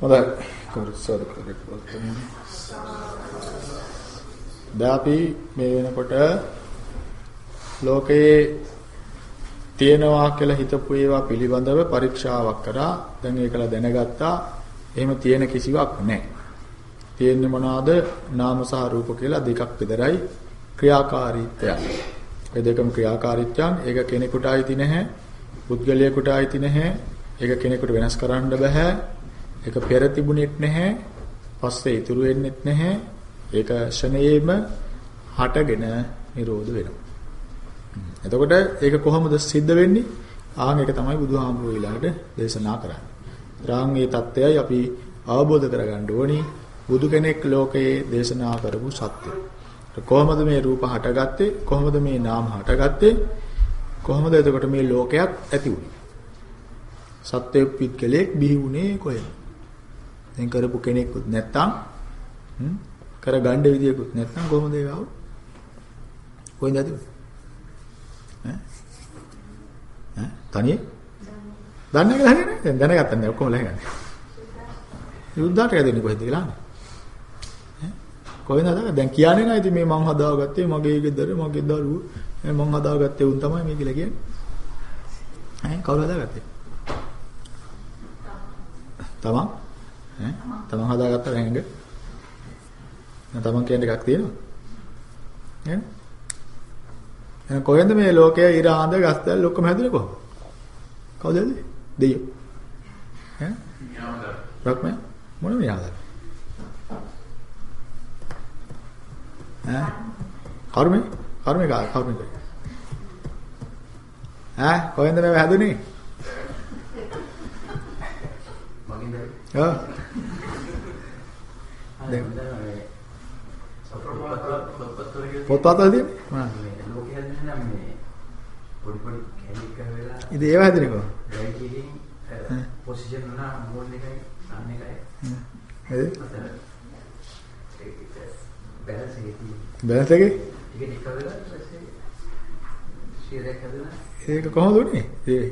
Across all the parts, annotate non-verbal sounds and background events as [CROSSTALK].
හොඳයි. කවුරුසාද කරේ දැන් අපි මේ වෙනකොට ලෝකයේ තියෙනවා කියලා හිතපු ඒවා පිළිබඳව පරීක්ෂාවක් කරා. දැන් ඒකලා දැනගත්තා. එහෙම තියෙන කිසිවක් නැහැ. තියෙන්නේ මොනවාද? නාම සහ රූප කියලා දෙකක් විතරයි ක්‍රියාකාරීත්වයන්. ඒ දෙකම ක්‍රියාකාරීත්වයන්. ඒක කෙනෙකුට අයිති නැහැ. පුද්ගලයෙකුට අයිති නැහැ. ඒක කෙනෙකුට වෙනස් කරන්න බෑ. ඒක පෙර තිබුණෙත් නැහැ. පස්සේ ඉතුරු වෙන්නෙත් නැහැ. ඒක ෂණයේම හටගෙන නිරෝධ වෙනවා. එතකොට ඒක කොහොමද සිද්ධ වෙන්නේ? ආන් ඒක තමයි බුදුහාමුදුරුවෝ ඊළඟට දේශනා කරන්නේ. රාන් මේ தත්ත්වයයි අපි අවබෝධ කරගන්න ඕනි. බුදු කෙනෙක් ලෝකයේ දේශනා කරපු සත්‍ය. කොහොමද මේ රූප හටගත්තේ? කොහොමද මේ නාම හටගත්තේ? කොහොමද එතකොට මේ ලෝකයක් ඇති වුනේ? සත්‍ය පිටකලෙක් බිහි වුණේ කොහෙද? දැන් කරපු කෙනෙක්වත් නැත්තම් කර ගන්න විදියකුත් නැත්තම් කොහොමද ඒක ආව? කොහෙන්ද ඇති වුනේ? ඈ? ඈ? තනියේ? දන්නේ නැහැ නේද? දැන් දැනගත්තා නේ ඔක්කොම ලැහගන්නේ. යුද්ධාට යදෙන්නේ කොහෙද කියලා අහන්නේ. ඈ? කොහෙන්ද හදාගත්තේ? දැන් කියන්නේ නැහැ ඉතින් මේ මං හදාගත්තේ මගේ ගෙදර මගේ දරුවෝ මං හදාගත්තේ උන් තමයි මේ කියලා කියන්නේ. ඈ කවුරු හදාගත්තේ? තමන් ඈ? තමන් හදාගත්ත රැඟ. දැන් තමන් කියන එකක් තියෙනවා. ඈ? එහෙනම් කොහෙන්ද මේ ලෝකයේ ඉර ආඳ ගස්තල් ඔක්කොම හැදුනේ කොහොමද? කවුද හැදුවේ? දෙයියෝ. ඈ? රක්මයි මොන මියාද ඈ? කර්මේ කර්මේ කා කර්මේ ඈ කොහෙන්ද මේ හැදුනේ? ඔව්. දැන් පොත්පත් වල තියෙන්නේ මොනවද? ලෝකෙ හැදෙන්නේ නම් මේ පොඩි පොඩි කැලි කරලා ඉතින් ඒව කොහොමද? රයිට් එකකින් පොසිෂන් උනා මෝඩ් එකයි අන්න එකයි හරි? අතන ඒක බැලන්ස් එකේ තියෙන. බැලන්ස් එකේ ඒක ටික වෙලා ඊපස්සේ ෂියර් හදලා ඒක කොහොමද උනේ? ඒ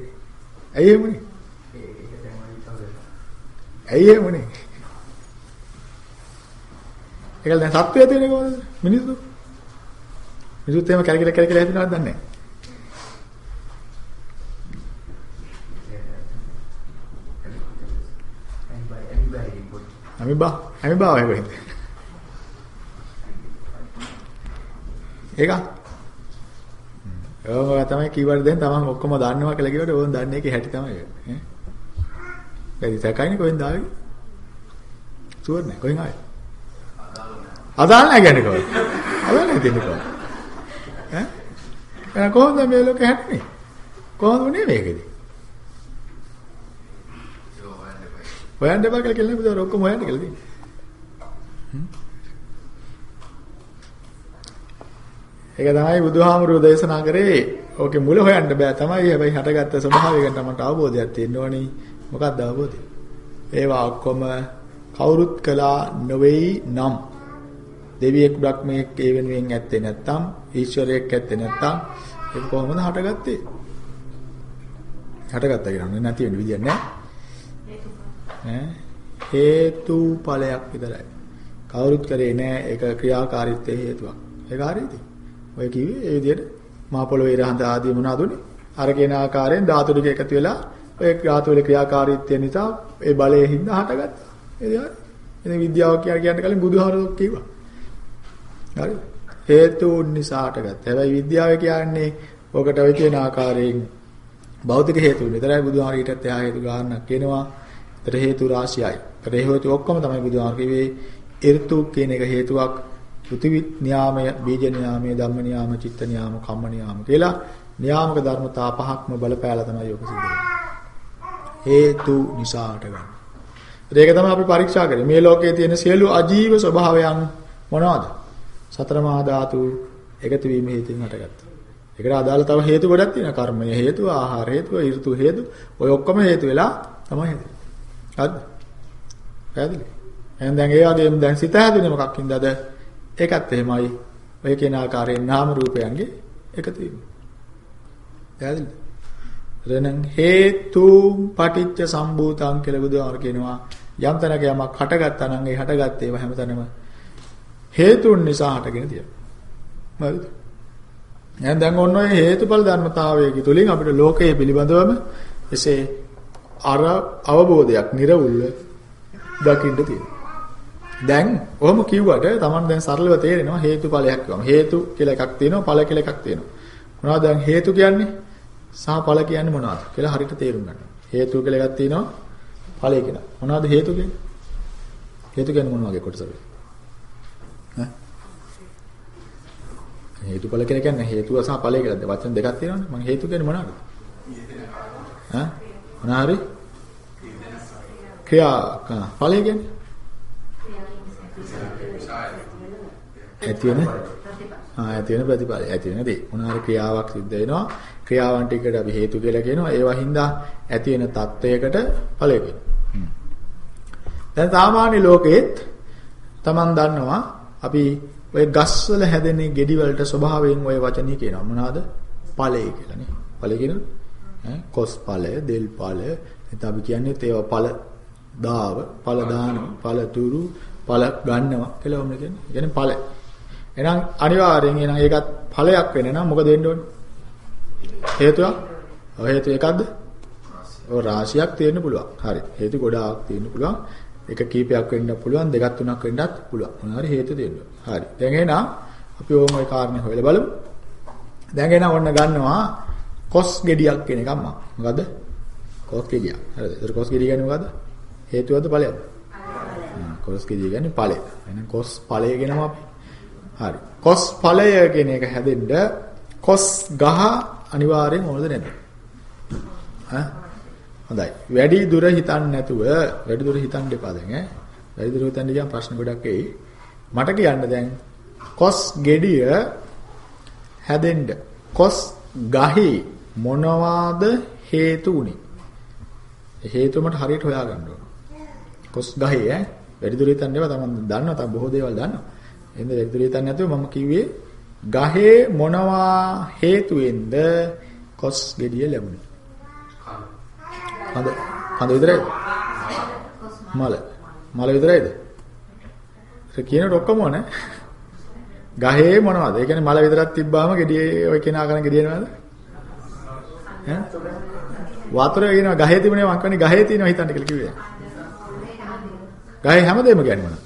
ඇයි එහෙම උනේ? ඒක ඒක තමයි තවද. ඇයි එහෙම උනේ? ඒකල දැන් සත්‍යය තියෙන්නේ කොහොමද? මිනිස්සු. මිනිස්සුත් එහෙම කැරකිලා කැරකිලා හැදෙනවද දන්නේ නැහැ. anybody anybody input අමිබා අමිබා ඔය වෙන්නේ. ඒක ඔය තමයි කීවර දැන් තමන් ඔක්කොම දන්නවා කියලා කිව්වට ඕන් දන්නේ ඒකේ හැටි තමයි ඒක. ඈ. බැරි සැකයිනේ කොහෙන්ද ආවේ? සුවර් නෑ කොහෙන් ආවේ? අදාළ නැහැ කියන්නේ කොහොමද? අදාළ නැහැ කියන්නේ කොහොමද? ඈ? එහෙනම් කොහොමද මේ ලෝකෙ හැටනේ? කොහොමද උනේ මේකෙදි? හොයන්න බෑ කියලා කියන්නේ බුදුර ඔක්කොම හොයන්න කියලා තියෙන්නේ. ඒක තමයි බුදුහාමුදුරුවෝ දේශනා කරේ. ඕකේ මුල හොයන්න බෑ තමයි. හැබැයි හටගත්ත ස්වභාවය ගැන තමයි අවබෝධයක් තියෙන්න ඕනි. මොකක්ද අවබෝධය? ඒවා ඔක්කොම කවුරුත් කළා නොවේයි නම් දෙවියෙක් බ්‍රහ්මයෙක් ඒ වෙනුවෙන් ඇත්තේ නැත්තම් ඊශ්වරයෙක් ඇත්තේ නැත්තම් ඒක කොහොමද හටගත්තේ? හටගත්තා කියන්නේ නැති වෙන විදියක් නෑ. ඈ හේතු ඵලයක් විතරයි. කවුරුත් කරේ නෑ ඒක ක්‍රියාකාරීත්වයේ හේතුවක්. ඒක හරියද? ඔය කිව්වේ ඒ විදිහට මහ පොළොවේ රහඳ ආදී මොනවද උනේ? අර කියන ආකාරයෙන් ධාතු ටික එකතු වෙලා ඔය ධාතු වල ක්‍රියාකාරීත්වය නිසා ඒ බලයේ හින්දා හටගත්තා. ඒ හරි. එනේ විද්‍යාව කියන කියන්න කලින් බුදුහාරෝ කිව්වා. හරි. හේතුන් නිසා හටගත්තා. හැබැයි විද්‍යාව කියන්නේ ඔකට ඔය කියන ආකාරයෙන් භෞතික හේතුන් විතරයි බුදුහාර ඊටත් එහා හේතු ගන්නක් කියනවා. ඒතර හේතු රාශියයි. ඒතර හේතු ඔක්කොම තමයි බුදුහාර කිව්වේ ඍතු කියන එක හේතුවක්. පෘථිවි න්යාමය, බීජ න්යාමය, ධම්ම න්යාම, චිත්ත න්යාම, කම්ම න්යාම කියලා න්යාමක ධර්මතා පහක්ම බලපෑලා තමයි යොක සිද්ධ වෙන්නේ. හේතු නිසා හටගන්නේ. ඒක තමයි අපි පරීක්ෂා කරේ. මේ ලෝකයේ තියෙන සියලු අජීව ස්වභාවයන් මොනවද? සතර මහා ධාතු එකතු වීම හේතුවෙන් හටගත්තා. ඒකට අදාළ තව හේතු ගොඩක් තියෙනවා. කර්මය හේතු, ආහාර හේතු, ඍතු හේතු. ඔය ඔක්කොම හේතු වෙලා තමයි හැදෙන්නේ. හරිද? පැහැදිලි? එහෙනම් දැන් ඒ වගේම දැන් සිත හැදුනේ මොකක්ින්දද? ඒකත් එහෙමයි. ඔය කියන ආකාරයෙන් නාම රූපයන්ගේ එකතු වීම. පැහැදිලිද? එතන හේතු පටිච්ච සම්භූතං කියලා බුදුහාමර කියනවා. යම් තැනක යමක් හටගත්තා නම් ඒ හටගත් ඒවා හැමතැනම හේතුන් නිසා හටගෙන තියෙනවා. හරිද? එහෙනම් දැන් ඔන්න ඔය හේතුඵල ධර්මතාවයේ තුලින් අපිට ලෝකයේ පිළිබඳවම එසේ අර අවබෝධයක් නිර්වුල්ව දකින්න තියෙනවා. දැන් ඔහොම කිව්වට Taman දැන් සරලව තේරෙනවා හේතුඵලයක් කියවම. හේතු කියලා එකක් තියෙනවා ඵල කියලා එකක් තියෙනවා. මොනවද දැන් හේතු කියන්නේ? සහ ඵල කියන්නේ මොනවද කියලා හරියට තේරුම් ගන්න. හේතු කියලා එකක් තියෙනවා ඵලය කියලා. මොනවද හේතු කියන්නේ? හේතු කියන්නේ මොන වගේ කොටසද? ඈ? හේතුඵල කියලා කියන්නේ හේතුව සහ ඵලය කියලා වචන දෙකක් තියෙනවනේ. මම හේතු කියන්නේ මොනවද? ඈ? මොනාරි? ක්‍රියා ඵලය කියන්නේ ඇති වෙන ඇති වෙන ප්‍රතිඵලය ඇති වෙන දේ. මොනවාරි ක්‍රියාවක් සිද්ධ වෙනවා. ක්‍රියාවන් ටිකට අපි හේතු කියලා කියනවා. ඒවා හින්දා ඇති වෙන தත්වයකට ඵලය දැන් සාමාන්‍ය ලෝකෙත් Taman දන්නවා අපි ඔය ගස්වල හැදෙන ගෙඩි වලට ස්වභාවයෙන් ඔය වචනේ කියනවා. මොනවාද? ඵලය කියලානේ ඵලය කියනවා ඈ කොස් ඵලය දෙල් ඵලය. නැත්නම් අපි කියන්නේ ඒවා ඵල දාව ඵල දානවා ඵල තුරු. ඵල ගන්නවා කියලා වුණ කියන්නේ. කියන්නේ ඵල. එහෙනම් අනිවාර්යෙන් එහෙනම් ඒකත් ඵලයක් වෙන්න නම් මොකද වෙන්න ඕනේ? හේතුවක්. ඔය හේතු එකක්ද? ඔය රාශියක් තියෙන්න පුළුවන්. හරි. හේතු ගොඩාක් තියෙන්න පුළුවන්. එක කීපයක් වෙන්න පුළුවන්, දෙකක් තුනක් වෙන්නත් පුළුවන්. මොනවාරි හේතු තියෙන්න. හරි. දැන් එහෙනම් අපි ඕම ওই කාරණේ හොයලා බලමු. දැන් එහෙනම් ඔන්න ගන්නවා කොස් ගෙඩියක් කියන එකක් මම. මොකද? කොස් ගෙඩියක්. හරිද? ඒතර කොස් ගෙඩිය කියන්නේ මොකද? හේතුවද ඵලයක්ද? කොස් ගෙඩිය කියන්නේ ඵලය. එහෙනම් කොස් ඵලය කියනවා අපි. හරි. කොස් ඵලය කියන එක හැදෙන්න කොස් ගහ අනිවාර්යෙන් ඕනද නැද්ද? ඈ හොඳයි. වැඩි දුර හිතන්නේ නැතුව වැඩි දුර හිතන්න එපා දැන් ඈ. වැඩි දුර හිතන්න ගියාම ප්‍රශ්න ගොඩක් එයි. මට කියන්න දැන් කොස් ගෙඩිය හැදෙන්න කොස් ගහේ මොනවාද හේතු උනේ? හේතුව මට හරියට හොයාගන්න ඕන. කොස් ගහේ ඈ වැඩි දුර හිතන්න එපා. තමන් දන්නවා තව බොහෝ දේවල් දන්නවා. එහෙනම් වැඩි දුර හිතන්නේ නැතුව මම කිව්වේ ගහේ මොනවා හේතුවෙන්ද කොස් ගෙඩිය ලැබුණේ? කඳ කඳ විතරයිද? මල මල විතරයිද? ඒ කියන ඔක්කොම නේ. ගහේ මොනවද? ඒ කියන්නේ මල විතරක් තිබ්බාම ගෙඩියේ ඔය කෙනා කරන ගෙඩිය නේද? ඈ? වතුර කියනවා ගහේ තිබුණේ මං කියන්නේ ගහේ තියෙනවා හිතන්න කියලා කිව්වේ. ගහේ හැමදේම කියන්නේ මොනවද?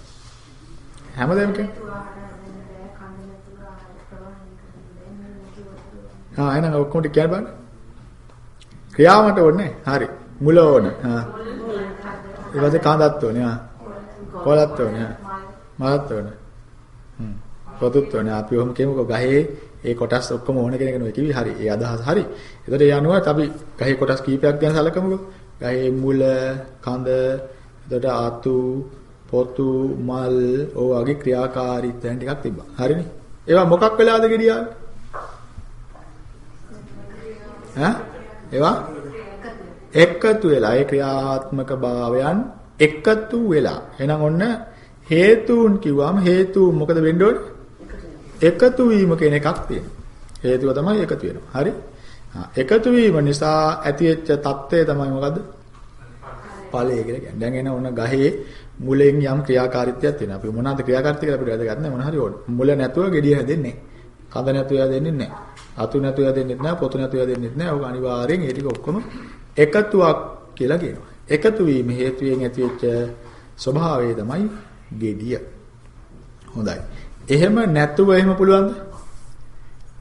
හැමදේම කියන්නේ. ආ එහෙනම් ඔක්කොම ටික කියන්න බලන්න. ක්‍රියාවට ඕනේ. හරි. මුල ඕන. ආ. ඊට පස්සේ කාඳත් ඕනේ. ආ. කොලත් ඕනේ. මලත් ඕනේ. හ්ම්. පොතුත් ඕනේ. අපි ඔහොම කියමුකෝ ගහේ ඒ කොටස් ඔක්කොම ඕන කෙනෙක් නෙවෙයි කිවි හරි. ඒ අදහස හරි. ඒතකොට ඒ අනුව අපි ගහේ කොටස් කීපයක් ගැන සැලකමුකෝ. ගහේ මුල, කඳ, එතකොට ආතු, පොතු, මල්, ඕ වගේ ක්‍රියාකාරීත්වයන් ටිකක් තිබ්බා. හරිනේ. ඒවා මොකක් වෙලාද ගෙඩියාවේ? ඈ? ඒවා එකතු වෙලා ඒ ක්‍රියාත්මක භාවයන් එකතු වෙලා. එහෙනම් ඔන්න හේතුන් කිව්වම හේතු මොකද වෙන්න ඕනේ? එකතු වීම කියන එකක් තියෙනවා. හේතුව තමයි එකතු වෙනවා. හරි? එකතු වීම නිසා ඇතිවෙච්ච తත්වය තමයි මොකද්ද? ඵලය කියලා කියන්නේ. දැන් එන ඔන්න ගහේ මුලෙන් යම් ක්‍රියාකාරීත්වයක් තියෙනවා. අපි මොනවාද ක්‍රියාකාරීත්වය කියලා අපිට වැදගත් නැහැ. මොන හරි ඕන. මුල නැතුව gediya හැදෙන්නේ නැහැ. කඳ නැතුව හැදෙන්නේ නැහැ. අතු නැතුව හැදෙන්නේ නැහැ. පොතු නැතුව හැදෙන්නේ නැහැ. ඔක අනිවාර්යෙන් ඒ ටික ඔක්කොම එකතුවක් කියලා කියනවා. එකතු වීම හේතුයෙන් ඇතිවෙච්ච ස්වභාවය තමයි gediya. හොඳයි. එහෙම නැතුව එහෙම පුළුවන්ද?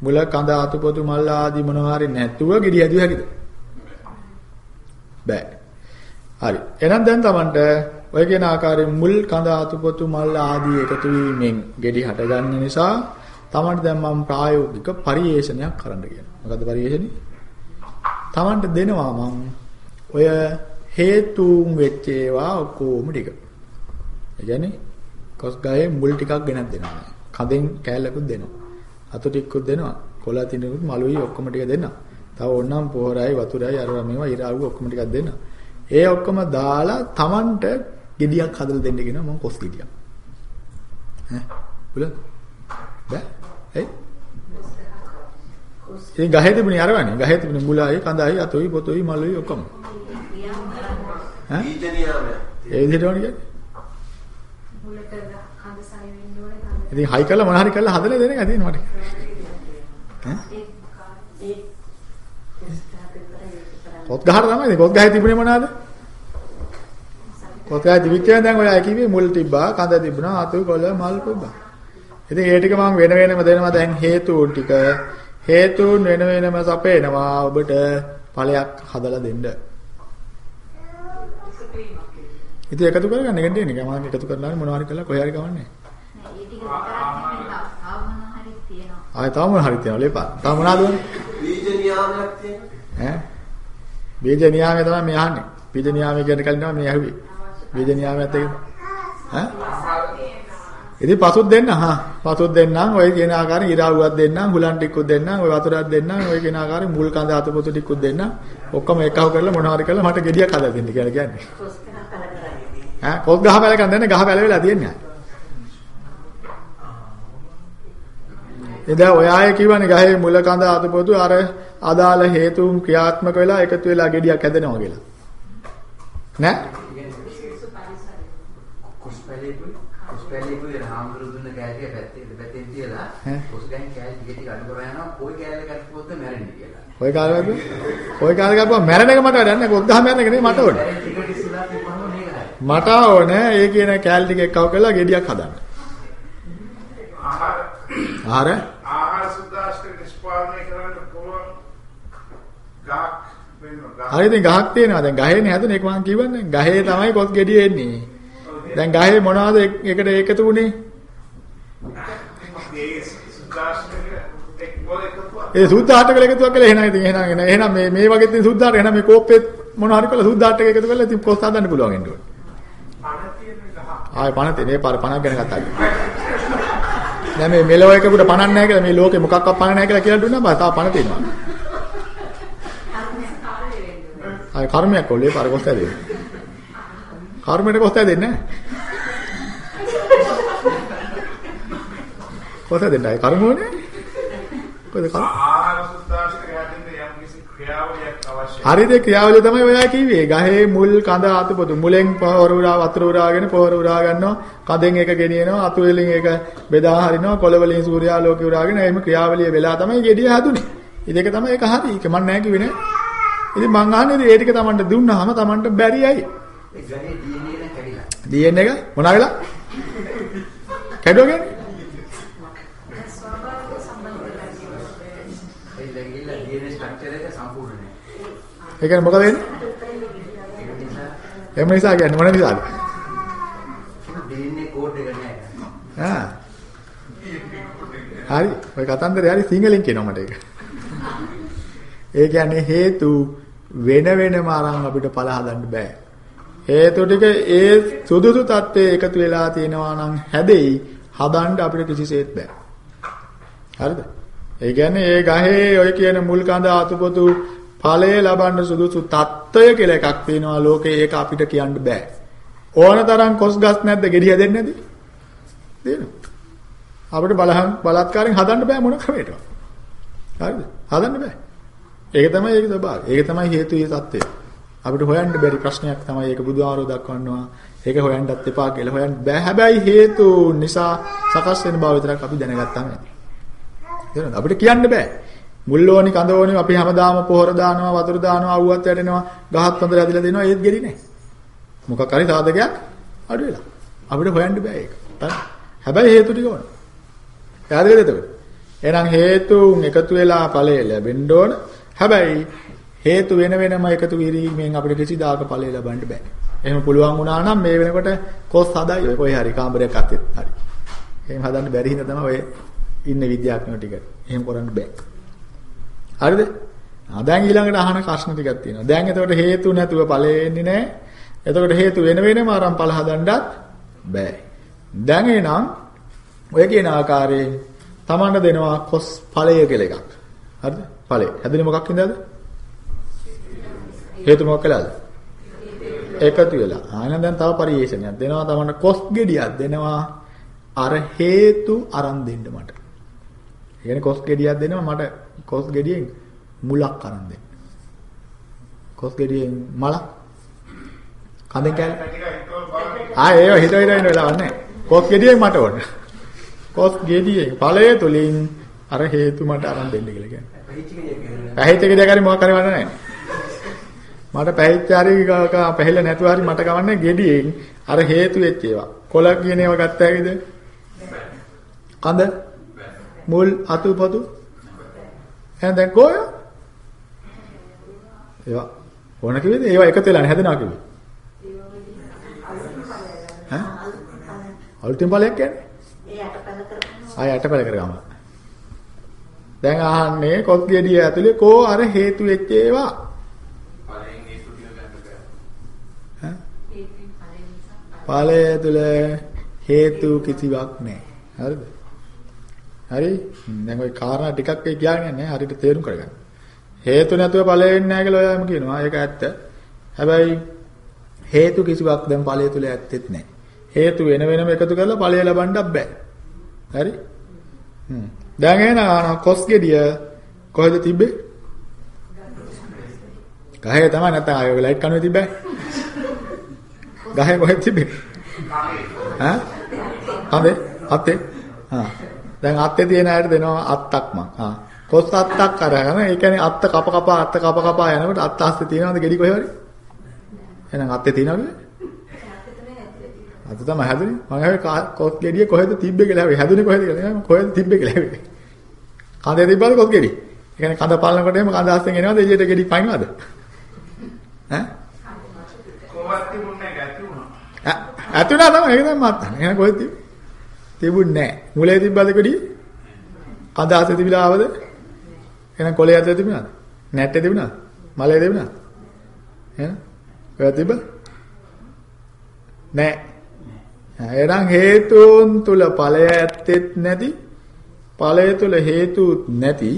මුල කඳ අතු පොතු මල් ආදී මොනවා හරි නැතුව gediya හැදුව හැකිද? බෑ. හරි. එහෙනම් දැන් Tamanට ඔය කියන ආකාරයෙන් මුල් කඳ අතු පොතු මල් ආදී එකතු වීමෙන් gedi හට ගන්න නිසා Tamanට දැන් මම ප්‍රායෝගික පරිේශනයක් කරන්න කියනවා. මොකද්ද පරිේශනේ? Tamanට දෙනවා මම ඔය හේතුන් වෙච්ච ඒවා ඔක්කොම ටික. ඒ කියන්නේ කොස් ගහේ මුල් ටිකක් ගෙනත් දෙනවා. කඳෙන් කෑල්ලකුත් දෙනවා. අතු ටිකකුත් දෙනවා. කොළ තිනුකුත් මලුයි ඔක්කොම ටික දෙනවා. තව ඕනනම් පොහොරයි වතුරයි අර මේවා ඉරාවු ඔක්කොම ටිකක් දෙනවා. ඒ ඔක්කොම දාලා Tamanට ගෙඩියක් හදලා දෙන්න කියනවා මම කොස් ගෙඩියක්. ඈ බුලන් බෑ ඒ ඉතින් ගහේ තිබුණේ අරවනේ. ගහේ තිබුණේ මුලයි, කඳයි, අතොයි, පොතොයි, මලුයි ඔක්කොම. ඈ? ඒ විදිහට ඕනේ කියන්නේ. මුලට කඳ සයි වෙන්න ඕනේ කඳ. ඉතින් හයි කරලා මොන හරි කරලා හදලා දෙන එක තියෙන මට. ඈ? ඒ ඒ පොත් ගහට තමයි. පොත් ගහේ තිබුණේ මොනවාද? පොත් ගහේ තිබිච්ච දැන් ඔය කිව්වේ මුල් තිබ්බා, කඳ තිබුණා, අතු කොළ මල් තිබ්බා. ඉතින් ඒ ටික මම වෙන වෙනම දෙනවා දැන් හේතුන් ටික. හේතුන් වෙන වෙනම සපේනවා ඔබට ඵලයක් හදලා දෙන්න. ඉතින් එකතු කරගන්න එක දෙන්නේ. මම එකතු කරලා මොනවා හරි කරලා කොහේ හරි කවන්නේ. ඒ ටික විතරක් නෙමෙයි ආවමන හරි තියෙනවා. ආයෙ තව මොන හරි තියනවා ලේපා. තව මොනවද වුනේ? බීජ නියාමයක් තියෙනවා. ඈ? බීජ නියාමයේ තමයි මේ අහන්නේ. බීජ නියාමයේ කියන කලින් තමයි මේ ඇහුවේ. බීජ නියාමයත් එක. ඈ? ඉතින් පසුත් දෙන්න හා. පසුත් දෙන්නම් ඔය කියන ආකාරයෙන් ඉරාවුවක් දෙන්නම් හුලන් ටිකකුත් දෙන්නම් ඔය වතුරක් දෙන්නම් ඔය කියන ආකාරයෙන් මුල් කඳ අතපොතු ටිකකුත් දෙන්නම් ඔක්කොම එකව කරලා මොනවා හරි කරලා මට ගෙඩියක් හදලා දෙන්න කියලා කියන්නේ. කොස් කරක් කල කරන්නේ. ඈ කොස් ගහ පැලකන් දෙන්න ගහ පැල වෙලා තියන්නේ එදා ඔය ආයේ කිව්වනේ ගහේ මුල කඳ අතපොතු අර අදාළ හේතුන් ක්‍රියාත්මක වෙලා එකතු වෙලා ගෙඩියක් හැදෙනවා කියලා. නෑ? කුස්පැලේකුයි කුස්පැලේකුයි රාමතුරු දුන්න කෑල්ල පැත්තේ පැත්තෙන් තියලා. කුස් ගෑන් කෑල්ල ටික ටික අඩු කරලා යනවා. කොයි කෑල්ල කැපුවොත් මැරෙන්නේ කියලා. ඔය කාලේ වගේ ඔය කාලේ ගාපුවා මැරෙන එක මට වැඩක් නෑ. කොස් ගහ මැරෙන එක නෙමෙයි මට ඕනේ. මට ඕනේ. ඒ කියන කෑල් ටික එක්කව කරලා ගෙඩියක් හදන්න. ආහාර. ආහාර? ආහාර සුද්දාස්ත්‍ර නිෂ්පාදනය කරන්න පුළුවන් ගහක්. හරි ඉතින් ගහක් තියෙනවා. දැන් ගහේනේ හැදුනේ. ඒක මම කියවන්නේ ගහේ තමයි කොස් ගෙඩිය එන්නේ. දැන් ගහේ මොනවද එක- එකට එකතු වුනේ ඒ සුද්දාස්ත්‍රක එක් බෝල එකතුවක් ඒ සුද්ධාටක එකතුවක් කියලා එහෙනම් ඉතින් එහෙනම් එන- එහෙනම් මේ මේ වගේ තියෙන සුද්ධාට එහෙනම් මේ කෝප්පෙත් මොන හරි කරලා සුද්ධාටක එකතු කරලා ඉතින් කොස් හදන්න පුළුවන් වෙන්න ඕනේ පණ තියෙන ගහ. ආයේ පණ තියෙන මේ පාර පණක් ගැන කතා කරන්නේ දැන් මේ මෙලෝ එකකට පණක් නැහැ කියලා මේ ලෝකේ මොකක්වත් පණ නැහැ කියලා කියලා දුන්නා බා තාම පණ තියෙනවා. ආයේ කර්මයක් කොල්ලේ පාර කොස් හැදෙන්නේ කර්මයට කොස් හැදෙන්නේ නැහැ කොස් හැදෙන්නේ ආයේ කර්ම ඕනේ කොහෙද කර්ම ආහාර සුද්දාස්ත්‍ර හැදෙන්න යම් කිසි ක්‍රියාවලියක් අවශ්‍යයි. හරිද ක්‍රියාවලිය තමයි ඔයා කිව්වේ. ගහේ මුල් කඳ අතුපොතු මුලෙන් පොහොර උරා වතුර උරාගෙන පොහොර උරා ගන්නවා. කඳෙන් එක ගෙනියනවා. අතු වලින් එක බෙදා හරිනවා. කොළ වලින් සූර්යාලෝකය උරාගෙන එහෙම ක්‍රියාවලිය වෙලා තමයි ගෙඩිය හැදුනේ. ඉතින් තමයි ඒක හරි. ඒක මම නැහැ කිව්වේ නේ. ඉතින් මං අහන්නේ ඒ ටික Tamanට දුන්නාම Tamanට බැරි ඇයි? ඒ ගලේ DNA එක කැඩිලා. DNA එක මොනවා වෙලා? කැඩුවා කියන්නේ? ස්වභාවික සම්බන්ධතාවය තියෙනවා. ඒ ගිහිල්ලා DNA ස්ට්‍රක්චර් එක සම්පූර්ණ නැහැ. ඒ කියන්නේ මොකද වෙන්නේ? ඒක නිසා කියන්නේ මොන නිසාද? DNA කෝඩ් එක නැහැ. ආ. හරි. ඔය කතන්දරේ හරි සිංහලෙන් කියනවා මට ඒක. ඒ කියන්නේ හේතු වෙන වෙනම අරන් අපිට ඵල හදන්න බෑ. හේතු ටික ඒ සුදුසු தත්ත්වයේ එකතු වෙලා තියෙනවා නම් හැදෙයි හදන්න අපිට කිසිසේත් බෑ. හරිද? ඒ කියන්නේ ඒ ගහේ ඔය කියන මුල් කඳ අතුපොතු ඵලය ලබන්න සුදුසු தত্ত্বය කියලා එකක් තියෙනවා ලෝකේ ඒක අපිට කියන්න බෑ. ඕන තරම් කොස් ගස් නැද්ද gediya දෙන්නේ නැති? දෙනවා. අපිට බලහන් බලත්කාරයෙන් හදන්න බෑ මොන ක්‍රමයකටවත්. හරිද? හදන්න බෑ. ඒක තමයි ඒක ස්වභාවය. ඒක තමයි හේතු ඒ தত্ত্বය. අපිට හොයන්න බැරි ප්‍රශ්නයක් තමයි ඒක බුදුආරෝ දක්වන්නවා. ඒක හොයන්නත් එපා කියලා හොයන්න බෑ. හැබැයි හේතු නිසා සකස් වෙන බව විතරක් අපි දැනගත්තාම ඇති. අපිට කියන්න බෑ. මුල් ඕනි කඳ ඕනි අපි හැමදාම පොහොර දානවා වතුර දානවා අවුවත් වැටෙනවා ගහත් හොඳට ඇදලා දෙනවා ඒත් ගෙඩි නැහැ. මොකක් හරි සාධකයක් අඩු වෙලා. අපිට හොයන්න බෑ ඒක. හරි? හැබැයි හේතු ටික ඕන. පැහැදිලිද එතකොට? එහෙනම් හේතුන් එකතු වෙලා ඵලය ලැබෙන්න ඕන. හැබැයි හේතු වෙන වෙනම එකතු කිරීමෙන් අපිට කිසිදාක ඵලය ලබන්න බෑ. එහෙම පුළුවන් වුණා නම් මේ වෙනකොට කොස් හදයි ඔය කොහේ හරි කාමරයක් අතේ හරි. එහෙම හදන්න බැරි හින්දා තමයි ඔය ඉන්න විද්‍යාඥයෝ ටික. එහෙම කරන්න බෑ. හරිද? ආ දැන් ඊළඟට අහන ප්‍රශ්න ටිකක් තියෙනවා. දැන් එතකොට හේතු නැතුව ඵලෙ එන්නේ නැහැ. එතකොට හේතු වෙන වෙනම ආරම් ඵල හදන්නත් බෑ. දැන් එනම් ඔය කියන ආකාරයෙන් තමන්ට දෙනවා කොස් ඵලය කියලා එකක්. හරිද? ඵලය. හැදෙන්නේ මොකක් හින්දාද? හේතු මොකක් කළාද? එකතු වෙලා. ආයෙත් දැන් තව පරිේශනයක් දෙනවා තමන්ට කොස් ගෙඩියක් දෙනවා අර හේතු අරන් දෙන්න මට. ඒ කියන්නේ කොස් ගෙඩියක් දෙනවා මට කොස් ගෙඩියෙන් මුලක් අරන් දෙන්න. කොස් ගෙඩියෙන් මලක් කඳෙන් කැල ආ ඒව හිත හිත ඉන්න වෙලාවක් නැහැ. කොස් ගෙඩියෙන් මට ඕන. කොස් ගෙඩියෙන් ඵලයේ තුලින් අර හේතු මට අරන් දෙන්න කියලා කියන්නේ. පැහිච්ච ගෙඩියක් පැහිච්ච ගෙඩියක් හරි මොකක් හරි වන්න නැහැ. මට පැහිච්ච හරි පැහිල නැතුව හරි මට කවන්නේ ගෙඩියෙන් අර හේතු වෙච්ච ඒවා. කොළ කියන ඒවා ගත්ත හැකිද? කඳ මුල් අතු පොතු එහෙනම් දැන් කොය? ඒවා ඕන කිව්වේද? ඒවා එකතු වෙලා හැදෙනවා කිව්වේ. ඈ? අලුතින් ඵලයක් කියන්නේ? ඒ අටපල කරපුවා. ආය අටපල කරගම. දැන් අහන්නේ කොස් ගෙඩිය ඇතුලේ කෝ අර හේතු වෙච්ච ඒවා. ඵලයෙන් ඒ සුටිය ගන්න බෑ. ඈ? හේතුන් ඵලෙ නිසා ඵලය තුල හේතු කිසිවක් නැහැ. හරිද? හරි? දැන් ওই කාරණා ටිකක් ඒ කියන්නේ නැහැ. හරියට තේරුම් කරගන්න. හේතු නැතුව ඵලය එන්නේ නැහැ කියලා ඔයාම කියනවා. ඒක ඇත්ත. හැබැයි හේතු කිසිවක් දැන් ඵලය තුල ඇත්තෙත් නැහැ. හේතු වෙන වෙනම එකතු කරලා ඵලය ලබන්නත් බෑ. හරි? හ්ම්. දැන් එන කොස් ගෙඩිය කොහෙද තිබ්බේ? ගහේ තමයි නැත්නම් ආයෙ ලයිට් කනුවේ තිබ්බේ. ගහේ කොහෙද තිබ්බේ? ඈ? හඳේ අත්තේ. ආ. දැන් අත්තේ තියෙන අයට දෙනවා අත්තක් මං. ආ. කොස් අත්තක් අරගෙන ඒ කියන්නේ අත්ත කප කප අත්ත කප කප යනකොට අත්ත ආස්තේ තියෙනවද ගෙඩි කොහෙ හරි? එහෙනම් අත්තේ තියෙනවද? අත තමයි හැදුනේ. මම හැබැයි කොස් ගෙඩිය කොහෙද තිබ්බේ කියලා හැබැයි හැදුනේ කොහෙද කියලා. කොහෙද තිබ්බේ කියලා හැබැයි. කඳේ තිබ්බද කොස් ගෙඩි? ඒ කියන්නේ කඳ පලනකොට එහෙම කඳ ආස්තෙන් එනවද එළියට ගෙඩි පයින්නවද? ඈ? කොහොමද තිබුණේ ගැති වුණා. ඇතුණා තමයි ඒක තමයි මත්. එහෙනම් කොහෙද තිබ්බේ? තිබුණේ නැහැ. මුලේ තිබ්බද ගෙඩි? කඳ ආස්තේ තිබිලා ආවද? එහෙනම් කොලේ ඇතුලේ තිබුණාද? නැට්ටේ තිබුණාද? මලේ තිබුණාද? එහෙනම් ඔය තිබ්බ? නැහැ. එහෙනම් හේතුන් තුල ඵලය ඇත්තෙත් නැති ඵලය තුල හේතුත් නැති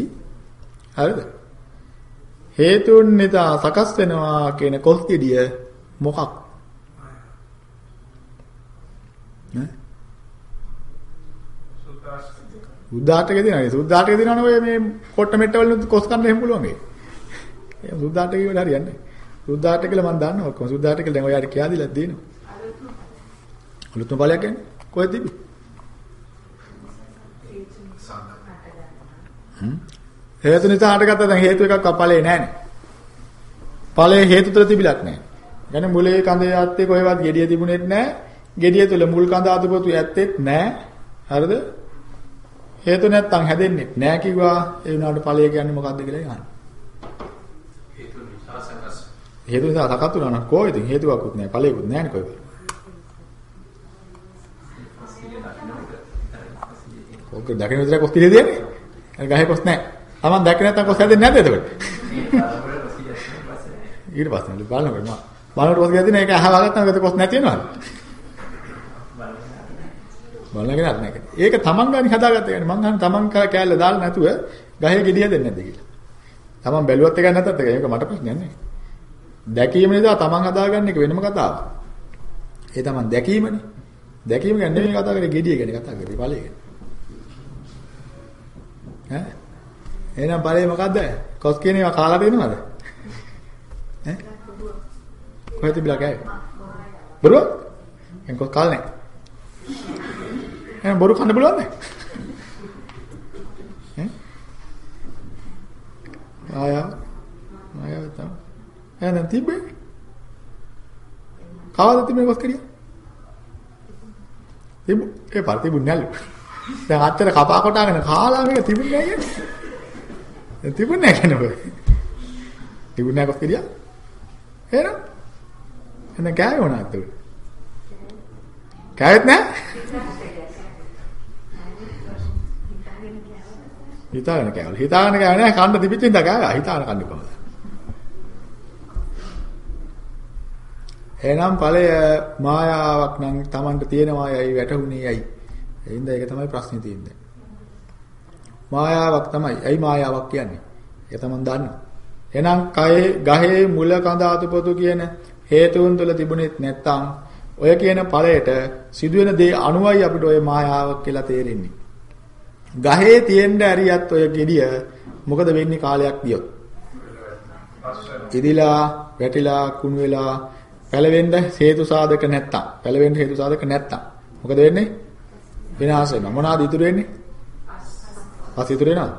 හරිද? හේතුන් නිසා සකස් වෙනවා කියන කොස් ගෙඩිය මොකක්? ඈ? සුද්දාස්තික. සුද්ධාටකේ දිනනවා. සුද්ධාටකේ දිනවනේ ඔය මේ කොට්ට මෙට්ට වලින් කොස් කන්න එහෙම පුළුවන් ඒ. ඒ සුද්ධාටකේ වල හරියන්නේ. සුද්ධාටක කියලා මම දන්නවා ඔක්කොම. සුද්ධාටක දැන් ඔයාලට කියා දීලා දෙනවා. අලුත්ම ඵලයක් කියන්නේ කොහෙද තිබි? හ්ම්. හේතු නිසා හටගත්තා දැන් හේතු එකක් ඵලේ නැහැනේ. ඵලයේ හේතු තුල තිබිලක් නැහැ. يعني මුලේ කඳේ ආත්තේ කොහෙවත් gediya තිබුණෙත් නැහැ. gediya තුල මුල් කඳ අතුපොතු ඇත්තෙත් නැහැ. හරිද? හේතු නැත්තම් හැදෙන්නේ නැහැ කිව්වා. ඒ වුණාට ඵලය කියන්නේ මොකද්ද කියලා අහන්න. හේතු නිසා සකස්. හේතු නිසා සකස් වුණා නම් කොහෙද හේතුවක්වත් නැහැ. ඵලයක්වත් නැහැ නේ කොහෙද? ඔක දකින්න විතර කොස් කිලේ දෙන්නේ? අර ගහේ කොස් නැහැ. Taman දැක්ක නැත්තම් කොස් හැදෙන්නේ නැද්ද එතකොට? ඊට පස්සේ බලනකොට මම බලනකොට කොස් ගියදී මේක අහවා ගත්තම ඒකට කොස් නැති වෙනවද? බලනගෙනත් නැහැ. ඒක තමන් ගානි හදාගත්ත කියන්නේ මං අහන්නේ තමන් කෑල්ල දාලා නැතුව ගහේ ගෙඩිය දෙන්නේ නැද්ද කියලා. තමන් බැලුවත් එක නැත්තත් එක ඒක මට ප්‍රශ්නයක් නෑ. දැකීම නිසා තමන් හදාගන්න එක වෙනම කතාවක්. ඒ තමන් දැකීමනේ. දැකීම ගැන නෙමෙයි කතා කරන්නේ ගෙඩිය ගැන කතා කරන්නේ ඵලය ගැන. ඈ එහෙනම් ඵලය මොකද්ද? කොස් කියන ඒවා කාලා දෙනවද? ඈ කොහෙද බිලා කෑවේ? බරුවා? එන්කොත් කාලනේ. එහෙනම් බොරු කන්න බලවන්නේ නැහැ. ඈ ආයා ආයා තමයි. එහෙනම් තිබ්බේ? කවද තිබ්බේ කොස් කරියා? තිබු ඒ පාර තිබුණේ නැලු. දැන් අත්තර කපා කොටාගෙන කාලා මේක තිබුණේ නැහැ කියන්නේ. තිබුණේ නැහැ නේද? තිබුණේ නැහැ කොස් කිරියා? එහෙනම් එහෙනම් කෑවේ මොනවද? කෑවෙත් නැහැ? හිතාගෙන කෑවල. හිතාගෙන කෑවේ නැහැ කන්න තිබිච්ච ඉඳ කෑවා. හිතාගෙන කන්න කොහොමද? එහෙනම් ඵලය මායාවක් නම් Tamanට තියෙනවා යයි වැටහුනේ යයි. එහෙනම් ඒක තමයි ප්‍රශ්නේ තියෙන්නේ. මායාවක් තමයි. ඇයි මායාවක් කියන්නේ? ඒක Taman දන්නවා. එහෙනම් කයේ ගහේ මුල කඳ අතුපොතු කියන හේතුන් තුළ තිබුණෙත් නැත්තම් ඔය කියන ඵලයට සිදුවෙන දේ අනුවයි අපිට ඔය මායාවක් කියලා තේරෙන්නේ. ගහේ තියෙන්න ඇරියත් ඔය gediya මොකද වෙන්නේ කාලයක් ගියොත්? ඉදිලා වැටිලා කුණු වෙලා පැලවෙන්න හේතු සාධක නැත්තම් පැලවෙන්න හේතු සාධක නැත්තම් මොකද වෙන්නේ? විනාශ වෙනවා. මොනවාද ඉතුරු වෙන්නේ? පස් ඉතුරු වෙනවද?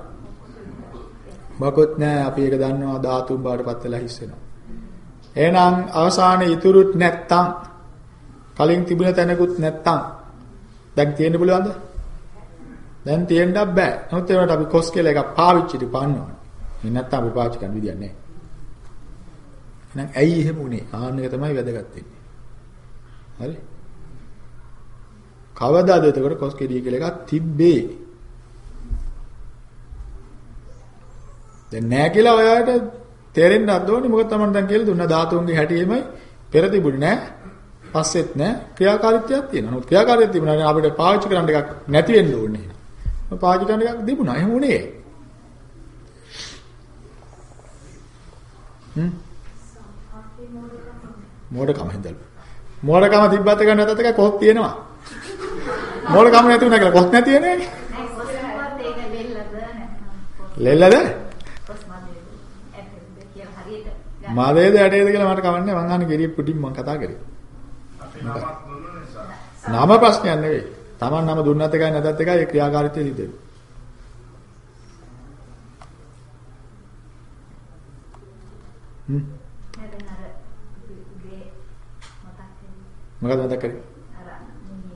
මොකොත් නෑ අපි ඒක දන්නවා ධාතුන් බාටපත් වෙලා හිස් වෙනවා. එහෙනම් අවසානයේ ඉතුරුත් නැත්තම් කලින් තිබුණ තැනකුත් නැත්තම් දැන් තියෙන්න පුළුවන්ද? දැන් තියෙන්නත් බෑ. නමුත් ඒකට අපි කොස් කියලා එකක් පාවිච්චිට පාන්නවා. එහෙනම් නැත්තම් අපි පාවිච්චි කරන්න විදියක් නැහැ. එහෙනම් ඇයි එහෙම උනේ? ආන්න එක තමයි වැදගත් වෙන්නේ. හරි? කවදාද එතකොට කොස් කෙඩිය කියලා එකක් තිබ්බේ? දැන් නෑ කියලා ඔයාලට තේරෙන්නත් ඕනේ මොකද තමයි දැන් කියලා දුන්න ධාතුන්ගේ හැටියෙමයි පෙර තිබුණේ නෑ පස්සෙත් නෑ ක්‍රියාකාරීත්වයක් තියෙනවා. නමුත් ක්‍රියාකාරීත්වය තිබුණා නම් අපිට පාවිච්චි කරන්න එකක් නැති වෙන්න ඕනේ. පාවිච්චි කරන්න එකක් තිබුණා. එහෙම උනේ. හ්ම් මෝඩකම හින්දා. මෝඩකම තිබ්බත් එක නැතත් එක කොහොත් තියෙනවා. මෝඩකම නැති වුණා කියලා කොහොත් නැති වෙන්නේ ලෙල්ලද? මාදේද ඇටේද කියලා මට කවන්නේ මං අහන්නේ ගෙරිය පුටින් මං කතා කරේ. නම ප්‍රශ්නයක් නෙවෙයි. Taman නම දුන්නත් එකයි නැතත් එකයි ඒ ක්‍රියාකාරීත්වය සිද්ධ වෙනවා. හ්ම් නැදන අර උගේ මතක් වෙන්නේ මොකද මතක් කරේ? අර මේ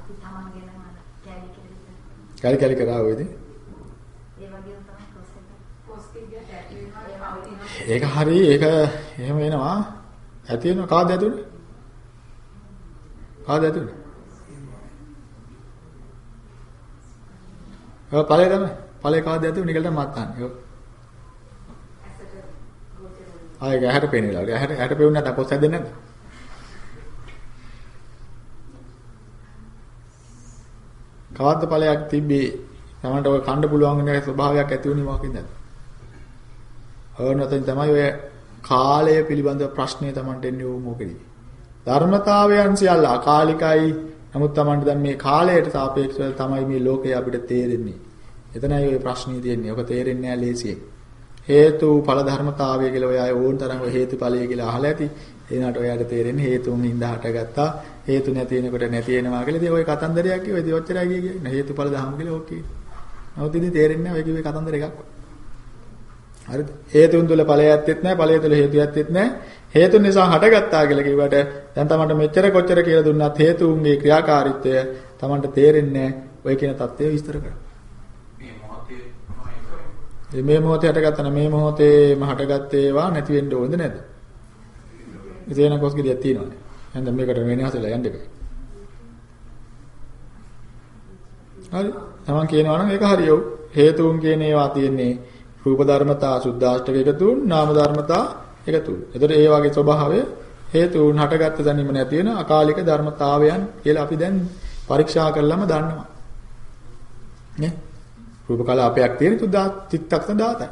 අපි තමන් ගැන මන කැලි කියලා කලි කලි කරා ඔයද? ඒ වගේම තමයි කොස් එක කොස් කිව්වට ඇටි වෙනවා ඒක හරි ඒක එහෙම වෙනවා. ඇති වෙනවා කාද ඇතුනේ? කාද ඇතුනේ? ඔය ඵලය තමයි. ඵලය කාද ඇතුනේ නිකල්ට මත්තන්නේ. ඔව්. ආයෙ ඇහැට පේන වෙලාවට. ඇහැට ඇහැට පේන්නේ නැත්නම් කොස් හැදෙන්නේ නැද්ද? කවද්ද ඵලයක් තිබ්බේ? තමන්ට ඔය කන්න පුළුවන් වෙන ස්වභාවයක් ඇති වුණේ මොකකින්ද? ඕනතෙන් තමයි ඔය කාලය පිළිබඳ ප්‍රශ්නේ තමන්ට එන්නේ ඕ මොකෙදි? ධර්මතාවයන් සියල්ල අකාලිකයි. නමුත් තමන්ට දැන් මේ කාලයට සාපේක්ෂව තමයි මේ ලෝකය අපිට තේරෙන්නේ. එතනයි ඔය ප්‍රශ්නේ තියෙන්නේ. ඔක තේරෙන්නේ නැහැ ලේසියෙන්. හේතු ඵල ධර්මතාවය කියලා ඔය අය ඕන තරම් ඔය හේතුඵලය කියලා අහලා ඇති. එනකට ඔයාලට තේරෙන්නේ හේතුන් හින්දා හටගත්තා. හේතු නැති වෙනකොට නැති වෙනවා කියලා. ඉතින් ඔය කතන්දරයක් කිව්වා. ඉතින් ඔච්චරයි කියන්නේ. හේතුඵල ධර්ම කියලා ඕකේ. නමුත් ඉතින් තේරෙන්නේ නැහැ ඔය කිව්වේ කතන්දර එකක්. හරිද? හේතුන් තුල ඵලයක් ඇත්තෙත් නැහැ. ඵලය තුල හේතුවක් ඇත්තෙත් නැහැ. හේතුන් නිසා හටගත්තා කියලා කිව්වට දැන් තමන්ට මෙච්චර කොච්චර කියලා දුන්නත් හේතුන්ගේ ක්‍රියාකාරීත්වය තමන්ට තේරෙන්නේ. ඔය කියන தත්ත්වය විස්තර කරන්න. මේ මොහොතේ හටගත්තා මේ මොහොතේම හටගත්තේ ඒවා නැති වෙන්න ඕනද නැද්ද? ඉතින් එන කොස්ගිරියක් තියෙනවානේ. එහෙනම් මේකට වෙනස් වෙලා යන්න එපා. හරි. තමන් කියනවා නම් ඒක හරියව. හේතුන් කියන ඒවා තියෙන්නේ රූප ධර්මතා සුද්ධාෂ්ටක එකතුන් නාම ධර්මතා එකතුන්. එතකොට ඒ වගේ ස්වභාවය හේතුන් හටගත්ත දැනීම නැති වෙන අකාලික ධර්මතාවයන් කියලා අපි දැන් පරීක්ෂා කළාම දන්නවා. නේ? රූප කලාපයක් තියෙන තුදා චිත්තක්ෂණ 17යි.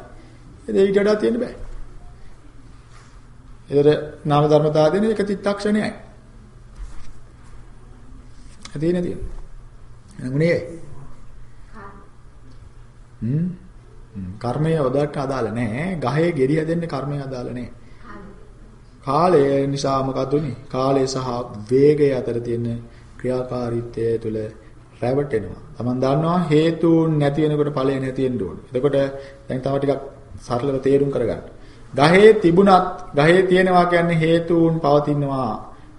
ඒ ඊට වඩා තියෙන්න බෑ. ඒතර නාම ධර්මතා දෙන එක චිත්තක්ෂණයයි. ඇදී නැති. නමුනේ හ්ම් කර්මය ඔදට අදාළ නැහැ. ගහේ ගෙඩි හැදෙන්න කර්මය අදාළ නැහැ. කාලය නිසා මොකද උනේ? කාලය සහ වේගය අතර තියෙන ක්‍රියාකාරීත්වය තුළ රැවටෙනවා. Taman දන්නවා හේතුන් නැති වෙනකොට ඵලය නැති වෙන්න ඕනේ. එතකොට දැන් තව ටිකක් සරලව තේරුම් කරගන්න. ගහේ තිබුණත් ගහේ තියෙනවා කියන්නේ හේතුන් පවතිනවා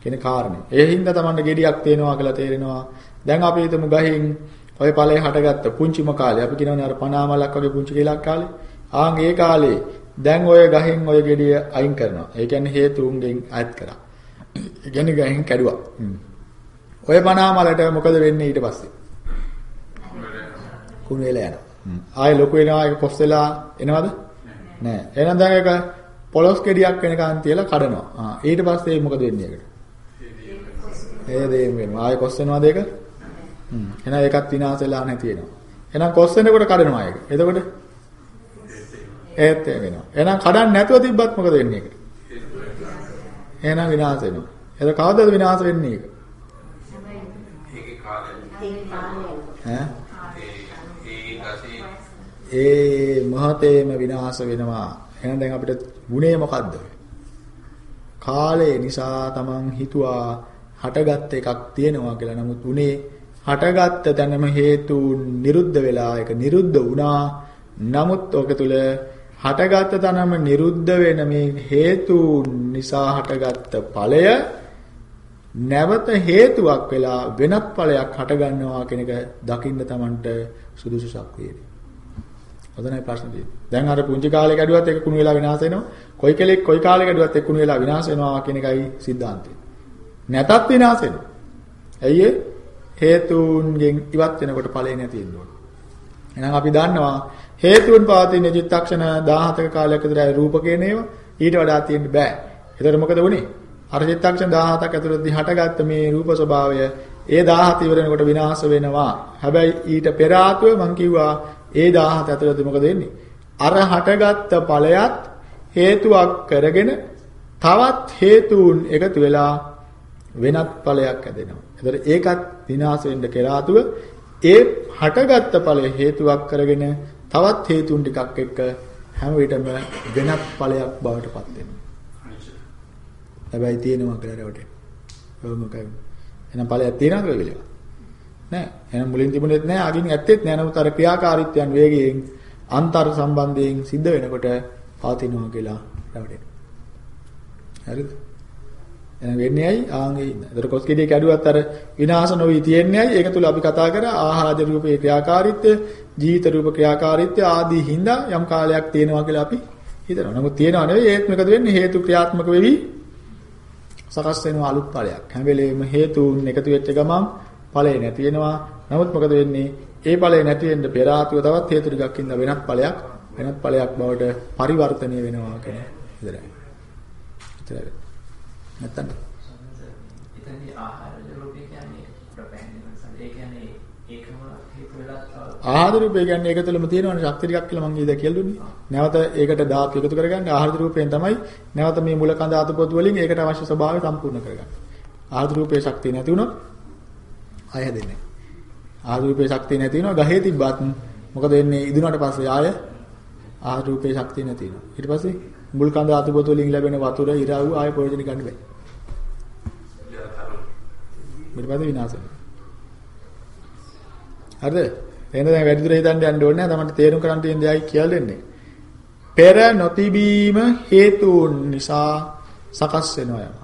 කියන කාරණේ. ඒ හින්දා Tamanට ගෙඩියක් තියෙනවා කියලා තේරෙනවා. දැන් අපි හිතමු ගහෙන් ඔය ඵලය හටගත්ත පුංචිම කාලේ අපි කියනවානේ අර පනාමලක් වගේ පුංචි කේලක් කාලේ. ආන් ඒ කාලේ දැන් ඔය ගහෙන් ඔය ගෙඩිය අයින් කරනවා. ඒ කියන්නේ හේතුන්ගෙන් අයත් කරා. ඒ කියන්නේ ගහෙන් කැඩුවා. ඔය පනාමලට මොකද වෙන්නේ ඊට පස්සේ? කුණු වෙලා යනවා. ආයෙ ලොකු වෙනවා ඒක පොස් වෙලා එනවද? නෑ. එහෙනම් දැන් ඒක පොලොස් ගෙඩියක් වෙනකන් තියලා කඩනවා. ආ ඊට පස්සේ මොකද වෙන්නේ ඒකට? ඒ දේම වෙනවා. ආයෙ කොස් වෙනවද ඒක? හ්ම්. එහෙනම් ඒකත් විනාශ වෙලා නැති වෙනවා. එහෙනම් කොස් වෙනකොට කඩනවා ඒක. එතකොට ඒත් වෙනවා. එහෙනම් කඩන්න නැතුව තිබ්බත් මොකද වෙන්නේ ඒකට? එහෙනම් විනාශ වෙනවා. ඒක කවදද විනාශ වෙන්නේ ඒක? ඒකේ කාලය ඒ කාලය ඈ? ඒ ඒ මොහතේම විනාශ වෙනවා. එහෙනම් දැන් අපිට ගුණය මොකද්ද? කාලය නිසා Taman හිතුවා හටගත් එකක් තියෙනවා කියලා. නමුත් උනේ හටගත්ත තැනම හේතු නිරුද්ධ වෙලා ඒක නිරුද්ධ වුණා. නමුත් ඔක තුල හටගත් තනම නිරුද්ධ වෙන මේ හේතුන් නිසා හටගත් ඵලය නැවත හේතුවක් වෙලා වෙනත් ඵලයක් හටගන්නවා කියන එක දකින්න Tamanට සුදුසු ශක්තියදී. අදනයි ප්‍රශ්න තියෙන්නේ. දැන් අර පුංචි කාලේ කැඩුවත් ඒක කුණු වෙලා විනාශ වෙනවා. කොයි කෙලෙක් කොයි කාලේ කැඩුවත් ඒක කුණු වෙලා විනාශ වෙනවා කියන එකයි સિદ્ધාන්තය. නැතත් විනාශ වෙනවා. ඇයි ඒ හේතුන්ගෙන් ඉවත් වෙනකොට ඵලේ නැති වෙනවා. එහෙනම් අපි දන්නවා හේතුන් පවතින චිත්තක්ෂණ 17ක කාලයක් විතරයි රූපකේ නේව ඊට වඩා තියෙන්න බෑ. ඒතර මොකද වුනේ? අර චිත්තක්ෂණ 17ක් ඇතුළතදී හටගත්ත මේ රූප ස්වභාවය ඒ 17 ඉවර වෙනකොට විනාශ වෙනවා. හැබැයි ඊට පෙර ආතුව මං කිව්වා ඒ 17 ඇතුළත මොකද වෙන්නේ? අර හටගත්ත ඵලයත් හේතුවක් කරගෙන තවත් හේතුන් එකතු වෙලා වෙනත් ඵලයක් ඇදෙනවා. එතකොට ඒකත් විනාශ වෙන්න කෙරාතුව ඒ හටගත්ත ඵලය හේතුවක් කරගෙන තවත් හේතුන් ටිකක් එක්ක හැම විටම වෙනත් ඵලයක් බවට පත් වෙනවා. හැබැයි තියෙනවා කියලා රැවටෙන. ඔය මොකයි? එහෙනම් ඵලයක් තියෙනවද කියලා? නෑ. එහෙනම් මුලින් තිබුණෙත් නෑ, අගින් ඇත්තෙත් නෑ. නමුත් අර ක්‍රියාකාරීත්වයන් වේගයෙන් අන්තර් සම්බන්ධයෙන් සිද්ධ වෙනකොට පවතිනවා කියලා රැවටෙන. හරිද? එහෙනම් වෙන්නේ ඇයි? ආන්ගේ ඉන්න. ඒතර කොස්කෙඩිය කැඩුවත් අර විනාශ නොවි තියෙන්නේ ඇයි? ඒක තුල අපි කතා කරා ආහාර රූපේ ක්‍රියාකාරීත්වය, ජීවිත රූප ක්‍රියාකාරීත්වය ආදී හින්දා යම් කාලයක් තියෙනවා කියලා අපි හිතනවා. නමුත් තියෙනව නෙවෙයි ඒත් මොකද වෙන්නේ? හේතු ක්‍රියාත්මක වෙවි සකස් වෙනවා අලුත් ඵලයක්. හැම වෙලෙම හේතුන් එකතු වෙච්ච ගමන් ඵලය නැති වෙනවා. නමුත් මොකද වෙන්නේ? ඒ ඵලය නැති වෙන්න පෙර ආතුව තවත් හේතු ටිකක් ඉඳලා වෙනත් ඵලයක් වෙනත් ඵලයක් බවට පරිවර්තනය වෙනවා කියන විතරයි. විතරයි. නැත්තම් එතනදී ආහාර රූපේ කියන්නේ ප්‍රපැන්නේ ඒ කියන්නේ ඒකම හේතු වෙලා ආහාර රූපය කියන්නේ ඒක තුළම තියෙනවනේ ශක්ති ටිකක් කියලා මම ඊද කියලා දුන්නේ. නැවත ඒකට ධාතු එකතු කරගන්න ආහාර රූපයෙන් තමයි නැවත මේ මුල කඳ අතු පොතු වලින් ඒකට අවශ්‍ය ස්වභාවය සම්පූර්ණ කරගන්න. ආහාර රූපයේ ශක්තිය නැති වුණොත් ආය හැදෙන්නේ නැහැ. ආහාර රූපයේ ශක්තිය නැති වෙනවා ගහේ තිබ්බත් මොකද වෙන්නේ ඉදුණාට පස්සේ ආය ආහාර රූපයේ ශක්තිය නැති වෙනවා. ඊට පස්සේ මුල් කඳ අතු පොතු වලින් ලැබෙන වතුර ඉරාවු ආය ප්‍රයෝජන ගන්න බෑ. ඊට පස්සේ විනාශ වෙනවා. හරිද? එහෙනම් දැන් වැඩිදුර හිතන්න යන්න ඕනේ නැහැ. තමයි තේරුම් ගන්න තියෙන දෙයයි කියලා දෙන්නේ. පෙර නොතිබීම හේතුන් නිසා සකස් වෙනවා යම.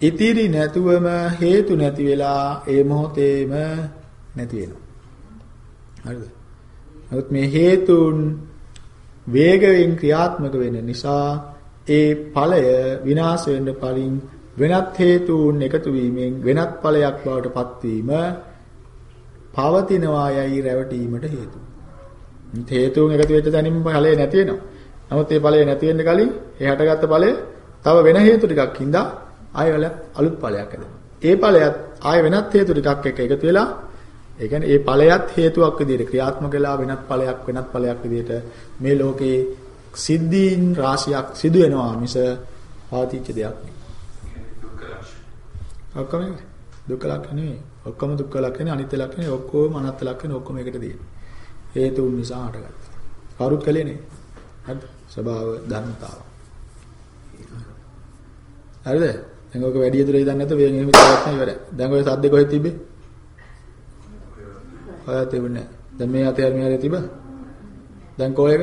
ඉතිරි නැතුවම හේතු නැති වෙලා ඒ මොහොතේම නැති වෙනවා. හරිද? නමුත් මේ හේතුන් වේගයෙන් ක්‍රියාත්මක වෙන නිසා ඒ ඵලය විනාශ වෙන්න කලින් වෙනත් හේතුන් එකතු වීමෙන් වෙනත් ඵලයක් බවට පත්වීම පවතිනවා යයි රැවටීමට හේතු. හේතුන් එකතු වෙච්ච තැනින්ම ඵලය නැති වෙනවා. නමුත් මේ ඵලය නැති වෙන්න කලින් එහාට ගත්ත ඵලය තව වෙන හේතු ටිකක් හින්දා ආය වල අලුත් ඵලයක් හැදෙනවා. ඒ ඵලයත් ආය වෙනත් හේතු ටිකක් එක්ක එකතු වෙලා ඒ කියන්නේ ඒ ඵලයත් හේතුවක් විදිහට ක්‍රියාත්මක වෙලා වෙනත් ඵලයක් වෙනත් ඵලයක් විදිහට මේ ලෝකේ සිද්ධීන් රාශියක් සිදු වෙනවා මිස පවතිච්ච දෙයක්. ඔක්කොම දුක්ඛ ලක්ෂණ. ඔක්කොම දුක්ඛ ලක්ෂණ අනිත්‍ය ලක්ෂණ ඔක්කොම අනාත්ම ලක්ෂණ ඔක්කොම එකට තියෙනවා. හේතුන් නිසා හටගත්තා. කවුරුත් කලේ නේ. හරිද? ස්වභාව ධර්මතාව. හරිද? දැන් ඔක වැඩි දුර ඉඳන් නැත්නම් වෙන එහෙම ඉවරයි. දැන් ඔය සද්දේ කොහෙද තිබ්බේ? ඔය තිබුණේ. දැන් මේ අතේ මේ අතේ තිබ්බ? දැන් කොහෙක?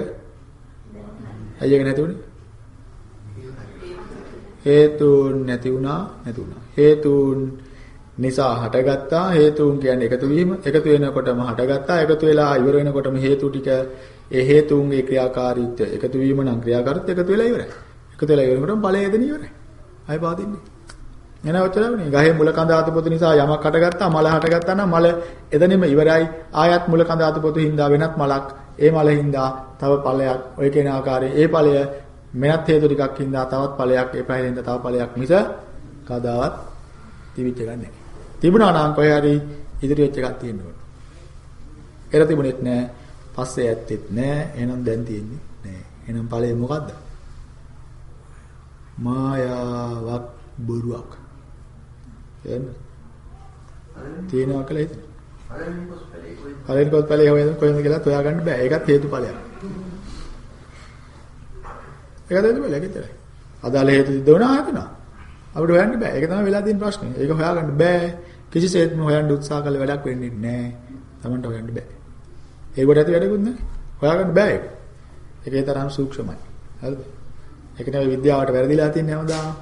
ඇයි ඒක නැති වුනේ? හේතුන් නැති වුණා නැති වුණා. හේතුන් නිසා හටගත්තා හේතුන් කියන්නේ එකතු වීම එකතු වෙනකොටම හටගත්තා එකතු වෙලා ඉවර වෙනකොටම හේතු ටික ඒ හේතුන්ගේ ක්‍රියාකාරීත්වය එකතු වීම නම් ක්‍රියාකාරීත්වය එකතු වෙලා ඉවරයි එකතු වෙලා ඉවරනකොටම ඵලය එදෙන ඉවරයි ආයි පාදින්නේ එන ඔච්චරනේ ගහේ මුල කඳ අතු පොතු නිසා යමක් හටගත්තා මල හටගත්තා නම් මල එදෙනෙම ඉවරයි ආයත් මුල කඳ අතු පොතු හින්දා වෙනත් මලක් ඒ මල හින්දා තව ඵලයක් ඔය කියන ආකාරයේ ඒ ඵලය මෙනත් හේතු ටිකක් හින්දා තවත් ඵලයක් ඒ ඵලයෙන් තව ඵලයක් මිස කදාවත් තිබිච්ච එකක් නැහැ තිබුණා නම් කොහේ හරි ඉදිරි වෙච්ච එකක් තියෙන්න ඕන. එර තිබුණෙත් නෑ. පස්සේ ඇත්තෙත් නෑ. එහෙනම් දැන් තියෙන්නේ නෑ. එහෙනම් ඵලය මොකද්ද? මායාවක් බොරුවක්. එහෙනම් තියෙනවා කියලා හිතන. පළවෙනි කොස්පලේ කොයි පළවෙනි කොත්පලේ හොයන කොහෙන්ද කියලා හොයාගන්න බෑ. ඒකත් හේතුඵලයක්. ඒක හේතුඵලයක් විතරයි. අදාළ හේතු සිද්ධ වුණා හිතනවා. අපිට හොයන්න බෑ. ඒක තමයි වෙලා තියෙන ප්‍රශ්නේ. ඒක හොයාගන්න බෑ. කිසිසේත්ම හොයන්න උත්සාහ කළ වැඩක් වෙන්නේ නැහැ. Tamanට හොයන්න බෑ. ඒකට ඇති වැඩකුත් නැහැ. හොයාගන්න බෑ ඒක. ඒකේ තරම් සූක්ෂමයි. හරිද? ඒක නෙවෙයි විද්‍යාවට වැරදිලා තියෙන්නේ හැමදාම.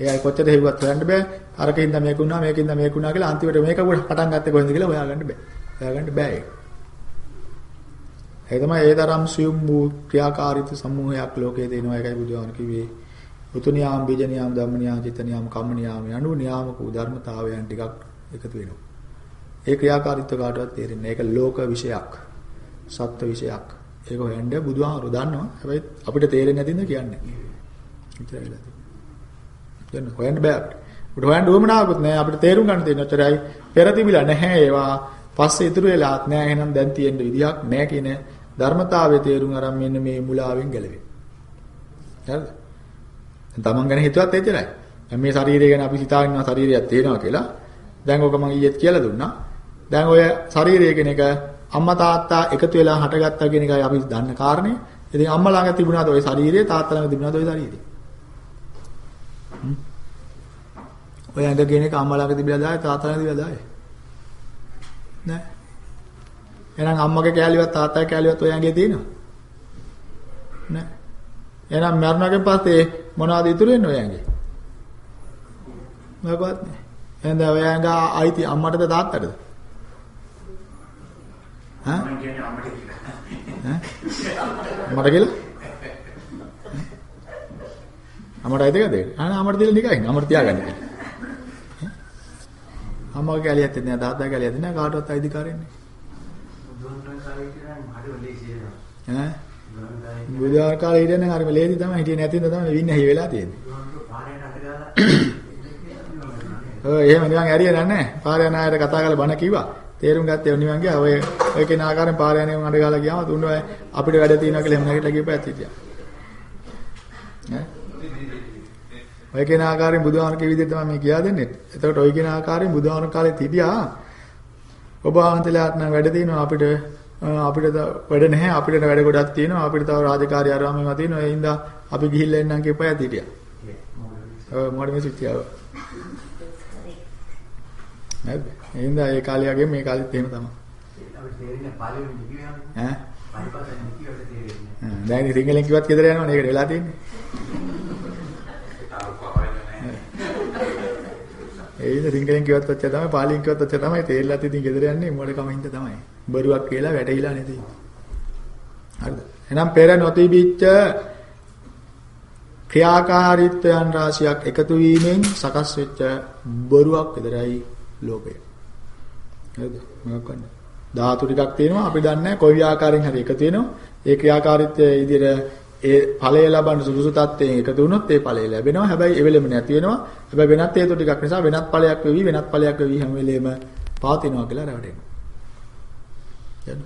ඒයි කොච්චර හෙව්වත් හොයන්න බෑ. අරකින්ද මේක වුණා මේකින්ද මේක වුණා කියලා අන්තිමට මේක පටන් ගත්තේ කොහෙන්ද කියලා හොයාගන්න බෑ. හොයාගන්න බෑ ඒක. ඒ තමයි ඒ තරම් සියුම් වූ ක්‍රියාකාරීත්ව සමූහයක් ලෝකයේ දෙනවා ඒකයි බුදුහාම කිව්වේ. උතු නියාම බීජ නියාම ධම්ම නියාම චිත්ත නියාම කම්ම නියාම යනු නියාමක ධර්මතාවයන් ටිකක් එකතු වෙනවා. ඒ ක්‍රියාකාරීත්ව කාටවත් තේරෙන්නේ නැහැ. ඒක ලෝක විෂයක්. සත්ත්ව විෂයක්. ඒක හොයන්න බුදුහාමරු දන්නවා. හැබැයි අපිට තේරෙන්නේ නැතිඳ කියන්නේ. ඉතරයි වෙලා තියෙන්නේ. හොයන්න බෑ අපිට. අපිට හොයන්න උවමනාවකුත් නැහැ. අපිට තේරුම් ගන්න තියෙන ඔච්චරයි. පෙර තිබිලා නැහැ ඒවා. පස්සේ ඉතුරු වෙලාත් නැහැ. එහෙනම් දැන් තියෙන්න විදිහක් නැහැ කියන ධර්මතාවයේ තේරුම් අරන් මෙන්න මේ මුලාවෙන් ගැලවෙන්න. හරිද? දැන් Taman ගැන හිතුවත් එච්චරයි. දැන් මේ ශරීරය ගැන අපි හිතාගෙන ඉන්න ශරීරයක් තියෙනවා කියලා. දැන් ඔක මම ඊයේත් කියලා දුන්නා. දැන් ඔය ශරීරය කියන එක අම්මා තාත්තා එකතු වෙලා හටගත්තා කියන එකයි අපි දන්න කාරණේ. ඉතින් අම්මා ළඟ තිබුණාද ওই ශරීරය තාත්තා ළඟ තිබුණාද ওই ශරීරය? ඔය ඇඟ කියන එක අම්මා ළඟ තිබිලා දායි තාත්තා ළඟ තිබිලා දායි. නෑ. එහෙනම් අම්මගේ කැලියවත් තාත්තාගේ කැලියවත් ඔය ඇඟේ තියෙනවද? නෑ. එහෙනම් මරණයෙන් පස්සේ මොනවද ඉතුරු වෙන්නේ ඔය ඇඟේ? මොකවත් නෑ. එහෙනම් ඔය ඇඟ අයිති අම්මටද තාත්තටද? ඈ? මට කියලා? අම්මට අයිතිද දෙන්නේ? අනේ අම්මට දීලා නිකන් අම්මට තියාගන්න. අම්මගේ කැලියක් දෙන්නේ නැහැ තාත්තා කැලියක් දෙන්නේ නැහැ කාටවත් අයිතිකාරයෙන් නැහැ. බුදුන් කාලේ හිටියනම් හරිම ලේසි තමයි හිටියේ නැතිනම් තමයි වින්න හි වෙලා තියෙන්නේ. ඔය එහෙම නිකන් ඇරිය නැහැ. පාරේ යන අයට කතා කරලා බණ කිව්වා. තේරුම් ගත්තේ නිවන් ගියා. ඔය ඔය කෙන ආකාරයෙන් පාරේ යන අඬ ගාලා ගියාම තුන් ඔය අපිට වැඩ තියෙනවා කියලා එහෙම නැගිටලා ගිහපැත් හිටියා. ඈ? ඔය කෙන ආකාරයෙන් බුදුහාමර කිය විදිහට තමයි මේ කියා දෙන්නේ. එතකොට ඔය කෙන ආකාරයෙන් බුදුහාමර කාලේ තිබියා. ඔබ වහන්සේලාට නම් වැඩ තියෙනවා අපිට අපිට වැඩ නැහැ අපිට වැඩ ගොඩක් තියෙනවා අපිට තව රාජකාරී ආරාමෙම තියෙනවා ඒ හින්දා අපි ගිහිල්ලා එන්නම් කියපෑ හිටියා. ඔව් මොකද මේ සිටියව. නේද? ඒ හින්දා ඒ කාලේ මේ කාලෙත් එහෙම තමයි. අපිට තේරෙන්නේ පාලියෙන් නිකියන්නේ. ඈ? පරිපාසයෙන් නිකියවට තේරෙන්නේ. දැන් ඉතින් සිංහලෙන් කිව්වත් ගෙදර යනවනේ ඒකට වෙලා තියෙන්නේ. ඒ ඉතින් සිංහලෙන් කිව්වත් ඔච්චර තමයි පාලියෙන් කිව්වත් ඔච්චර තමයි තේරෙලත් ඉතින් ගෙදර යන්නේ මොඩකම හින්දා තමයි. බරුවක් කියලා වැටහිලා නැති. හරිද? එහෙනම් පෙර නොතිබිච්ච ක්‍රියාකාරීත්වයන් රාශියක් එකතු වීමෙන් සකස් වෙච්ච බොරුවක් විතරයි ලෝකය. හරිද? මොකක් වන්නේ? ධාතු ටිකක් තියෙනවා අපි දන්නේ කොයි ආකාරයෙන් හරි එකතු වෙනවා. ඒ ක්‍රියාකාරීත්වයේ ඉදිරියට ඒ ඵලය ලබන්න සුදුසු තත්ත්වයෙන් එකතු වුණොත් ඒ ඵලය ලැබෙනවා. හැබැයි ඒ වෙලෙම නැති වෙනවා. හැබැයි වෙනත් හේතු ටිකක් නිසා වෙනත් ඵලයක් වෙවි වෙනත් ඵලයක් වෙවි හැම වෙලෙම පාතිනවා කියලා රැවටෙනවා. යන්න.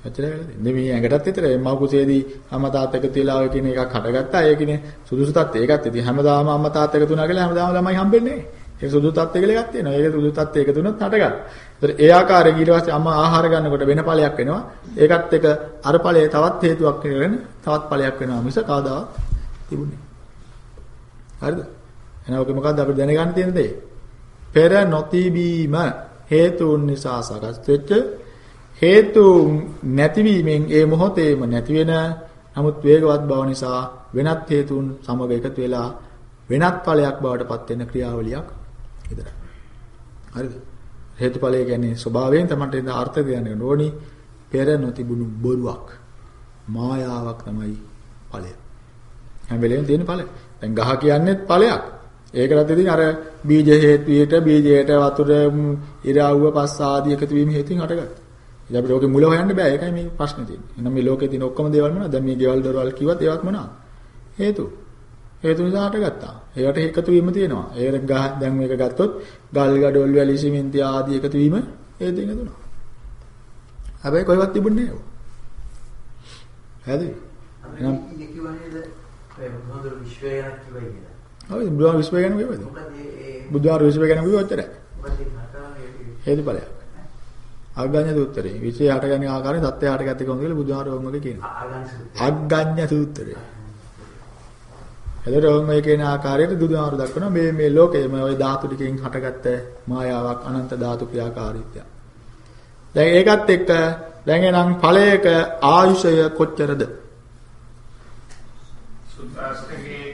ඇත්තටම නෙමෙයි ඇඟටත් විතරයි මව කුසේදී අම්මා තාත්තා එකතු වෙලා ඔය කියන එකක් හටගත්තා. ඒකිනේ සුදුසු තත්ත්වය. ඒකත් ඉතින් හැමදාම අම්මා තාත්තා එකතු වුණා කියලා හැමදාම ළමයි හම්බෙන්නේ නැහැ. ඒ සුදුසු තත්ත්වය කියලා එකක් තියෙනවා. ඒක සුදුසු තත්ත්වය එකතු වුණොත් හටගන්නවා. ඒතර ඒ ආකාරයෙන් ඊට පස්සේ අම්මා ආහාර ගන්නකොට වෙන ඵලයක් වෙනවා. ඒකත් එක අර ඵලයේ තවත් හේතුවක් කරගෙන තවත් ඵලයක් වෙනවා මිස කවදාවත් තිබුණේ. හරිද? එහෙනම් ඔක මොකද්ද අපිට දැනගන්න තියෙන දේ? පෙර නොතිබීම හේතුන් නිසා සකස් වෙච්ච හේතු නැතිවීමෙන් ඒ මොහොතේම නැති වෙන නමුත් වේගවත් බව නිසා වෙනත් හේතුන් සමග එකතු වෙලා වෙනත් ඵලයක් බවට පත් වෙන ක්‍රියාවලියක් විතරයි. හරිද? හේතුඵලය කියන්නේ ස්වභාවයෙන් තමයි ඉඳ අර්ථ දෙන්න ඕනි. පෙර නොතිබුණු බොරුවක්. මායාවක් තමයි ඵලය. හැම වෙලෙම තියෙන ඵලය. දැන් ගහ කියන්නේත් ඵලයක්. ඒකටත් ඉතින් අර බීජ හේතුයට බීජයට වතුර ඉරාවුව පස්ස ආදී එකතු වීම හේතුන් හටගත්තා. ඉතින් අපිට ඕකේ මුල හොයන්න බෑ. ඒකයි මේ ප්‍රශ්නේ තියෙන්නේ. එහෙනම් මේ ලෝකේ තියෙන ඔක්කොම දේවල් මොනවද? දැන් මේ ගෙවල් දොරවල් කිව්වත් ඒවත් මොනවද? හේතු. හේතු නිසා හටගත්තා. ඒකට එකතු වීම තියෙනවා. ඒක ගහ දැන් මේක ගත්තොත් ගල් ගඩොල් වැලි සිමෙන්ති ආදී එකතු වීම ඒ දෙක තුනක්. හැබැයි කොහෙවත් තිබුණේ නෑ. හරිද? එහෙනම් බුදුහාම විශ්වය ගැන කිව්වද? ඒ බුදුහාම විශ්වය ගැන කිව්ව ඔච්චරයි. මොකද ඒ කතාවේ හේතුඵලයක්. අග්ගඤ්ඤ සූත්‍රය. විශේෂ හටගන්නේ ආකාරයෙන් සත්‍ය හටගත්තේ කොහොමද කියලා බුදුහාරෝම වගේ කියනවා. අග්ගඤ්ඤ සූත්‍රය. එතකොට මේ කියන ආකාරයට බුදුහාර දක්වනවා මේ මේ ලෝකයේම ওই ධාතු ටිකෙන් හටගත්ත මායාවක් අනන්ත ධාතු ක්‍රියාකාරීත්වය. දැන් ඒකත් එක්ක දැන් එනම් ඵලයක ආයුෂය කොච්චරද? සුද්දාස්තගේ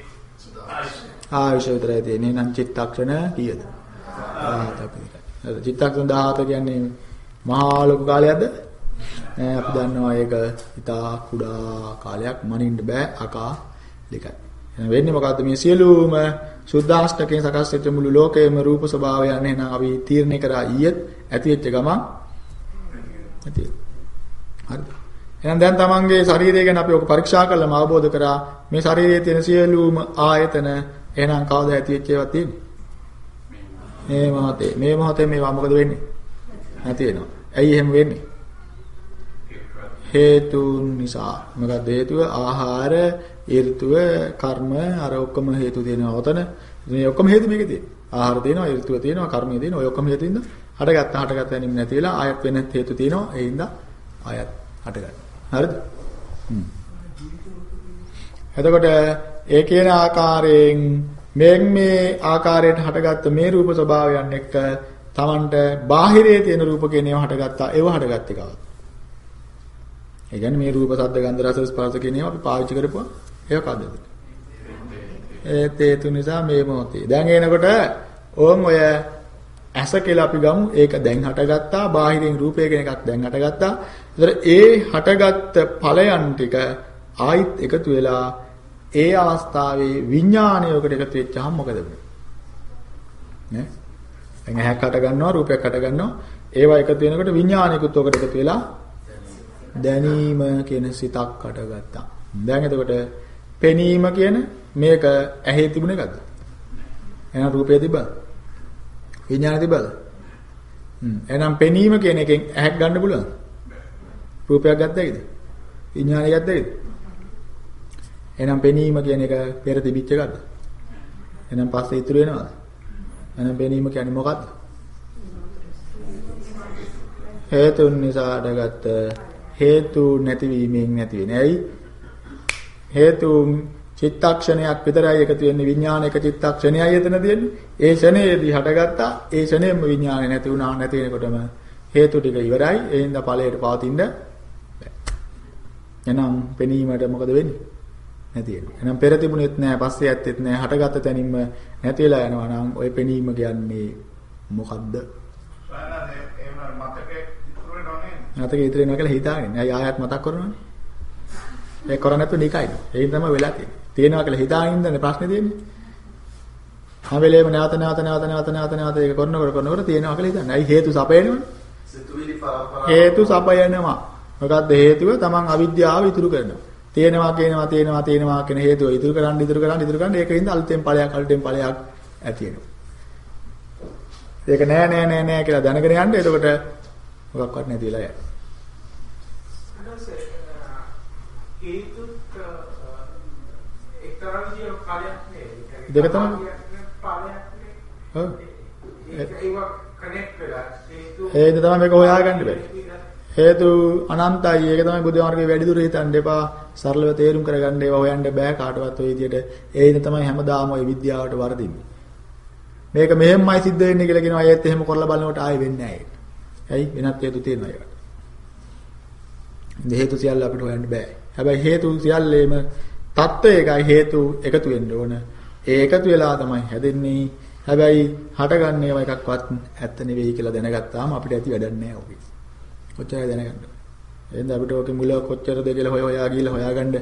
ආයුෂ විතරයි තියෙන්නේ නම් චිත්තක්ෂණ කීයද? 17ක් විතරයි. චිත්තක්ෂණ 17 කියන්නේ මහා ලොකු කාලයක්ද? නෑ අපි දන්නවා ඒක ඉතා කුඩා කාලයක් මනින්න බෑ අකා දෙකයි. එහෙනම් වෙන්නේ මොකද්ද මේ සියලුම සුද්ධාෂ්ටකයෙන් සකස් වෙච්ච මුළු ලෝකයේම රූප ස්වභාවයන් එහෙනම් අපි තීරණය කරා ඊයේත් ඇති වෙච්ච ගමන් ඇති. හරිද? එහෙනම් දැන් තමන්ගේ ශරීරය ගැන අපි ඔක පරීක්ෂා කළාම අවබෝධ කරා මේ ශරීරයේ තියෙන සියලුම ආයතන එහෙනම් කවද ඇති වෙච්ච ඒවා තියෙන්නේ? මේ මොහොතේ මේ මොහොතේ මේවා මොකද වෙන්නේ? නැති වෙනවා. ඇයි එහෙම වෙන්නේ? හේතුන් නිසා. මොකද හේතුව ආහාර, ඍතුව, කර්ම අර ඔක්කොම හේතු දෙනවා. ඔතන මේ ඔක්කොම හේතු මේකේ තියෙනවා. ආහාර දෙනවා, ඍතුව තියෙනවා, කර්මය දෙනවා. ඔය ඔක්කොම හේතුින්ද හටගත්ත හටගත්ත වෙනින් නැති වෙලා ආයත් වෙන හේතු තියෙනවා. ඒ හින්දා ආයත් හටගන්නවා. හරිද? හ්ම්. එතකොට ඒ කියන ආකාරයෙන් මෙන් මේ ආකාරයට හටගත්ත මේ රූප ස්වභාවයන් එක්ක Tamanට බාහිරයේ තියෙන රූප කියන ඒවා හටගත්තා ඒව හටගත්තේ කවද? ඒ කියන්නේ මේ රූප, ශබ්ද, ගන්ධ, රස, ස්පර්ශ කියන ඒවා අපි පාවිච්චි කරපුවා ඒවා කවදද? ඒත් ඒ තුන නිසා මේ මොහොතේ. දැන් එනකොට ඕම් ඔය ඇස කියලා අපි ගමු. ඒක දැන් හටගත්තා. බාහිරින් රූපය කියන එකක් දැන් හටගත්තා. ඒතර ඒ හටගත්ත ඵලයන් ටික ආයිත් එකතු වෙලා ඒ අවස්ථාවේ විඥානයකට එකතු වෙච්චාම මොකද වෙන්නේ? නේ? දැන් ඇහැක් හට ගන්නවා රූපයක් හට ගන්නවා ඒවා එකතු වෙනකොට විඥානිකුත් ඔකට එකතු වෙලා දැනීම කියන සිතක් හටගත්තා. දැන් එතකොට පෙනීම කියන මේක ඇහි තිබුණ එකද? එහෙනම් රූපේ තිබ්බද? විඥානේ තිබ්බද? හ්ම් එහෙනම් පෙනීම කියන එකෙන් ඇහක් ගන්න පුළුවන්ද? රූපයක් ගත්තයිද? විඥානය ගත්තයිද? එහෙනම් පෙනීම කියන එක පෙර තිබිච්ච එකද? එහෙනම් පස්සේ ඉතුරු වෙනවද? එහෙනම් පෙනීම කියන්නේ මොකක්ද? හේතුන් නිසා අඩගත් හේතු නැතිවීමෙන් නැති වෙන්නේ. ඇයි? හේතුන් චිත්තක්ෂණයක් විතරයි එකතු වෙන්නේ විඥානයක චිත්තක්ෂණයයි එතන තියෙන්නේ. ඒ ෂණයේදී හටගත්තා. ඒ ෂණයෙම විඥානය නැති වුණා නැති වෙනකොටම හේතු ටික ඉවරයි. ඒ හින්දා ඵලයට පවතින්න බෑ. එහෙනම් පෙනීමට මොකද වෙන්නේ? නැති වෙනවා. එහෙනම් පෙර තිබුණෙත් නැහැ, පස්සේ ඇත්තෙත් නැහැ, හටගත්ත තැනින්ම නැති වෙලා යනවා නම් ওই පෙනීම කියන්නේ මොකද්ද? මතකේ ඉතුරු වෙනවා කියලා හිතාගෙන. අය ආයත් මතක් කරනවනේ. ඒ කරන්නේ නැතු නිකයිද? ඒකින් තමයි වෙලා තියෙන්නේ. තියෙනවා කියලා හිතාගෙන ඉඳන්නේ ප්‍රශ්නේ තියෙන්නේ. හැම වෙලේම නැවත නැවත නැවත නැවත නැවත නැවත ඒක කරනකොට කරනකොට තියෙනවා කියලා හිතන්නේ. අයි හේතු සපයනවනේ. හේතු සපයනවා. මොකද්ද හේතුව? Taman අවිද්‍යාව ඉතුරු කරනවා. තියෙනවා කියනවා තියෙනවා තියෙනවා කියන හේතුව ඉදිරි කරන්න ඉදිරි කරන්න ඉදිරි කරන්න ඒකින්ද අලුතෙන් ඵලයක් අලුතෙන් ඵලයක් ඇති වෙනවා. ඒක නෑ නෑ නෑ නෑ කියලා දැනගෙන යන්න එතකොට මොකක්වත් නැති වෙලා යනවා. හේතුත් එක්තරා විදිහක ඵලයක් නේ. දෙක තමයි. ඔව්. ඒක හේතු හේතු තමයි මේක හොයාගන්න බැහැ. හේතු අනන්තයි. ඒක තමයි බුදු මාර්ගයේ වැඩි දුර හිතන්න එපා. සරලව තේරුම් කරගන්න ඒවා හොයන්න බෑ කාටවත් ඔය විදියට. ඒ ඉතින් තමයි හැමදාම ওই විද්‍යාවට වර්ධින්නේ. මේක මෙහෙමයි සිද්ධ වෙන්නේ කියලා කියනවා. ඒත් එහෙම කරලා බලනකොට ආයෙ වෙන්නේ නැහැ ඒක. ඇයි? වෙනත් හේතු තියෙනවා ඒකට. හේතු සියල්ල අපිට හොයන්න බෑ. හැබැයි හේතුන් සියල්ලේම தত্ত্বය එකයි හේතු එකතු වෙන්න ඕන. ඒ එකතු වෙලා තමයි හැදෙන්නේ. හැබැයි හටගන්න ඒවා එකක්වත් ඇත්ත නෙවෙයි කියලා දැනගත්තාම අපිට ඇති වැඩක් නෑ ඔකේ. කොච්චර දැනගන්නද? එහෙනම් අපිට ඔකේ මුල කොච්චරද කියලා හොය හොයා ගිහලා හොයාගන්න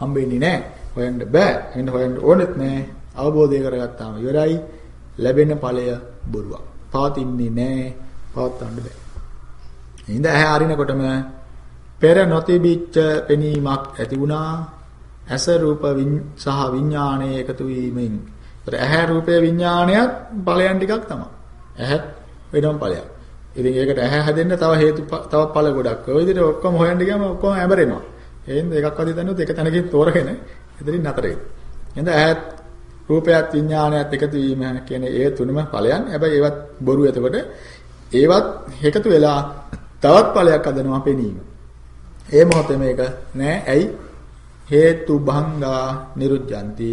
හම්බෙන්නේ නෑ. හොයන්න බෑ. එහෙනම් හොයන්න ඕනෙත් නෑ. අවබෝධය කරගත්තාම ඉවරයි. ලැබෙන ඵලය බොරුවක්. පවතින්නේ නෑ. පවත්තන්න බෑ. එහෙනම් ඇහැ අරිනකොටම පෙර නොතිබිච්ච පෙනීමක් ඇති වුණා. ඇස රූප සහ විඥානයේ එකතු වීමෙන්. ඒතර ඇහැ රූපය විඥානයත් ඵලයන් ටිකක් තමයි. ඇහත් වෙනම ඵලයක්. ඉතින් ඒකට ඇහැ හැදෙන්න තව හේතු තව ඵල ගොඩක්. ඔය විදිහට ඔක්කොම හොයන්න ගියාම ඔක්කොම ඇඹරෙනවා. එහෙනම් එකක් වදින් දන්නොත් එක තැනකින් තෝරගෙන එතනින් නතර වෙනවා. එහෙනම් ඇහත් රූපයත් විඥානයත් එකතු වීම කියන ඒ තුනම ඵලයන්. හැබැයි ඒවත් බොරු එතකොට ඒවත් එකතු වෙලා තවත් ඵලයක් හදනවා පෙනීම. ඒ මොහොතේ මේක නෑ ඇයි හේතු භංගා නිරුද්ධಂತಿ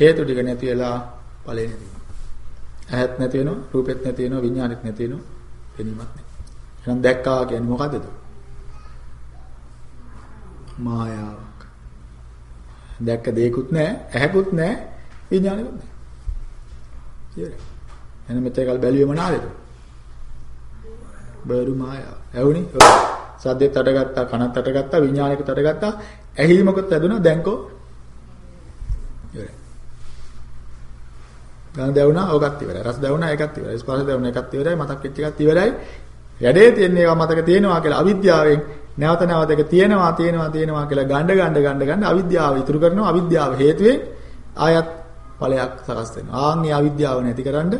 හේතු ටික නැති වෙලා ඵලෙ නැති වෙනවා. ඇහත් නැති වෙනවා, රූපෙත් නැති වෙනවා, විඥානෙත් නැති වෙනවා, පෙනීමත් නැහැ. එහෙනම් දැක්කා කියන්නේ මොකද්ද? මායාවක්. දැක්ක දෙයක්වත් නැහැ, ඇහැකුත් නැහැ, විඥානෙකුත් නැහැ. ඉතින් එහෙනම් මෙතේ කල් බැලුවේ මොනවාද? බරු මායාව. ඇහුණි? සද්දෙත් අඩගත්තා, කනත් අඩගත්තා, විඥානෙකුත් අඩගත්තා, ඇහිීමකුත් ඇදුණා දැන්කෝ. ඉවරයි. ගඳ දැවුණා ඕකත් ඉවරයි. රස දැවුණා ඒකත් ඉවරයි. ස්පර්ශ දැවුණා ඒකත් ඉවරයි. මතක් වෙච්ච එකත් ඉවරයි. වැඩේ තියෙන්නේ ඒවා මතක තියෙනවා කියලා අවිද්‍යාවෙන් නැවත නැවත ඒක තියෙනවා තියෙනවා තියෙනවා කියලා ගණ්ඩ ගණ්ඩ ගණ්ඩ ගණ්ඩ අවිද්‍යාව ඉතුරු කරනවා අවිද්‍යාව හේතුවෙන් ආයත් ඵලයක් සකස් වෙනවා. ආන්ගේ අවිද්‍යාව නැතිකරන්න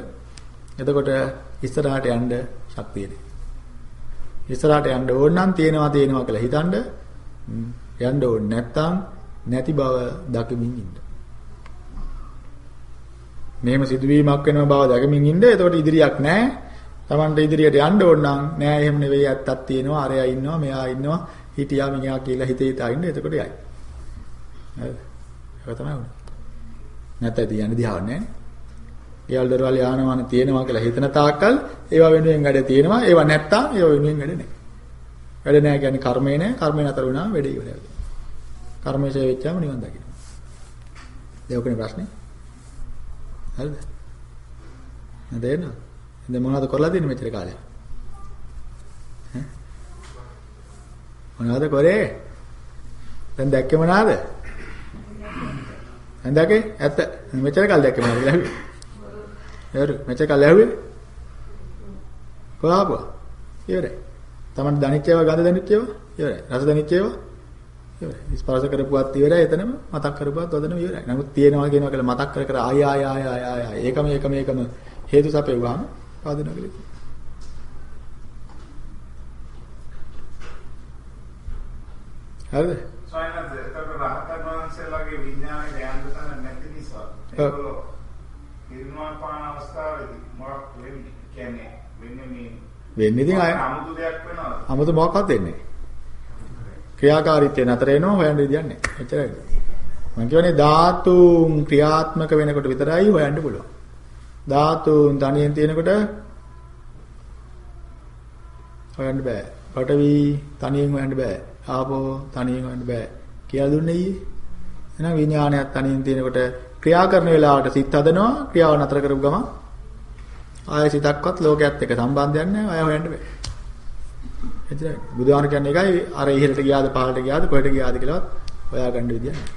එතකොට ඉස්සරහට යන්න ශක්තිය දෙයි. ඉස්සරහට යන්න ඕන නම් තියෙනවා තියෙනවා කියලා හිතනද යන්න ඕනේ නැත්තම් නැති බව දකිමින් ඉන්න. මෙහෙම සිදුවීමක් වෙනව බව දකිමින් ඉන්න. එතකොට ඉදිරියක් නැහැ. Tamante ඉදිරියට යන්න ඕන නම් නෑ එහෙම නෙවෙයි ඇත්තක් තියෙනවා. අරයා ඉන්නවා, මෙයා ඉන්නවා, හිටියා මිනිහා කියලා හිතේ හිතා ඉන්න. එතකොට යයි. හරිද? ඒක තමයි උනේ. නැත්නම් ඉතින් යන්නේ දිහාවක් නැහැ. ගෙවල් දරවල් යාන වාහන තියෙනවා කියලා හිතන තාක්කල් ඒවා වෙනුවෙන් වැඩ තියෙනවා. ඒවා නැත්තම් ඒවා වෙනුවෙන් වැඩ නැහැ. වැඩ නැහැ කියන්නේ කර්මය නැහැ. කර්මය නතර වුණාම වැඩ ඉවරයි. කර්මය ඡය වෙච්චාම නිවන් දකින්න. ඒකනේ ප්‍රශ්නේ. හරිද? නේද? දැන් මොනවද කරලා දෙන්නේ මෙච්චර කාලයක්? ඈ? මොනවද කරේ? දැන් දැක්කේ මොනවද? දැන් දැක්කේ ඇත්ත. මෙච්චර කාලයක් දැක්කේ මොනවද කියලා හරි මෙච්චර කාලයක් ඇහුවේ? කොහාපුවා? ඉවරයි. Taman දැනෙච්ච ඒවා ගඳ දැනෙච්ච ඒවා ඉවරයි. රස දැනෙච්ච ඒවා ඉවරයි. ස්පර්ශ කරපුවත් ඉවරයි. එතනම මතක් කරපුවත් ඔතනම ඉවරයි. නමුත් තියෙනවා කියනවා කියලා මතක් කර කර ආය ආය ආය ආය ආය ඒකම ඒකම ඒකම හේතු සපෙව්වහම පාදිනවා කියලා. හරිද? සයනද එතකොට රහතන් වහන්සේලාගේ විඥානයේ යන්න තැන නැති නිසා ඒගොල්ලෝ නිර්මාණ පාන අවස්ථාවේදී මොකක් වෙන්නේ? කියන්නේ වෙන්නේ මේ වෙන්නේ ඉතින් අය අමුතු දෙයක් වෙනවා. අමුතු මොකක්වත් වෙන්නේ නැහැ. ක්‍රියාකාරීත්වය නතර වෙනවා හොයන්න විදියක් නැහැ. එච්චරයි. මම කියන්නේ ධාතුන් ක්‍රියාත්මක වෙනකොට විතරයි හොයන්න පුළුවන්. ධාතුන් තනියෙන් තියෙනකොට හොයන්න බෑ. පඨවි තනියෙන් හොයන්න බෑ. ආපෝ තනියෙන් හොයන්න බෑ. කියලා දුන්නේ ඊයේ. එහෙනම් විඥානයක් තනියෙන් තියෙනකොට ක්‍රියා කරන වෙලාවට සිත් හදනවා ක්‍රියාව නතර කරපු ගමන් ආයෙ සිතක්වත් ලෝකයක් එක්ක සම්බන්ධයක් නැහැ අය හොයන්න බෑ. එතන බුදුහාම කියන්නේ ඒකයි අර ඉහළට ගියාද පහළට ගියාද කොහෙට ගියාද කියලාවත් හොයාගන්න විදියක් නැහැ.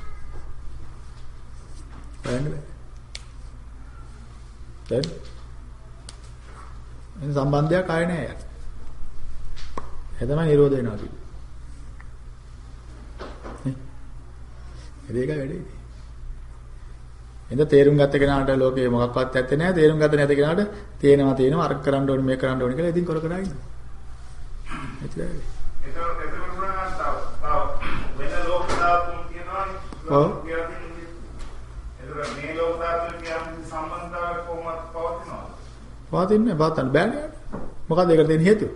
හොයන්න බෑ. දැන් එන සම්බන්ධයක් ආයේ නැහැ යට. ඒ තමයි නිරෝධ වෙනවා කියන්නේ. නේ? ඒකයි වැඩේ. එඳ තේරුම් ගත්ත කෙනාට ලෝකේ මොකක්වත් ඇත්තේ නැහැ. තේරුම් ගත්ත නැති කෙනාට තේනවා තේනවා අර කරන්න ඕනේ මේක කරන්න ඕනේ කියලා ඉතින් කර කර ඉන්නවා. එච්චරයි. එතකොට එතකොට උනා තව වෙන ලෝක ධාතුන් කියනවනේ. ඔව්. එතකොට මේ ලෝක ධාතුන් කියන්නේ සම්බන්ධතාවය කොහොමද පවතිනවද? පවතින්නේ බාතන් බෑනේ. මොකද ඒකට තියෙන හේතුව?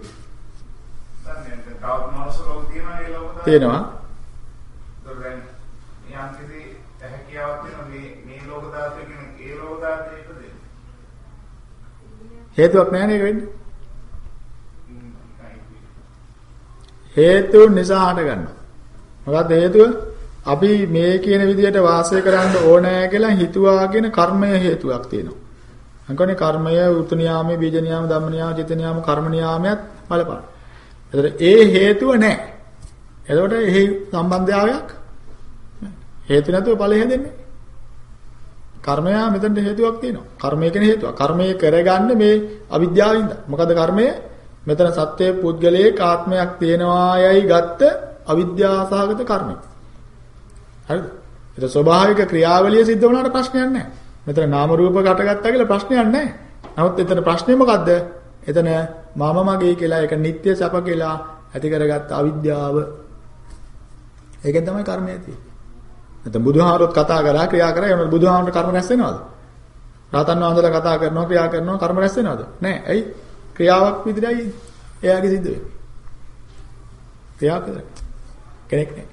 තියෙනවා දැන් යම් කිසි හැකියාවක් තියෙනවා මේ මේ ලෝක ධාතුව කියන ඒ ලෝක ධාතුව එකද? හේතුවක් නැහැ නේද වෙන්නේ? හේතුන් නිසා හට ගන්නවා. මොකද්ද හේතුව? අපි මේ කියන විදිහට වාසය කරන්න ඕනෑ කියලා හිතුවා කියන කර්මය හේතුවක් තියෙනවා. අංකෝනේ කර්මය, උතු නියාමයේ, බීජ නියාම, ධම්ම නියාම, චිත්ත නියාම, කර්ම නියාමයක් බලපාන. එතකොට ඒ හේතුව නැහැ. එතකොට එහි සම්බන්ධතාවයක් හේතු නැතුව ඵලෙ හැදෙන්නේ. කර්මය මෙතනට හේතුවක් තියෙනවා. කර්මය කියන හේතුව. කර්මය කරගන්නේ මේ අවිද්‍යාවින්ද. මොකද කර්මය මෙතන සත්‍යයේ පුද්ගලයේ ආත්මයක් තියෙනවායයි ගත්ත අවිද්‍යාසහගත කර්මය. හරිද? ඒක ස්වභාවික ක්‍රියාවලිය සිද්ධ වුණාට ප්‍රශ්නයක් නැහැ. මෙතන නාම රූප කටගත්තා කියලා ප්‍රශ්නයක් නැහැ. නමුත් එතන ප්‍රශ්නේ මොකද්ද? එතන මම මගේ කියලා ඒක නිත්‍ය සැප කියලා ඇති කරගත්ත අවිද්‍යාව. ඒකෙන් තමයි කර්මය තියෙන්නේ. නැත්නම් බුදුහාරොත් කතා කරා ක්‍රියා කරා එහෙනම් බුදුහාමර කර්ම රැස් වෙනවද? රාතන් වහන්සේලා කතා කරනවා ක්‍රියා කරනවා කර්ම රැස් වෙනවද? නැහැ. ඇයි? ක්‍රියාවක් විතරයි එයාගේ සිද්ධ වෙන්නේ. ක්‍රියා කරන කෙනෙක් නෑ.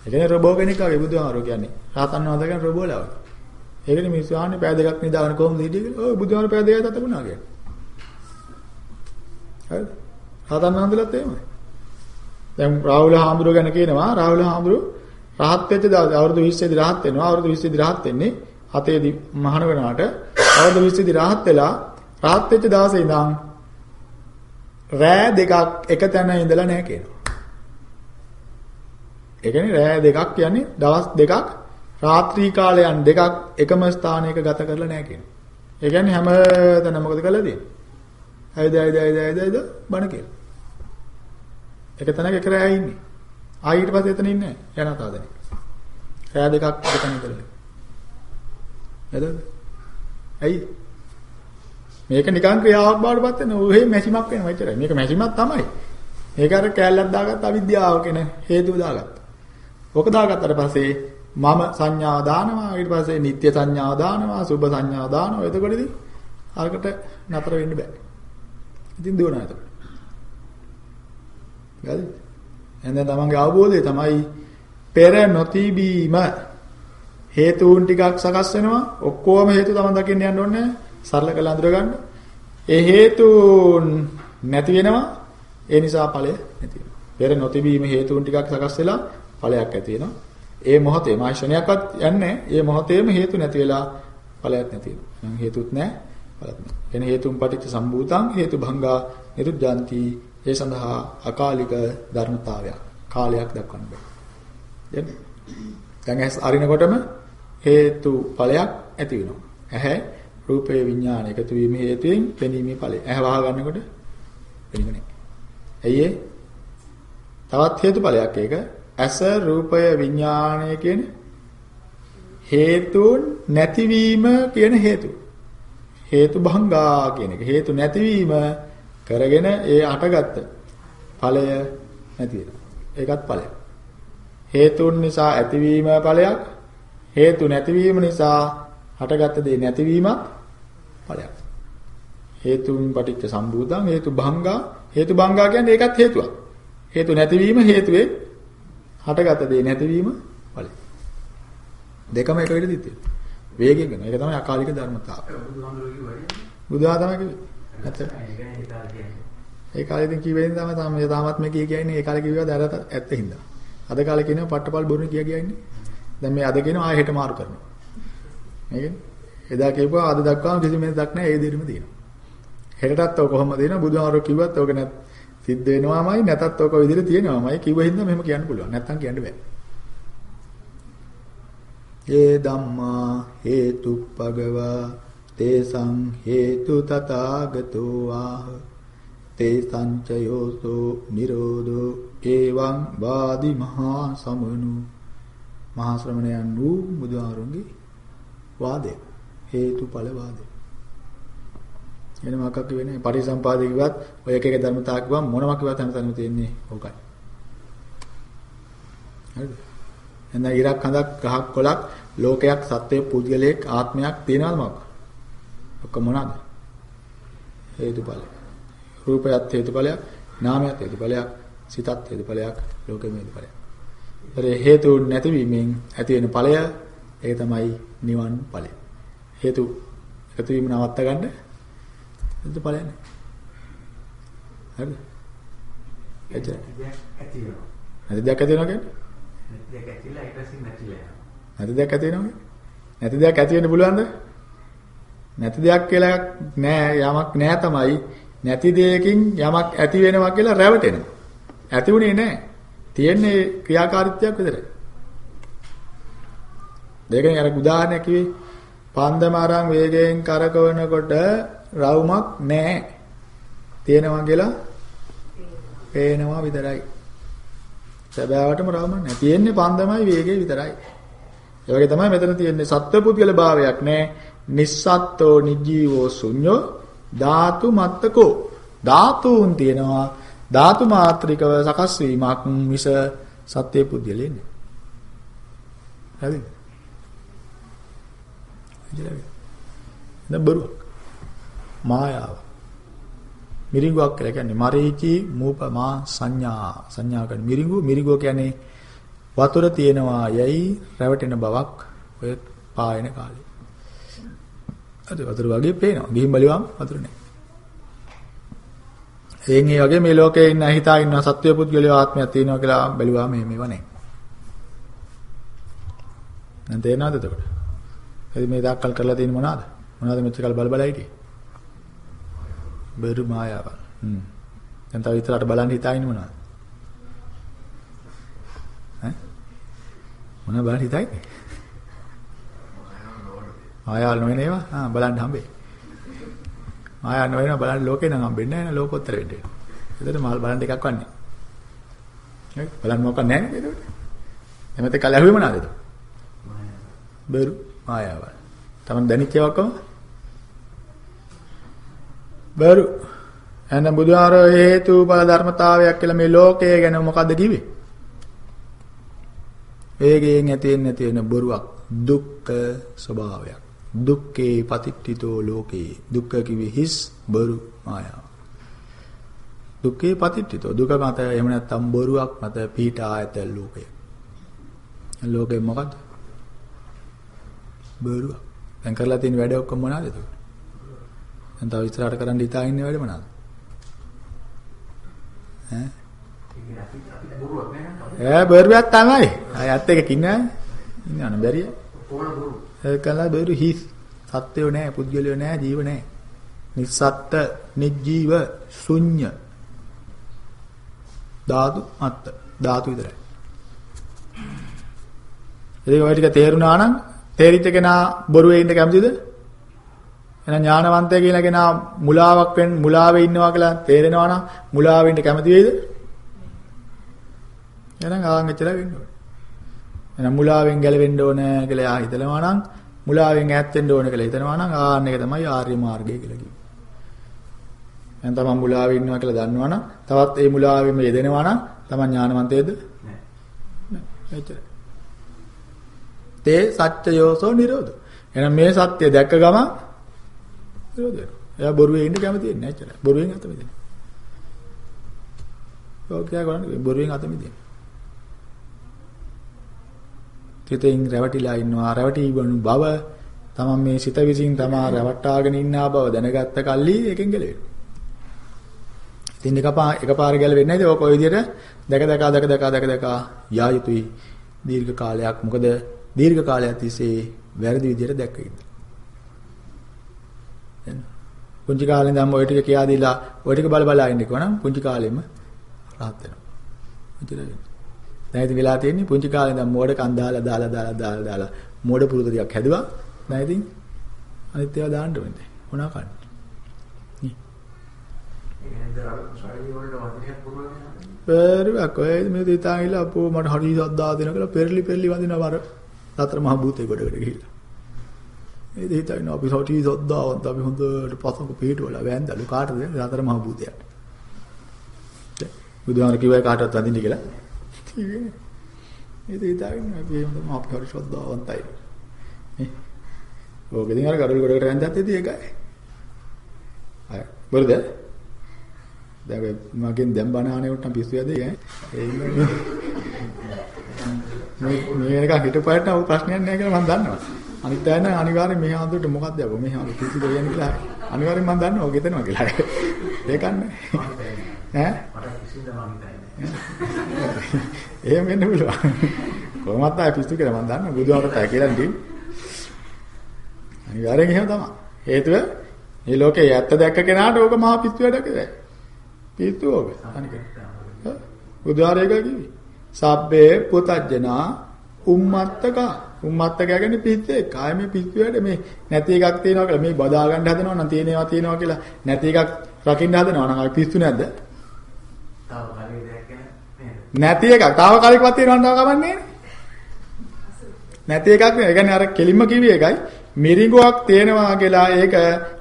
ඒ කියන්නේ රොබෝ කෙනෙක් වගේ බුදුහාමරෝ කියන්නේ. රහතන් වහන්සේ කියන්නේ රොබෝලා වගේ. ඒකනේ මිනිස්සු ආන්නේ පය දෙකක් නිදාගෙන කොහොමද හිටියේ කියලා. ඔය බුදුහාමර පය දෙකක් තතකුණා කියන්නේ. හරිද? රහතන් වහන්සේලාත් එහෙමයි. දැන් රාහුල හාමුදුරුවෝ ගැන කියනවා රාහුල හාමුදුරුවෝ රහත් වෙච්ච දවසේ අවුරුදු 20 දී රහත් වෙනවා. අවුරුදු 20 දී රහත් වෙන්නේ හතේදී මහාන වෙනාට අවුරුදු 20 දී රහත් වෙලා රහත් වෙච්ච දවසේ ඉඳන් රෑ දෙකක් එක තැන ඉඳලා නැහැ කියනවා. ඒ කියන්නේ රෑ දෙකක් කියන්නේ දවස් දෙකක් රාත්‍රී කාලයන් දෙකක් එකම ස්ථානයක ගත කරලා නැහැ කියනවා. ඒ කියන්නේ හැම තැනම මොකද කරලා තියෙන්නේ? ඇයිද ඇයිද ඇයිද ඇයිද ඇයිද බණ කියලා. එක තැනක එක රෑ ඉන්නේ. ආ ඊට පස්සේ එතන ඉන්නේ නැහැ. යන තාදනේ. රෑ දෙකක් එක තැන ඉඳලා. නේද? ඇයි? මේක නිකන් ක්‍රියාවක් බවට පත් වෙන ඔහෙ මැසිමක් වෙනවා එච්චරයි. මේක මැසිමක් තමයි. මේක අර කැලලක් දාගත්ත අවිද්‍යාව කියන හේතුව දාගත්තා. ඔක දාගත්තට පස්සේ මම සංඥාව දානවා ඊට පස්සේ නිත්‍ය සංඥාව දානවා සුභ සංඥාව දානවා එතකොටදී අරකට නතර වෙන්න බෑ. ඉතින් දුවනවා එතකොට. හරිද? එහෙනම් තමන්ගේ අවබෝධය තමයි පෙර නොතිබීම හේතුන් ටිකක් සකස් වෙනවා ඔක්කොම හේතු තමන් දකින්න යන්න ඕනේ සරල කළ අඳුර ගන්න. ඒ හේතුන් නැති වෙනවා ඒ නිසා ඵලය නැති වෙනවා. පෙර නොතිබීම හේතුන් ටිකක් සකස් වෙලා ඵලයක් ඇති වෙනවා. ඒ මොහොතේ මායිෂණයක්වත් යන්නේ ඒ මොහොතේම හේතු නැති වෙලා ඵලයක් නැති වෙනවා. නම් හේතුත් නැහැ ඵලත් නැහැ. එන හේතුන් පටිච්ච සම්භූතං හේතු භංගා නිරුද්ධාන්ති ඒ සඳහා අකාලික ධර්මතාවයක් කාලයක් දක්වන්න බෑ. දැන් ඇස් අරිනකොටම හේතු ඵලයක් ඇති වෙනවා. ඇහැ රූපේ විඥාන එකතු වීම හේතුවෙන් පෙනීමේ ඵලය. ඇහැ වහ ගන්නකොට පෙනෙන්නේ නැහැ. ඇයි ඒ? තවත් හේතුඵලයක් ඒක. ඇස රූපය විඥානය කියන හේතුන් නැතිවීම කියන හේතු. හේතු භංගා කියන එක. හේතු නැතිවීම කරගෙන ඒ අටගත්ත ඵලය නැති වෙනවා. ඒකත් ඵලයක්. හේතුන් නිසා ඇතිවීම ඵලයක්. හේතු නැතිවීම නිසා හටගත්ත දේ නැතිවීමත් ඵලයක්. හේතුන් පටිච්ච සම්භූතං හේතු භංගා හේතු භංගා කියන්නේ ඒකත් හේතුවක්. හේතු නැතිවීම හේතුවේ හටගත්ත දේ නැතිවීම ඵලය. දෙකම එක විදිහට තියෙනවා. වේගයෙන් වෙනවා. ඒක තමයි අකාලික ධර්මතාවය. බුදුහාමුදුරුවෝ කිව්වනේ. බුදුහා තමයි කිව්වේ. ඇත්තට. ඒ කාලෙදී කිව්වෙන් තමයි තමයි තාමත් මේ කිය කියන්නේ ඒ කාලේ කිව්වා දැරත ඇත්ත හින්දා. අද කාලේ කියනවා පට්ටපල් බොරුනේ කිය කියන්නේ. දැන් මේ අද කියනවා ආයෙ හෙට මාරු කරනවා. මේකනේ. එදා කියපුවා අද දක්වාම කිසිම දෙයක් නැහැ ඒ දෙයක්ම තියෙනවා. හෙටටත් ඔක කොහොමද දෙනවා බුදුහාරෝ කිව්වත් ඔක නැත් සිද්ධ වෙනවාමයි නැතත් ඔක විදිහට තියෙනවාමයි කිව්ව හින්දා මෙහෙම කියන්න පුළුවන්. නැත්තම් කියන්න බෑ. ඒ ධම්මා හේතුප්පගවා තේසං හේතු තථාගතෝ ආහ. තේසං ච යෝසෝ නිරෝධෝ එවං වාදි මහා සමනු. මහා ශ්‍රමණයන් වූ බුදුහාරුන්ගේ වාදය හේතුඵල වාදය. එන මොකක් වෙන්නේ පරිසම්පාදේ කිව්වත් ඔය එක එක ධර්මතාවක් කිව්වම මොනම කිව්වත් හැමතැනම තියෙන්නේ ඕකයි. හරිද? එහෙනම් ඉරක් හඳක් ගහක් කොලක් ලෝකයක් සත්වයේ පුද්ගලයෙක් ආත්මයක් තියනවද මොකක් ඔක්කොම මොනවාද හේතුඵල රූපයත් හේතුඵලයක් නාමයත් හේතුඵලයක් සිතත් හේතුඵලයක් ලෝකෙම හේතුඵලයක්. ඒතර හේතු නැතිවීමෙන් ඇති වෙන ඵලය ඒක තමයි නිවන් ඵලය. හේතු එකතු වීම නවත්ත ගන්න එතන ඵලයක් නැහැ. හරිද? එච්චර. ඇති වෙනවා. නැති දෙයක් ඇති වෙනවා කියන්නේ? නැති දෙයක් ඇතිලා ඊට පස්සේ නැතිලා යනවා. නැති දෙයක් ඇති වෙනවා නැති දෙයක් ඇති වෙන්න පුළුවන්ද? නැති දෙයක් කියලා නෑ යමක් නෑ තමයි නැති දෙයකින් යමක් ඇති වෙනවා කියලා රැවටෙනවා. ඇති උනේ නැහැ. තියෙන්නේ ක්‍රියාකාරීත්වයක් විතරයි. දෙකෙන් අර උදාහරණයක් කිව්වේ පන්දම අරන් වේගයෙන් කරකවනකොට රවුමක් නැහැ. තියෙනවා කියලා පේනවා විතරයි. සැබෑවටම රවුමක් නැහැ. තියෙන්නේ පන්දමයි වේගය විතරයි. ඒ වගේ තමයි මෙතන තියෙන්නේ සත්වපුද්ගල භාවයක් නැහැ. නිස්සත්තෝ නිජීවෝ ශුඤ්ඤෝ ධාතු මත්තකෝ ධාතුන් තියෙනවා ධාතු මාත්‍රිකව සකස් වීමක් මිස සත්‍ය පුද්ගලෙ නෙවෙයි. හරිද? ඉතින් බරුවක්. මායාව. මිරිඟුවක් කියලා කියන්නේ මරීචි මූපමා සංඥා සංඥා කරන මිරිඟු මිරිඟුව කියන්නේ වතුර තියෙනවා යයි රැවටෙන බවක් ඔය පායන කාලේ. අද වතුර වගේ පේනවා. ගිහින් බලුවම වතුර නැහැ. එයින් ඒ වගේ මේ ලෝකේ ඉන්න හිතා ඉන්න සත්‍ය පුද්ගලිය ආත්මයක් තියෙනවා කියලා බැලුවාම එහෙම ඒවා නැහැ. දැන් තේරෙනවද එතකොට? එද මේ දාකල් කරලා තියෙන මොනවාද? මොනවාද මෙච්චර බල බල හිටියේ? බෙරු මායාව. හ්ම්. දැන් තව ඉතරට බලන්න හිතා ඉන්නේ මොනවද? ඈ? මොනවද බලන්න හිතයි? මායාව නොවන ඒවා ආ බලන්න හම්බේ. මායාව නොවන බලන්න ලෝකේ නම් හම්බෙන්නේ නැහැ නේ ලෝකෝත්තර වෙන්නේ. එතකොට මාල් බලන්න එකක් වන්නේ. හරි බලන්න මොකක් නැහැ නේද එතකොට? එමෙතේ කල ඇහුවේ මොනවාද එතකොට? බෙරු මායාව. තමන් දැනිච්ච ඒවාකම බරු එහෙනම් බුදුහාරෝ හේතුඵල ධර්මතාවයක් කියලා මේ ලෝකය ගැන මොකද්ද කිව්වේ? වේගයෙන් ඇති වෙන්නේ නැති වෙන බොරුවක් දුක්ඛ ස්වභාවයක්. දුක්ඛේ පතිට්ඨිතෝ ලෝකේ දුක්ඛ කිවි හිස් බොරු මායාව. දුක්ඛේ පතිට්ඨිතෝ දුක මත එහෙම නැත්නම් බොරුවක් මත පීඨා ඇත ලෝකය. ලෝකේ මොකද්ද? බොරුවක්. දැන් කරලා තියෙන වැඩ ඔක්කොම මොනවාද එතකොට? දැන් තව ඉස්සරහට කරන්න හිතා ඉන්නේ වැඩ මොනවාද? ඈ? ඈ බරුවක් තමයි. අයත් එක කින්නේ. ඉන්න අන බැරිය. ඕන බොරු. ඒකලා බරු හිස්. සත්‍යෝ නැහැ, පුද්ගලයෝ නැහැ, ජීව නැහැ. නිස්සත්ත, නිජීව, ශුන්‍ය. ධාතු අත්ත. ධාතු විතරයි. ඒක ඔය ටික තේරුණා නම් තේරිච්ච කෙනා බොරුවේ ඉන්න කැමතිද? එහෙනම් ඥානවන්තය කියන කෙනා මුලාවක් වෙන්න මුලාවේ ඉන්නවා කියලා තේරෙනවා නම් මුලාවෙ ඉන්න කැමති වෙයිද? එහෙනම් ආන් එච්චර වෙන්න ඕනේ. එහෙනම් මුලාවෙන් ගැලවෙන්න ඕන කියලා යා හිතනවා නම් මුලාවෙන් ඈත් වෙන්න ඕන කියලා හිතනවා නම් ආන්න එක තමයි ආර්ය මාර්ගය කියලා කියන්නේ. එහෙනම් තමන් මුලාවේ ඉන්නවා කියලා දන්නවනම් තවත් ඒ මුලාවෙම යෙදෙනවා නම් තමන් ඥානවන්තයේද? නෑ. නෑ. එච්චරයි. තේ සත්‍යයෝසෝ නිරෝධ. එහෙනම් මේ සත්‍ය දැක්ක ගම නිරෝධ වෙනවා. එයා බොරුවේ ඉන්න කැමති වෙන්නේ නැහැ ඇත්තට. බොරුවෙන් අත මිදෙන්න. ඔක්කියා කරන්නේ බොරුවෙන් අත මිදෙන්න. සිතෙන් රැවටිලා ඉන්නවා රැවටි බව තමන් මේ සිත විසින් තමා රැවට්ටාගෙන ඉන්නා බව දැනගත්ත කල්ලි එකෙන් ගැලවෙනවා. ඉතින් එකපා එකපාර ගැලවෙන්නේ නැද්ද? ඔක ඔය විදිහට දැක දැක දැක දැක දැක දැක යා යුතුයි දීර්ඝ කාලයක්. මොකද දීර්ඝ කාලයක් තිස්සේ වැරදි විදිහට දැක්ක ඉඳලා. පුංචි කාලේ ඉඳන් ඔය ටික කියා දීලා ඔය ටික බල බල ඉන්න කිව්වනම් පුංචි කාලෙම rahat වෙනවා. එතන දැන් ඉතින් වෙලා තියෙන්නේ පුංචි කාලේ ඉඳන් මෝඩ කන් දාලා දාලා දාලා දාලා දාලා මෝඩ පුරුදු ටිකක් හැදුවා. දැන් ඉතින් අනිත් ඒවා දාන්න ඕනේ. මොනවා කන්නේ? ඒකෙන්ද අර ශරීර වලට වදිනයක් පුරවගෙන පෙරුවක් ඔය මේ දිතාගිලා අපෝ මට හරි සද්දා දෙන කියලා පෙරලි පෙරලි වදිනවා අර සතර මහ භූතේ ගොඩකට ගිහිල්ලා. ඒ දෙහිතයින අපි සොටි සද්දාවත් අපි හොඳට පසක පිටවල වැන්දලු කාටද සතර මහ භූතයට. බුදුහාර කිව්වා කාටවත් වදින්න කියලා. ඒ දෙහිතයින අපි හොඳම අපි හරි සද්දාවන්තයි. නේ. ඕකෙදින් අර ගඩොල් ගොඩකට වැන්දත් ඉතින් ඒකයි. අය බරද? දැන් මගෙන් දැන් බණ අහනේ උට්ටම් පිස්සු යද ඒ ඒ මේ මේ එක හිටපයට ඔය ප්‍රශ්නයක් නැහැ කියලා මම දන්නවා. අනිත් අය නම් අනිවාර්යෙන් මේ ආන්දරට මොකක්ද යපෝ මේ ආන්දර පිස්සු දෙයන්නේ කියලා. අනිවාර්යෙන් මම දන්නවා ඔය ගෙතනවා කියලා. ඒකන්නේ. ඈ? මට කිසිම දමක් නැහැ. [LAUGHS] එහෙම වෙන්න පුළුවන්. කොහොමත් ආය පිස්සු කියලා මම දන්නවා බුදුහාමරට කියලා නෙවෙයි. අනිවාර්යෙන් එහෙම තමයි. හේතුව මේ ලෝකේ ඇත්ත දැක්ක කෙනාට ඕක මහා පිස්සු වැඩක් නෑ. පිස්සු ඕක. අනික. බුදුහාරයක කිව්වේ. සබ්බේ පුතජනා උම්මත්තක උම්මත්තක කියන්නේ පිස්සෙක්. ආයේ මේ පිස්සු වැඩ මේ නැති එකක් තියෙනවා කියලා මේ බදා ගන්න හදනවා නම් තියෙන ඒවා තියෙනවා කියලා නැති එකක් රකින්න හදනවා නම් ආයේ පිස්සු නැද්ද? තාම හරිය දෙයක් නේද? නැති එකක්. తాවකාලිකවත් තියෙනවා නම් කවන්නේ නැති එකක් නෙවෙයි. ඒ කියන්නේ අර කෙලින්ම කිව්වේ එකයි. මිරිඟුවක් තේනවා කියලා ඒක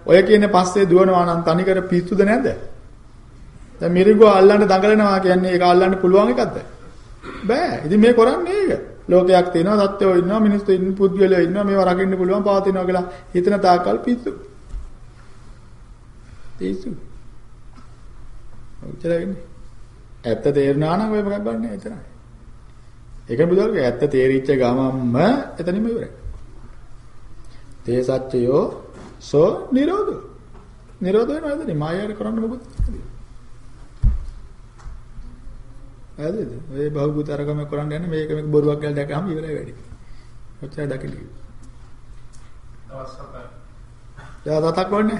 ඔය කියන පස්සේ දුවනවා නම් තනිකර පිස්සුද නැද්ද? දැන් මිරිඟුව අල්ලන්න දඟලනවා කියන්නේ ඒක අල්ලන්න පුළුවන් එකක්ද? බෑ. ඉතින් මේ කරන්නේ ඒක. ලෝකයක් තියෙනවා, සත්‍යෝ ඉන්නවා, මිනිස්සු ඉන්න පුද්ගලයෝ ඉන්නවා, මේවා රකින්න පුළුවන්, පවතිනවා කියලා හිතන තාකල් පිස්සු. පිස්සු. ඔච්චර වෙන්නේ. ඇත්ත තේරුණා නම් ඔය මොකක් ගන්නෑ එතරම්. ඒක බුදුරගේ ඇත්ත තේරිච්ච ගමම්ම එතනින්ම ඉවරයි. තේ සත්‍යයෝ සෝ නිරෝධෝ. නිරෝධ වෙනවා එතන මායාවේ කරන්න මොකද? හරිද? ඔය බහුබූත අරගම කරන්න යන්නේ මේක මේක බොරුවක් කියලා දැක්කම ඉවරයි වැඩි. ඔච්චර දකින්න. දවස් හතක්. යා තතක් වන්නේ.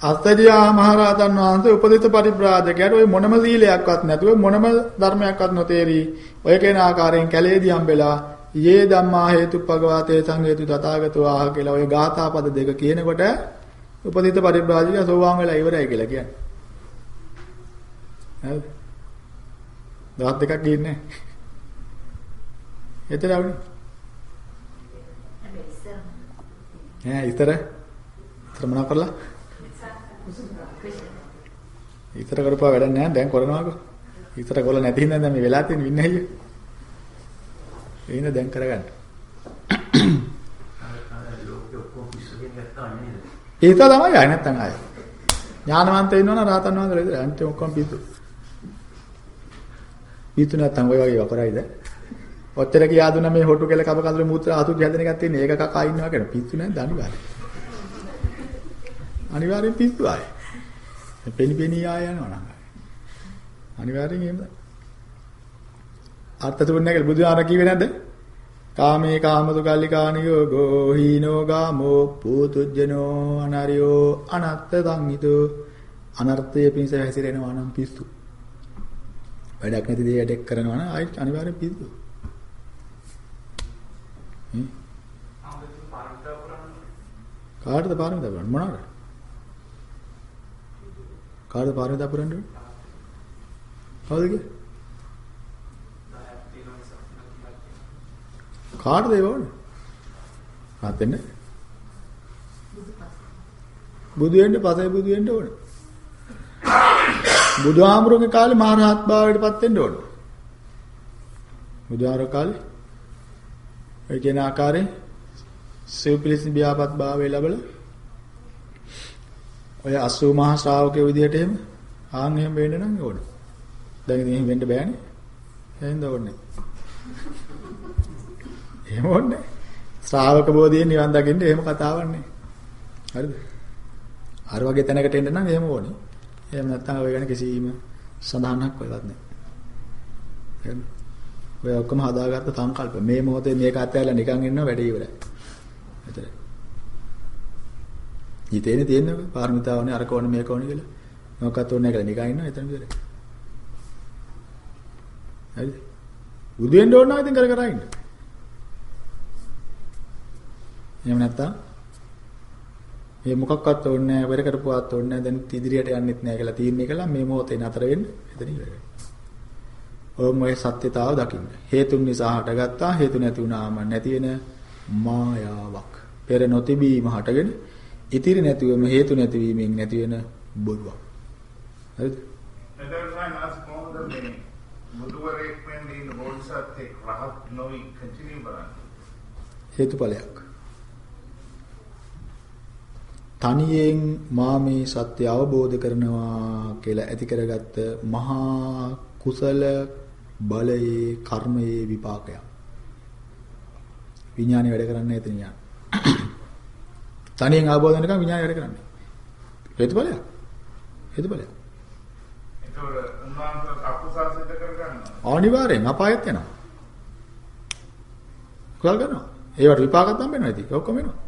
අස්තරියා මහරහතන් වහන්සේ උපදිත පරිබ්‍රාජකයට ওই මොනම සීලයක්වත් නැතුව මොනම ධර්මයක්වත් නොතේරි ඔය කෙන ආකාරයෙන් කැලේදී හම්බෙලා යේ ධම්මා හේතුප්පගවතේ සංහේතු තථාගතෝ ආහ කියලා ওই ගාථා පද දෙක කියනකොට උපදිත පරිබ්‍රාජකයා සෝවාන් වෙලා ඉවරයි කියලා කියන්නේ. හරිද? දවස් දෙකක් ගියන්නේ. එතන આવුනේ. ඈ ඉතර. ඉතර මොනා කරලා? ඉතර කරපුවා වැඩක් නැහැ දැන් කරනවාකෝ. ඉතර කරලා නැති හින්දා දැන් මේ වෙලා තියෙන වින්න අයිය. ඒ හින්දා දැන් කරගන්න. ඒක තමයි ආය නැත්තම් ආය. ඥානවන්ත ඉන්නවනම් රාතන් වහන්සේලා විතරයි අන්තිම ඔක්කොම පිස්සු. පිස්සු නැත්තම් ඔය වගේ වපරයිද? ඔච්චර කියා දුන්නා මේ හොටු කෙල කබ කඳුළු මූත්‍රා අසුචි හැදෙන එකක් තියෙන ඒක කකා ඉන්නවා කියන පිස්සු නැද්ද අනිවාර්යයෙන්. අනිවාර්යෙන් පිස්සු ආයේ. පෙනි පෙනී ආය යනවා නම්. අනිවාර්යෙන් එහෙම. අර්ථ තුන්නේ කියලා බුදුආර කිව්වේ නැද්ද? කාමේ කාමතු කල්ලිකානියෝ ගෝහීනෝ ගාමෝ පුතුජනෝ අනරියෝ අනත්ත සංහිතෝ අනර්ථය පිණිස හැසිරෙනවා නම් පිස්සු. වැඩක් නැති දේ වැඩක් කරනවා නම් ආයි අනිවාර්යෙන් පිස්සු. කාටද පාරමිතා පුරන්නේ මොනවාද? කාටද පාරමිතා පුරන්නේ? කවුද කිව්වේ? කාටද ඒ වුනේ? කාත් වෙන්නේ? බුදු වෙන්න පසේ බුදු වෙන්න ඕනේ. බුදුහාමුදුරගේ කාලේ මහරහත් භාවයටපත් වෙන්න ඕනේ. බුදුහාමුදුර කාලේ ඒ කියන ආකාරයෙන් සිව්පිලිසින් බියාපත් භාවය ලැබලා ඔය 80 මහා ශ්‍රාවකයෝ විදිහට එහෙම ආන් එහෙම වෙන්න නම් ඕන. දැන් ඉතින් එහෙම වෙන්න බෑනේ. එහෙනම් ඕනේ. එහෙම ඕනේ. ශ්‍රාවක බෝධියෙන් නිවන් දකින්න එහෙම කතාවක් නේ. හරිද? අර වගේ තැනකට එන්න නම් එහෙම ඕනේ. එහෙම නැත්නම් ඔය ගැන කිසිම සඳහනක් වෙලත් නැහැ. එහෙනම් ඔය ඔක්කොම හදාගත්ත සංකල්ප මේ මොහොතේ මේක අතහැරලා නිකන් ඉන්නව වැඩේ ඉවරයි. එතන. හිතේනේ තියෙන්නේ පාරමිතාවනේ අර කෝණ මේක ඕනේ කියලා. මොකක්වත් ඕනේ නැහැ කියලා නිකන් ඉන්නවා එතන විතරයි. හරිද? බුදු වෙන්න ඕන නම් ඉතින් කර කර ඉන්න. එහෙම නැත්තම් මේ මොකක්වත් ඕනේ නැහැ වෙර කරපුවාත් ඕනේ නැහැ දැන් ඉදිරියට යන්නෙත් නැහැ කියලා තීරණය කළා මේ මොහොතේ නතර වෙන්න එතන ඉවරයි. ඔවම ඔය සත්‍යතාව දකින්න. හේතුන් නිසා හටගත්තා හේතු නැති වුණාම නැති වෙන මායාවක්. පෙර නොතිබීම හටගෙන ඉතිරි නැතිවම හේතු නැතිවීමෙන් නැති වෙන බොරුවක්. හරිද? එතකොට සයින්ස් කොහොමද මේ බුදුවරයෙක් වෙන්නේ ඉන්න බෝධිසත්වෙක් රහත් නොවි කන්ටිනියු කරන්නේ? හේතුඵලයක්. තනියෙන් මා මේ සත්‍ය අවබෝධ කරනවා කියලා ඇති කරගත්ත මහා කුසල බලයේ කර්මයේ විපාකයක්. විඥානේ වැඩ කරන්නේ එතන යන. තනියෙන් අවබෝධ වෙනකම් විඥානේ වැඩ කරන්නේ. හේතුඵලයක්. හේතුඵලයක්. එතකොට උන්වහන්සේ අකුසල් සිද්ධ කරගන්නවා. අනිවාර්යෙන් අපායත් යනවා. කුසල් කරනවා. ඒවට විපාකත් හම්බ වෙනවා ඉතින්. ඔක්කොම වෙනවා.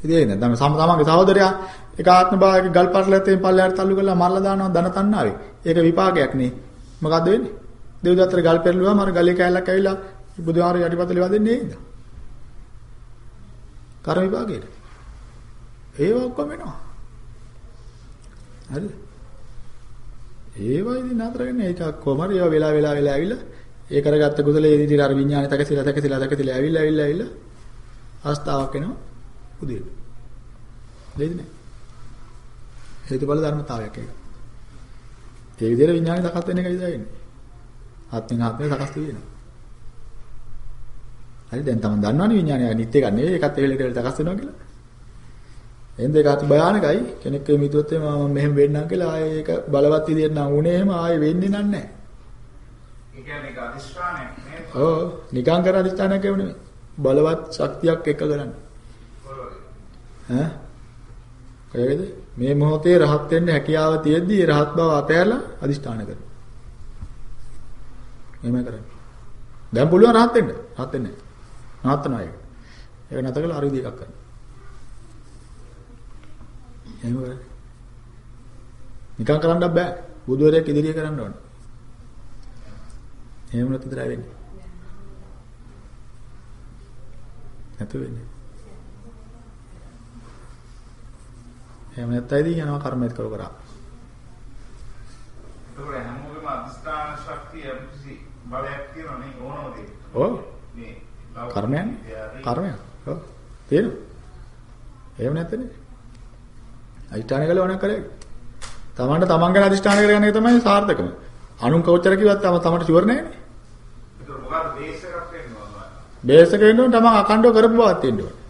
ඉතින් ඒ නේද? සම තමන්ගේ සහෝදරයා එක ආත්ම භාවයක ගල් පටලැත්තෙන් පල්ලයට තල්ලු කරලා මරලා දානවා ධන තණ්හාවේ. ඒක විපාකයක් නේ. මොකද්ද වෙන්නේ? දෙව්දත්තර ගල් පෙරළුවාම අර ගලේ කෑල්ලක් ඇවිල්ලා බුදුහාර යටිපතලේ වදින්නේ නේද? කර්ම විපාකේට. ඒව ඔක්කොම වෙනවා. හරිද? ඒවා ඉතින් නතර වෙන්නේ ඒක කොහමද ඒවා වෙලා වෙලා වෙලා ඇවිල්ලා ඒ කරගත්ත කුසලයේ ඉදිරියට අර විඥානය තකසිලා තකසිලා තකසිලා ඇවිල්ලා ඇවිල්ලා ඇවිල්ලා අවස්ථාවක් එනවා උදේට. දෙයිද නෑ. හේතුඵල ධර්මතාවයක් ඒක. ඒ විදිහට විඥානය සකස් වෙන එකයි දැනෙන්නේ. ආත්මෙන් ආත්මේ සකස් වෙනවා. හරි දැන් තමයි දන්නවනේ විඥානය අනිත් එක නෙවෙයි ඒකත් ඒ වෙලේට සකස් වෙනවා කියලා. එහෙනම් ඒක අති භයානකයි. කෙනෙක් එහෙම හිතුවොත් මම මෙහෙම වෙන්නම් කියලා ආයේ ඒක බලවත් විදියට නම් උනේ එහෙම ආයේ වෙන්නේ නැහැ. ඒ කියන්නේ ඒක අදිෂ්ඨානයක් නේද? ඔව් නිකං කර අධිෂ්ඨානයක් නෙවෙයි. බලවත් ශක්තියක් එක කරන්නේ. ඈ කොහෙද මේ මොහොතේ රහත් වෙන්න හැකියාව තියෙද්දි රහත් බව අතහැරලා අදිෂ්ඨාන කරනවා. එහෙම කරන්නේ. දැන් පුළුවන් රහත් වෙන්න. රහත් වෙන්නේ නැහැ. නවත්තනවා ඒක. ඒක නැත කළා අර විදිහ එකක් කරනවා. එහෙම කරන්නේ. නිකන් කරන්න බෑ. බුදුරෙක් ඉදිරියේ කරන්න ඕනේ. එහෙම නැත්නම් විතරයි වෙන්නේ. නැතු වෙන්නේ. එහෙම නැත්නම් යනවා කර්මයක් කර කර. ඒකෝර හැමෝගෙම අදිස්ථාන ශක්තිය බලයක් තියෙනවා නේ ඕනම දෙයක්. ඔව්. මේ කර්මයන් කර්මයන්. ඔව්. තියෙනවා. එහෙම නැත්නම් අදිෂ්ඨාන කළ ඕනක් කරේ. තමන්ට තමන් ගැන අදිෂ්ඨාන කරගන්න එක තමයි සාර්ථකම. අනුන් කවචර කිව්වත් තම තමන්ට ෂුවර් නැහැනේ. ඒක මොකක්ද බේසයක් වෙන්නවා. බේසක වෙන්න තමන් අකණ්ඩව කරපු බවක් තියෙන්න ඕනේ.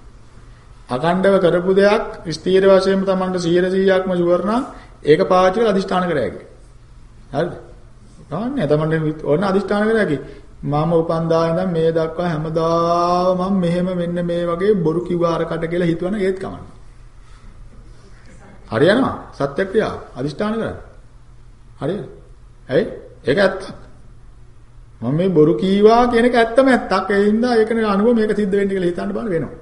අකණ්ඩව කරපු දෙයක් ස්ථීර වශයෙන්ම තමන්ට 100%ක්ම ෂුවර් නම් ඒක පාවිච්චි කරලා අදිෂ්ඨාන කරෑගේ. හරිද? තවන්නේ තමන්ට ඕන අදිෂ්ඨාන කරෑගේ. මම උපන්දා ඉඳන් මේ දක්වා හැමදාම මම මෙහෙම මෙන්න මේ වගේ බොරු කිව්වා අරකට කියලා හිතුවන ඒත් කමන්නේ. හරියනවා සත්‍ය ක්‍රියාව අදිෂ්ඨාන කරන්න. හරියද? ඇයි? ඒක ඇත්තක්. මම මේ බොරු කීවා කියන එක ඇත්තම ඇත්තක්. ඒ හින්දා ඒකනේ අනුව මේක සිද්ධ වෙන්නේ කියලා හිතන්න බලන්න වෙනවා.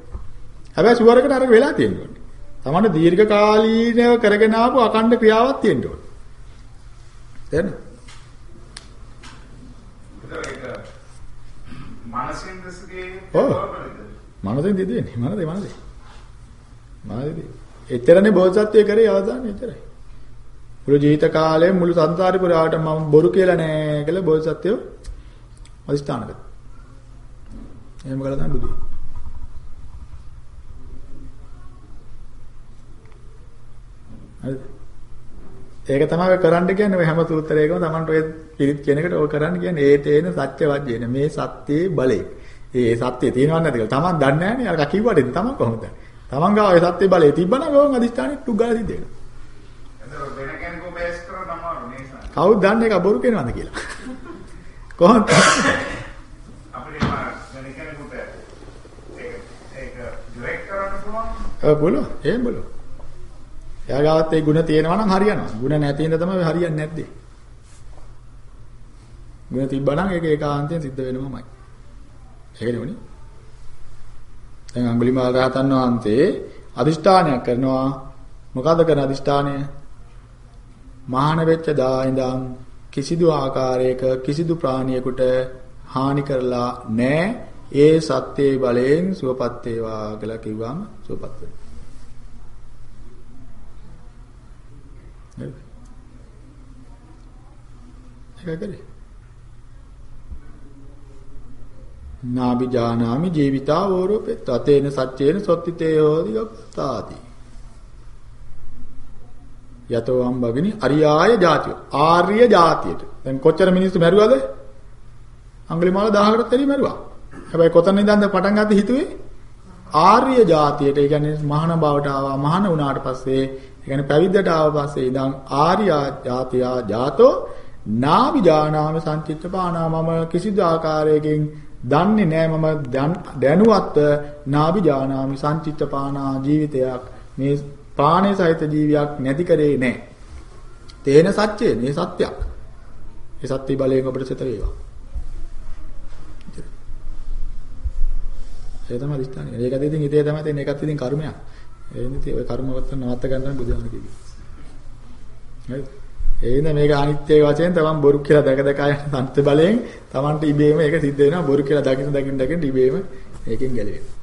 හැබැයි සුවරකට අර වෙලා තියෙන්න ඕනේ. තමන්න දීර්ඝ කාලීනව කරගෙන ආපු අකණ්ඩ ක්‍රියාවක් තියෙන්න ඕනේ. තේරෙනවද? ඒක මානසික දසකේ. මනසෙන් දෙදෙන්නේ. මනසේ මනසේ. මනසේ. එතරනේ බෝසත්ත්වයේ කරේ අවදාන එතරයි. මුළු ජීවිත කාලේ මුළු සංසාරේ පුරාට මම බොරු කියලා නෑ කියලා බෝසත්ත්වෝ අදිස්ථාන කරා. එහෙම කළා තමයි බුදු. හරිද? ඒක තමයි කරන්න කියන්නේ හැම සූත්‍රයකම Tamanට ඔය පිළිත් කියන එකට ඔය කරන්න කියන්නේ ඒ තේන සත්‍ය වජ්ජේන මේ සත්‍යයේ බලය. ඒ සත්‍ය තියෙනවද නැද්ද කියලා Taman දන්නේ නැහැ නේ අර කිව්වට Taman කොහොමද? Taman ගාව ඒ සත්‍ය බලය තිබ්බනම් ඕන් අදිස්ථානෙ ටුක් ගාලා සිද්ධ වෙනවා. එතකොට වෙන කෙනෙකු බේස් කරන අමාරු නේ සර්. කවුද දන්නේ ඒක බොරු කියනවද කියලා? [LAUGHS] කොහොමද? අපිට වෙන කෙනෙකුට ඒක ඒක ඩිරෙක්ට් කරන්න පුළුවන්. ඔව් බලෝ එහෙම බලෝ. එයා ගාවත් ඒ ಗುಣ තියෙනවා නම් හරියනවා. ಗುಣ නැති ඉඳ තමයි හරියන්නේ නැත්තේ. ಗುಣ තිබ්බනම් ඒක ඒකාන්තයෙන් සිද්ධ වෙනවමයි. ඒකනේ උනේ. දැන් අඟුලිමාල රහතන් වහන්සේ අදිෂ්ඨානයක් කරනවා. මොකද කරන අදිෂ්ඨානය? මහාන වෙච්ච දා ඉඳන් කිසිදු ආකාරයක කිසිදු ප්‍රාණියෙකුට හානි කරලා නැහැ. ඒ සත්‍යයේ බලයෙන් සුවපත් වේවා කියලා කිව්වම සුවපත් වෙනවා. නේද? ඒක කරේ. නාබිජානාමි ජීවිතා වෝරූපෙත් අතේන සච්චේන සොත්තිතේ හෝදි ගප්තාති යතෝ අම්බගිනි අරියාය જાතිය ආර්ය જાතියට දැන් කොච්චර මිනිස්සු මැරුවද? අඟලිමාල 1000කටත් එරි මැරුවා. හැබැයි කොතන ඉඳන්ද පටන් ගත්තේ හිතුවේ? ආර්ය જાතියට ඒ කියන්නේ මහාන බවට ආවා මහාන වුණාට පස්සේ ඒ කියන්නේ පැවිද්දට ආව පස්සේ ඉඳන් ආර්ය જાතියා જાතෝ නාවිජානාම සංචිත්ත පානා මම කිසිදු ආකාරයකින් දන්නේ නෑ මම දැනුවත් නාවි ජානාමි සංචිත්තපානා ජීවිතයක්. මේ පාණේ සහිත ජීවියක් නැති කරේ නෑ. තේන සත්‍යය මේ සත්‍යයක්. ඒ සත්‍ය බලයෙන් ඔබට සිත වේවා. ඒ තමයි දිස්ත්‍යානේ ඒකත් ඉතින් හිතේ තමයි තියෙන ඒකත් ඉතින් කර්මයක්. ඒ ඉතින් ඔය කර්මවත් නවත්ත ගන්න බුදුහාම කිව්වේ. හරිද ඒ ඉතින් මේක අනිත්‍ය වශයෙන් තමන් බොරු කියලා දැක දැක යන සත්‍ය බලයෙන් තමන්ට ඉබේම ඒක සිද්ධ වෙනවා. බොරු කියලා දකින්න දකින්න දකින්න ඉබේම ඒකෙන් ගැලවෙනවා.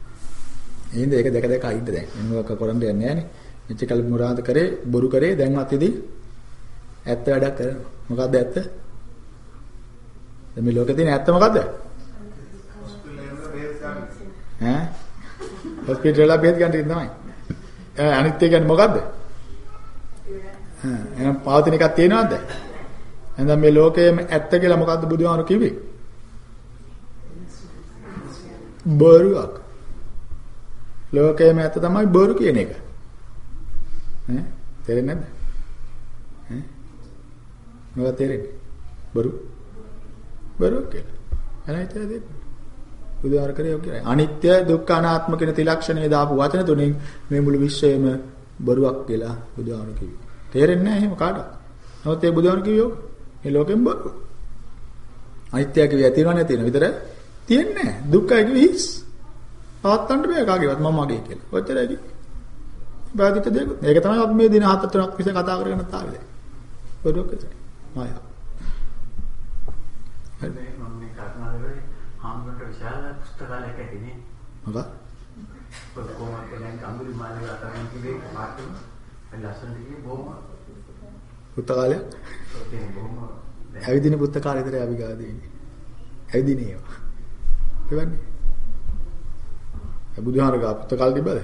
ඒ ඉතින් ඒක දැක දැක අයින්ද දැන්? මොනවක් කරන්න යන්නේ නැහැ නේ මෙච්චකල් මුරාද කරේ බොරු කරේ දැන්වත් ඉතින් ඇත්ත වැඩක් කරනවා. මොකද්ද ඇත්ත? දැන් මේ ලෝකේ තියෙන ඇත්ත මොකද්ද? ඈ? හොස්පිටල් වල බෙහෙත් ගන්න ඉන්න තමයි. අනිත් එක කියන්නේ මොකද්ද හ්ම් එහෙනම් පවතින එකක් තියෙනවද? එහෙනම් මේ ලෝකයේම ඇත්ත කියලා මොකද්ද බුදුහාමර කිව්වේ? බොරුවක්. ලෝකයේම ඇත්ත තමයි බොරු කියන එක. ඈ තේරෙන්නේ නැද්ද? ඈ මොකද තේරෙන්නේ? බොරු. බොරු කියලා. එහෙනම් ඉතින් දෙන්න. බුදුහාර කරේ ඔය කියන්නේ අනිත්‍ය දුක්ඛ අනාත්ම කියන ත්‍රිලක්ෂණය දාපු වචන තුනෙන් මේ මුළු විශ්වයම බොරුවක් කියලා බුදුහාර කිව්වා. තේරෙන්නේ නැහැ එහෙම කාටවත්. නමුත් ඒ බුදුහාර කිව්වෝ මේ ලෝකෙම බරු. අනිත්‍ය කිව්ව ඇතිනව නැතින විතර තියෙන්නේ නැහැ. දුක්ඛය කිව්ව හිස්. පවත්තන්න බෑ කාගේවත් මම මගේ කියලා. ඔච්චරයි කිව්වේ. බාධිත දෙයක්. ඒක තමයි අපි මේ දින හත තුනක් විතර කතා කරගෙන තාවේ. බරුවක් විතර. මායාව. හරි මම මේ කල්පනා කරේ හාමුදුරන්ට විශාල පුස්තකාලයක් ඇතිනේ. මොකක්? කොහොමද දැන් අඟුලි මාලේ අතරින් කිව්වේ මාතෘ ලස්සන දෙකේ බොහොම පුත්තකාලය බොහොම ඇවිදින පුත්තකාලය විතරයි අපි ගාව දෙන්නේ. ඇවිදිනේ ඒවා. එවන්නේ. බුදුහාර ගා පුත්තකාල තිබ්බද?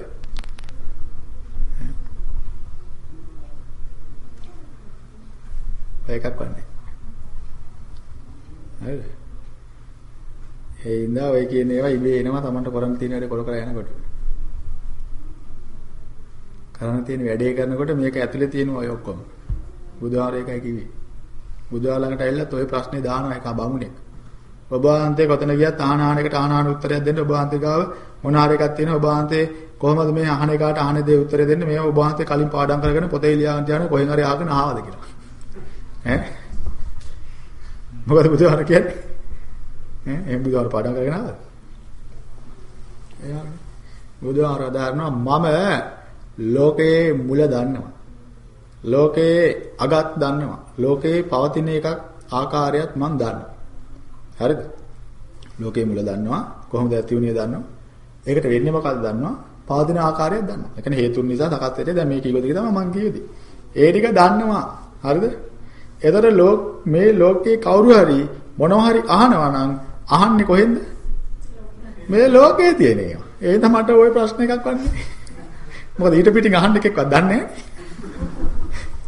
ඒකක් වන්නේ. හරිද? ඒ ඉඳා ඔය කියන ඒවා ඉබේ එනවා Tamanට කරන් තියෙන වැඩේ කර කර යනකොට. කරන්න තියෙන වැඩේ කරනකොට මේක ඇතුලේ තියෙන ඔය ඔක්කොම. බුදුහාර එකයි කිව්වේ. බුදුහාර ළඟට ඇවිල්ලත් ඔය ප්‍රශ්නේ දානවා එක බමුණෙක්. ඔබ වහන්සේ කොතන ගියත් අහන අහන එකට අහන අහන උත්තරයක් දෙන්න ඔබ වහන්සේ ගාව මොන හරි එකක් තියෙනවා ඔබ වහන්සේ කොහොමද මේ අහන එකට අහන දේ උත්තරේ දෙන්නේ මේ ඔබ වහන්සේ කලින් පාඩම් කරගෙන පොතේ ලියාගෙන යන කොහෙන් හරි ආගෙන ආවද කියලා. ඈ මොකද බුදුහාර කියන්නේ? ඈ එහෙනම් බුදුහාර පාඩම් කරගෙන ආවද? එයා බුදුහාර දාරනවා මම ලෝකේ මුල දන්නවා. ලෝකේ අගත් දන්නවා. ලෝකේ පවතින එකක් ආකාරයක් මම දන්නවා. හරිද? ලෝකේ මුල දන්නවා. කොහොමද ඇති වුනේ දන්නවා. ඒකට වෙන්නේ මොකක්ද දන්නවා. පවතින ආකාරයක් දන්නවා. ඒ කියන්නේ හේතුන් නිසා සකස් වෙන්නේ දැන් මේ කීප දෙක තමයි මම කියුවේ. ඒ ටික දන්නවා. හරිද? එතකොට ලෝක මේ ලෝකේ කවුරු හරි මොනවා හරි අහනවා නම් අහන්නේ කොහෙන්ද? මේ ලෝකේ තියෙන ඒවා. ඒ තමයි මට ওই ප්‍රශ්න එකක් වන්නේ. මොකද ඊට පිටින් අහන්න එකක්වත් දන්නේ නැහැ.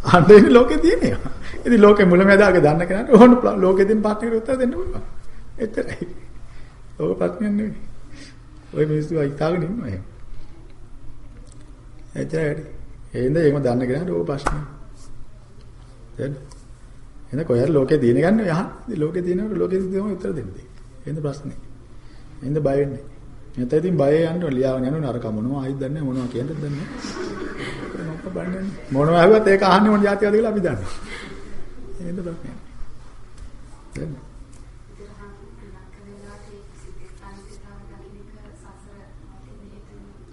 අහන්නේ ලෝකේ තියෙන ඒවා. ඉතින් ලෝකේ මුලැමැදාගේ දන්න කෙනාට ඕන ලෝකේ තියෙන පාඩකට උත්තර දෙන්න පුළුවන්. එච්චරයි. ඕක ප්‍රශ්නයක් නෙවෙයි. ওই මිනිස්සු හිතාගෙන ඉන්නවා එහෙම. එච්චරයි. එහෙනම් ඒකම දන්න කෙනාට ඕක ප්‍රශ්නයක්. දැන් එහෙනම් කොහේ ලෝකේ දින ගන්න යහන් ලෝකේ දිනනකොට ලෝකේ දිනම උත්තර දෙන්නේ. එහෙනම් ප්‍රශ්නේ. එහෙනම් බය වෙන්නේ. නැත්නම් ඉතින් බය යන්න ලියාගෙන යනවා නරක මොනවා ආයිත් දන්නේ මොනවා කියන්නද දන්නේ. මොකක් බන්නේ. මොනවා ඇහුවත් ඒක අහන්නේ මොන જાතියද කියලා අපි දන්නවා. එහෙනම් ප්‍රශ්නේ. දැන්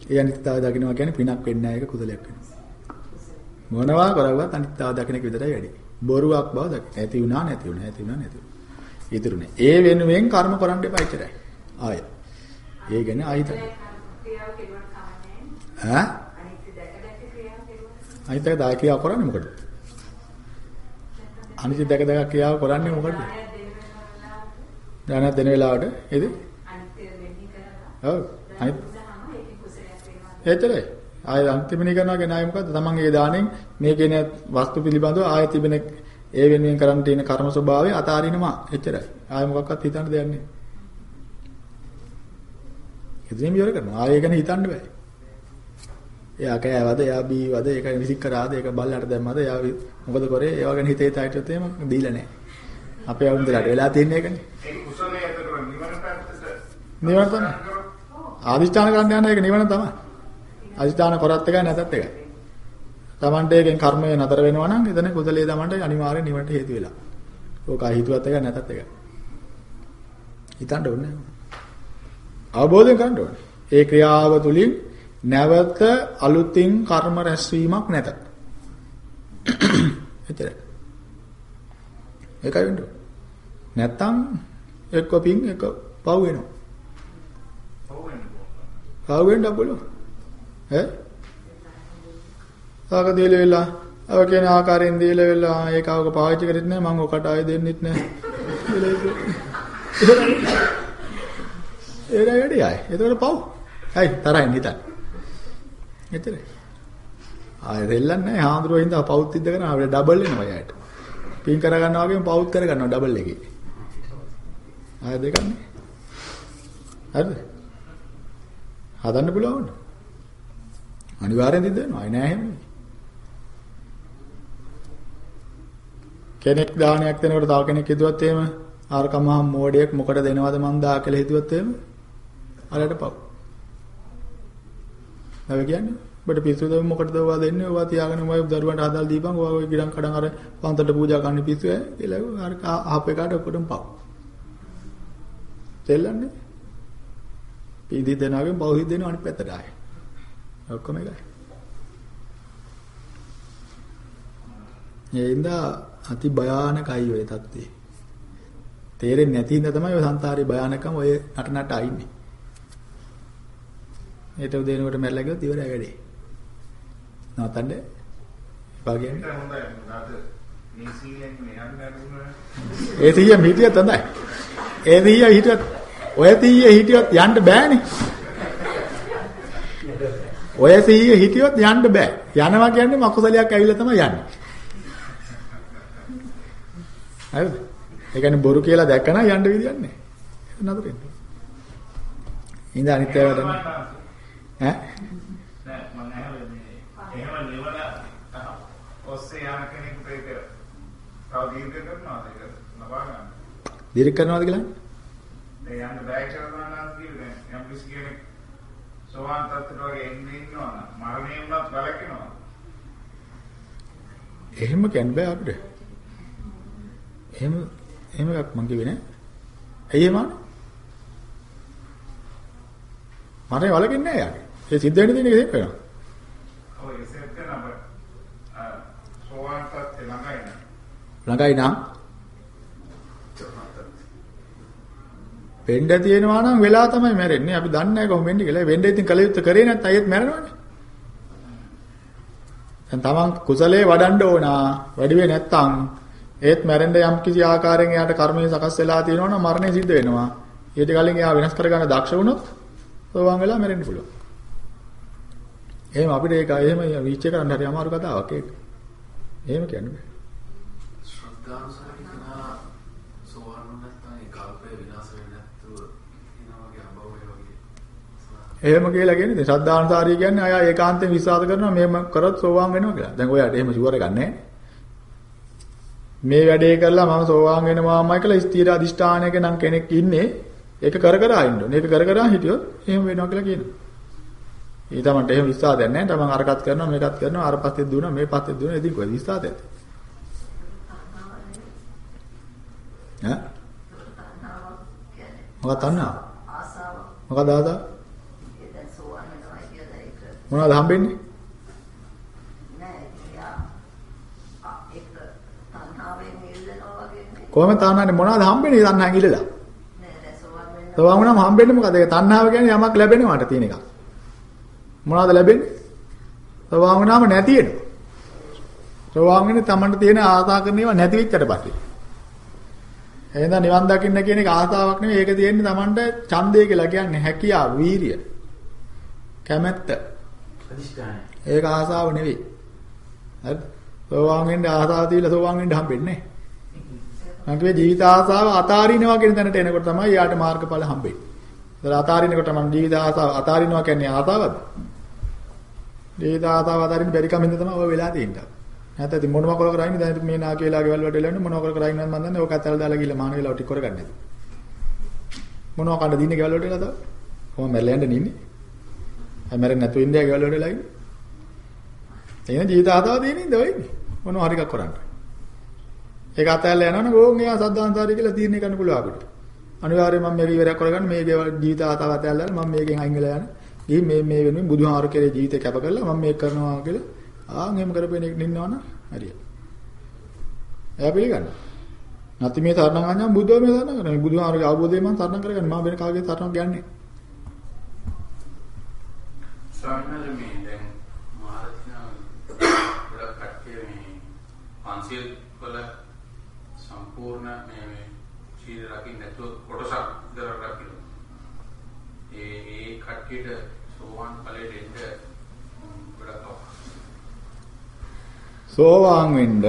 ඒ අනිත්‍යතාවය දකින්නවා කියන්නේ පිනක් වෙන්නේ නැහැ ඒක කුසලයක් වෙනවා. මොනවා කරවුවත් අනිත්‍යතාවය දකින්න එක විතරයි වැඩි. බොරුවක් බව දකින්න. ඇති වුණා නැති වුණා ඇති වුණා නැති වුණා. ඉතුරු නෑ. ඒ වෙනුවෙන් කර්ම කරන්න එපා ඉතරයි. ආය. ඒ ගැන ආයිත. ඈ? අනිත්‍ය දැක ක්‍රියාව කරන්නේ මොකටද? අනිත්‍ය දැක දැක ක්‍රියාව කරන්නේ මොකටද? දාන දෙන වෙලාවට එද? අනිත්‍ය වෙන්නේ කරලා. ඔව්. අනිත් එතරයි. ආය අන්තිමනේ කරනවා කියන්නේ ආය මොකද්ද? තමන්ගේ දාණයෙන් මේ කියන වස්තු පිළිබඳව ආය තිබෙන ඒ වෙනුවෙන් කරන්න තියෙන කර්ම ස්වභාවය අතාරිනවා. එච්චරයි. ආය මොකක්වත් හිතන්න දෙයක් නැහැ. එදිනෙම ඉවර කරනවා. ආය ගැන හිතන්න බෑ. එයා කෑවද, එයා බීවද, ඒක විසික් කරාද, ඒක බල්ලට දැම්මද, එයා මොකද කරේ? ඒවා ගැන හිතේ තායිටත් එහෙම දීලා නැහැ. අපේ අවුන්දලට වෙලා තියෙන එකනේ. ඒ කුසලයේ අතර නිවන පැත්තට නිවන තමයි. ආදිස්ථාන කරන්න යන එක නිවන තමයි. අදිස්ථාන කරත් එකයි නැතත් එකයි. Tamante එකෙන් කර්මය නතර වෙනවා නම් එතන කුසලයේ Tamante අනිවාර්යෙන් නිවනට හේතු වෙලා. ඕක හිතුවත් එකයි නැතත් එකයි. හිතන්න ඕනේ. අවබෝධයෙන් කරන්න ඕනේ. ඒ ක්‍රියාව තුලින් නැවත අලුතින් කර්ම රැස්වීමක් නැත. [CLEARS THROAT] එතරම්. ඒකයි වෙන්නේ. නැත්තම් එක්ක පින් එක පව් වෙනවා. පව් වෙන්න බලන්න. ඈ? ආක දීලා වෙලා අව කියන ආකාරයෙන් දීලා වෙලා ඒක අවක පාවිච්චි කරෙත් නෑ මම ඔකට ආයෙ දෙන්නෙත් නෑ. [LAUGHS] ඒ වැඩි ආයි. එතකොට පව්. හයි තරහින් හිතන්න. එතන. ආයෙ දෙල්ලන්නේ නැහැ. හාමුදුරුවෝ හින්දා පවුත් ඉද්ද කරන අපිට ඩබල් එනවා යාට. පින් කර ගන්නවා වගේම පවුත් කර ගන්නවා ඩබල් එකේ. ආයෙ දෙකන්නේ. හරිද? හදන්න පුළුවන්. අනිවාර්යෙන් දිද්ද වෙනවා. අය නෑ එහෙම. කෙනෙක් දානයක් දෙනකොට තව කෙනෙක් හිතුවත් එහෙම ආරකමහා මෝඩයක් මොකට දෙනවද මන් දා කියලා හිතුවත් එහෙම අරයට පව්. නැව කියන්නේ ඔබට පිස්සුද මොකටද ඔවා දෙන්නේ ඔවා තියාගෙන ඔය දරුවන්ට හදලා දීපන් ඔවා ඔය ගිරන් කඩන් අර පන්තට පූජා කරන්න පිස්සු ඈ කියලා අර ආපේ කාට ඔක්කොටම පව්. දෙල්ලන්නේ. පීදි දෙනාගෙන් බෞද්ධ දෙනවා අනිත් පැත්තට ආයේ. ඔක්කොම එකයි. ඒඳ අති භයානකයි ඔය தත්ත්වේ. තේරෙන්නේ නැති හින්දා තමයි ඔය සංසාරේ භයානකම ඔය නට නට අයින්නේ. ඒට උදේනකොට මැරලා ගියොත් ඉවරයි වැඩේ. නවත්තන්න එපා කියන්නේ. මේ සීයෙන් මෙහන් නරුණා. ඒ 100 හිටියත් හොඳයි. ඒ 100 හිටියත් ඔය 100 හිටියත් යන්න බෑනේ. ඔය 100 හිටියොත් යන්න බෑ. යනවා කියන්නේ මකුසලයක් ඇවිල්ලා තමයි යන්නේ. හරිද? ඒ කියන්නේ බොරු කියලා දැක්කම යන්න විදියක් නැහැ. නතර වෙන්න. ඉඳ අනිත් ඒවා දැන් ඈ නෑ මම ඇහුවේ මේ එහෙම නිවන ඔස්සේ යන කෙනෙකුට ඒක තව දීර්ඝ කරනවාද ඒක ලබා ගන්න. දිරික් කරනවාද කියලා? මේ යන්න බෑ කියලා නම් කියන්නේ දැන් යම් කිසි කෙනෙක් සෝවාන් තත්ත්වයට වගේ එන්නේ ඉන්නවා මරණය වුණත් වැළකෙනවා. එහෙම කියන්න බෑ අපිට. එහෙම එහෙම එකක් මං කිව්වේ නෑ. ඇයි එහෙම? මරණය වලකින්නේ නෑ යාගේ. ඒ සිද්ධ වෙන දේ නෙක වෙනවා. ඔය ඉස්සෙත් කරන බ සෝවාන් තත්ත්වයට ළඟයි නම් ළඟයි නම් වෙන්න තියෙනවා නම් වෙලා තමයි මැරෙන්නේ. අපි දන්නේ නැහැ කොහොම වෙන්නේ කියලා. වෙන්න ඉතින් කල යුත්තේ කරේ නැත්නම් අයත් මැරෙනවනේ. දැන් තමන් කුසලයේ වඩන්න ඕන. වැඩි වෙ නැත්නම් ඒත් මැරෙන්න යම් කිසි ආකාරයෙන් එයාට කර්මයේ සකස් වෙලා තියෙනවා නම් මරණය සිද්ධ වෙනවා. ඊට කලින් එයා වෙනස් කරගන්න දක්ෂ වුණොත් සෝවාන් වෙලා මැරෙන්න පුළුවන්. එහෙම අපිට ඒක එහෙම රීච් කරන්න හරි අමාරු කතාවක් ඒක. එහෙම කියන්නේ බෑ. ශ්‍රද්ධානුසාරී කෙනා සෝවාන් නැත්නම් ඒ කල්පය විනාශ වෙන්නේ නැතුව එනවා වගේ අභවය වගේ. එහෙම කියලා කියන්නේ ඉතින් ශ්‍රද්ධානුසාරී කියන්නේ අය ඒකාන්තයෙන් විශ්වාස කරනවා මෙහෙම කරොත් සෝවාන් වෙනවා කියලා. දැන් ඔයාට එහෙම ෂුවර් එකක් නැහැ. මේ වැඩේ කරලා මම සෝවාන් වෙනවාමයි කියලා ස්ථීර අදිෂ්ඨානයක නම් කෙනෙක් ඉන්නේ ඒක කර කර ආින්න ඕනේ. ඒක කර කර හිටියොත් එහෙම වෙනවා කියලා කියනවා. ඊ තමන්ට එහෙම විශ්වාසයක් නැහැ. තමන් අරකට කරනවා මේකත් කරනවා අර පස්සේ දුවනවා මේ පස්සේ දුවනවා. ඉතින් කොහෙද විශ්වාසයද? ඈ මොකක්ද තණ්හාව? ආසාව මොකක්ද ආසාව? ඒ මොනවද හම්බෙන්නේ? කොහොමද තණ්හානේ මොනවද හම්බෙන්නේ තණ්හාන් ඉල්ලලා? නෑ දැන් සෝවන් වෙන්න සෝවාන් වුණාම හම්බෙන්නේ මොකද? ඒක තණ්හාව කියන්නේ යමක් ලැබෙනවට තියෙන එකක්. මොනවද ලැබෙන්නේ? සෝවාන් වුණාම නැති වෙනවා. සෝවාන් වෙන්නේ Tamanට තියෙන ආසා කරන ඒවා නැති වෙච්චට පස්සේ. එහෙනම් නිවන් දකින්න කියන එක ආසාවක් නෙවෙයි ඒක තියෙන්නේ Tamanට ඡන්දය කියලා කියන්නේ හැකියාව, වීරිය. කැමැත්ත. අදිෂ්ඨානය. ඒක ආසාව නෙවෙයි. හරිද? සෝවාන් වෙන්න ආසාව තියලා සෝවාන් වෙන්න හම්බෙන්නේ නැහැ. කිව්වේ ජීවිත ආසාව අතාරිනවා කියන තැනට එනකොට තමයි යාට මාර්ගඵල හම්බෙන්නේ. ඒතර අතාරිනකොට මම ජීවිත ආසාව අතාරිනවා කියන්නේ ආසාවද? ජීවිත ආසාව අතාරින්න බැරි කමින්ද තමයි ඔය වෙලා තියෙන්නේ. නැත්නම් ඉතින් මොනම කර කර ඉන්නේ දැන් මේ නාකේලා ගෙවල් වලට එලා ඉන්නේ මොනව කර කර ඉන්නවද මන් දන්නේ ඔක අතල් දාලා ගිහලා මාන වෙලාව ටික කරගන්නේ. මොනව කන්න දින්නේ ගෙවල් වලට එලා තව? කොහොම මැරලා යන්න නින්නේ? අය මැරෙන්නේ නැතුව ඉන්නේ ගෙවල් වලට එලා ඉන්නේ. එහෙනම් ජීවිත ආසාව තියෙන ඉඳ ඔය ඉන්නේ. මොනව හරි එකක් කරන්න. ඒක අතල්ලා යනවනම් ඕන් එයා සද්ධාන්තරය කියලා තීරණය කරන්න පුළුවන් අපිට. අනිවාර්යයෙන් මම මේක ඉවරයක් කරගන්න මේ ගෙවල් ජීවිත ආතාව අතල්ලා මම මේකෙන් අයින් වෙලා යන. ගිහින් මේ මේ වෙනුවෙන් බුදුහාර කෙරේ ජීවිතය කැප කරලා මම මේක කරනවා කියලා ආන් එහෙම කරපෙන එක නින්නවනම් හරියට. එයා පිළිගන්න. නැති මේ තරණ ගන්නම් බුදුව මේ තරණ කරන්නේ. බුදුහාරගේ අවබෝධය මම තරණ කරගන්නේ. මම වෙන කාගේ තරණක් ගන්නෑ. ස්වාමීන් මේ දැන් මහරත්න ගොඩක් කට්ටිය මේ පන්සිල් වල සම්පූර්ණ මේ මේ සීල රකින්න නැතුව කොටසක් දර රකින්න. ඒ ඒ කට්ටියට සෝවාන් ඵලයට එන්න ගොඩක් අවශ්‍යයි. සෝවාන් වෙන්න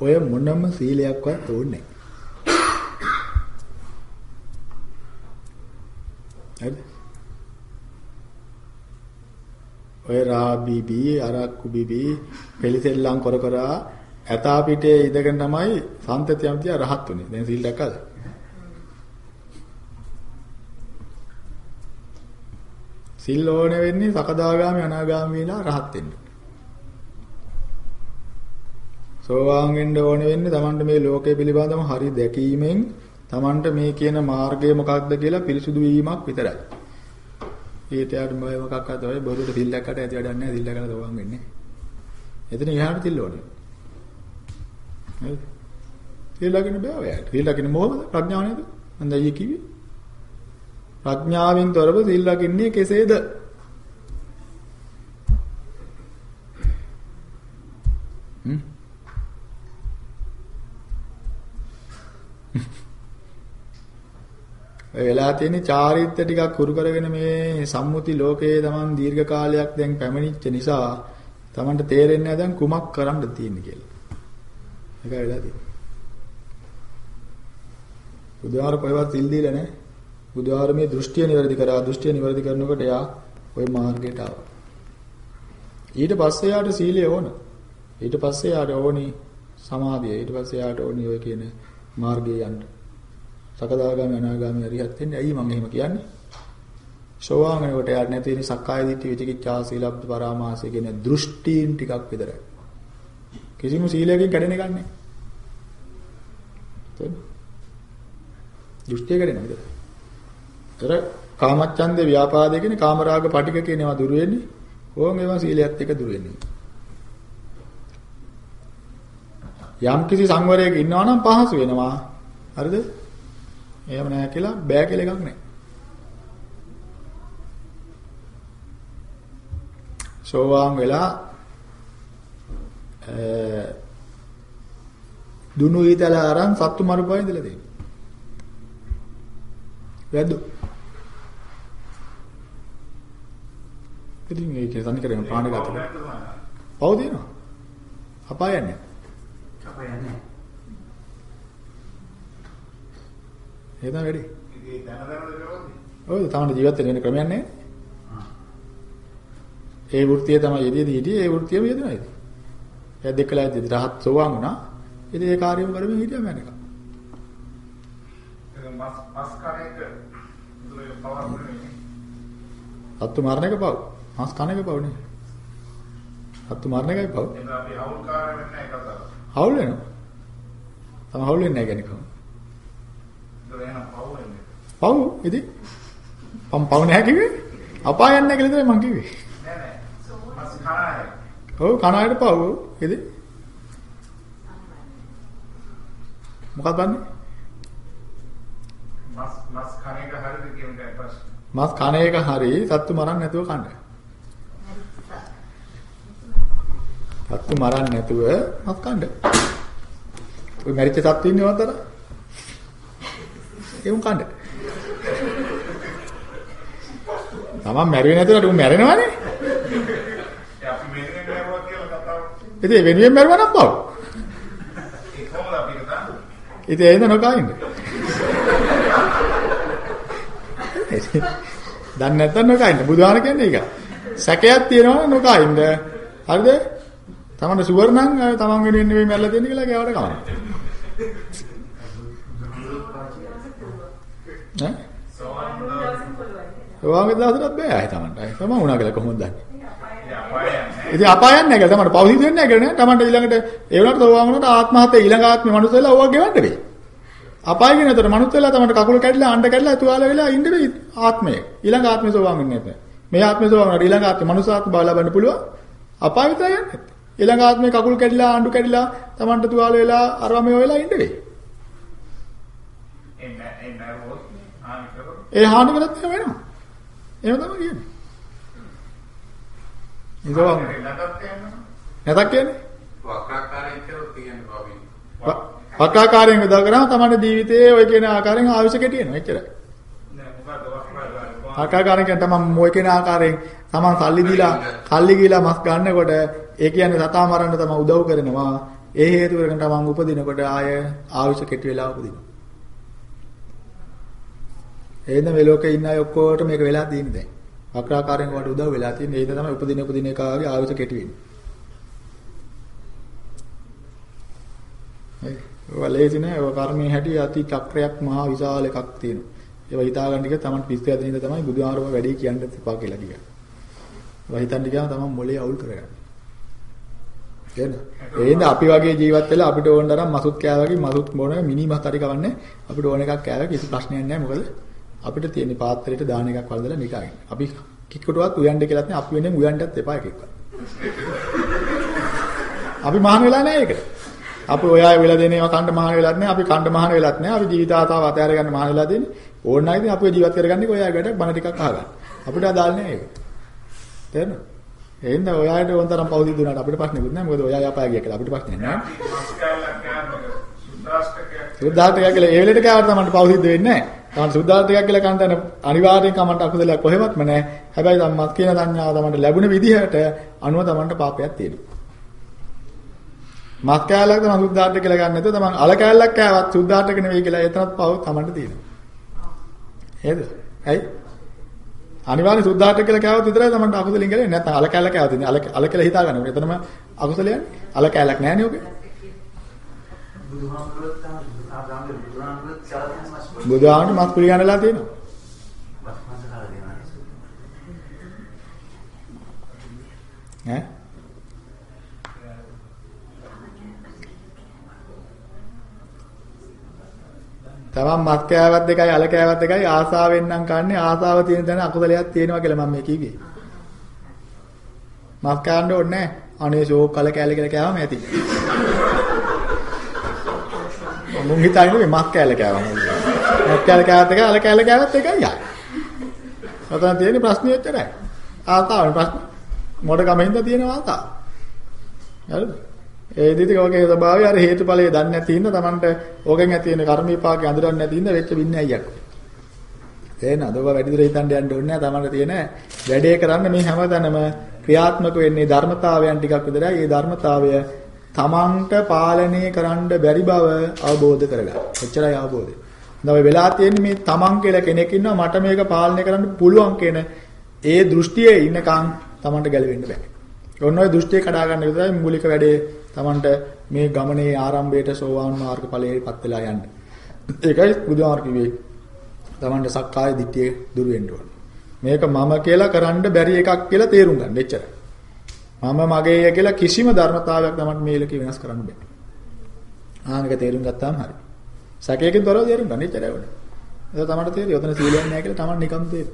ඔය මොනම සීලයක්වත් ඕනේ නැහැ. ඔය රා බීබී අරක්කු බීබී පෙලිසෙල්ලම් කර කර ඇතා පිටේ ඉඳගෙන තමයි සම්තතියම් තියා රහත් උනේ. දැන් සීල් දැක්කද? සිල් ඕනේ වෙන්නේ සකදාගාමි අනාගාමි වෙලා රහත් වෙන්න. සෝවාන් වෙන්න ඕනේ වෙන්නේ Tamanට මේ ලෝකය පිළිබඳව හරි දැකීමෙන් Tamanට මේ කියන මාර්ගය මොකක්ද කියලා පිරිසුදු වීමක් විතරයි. ඊට යට මොය මොකක්ද ඔය බොරුට සිල් දැක්කට ඇති වැඩක් නැහැ සිල් දැකලා සෝවාන් වෙන්නේ. එතන එහාට සිල් ඕනේ. හරි. සිල් ලකින්න බෑ ඔයාලට. සිල් ලකින්න මොකද? ප්‍රඥාව නේද? මම දැන් කිව්වේ. ප්‍රඥාවෙන් තොරව සිල් ලකින්නේ කෙසේද? ඔය වෙලා තියෙන චාරිත්‍ර ටිකක් හුරු කරගෙන මේ සම්මුති ලෝකයේ Taman දීර්ඝ කාලයක් දැන් පැමිණිච්ච නිසා Tamanට තේරෙන්නේ නැහැ දැන් කුමක් කරන්නද තියෙන්නේ කියලා. ඒක වෙලා තියෙන්නේ. බුදුහාර කොහෙවත් සිල් දීලා නැහැ. බුදුහාර මේ දෘෂ්ටිය නිවැරදි කරා දෘෂ්ටිය නිවැරදි කරනකොට එයා ওই මාර්ගයට ආවා. ඊට පස්සේ යාට සීලය ඕන. ඊට පස්සේ යාට ඕනි සමාධිය. ඊට පස්සේ යාට ඕනි ඔය කියන මාර්ගයේ යන්න. සකදාගාමී අනාගාමී අරිහත් වෙන්නේ ඇයි මම එහෙම කියන්නේ? සෝවාන් වෙනකොට යාට නැති වෙන සක්කාය දිට්ඨි විචිකිච්ඡා සීලබ්බ පරාමාසය කියන දෘෂ්ටීන් ටිකක් විතරයි. කිසිම සීලයකින් කැඩෙන එකක් නැහැ. තේරෙනවද? දෘෂ්ටිය කැඩෙන විතරයි. ඒතර කාමච්ඡන්ද ව්‍යාපාදේ කියන කාමරාග පටික කියන ඒවා දුර වෙන්නේ. ඕන් ඒවා සීලයත් එක්ක දුර වෙන්නේ. යම් කිසි සංවරයක ඉන්නවා නම් පහසු වෙනවා. හරිද? එහෙම නැහැ කියලා බෑ කියලා එකක් නැහැ. සෝවාන් වෙලා දුනු ඊතල අරන් සත්තු මරුපා ඉඳලා තියෙනවා. වැද්දෝ. ඉතින් ඒක තනිකරම ප්‍රාණඝාතය. පව් දිනවා. අපායන්නේ. අපායන්නේ. ඒක තමයි වැඩි. ඉතින් දැන දැනද කරන්නේ. ඔව් තමයි ජීවත් වෙන්න ක්‍රමයක් නැහැ. ඒ වෘත්තිය තමයි යෙදීදී හිටියේ ඒ වෘත්තියම යෙදෙනවා ඉතින්. එයා දෙකලා ඉඳි රහත් සෝවාන් වුණා. ඉතින් ඒ කාර්යම කරමින් හිටියා මම නිකන්. මස් මස් කණේක දුරේ පවර් නෙමෙයි. සත්තු මරණ එක පව්. මාස් කන එක පව් නේ. සත්තු මරණ එකයි පව්. එහෙනම් අපි අවුල්කාර වෙන්නේ නැහැ කතාව. හවුල් වෙනවා. තම හවුල් වෙන්නේ නැහැ කියන්නේ කොහොමද? ඒක එහෙනම් පව් වෙන්නේ. පව් ඉතින්. පම් පව් නැහැ කිව්වේ. අපායන්නේ නැහැ කියලා මං කිව්වේ. නෑ නෑ. මස් කණාය. ඔව් කනායට පව් ඉතින්. මොකක්ද බන්නේ? මස් මස් කණේක හරිද කියන එකයි ප්‍රශ්නේ. මාස් කන එක හරි සත්තු මරන්න නැතුව කන්න. සත්තු මරන්න නැතුව මාස් කන්න. ඔය මැරිච්ච සත්තු ඉන්නේ වතර. ඒවුන් කන්න. තමන් මැරුවේ නැතුව උන් මැරෙනවනේ. ඒ අපි මෙතන නෑවා කියලා කතාව. ඉතින් වෙනුවෙන් මැරුවා නම් පව්. ඒ කොහොමද අපි කතාව? ඉතින් එහෙනම් නොකයින්ද? දන්නේ නැත්නම් නොකයින්ද? බුදුහාම කියන්නේ ඒක. සැකයක් තියෙනවා නොකයින්ද? හරිද? තමන්ට සුවර් නම් තමන් වෙනුවෙන් නෙවෙයි මැරලා තියෙන්නේ කියලා ගෑවට කමක්. ඈ? සෝවන් ඔයාගේ දවසට බෑ ආයි තමන්ට. ආයි තමන් වුණා කියලා කොහොමද දන්නේ? ඒ අපායන්නේ. ඉතින් අපායන්නේ නැහැ කියලා තමන්ට පෞ සිදු වෙන්නේ නැහැ කියලා නේ. තමන්ට ඊළඟට ඒ වුණාට සෝවාන් වුණාට ආත්මහත්ය ඊළඟ ආත්මේ මනුස්ස වෙලා ඕවා ගෙවන්න වෙයි. අපාය කියන උතර මනුස්ස වෙලා තමන්ට කකුල කැඩිලා අඬ කැඩිලා තුවාල වෙලා ඉන්න වෙයි ආත්මය. ඊළඟ ආත්මේ සෝවාන් වෙන්නේ නැහැ. මේ ආත්මේ සෝවාන් වුණාට ඊළඟ ආත්මේ මනුස්ස ආත්ම බව ලබන්න පුළුවන්. අපාය විතරයි යන්නේ. ඊළඟ ආත්මේ කකුල් කැඩිලා අඬු කැඩිලා තමන්ට තුවාල වෙලා අරමේ වෙලා ඉන්න වෙයි. ඒ හානි කරත් එහෙම වෙනවා. එහෙම තමයි කියන්නේ. යනවා. නැතක් කියන්නේ? වක්‍රාකාරයෙන් කරොත් කියන්නේ බබින්. වක්කාකාරයෙන් විදා කරාම තමයි ජීවිතයේ ඔය කියන ආකාරයෙන් ආයුෂ කෙටි වෙනවා. එච්චරයි. නෑ මොකද වක්‍රාකාරය. ආකාරයෙන් කියන්නේ තමන් මොය කියන ආකාරයෙන් තමන් සල්ලි දීලා කල්ලි ගිලා මස් ගන්නකොට ඒ කියන්නේ සතා මරන්න තමයි උදව් කරනවා. ඒ හේතු කරගෙන තමන් උපදිනකොට ආය ආයුෂ කෙටි වෙලා උපදිනවා. එහෙනම් මේ ලෝකේ ඉන්න අය ඔක්කොට මේක වෙලා තියෙන්නේ දැන්. වක්‍රාකාරයෙන් වට උදව් වෙලා තියෙන්නේ. ඒක තමයි උපදින උපදින එකාගේ ආයුෂ කෙටි වෙන්නේ. හරි. ඔය ලේසි නෑ. ඔය කර්මයේ හැටි අති චක්‍රයක් මහා විශාල එකක් තියෙනවා. ඒවා හිතාගන්න ටික තමයි පිස්සු ඇදින ඉඳ තමයි බුදුහාරව වැඩි කියන්න එපා කියලා කිව්වා. ඒවා හිතන්න ගියාම තමයි මොලේ අවුල් කරගන්නේ. එහෙනම් එහෙනම් අපි වගේ ජීවත් වෙලා අපිට ඕන තරම් මසුත් කෑවගේ මසුත් මොන මිනි මස් හරි කවන්නේ අපිට ඕන එකක් කෑව කිසි ප්‍රශ්නයක් නැහැ මොකද අපිට තියෙන පාත්‍රයට දාන එකක් වලදලා නිකාගෙන. අපි කික්කටවත් උයන්ඩ කියලාත් නේ අපි වෙනෙන් උයන්ඩත් එපා එකෙක්වත්. අපි මහාන වෙලා නැහැ ඒකට. අපි ඔය අය වෙලා දෙන ඒවා කණ්ඩ මහාන වෙලත් නැහැ. අපි කණ්ඩ මහාන වෙලත් නැහැ. අපි ජීවිත ආතාව අතහැර ගන්න මහාන වෙලා දෙන්නේ. ඕන නම් ඉතින් අපි ජීවත් කරගන්නේ ඔය අය වැඩක් බණ ටිකක් අහගන්න. අපිට අදාළ නැහැ ඒක. තේරෙනවද? එහෙනම් ඔය අයට ඕන තරම් පෞදි දුන්නාට අපිට ප්‍රශ්නෙකුත් නැහැ. මොකද ඔය අය අපාය ගියා කියලා අපිට ප්‍රශ්නයක් නැහැ. සුද්ධාර්ථකයක් කියලා ඒ වෙලෙට කෑවට තමයි පෞසිද්ධ වෙන්නේ නැහැ. තමයි සුද්ධාර්ථකයක් කියලා කන්ටන අනිවාර්යෙන් කමන්ට අකුසලයක් කොහෙවත්ම නැහැ. හැබැයි සම්මත් කියන සංඥාව තමයි ලැබුණ විදිහට අනුව තමන්ට පාපයක් තියෙනවා. මත් කෑල්ලක් තමයි සුද්ධාර්ථ කියලා ගන්න නැතුව තමන් අල කෑල්ලක් කෑවත් සුද්ධාර්ථක නෙවෙයි කියලා එතනත් පව තමන්ට තියෙනවා. නේද? ඇයි? අනිවාර්යෙන් සුද්ධාර්ථ කියලා කෑවොත් විතරයි තමන්ට අකුසලින් ගලන්නේ. නැත්නම් අල කෑල්ල කෑවොත් ඉතින් අල අල කියලා හිතා ගන්න. එතනම අකුසලයන්නේ. අල කෑල්ලක් නැහැ නේ ඔගේ. බුදුහාමුදුරුවෝ මස් මත් පිළිගන්නලා තියෙනවා. කාලා. ඈ තමන් මත් කෑවත් දෙකයි අල කෑවත් දෙකයි ආසාවෙන් නම් කන්නේ ආසාව තියෙන තැන අකුසලයක් තියෙනවා කියලා මම මේ කිව්වේ. මත් කන්න ඕනේ නැහැ. අනේ ෂෝක් කල කෑල්ල කියලා කෑවම ඇති. මුන් හිතන්නේ මත් කෑල්ල කෑවම. මත් කෑල්ල කෑවත් එකයි අල කෑල්ල කෑවත් එකයි යයි. ඔතන තියෙන ප්‍රශ්නේ එච්චරයි. ආසාවනේ ප්‍රශ්න. මොඩ ගමින්ද තියෙන ආසාව. හරිද? ඒ විදිහට ඔයගේ ස්වභාවය අර හේතුඵලයේ දන්නේ නැති ඉන්න Tamanට ඕකෙන් ඇති වෙන කර්ම විපාකේ අඳුරන්නේ නැති ඉන්න වෙච්ච වින්නේ අයියක්. තේරෙනවද? ඔබ වැඩි දුර හිතන්න යන්න ඕනේ නැහැ. Tamanට තියෙන වැඩේ කරන්න මේ හැමතැනම ක්‍රියාත්මක වෙන්නේ ධර්මතාවයන් ටිකක් විතරයි. ඒ ධර්මතාවය Tamanට පාලනය කරන්න බැරි බව අවබෝධ කරගන්න. එච්චරයි අවබෝධය. දැන් වෙලා තියෙන්නේ මේ Taman කියලා කෙනෙක් ඉන්නවා මට මේක පාලනය කරන්න පුළුවන් කියන ඒ දෘෂ්ටියේ ඉන්නකම් Tamanට ගැලවෙන්න බෑ. ඔන්න ඔය දෘෂ්ටිය කඩා ගන්න විතරයි මූලික වැඩේ Tamanට මේ ගමනේ ආරම්භයේට සෝවාන් මාර්ග ඵලයේපත් වෙලා යන්න. ඒකයි බුදුහාර කිව්වේ. Tamanට සක්කාය දිට්ඨිය දුරු වෙන්න ඕන. මේක මම කියලා කරන්න බැරි එකක් කියලා තේරුම් ගන්න. එච්චරයි. මම මගේය කියලා කිසිම ධර්මතාවයක් Tamanට මේ ලෝකේ වෙනස් කරන්න බෑ. ආනක තේරුම් ගත්තාම හරි. සැකයකින් තොරව තේරුම් ගන්න එච්චරයි වුණේ. ඒක Tamanට තේරෙයි. ඔතන සීලයක් නැහැ කියලා Taman නිකම් තේරෙයි.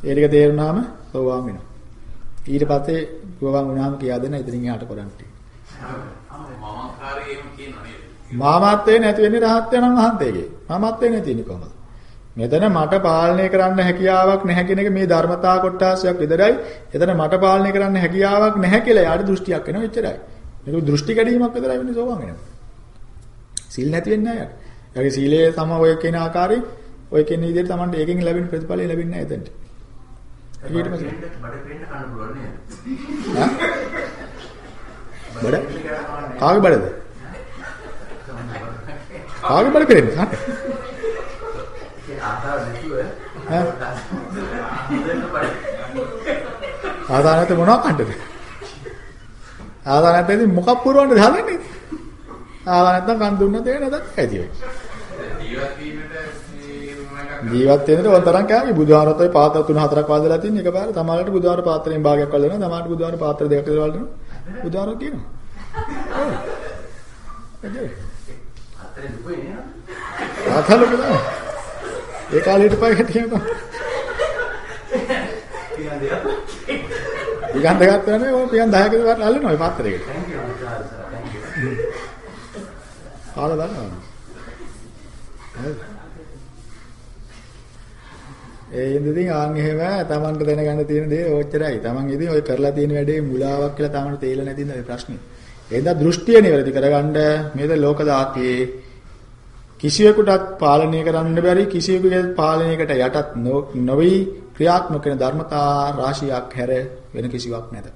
ඒ ටික තේරුණාම සෝවාන් වෙනවා. ඊට පස්සේ ගෝවන් වුණාම කියා දෙන්න ඉතින් එහාට කරන්නේ. මාමත්වේ නැති වෙන්නේ රහත් වෙනන් වහන්සේගේ. මාමත්වේ නැති වෙන්නේ කොහොමද? මෙතන මට පාලනය කරන්න හැකියාවක් නැහැ කියන එක මේ ධර්මතා කොටාසයක් විතරයි. එතන මට පාලනය කරන්න හැකියාවක් නැහැ කියලා යාට දෘෂ්ටියක් එනවා එච්චරයි. මේක දෘෂ්ටි කැඩීමක් විතරයි වෙන්නේ සෝවාන් වෙනවා. සීල් නැති වෙන්නේ නැහැ. යාගේ සීලයේ සම ඔය කියන ආකාරයෙන් ඔය කියන විදිහට Tamanට ඒකෙන් ලැබෙන ප්‍රතිඵලය ලැබෙන්නේ නැහැ එතනට. ඊට පස්සේ බඩ පෙන්න කන්න පුළුවන් නේද? ඈ බඩ කාගේ බඩද? කාගේ බඩ කරන්නේ? හරි. ඒ ආතාව නැතුව ඈ දෙන්න බඩ. ආදානත් මොනවක් කන්නද? ආදානත් ඉතින් මොකක් පුරවන්නද හදන්නේ? ආදානත් නම් කන් දුන්නත් ඒ නැතත් ඇති වෙයි. ජීවත් වීමට මේ මොනවාක් ජීවත් වෙන්නට ඕන තරම් කෑමි බුදුහාරත් ඔය පාත්‍ර තුන හතරක් වදලා තියෙන එකපාර තමාලට බුදුහාර පාත්‍රයෙන් භාගයක් වල දෙනවා තමාලට බුදුහාර පාත්‍ර දෙකක් වල දෙනවා බුදුහාර කියනවා. ඔව්. එදේ අතරේ දුකේ නේද? ආතල කියලා ඒ කාලේට පයි හිටියම කියන දෙයක්. පියන් දෙකක් වෙනනේ ඔය පියන් 10ක විතර අල්ලනවා ඔය පාත්‍රයකට. කාලා දානවා. හරිද ඒ ඉඳින් ආන් එහෙම තමන්ට දැනගන්න තියෙන දේ ඕච්චරයි. තමන් ඉතින් ඔය කරලා තියෙන වැඩේ මුලාවක් කියලා තමන්ට තේරෙලා නැති ඉඳලා ප්‍රශ්නේ. එහෙනම් දෘෂ්ටිය නිවැරදි කරගන්න මේද ලෝක දාතියේ කිසියෙකුටත් පාලනය කරන්න බැරි කිසියෙකුගේ පාලනයකට යටත් නොවි ක්‍රියාත්මක වෙන ධර්මතා රාශියක් හැර වෙන කිසිවක් නැත.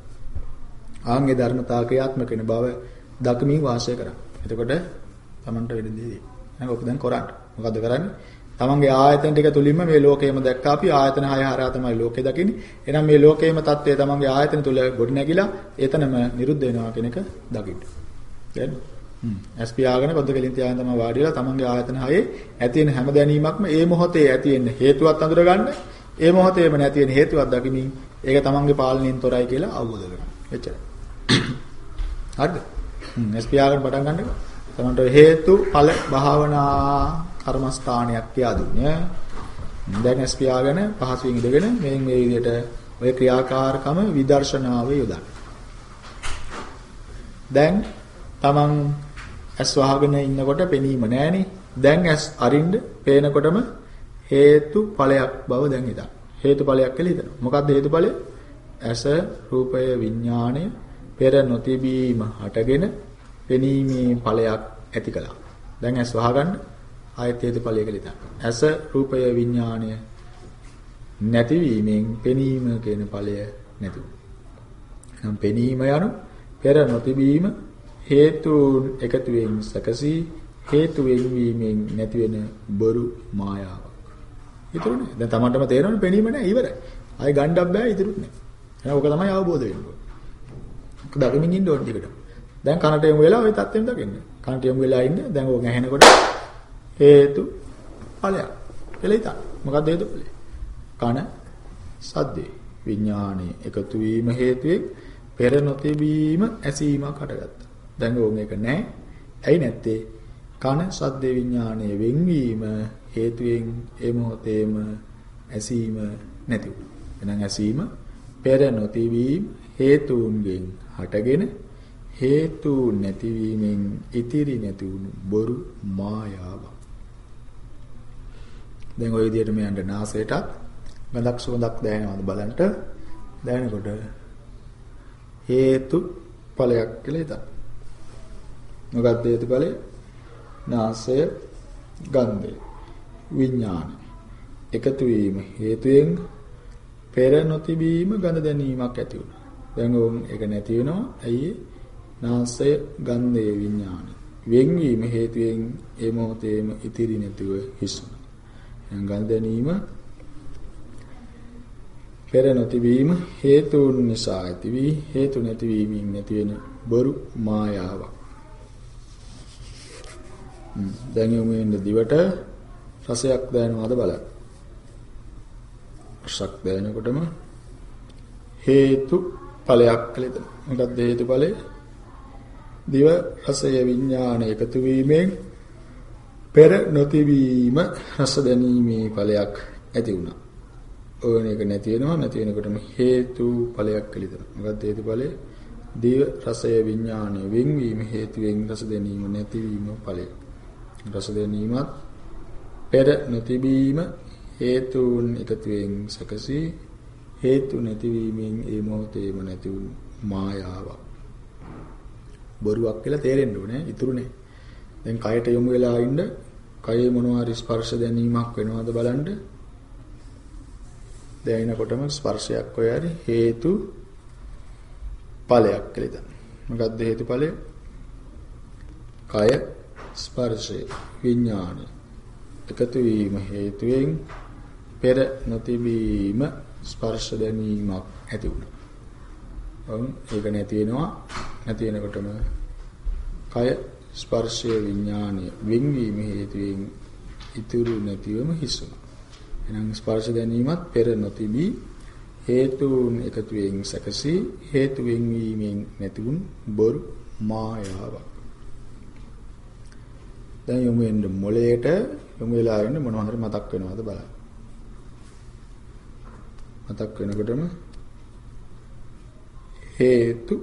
ආන්ගේ ධර්මතා ක්‍රියාත්මක වෙන බව දකමින් වාසය කරා. එතකොට තමන්ට වෙන දේ. එහෙනම් ඔක දැන් කරන්න. මොකද්ද කරන්නේ? තමන්ගේ ආයතන ටික තුලින්ම මේ ලෝකයම දැක්කා අපි ආයතන 6 හරහා තමයි ලෝකේ දකින්නේ. එහෙනම් මේ ලෝකයේම தත්ත්වය තමන්ගේ ආයතන තුල ගොඩ නැගිලා එතනම නිරුද්ධ වෙනවා කියන එක දකින්න. දැන් හ්ම්. ඇස් පියාගෙන පොද කෙලින් තියාගෙන තමයි වාඩි වෙලා තමන්ගේ ආයතන හයේ ඇති වෙන හැම දැනීමක්ම ඒ මොහොතේ ඇති වෙන හේතුවත් අඳුරගන්න. ඒ මොහොතේම නැති වෙන හේතුවක් දකිමින් ඒක තමන්ගේ පාලනයෙන් තොරයි කියලා අවබෝධ කරගන්න. එච්චරයි. හරිද? හ්ම්. ඇස් පියාගෙන පටන් ගන්නකො. තමන්ට හේතු ඵල භාවනා කර්මස්ථානයක් කියලා දුන්නේ. දැන් ඇස් පියාගෙන පහසුවෙන් ඉඳගෙන මේ මේ විදිහට ඔය ක්‍රියාකාරකම විදර්ශනාව යොදන්න. දැන් තමන් ඇස් වහගෙන ඉන්නකොට පෙනීම නැහෙනේ. දැන් ඇස් අරින්න පේනකොටම හේතු ඵලයක් බව දැන් හිතන්න. හේතු ඵලයක් කියලා හිතනවා. මොකක්ද හේතු ඵලය? ඇස රූපය විඥාණය පෙර නොතිබීම හටගෙන පෙනීමේ ඵලයක් ඇති කළා. දැන් ඇස් වහගන්න ආයත් හේතු ඵලය කියලා ඉතින්. ඇස රූපය විඥාණය නැතිවීමෙන් පෙනීම කියන ඵලය නැතු. නම් පෙනීම යනු පෙර නොතිබීම හේතුන් එකතු වීම සැකසී හේතු වෙනීමෙන් නැති වෙන බොරු මායාවක්. ඒතරුනේ. දැන් තමන්ටම තේරෙනවනේ පෙනීම නැහැ ඉවරයි. ආයි ගණ්ඩක් බෑ ඉදිරියට නෑ. එහෙනම් ඕක තමයි අවබෝධ වෙන්නේ. ඔක දකින්න ඉන්න ඕන ටිකට. දැන් කනට යමු වෙලා ওই தත්ත්වෙම දකින්න. කනට යමු වෙලා ඉන්න. දැන් ඕක ඇහෙනකොට හේතු ඵලයක්. කියලා හිතන්න. මොකක්ද හේතු ඵලය? කන සද්දේ විඥානයේ එකතු වීම හේතුවෙන් පෙර නොතිබීම ඇසීමක් හටගත්තා. දැන් ඕක එක නැහැ. ඇයි නැත්තේ? කන සද්දේ විඥානයේ වෙන්වීම හේතුවෙන් ඒ මොහොතේම ඇසීම නැති වුණා. එහෙනම් ඇසීම පෙර නොතිබීම හේතුන්ගෙන් හටගෙන හේතු නැතිවීමෙන් ඉතිරි නැති වුණු බොරු මායාවක්. දැන් ওই විදිහට මේ යන්න නාසයටත් ගඳක් සුවඳක් දැනෙනවද බලන්න දැනෙනකොට හේතු ඵලයක් කියලා හිතන්න. මොකක්ද හේතු ඵලය? නාසය ගන්ධය විඥාන එකතු වීම හේතුයෙන් පෙර නොතිබීම ගඳ දැනීමක් ඇති වුණා. දැන් ඕන් ඒක නැති වෙනවා. ඇයි? නාසය ගන්ධය විඥාන වෙන්වීම හේතුයෙන් ඒ මොහොතේම ඉතිරි නැතුව හිස් වුණා. එහෙනම් ගඳ දැනීම පෙර නොතිබීම හේතුන් නිසා ඇති වී හේතු නැතිවීමෙන් නැති වෙන බොරු මායාවක්. දැන් යමු වෙන දිවට රසයක් දැනෙනවද බලන්න. රසක් දැනෙනකොටම හේතු ඵලයක් කියලා. මොකක්ද හේතු ඵලය? දිව රසය විඥාන එකතු වීමෙන් පෙර නොතිබීම රස දැනීමේ ඵලයක් ඇති වුණා. ඕන එක නැති වෙනවා නැති වෙනකොටම හේතු ඵලයක් කියලා. මොකක්ද හේතු ඵලය? දිව රසය විඥානය වෙන්වීම හේතුවෙන් රස දැනීම නැතිවීම ඵලය. රස දැනීමත් පෙර නොතිබීම හේතුන් එකතුවෙන් සකසී හේතු නැතිවීමෙන් ඒ මොහොතේම නැති වූ මායාවක්. බොරුවක් කියලා තේරෙන්න ඕනේ. ඉතුරුනේ. දැන් කයට යොමු වෙලා ඉන්න කයේ මොනවා හරි ස්පර්ශ දැනීමක් වෙනවද බලන්න. දැනෙනකොටම ස්පර්ශයක් ඔය හරි හේතු ඵලයක් කියලා හිතන්න. මොකද්ද හේතු ඵලය? කය ස්පර්ශය විඥානය එකතු වීම හේතුවෙන් පෙර නොතිබීම ස්පර්ශ දැනීමක් ඇති වුණා. වුන් ඒක නැති වෙනවා නැති වෙනකොටම කය ස්පර්ශය විඥානය වෙන්වීම හේතුවෙන් ඉතුරු නැතිවම හිස් වුණා. එහෙනම් ස්පර්ශ දැනීමත් පෙර නොතිබී හේතුන් එකතුවෙන් සැකසී හේතු වෙන්වීමෙන් නැතිවුන් බොරු මායාවක්. දැන් යමු එන්න මොලේට යමු වෙලා ඉන්න මොනවා හරි මතක් වෙනවද බලන්න. මතක් වෙනකොටම හේතු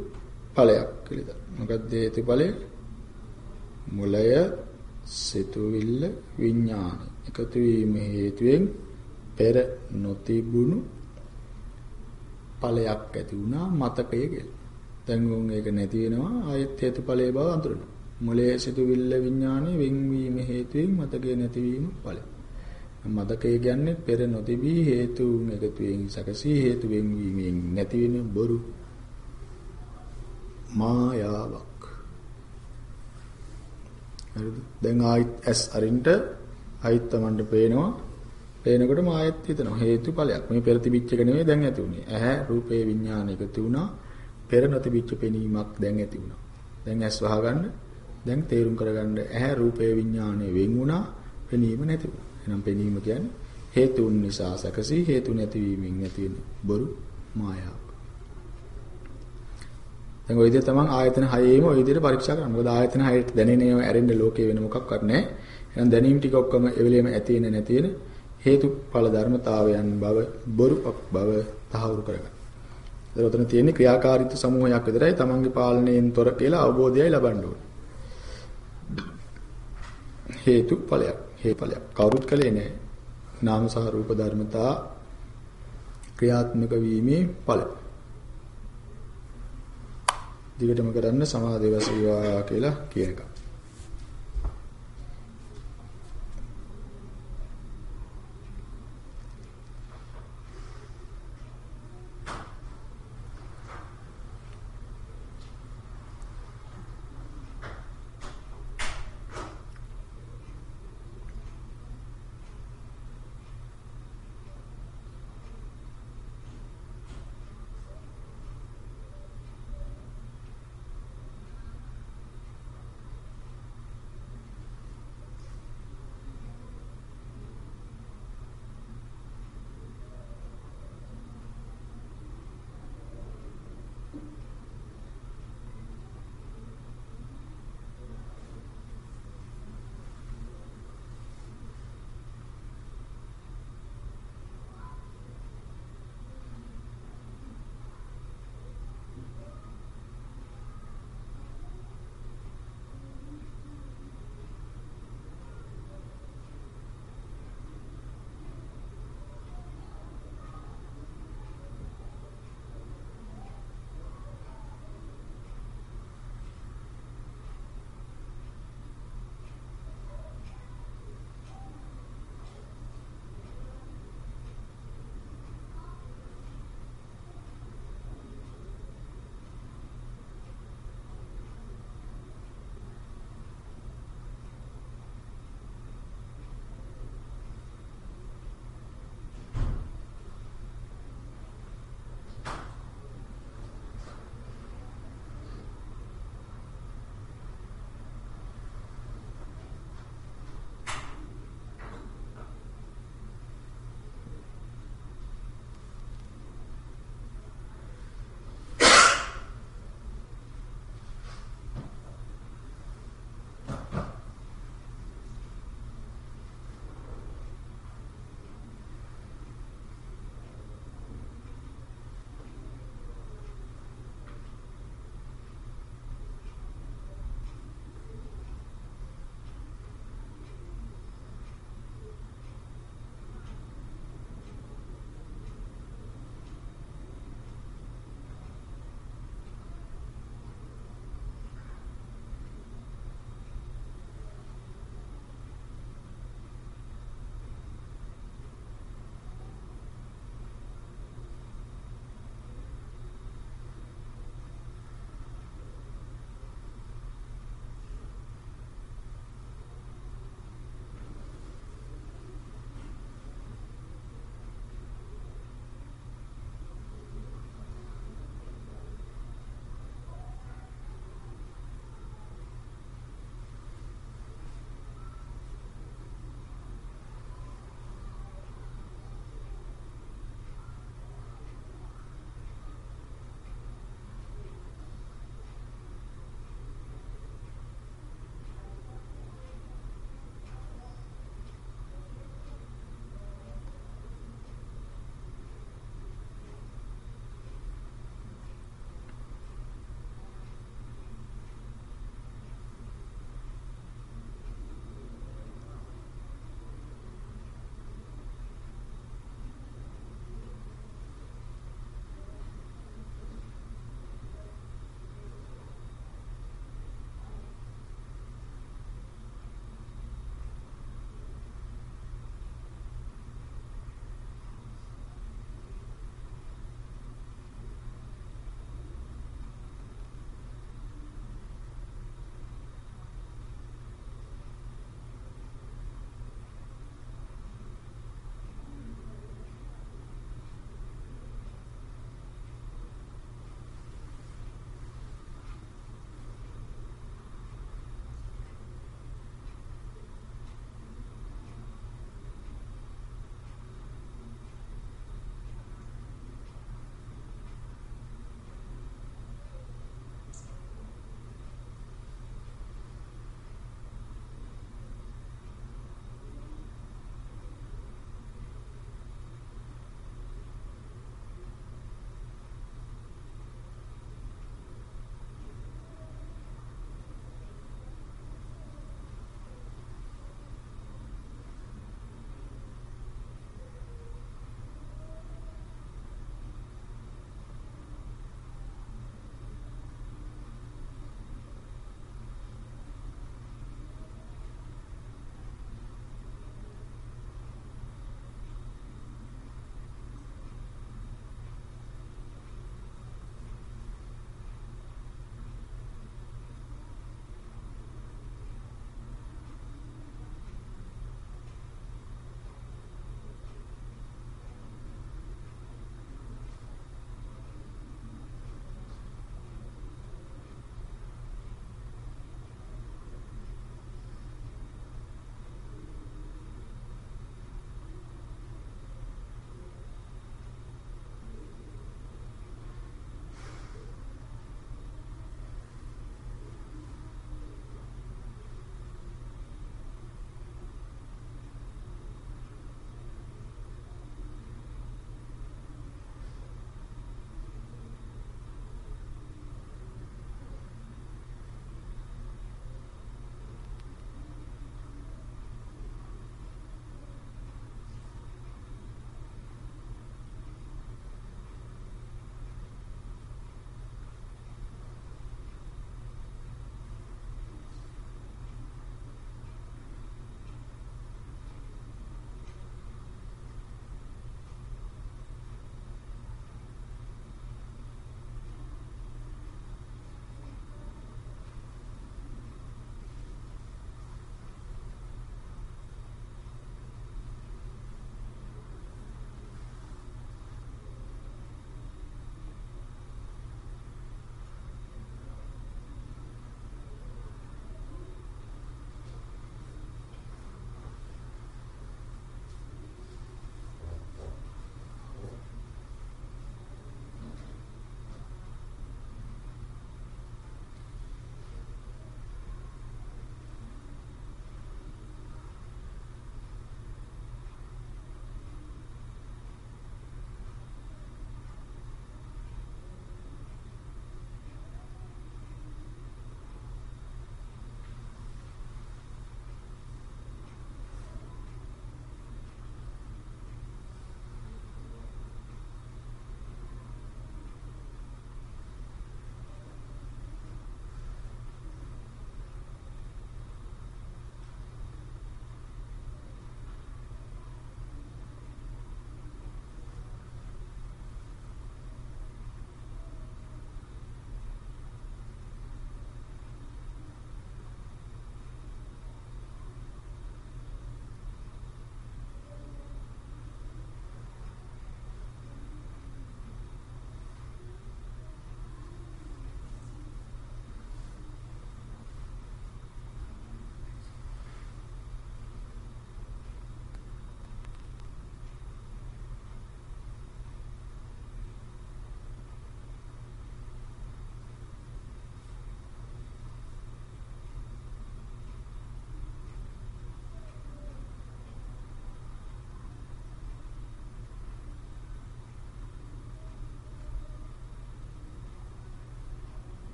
ඵලයක් කියලා. මොකක්ද හේතු ඵලය? මොලය සිතුවිල්ල විඥාන එකතු වීම හේතුවෙන් පෙර නොතිබුණු ඵලයක් ඇති වුණා මතකය කියලා. දැන් උන් ඒක නැති වෙනවා ආයෙත් හේතුඵලයේ බව අඳුරනවා. මොලේ සිතුවිල්ල විඥානේ වෙන්වීම හේතුවෙන් මතකයේ නැතිවීම ඵලය. මතකය කියන්නේ පෙර නොතිබී හේතුන් එකතුවෙන් සැකසී හේතු වෙන්වීමෙන් නැති වෙන බොරු මායාවක්. හරිද? දැන් ආයිත් ඇස් අරින්ට ආයිත් Tamanට පේනවා. පේනකොටම ආයෙත් හිතනවා හේතු ඵලයක්. මේ පෙර තිබිච්ච එක නෙවෙයි දැන් ඇති උනේ. ඇහැ රූපේ විඥාන එකතු වුණා. පෙර නොතිබිච්ච පෙනීමක් දැන් ඇති වුණා. දැන් ඇස් වහගන්න දැන් තේරුම් කරගන්න ඇහැ රූපේ විඥානේ වෙන් වුණා පෙනීම නැති වුණා. එහෙනම් පෙනීම කියන්නේ හේතුන් නිසා සැකසී හේතු නැතිවීමෙන් නැති වෙන බොරු මායාව. දැන් ওই විදිහ තමයි ආයතන හයේම ওই විදිහට පරීක්ෂා කරන්න. මොකද ආයතන හයට දැනෙනේව ඇරෙන්න ලෝකේ වෙන මොකක්වත් නැහැ. එහෙනම් දැනීම් ටික ඔක්කොම එවෙලෙම ඇති වෙන නැති වෙන හේතුඵල ධර්මතාවයන් බව බොරුක් බව තහවුරු කරගන්න. ඒතර උතන තියෙන්නේ ක්‍රියාකාරීත්ව සමූහයක් විතරයි තමන්ගේ පාලනයෙන් තොර කියලා අවබෝධයයි ලබන්න ඕනේ. හේතු ඵලයක් හේඵලයක් කවුරුත් කලේ නැහැ. නාම සහ රූප ධර්මතා ක්‍රියාත්මක වීමේ ඵල. දිගටම කරන්න සමාධි වසීවා කියලා කියන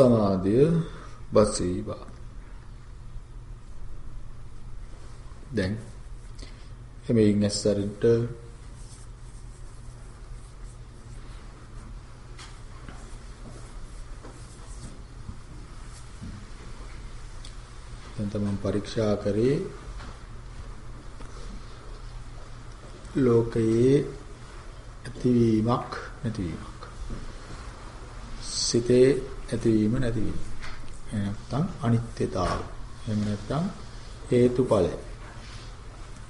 සමාධිය බසීවා දැන් එමෙයින් ඇස්සරින්ට දැන් තමන් පරීක්ෂා කරේ ලෝකයේ ඇතිවීමක් නැතිවීමක්. සිතේ ඇතිවීම නැතිවීම එහෙම නැත්නම් අනිත්‍යතාව. එහෙම නැත්නම් හේතුඵලය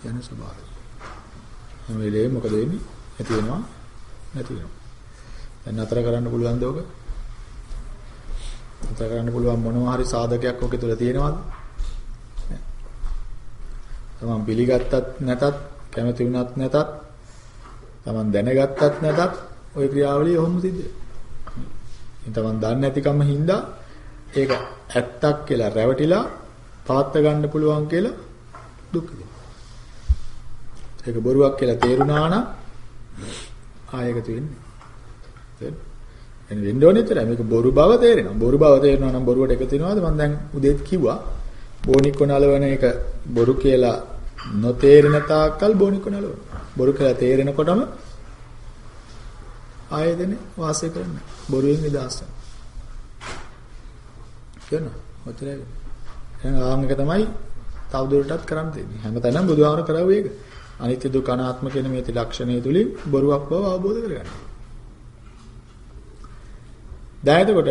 යන ස්වභාවය. හැම වෙලේම මොකද වෙන්නේ? ඇති වෙනවා නැති වෙනවා. දැන් නතර කරන්න පුළුවන්ද ඔක? නතර කරන්න පුළුවන් මොනවා හරි සාධකයක් ඔකේ තුල තියෙනවද? තමන් පිළිගත්තත් නැතත් කැමති වුණත් නැතත් තමන් දැනගත්තත් නැතත් ওই ක්‍රියාවලිය ඔහොම සිද්ධ වෙනවා. තමන් දන්නේ නැතිකම හින්දා ඒක ඇත්තක් කියලා රැවටිලා පාත්ත ගන්න පුළුවන් කියලා දුක් ඒක බොරුවක් කියලා තේරුණා නම් ආයෙකට වෙන්නේ. තේරෙනවද? එන්නේ වෙන්න ඕනේ විතරයි. මේක බොරු බව තේරෙනවා. බොරු බව තේරෙනවා නම් බොරුවට එකතු වෙනවද? මම දැන් උදේත් කිව්වා. බෝනික්ක නලවන එක බොරු කියලා නොතේරෙන තාක්කල් බොනික්ක නලවන. බොරු කියලා තේරෙනකොටම ආයෙදෙන වාසය කරන්න. බොරුවෙන් නිදහස් වෙන්න. කියනවා. ඔතරයි. එහෙනම් ආන් එක තමයි තවදුරටත් කරන්න දෙන්නේ. හැමතැනම බුදුහාමර කරාවේ ඒක. අනිත්‍ය දුක්ඛ අනාත්ම කියන මේ ත්‍රිලක්ෂණය තුලින් බොරුවක් බව අවබෝධ කරගන්න. දැන් එතකොට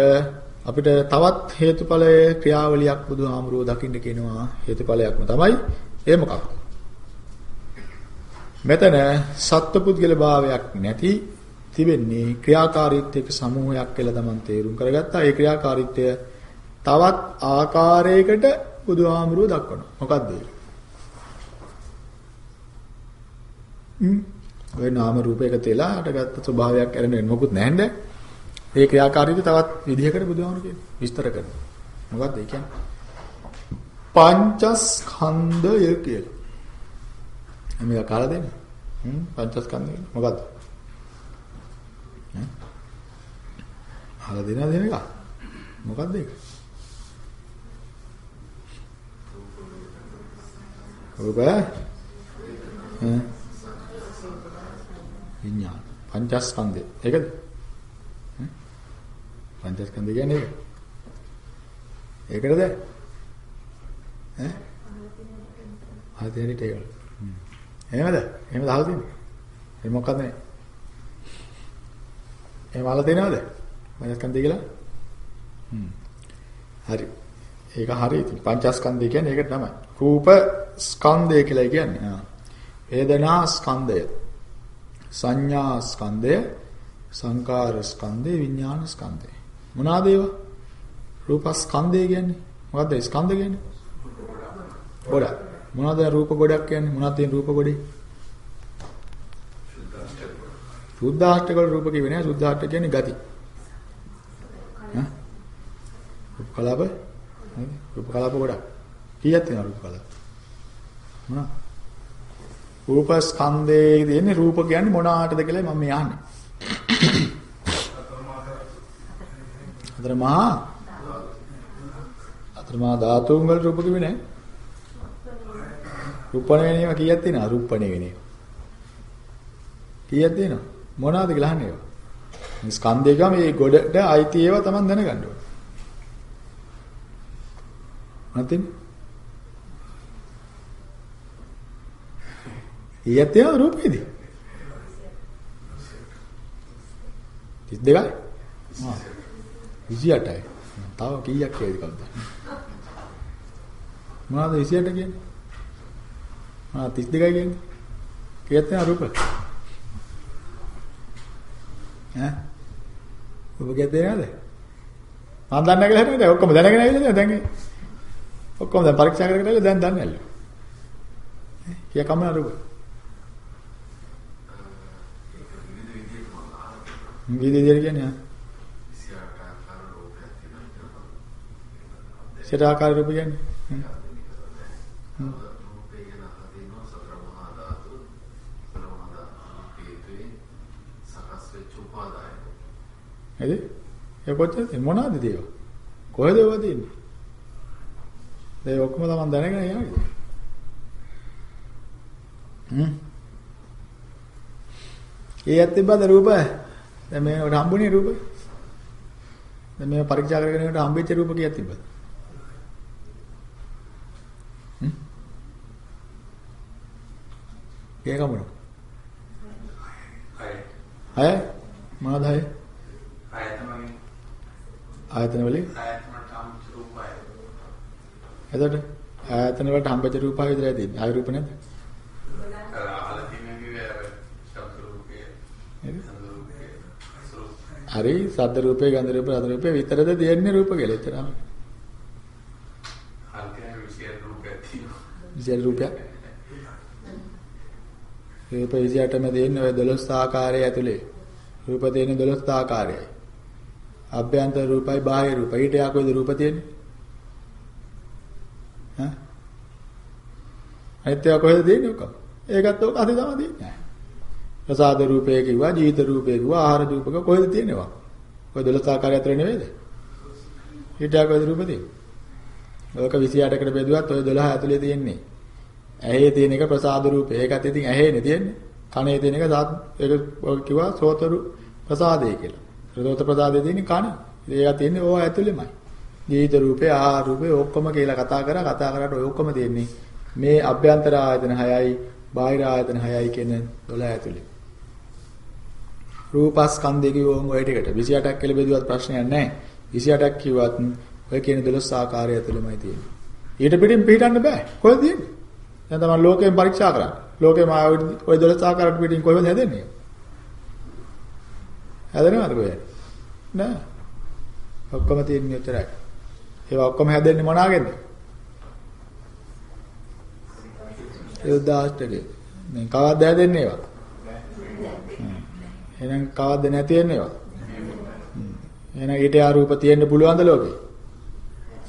අපිට තවත් හේතුඵලයේ ක්‍රියාවලියක් බුදුහාමුදුරුවෝ දකින්න කියනවා හේතුඵලයක්ම තමයි ඒ මොකක්ද මෙතන සත්පුද්ගල භාවයක් නැති තිබෙන්නේ ක්‍රියාකාරීත්වයක සමූහයක් කියලා තමන් තේරුම් කරගත්තා ඒ ක්‍රියාකාරීත්වය තවත් ආකාරයකට බුදුහාමුදුරුවෝ දක්වනවා මොකද්ද ඒක ඔය නාම රූපයක තෙලා අටගත්තු ස්වභාවයක් ඇරෙන්න මොකුත් නැහැ නේද ඒ ක්‍රියාකාරීත්වය තවත් විදිහකට බුදුහාමුදුරු කියන්නේ විස්තර කරනවා. මොකද්ද ඒ කියන්නේ? පංචස්කන්ධය කියලා. මේක කාලා දෙන්න. හ්ම් පංචස්කන්ධය මොකද්ද? අහලා දෙනවද මේක? මොකද්ද ඒක? රූප විඥාන පංචස්කන්ධය. ඒකද? පංචස්කන්ධය කියන්නේ ඒක. ඒකටද? ඈ? ආදෙනිට ඒක. එහෙමද? එහෙමද අහලා තියෙන්නේ? ඒ මොකක්ද මේ? එහෙම අහලා තියෙනවද? පංචස්කන්ධය කියලා? හ්ම්. හරි. ඒක හරි. පංචස්කන්ධය කියන්නේ ඒක තමයි. රූප ස්කන්ධය කියලා කියන්නේ. ආ. වේදනා ස්කන්ධය. සංඥා ස්කන්ධය, සංකාර ස්කන්ධය, විඥාන ස්කන්ධය. මොනවාද ඒවා? රූපස්කන්ධය කියන්නේ. මොකද්ද ස්කන්ධ කියන්නේ? ගොඩක්. මොනවද රූප ගොඩක් කියන්නේ? මොනවද තියෙන රූප ගොඩේ? සුද්ධාෂ්ටක වල රූප කිව්වේ නෑ. සුද්ධාෂ්ටක කියන්නේ ගති. හා? රූප කලාප? රූප කලාප ගොඩක්. කීයක් තියෙනවද රූප කලාප? මොනවා? රූප ස්කන්ධයේ තියෙන්නේ රූප කියන්නේ මොනවාටද කියලා මම යන්නේ. අතර මහා අතර මහා ධාතුන් වල රූප කිව්වේ නැහැ. රූපණ වෙනේම කීයක් තියෙනවද? රූපණ වෙනේ. කීයක් තියෙනවද? මොනවද කියලා අහන්නේ ඒවා. මේ ස්කන්ධය ගම මේ ගොඩට අයිති ඒවා Taman දැනගන්න ඕනේ. නැතිනම් ඊයත් තියෙනවද රූපෙදී? 32යි. ආ 28යි. තව කීයක් කියයිද කවුද? මොනවද 28 කියන්නේ? ආ 32යි කියන්නේ. කීයක් තියෙනවද රූප? ඈ? ඔබ කියද්දී නේද? මම දන්නේ නැහැ කියලා හිතුවා. ඔක්කොම දැනගෙන ඇවිල්ලා දැන් ඔක්කොම දැන් පරීක්ෂා කරගෙන ඇවිල්ලා දැන් දන්නේ නැහැ. කීයක් කමන රූප? විවිධ විදියට කියන්නේ සිත ආකාර රූප කියන්නේ නේද? ඒ කොච්චරද මොනවද දේව? කොහෙද ඒවා තියෙන්නේ? ඒ ඔක්කොම තමන් දැනගෙන යන්නේ. හ්ම්. ඒ ඇත්තෙබද රූප? දැන් මේකට හම්බුනේ රූප. දැන් මේව පරීක්ෂා කරගෙන යනකොට හම්බෙච්ච රූප කීයක් තිබ්බද? හ්ම්. කීයක් හම්බුණා? හය. හය? මොනවද හය? ආයතන වලින් ආයතන රූපය. එතකොට ආයතන වලට හම්බෙච්ච රූපය විතරයි තියෙන්නේ. ආය රූප නැද්ද? හරි සද්ද රූපේ ගන්ධ රූපේ රස රූපේ විතරද තියෙන්නේ රූප කියලා. එතරම්. විශේෂ රූපයක්. රූප 28ම තියෙන්නේ ඔය 12 ආකාරය ඇතුලේ. රූප තියෙන්නේ 12 ආකාරයයි. අභ්‍යන්තර රූපයි බාහිර රූපයි. ඊට යා කොයිද රූප තියෙන්නේ? හා? අනිත් ඒවා කොහෙද තියෙන්නේ ඔක්කොම? ඒකත් ඔක අති තමයි තියෙන්නේ. ප්‍රසාද රූපය කිව්වා, ජීවිත රූපය කිව්වා, ආහාර රූපක කොහෙද තියෙනේවා? ඔය 12 ආකාරය අතර නෙවෙයිද? ඊට යා කොයිද රූප තියෙන්නේ? ඔක 28කට බෙදුවත් ඔය 12 ඇතුලේ තියෙන්නේ. ඇහි තියෙන එක ප්‍රසාද රූපය. ඒකත් ඉතින් ඇහෙන්නේ තියෙන්නේ. කනේ තියෙන එක සාත් ඒක ඔය කිව්වා සෝතරු ප්‍රසාදේ කියලා. සෝත ප්‍රසාදේ තියෙන්නේ කන. ඒක තියෙන්නේ ඕවා ඇතුලේමයි. ජීවිත රූපේ, ආහාර රූපේ ඔක්කොම කියලා කතා කරා කතා කරාට ඔය ඔක්කොම තියෙන්නේ මේ අභ්‍යන්තර ආයතන 6යි, බාහිර ආයතන 6යි කියන 12 ඇතුලේ. රූපස්කන්ධය කිව්වොත් ඔය ටිකට 28ක් කියලා බෙදුවත් ප්‍රශ්නයක් නැහැ. 28ක් කිව්වත් ඔය කියන 12 ආකාරය ඇතුළෙමයි තියෙන්නේ. ඊට පිටින් පිටින්න බෑ. කොහෙද තියෙන්නේ? දැන් තමයි ලෝකයෙන් පරීක්ෂා කරන්නේ. ලෝකේ මා ඔය 12 ආකාරයට පිටින් කොහෙද හැදෙන්නේ? හැදෙනවද කොහෙද? නෑ. ඔක්කොම තියෙන්නේ උතරයි. ඒවා ඔක්කොම හැදෙන්නේ මොනාගෙන්ද? යෝදාෂ්ටකේ. මේ කවද්ද හැදෙන්නේ ඒවා? එහෙනම් කවද්ද නැති වෙන්නේ ඒවා? එහෙනම් ඊට ආරූප තියෙන්න පුළුවන්ද ලෝකේ?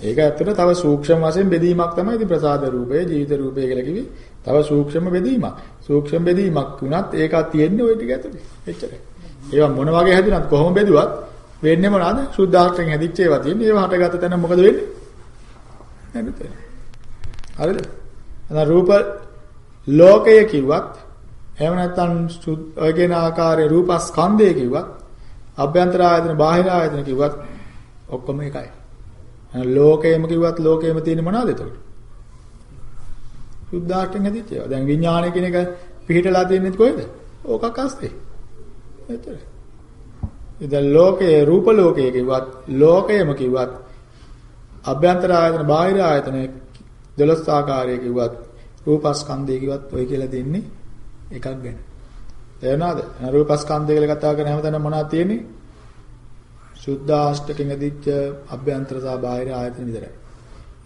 ඒක ඇත්තට තව සූක්ෂම වශයෙන් බෙදීමක් තමයි ඉතින් ප්‍රසාද රූපය, ජීවිත රූපය කියලා කිවි. තව සූක්ෂම බෙදීමක්. සූක්ෂම බෙදීමක් වුණත් ඒක තියෙන්නේ ওই ටික ඇතුලේ. එච්චරයි. ඒවා මොන වගේ හැදුනත් කොහොම බෙදුවත් වෙන්නේ මොනවාද? සුද්ධාස්ත්‍රයෙන් හැදිච්ච ඒවා තියෙන්නේ. ඒවා හටගත්ත තැන මොකද වෙන්නේ? නේද? හරිද? එහෙනම් රූප ලෝකය කිව්වත් එහෙම නැත්නම් ඔය කියන ආකාරයේ රූපස්කන්ධය කිව්වත් අභ්‍යන්තර ආයතන බාහිර ආයතන කිව්වත් ඔක්කොම එකයි. ලෝකයම කිව්වත් ලෝකයම තියෙන මොනවද එතකොට? සුද්ධාෂ්ටෙන් හැදිච්ච ඒවා. දැන් විඥානය කියන එක පිහිටලා තියෙන්නේ කොහෙද? ඕකක් අස්තේ. එතකොට. ඉතින් ලෝකයේ රූප ලෝකයේ කිව්වත් ලෝකයම කිව්වත් අභ්‍යන්තර ආයතන බාහිර ආයතන 12 ආකාරයේ කිව්වත් රූපස්කන්ධය කිව්වත් ඔය කියලා දෙන්නේ එකක් ගැන. තේරුණාද? රූපස්කන්ධය කියලා කතා කරන හැමතැනම මොනවද තියෙන්නේ? සුද්ධාෂ්ටකෙන් ඇදිච්ච අභ්‍යන්තර සහ බාහිර ආයතන විතරයි.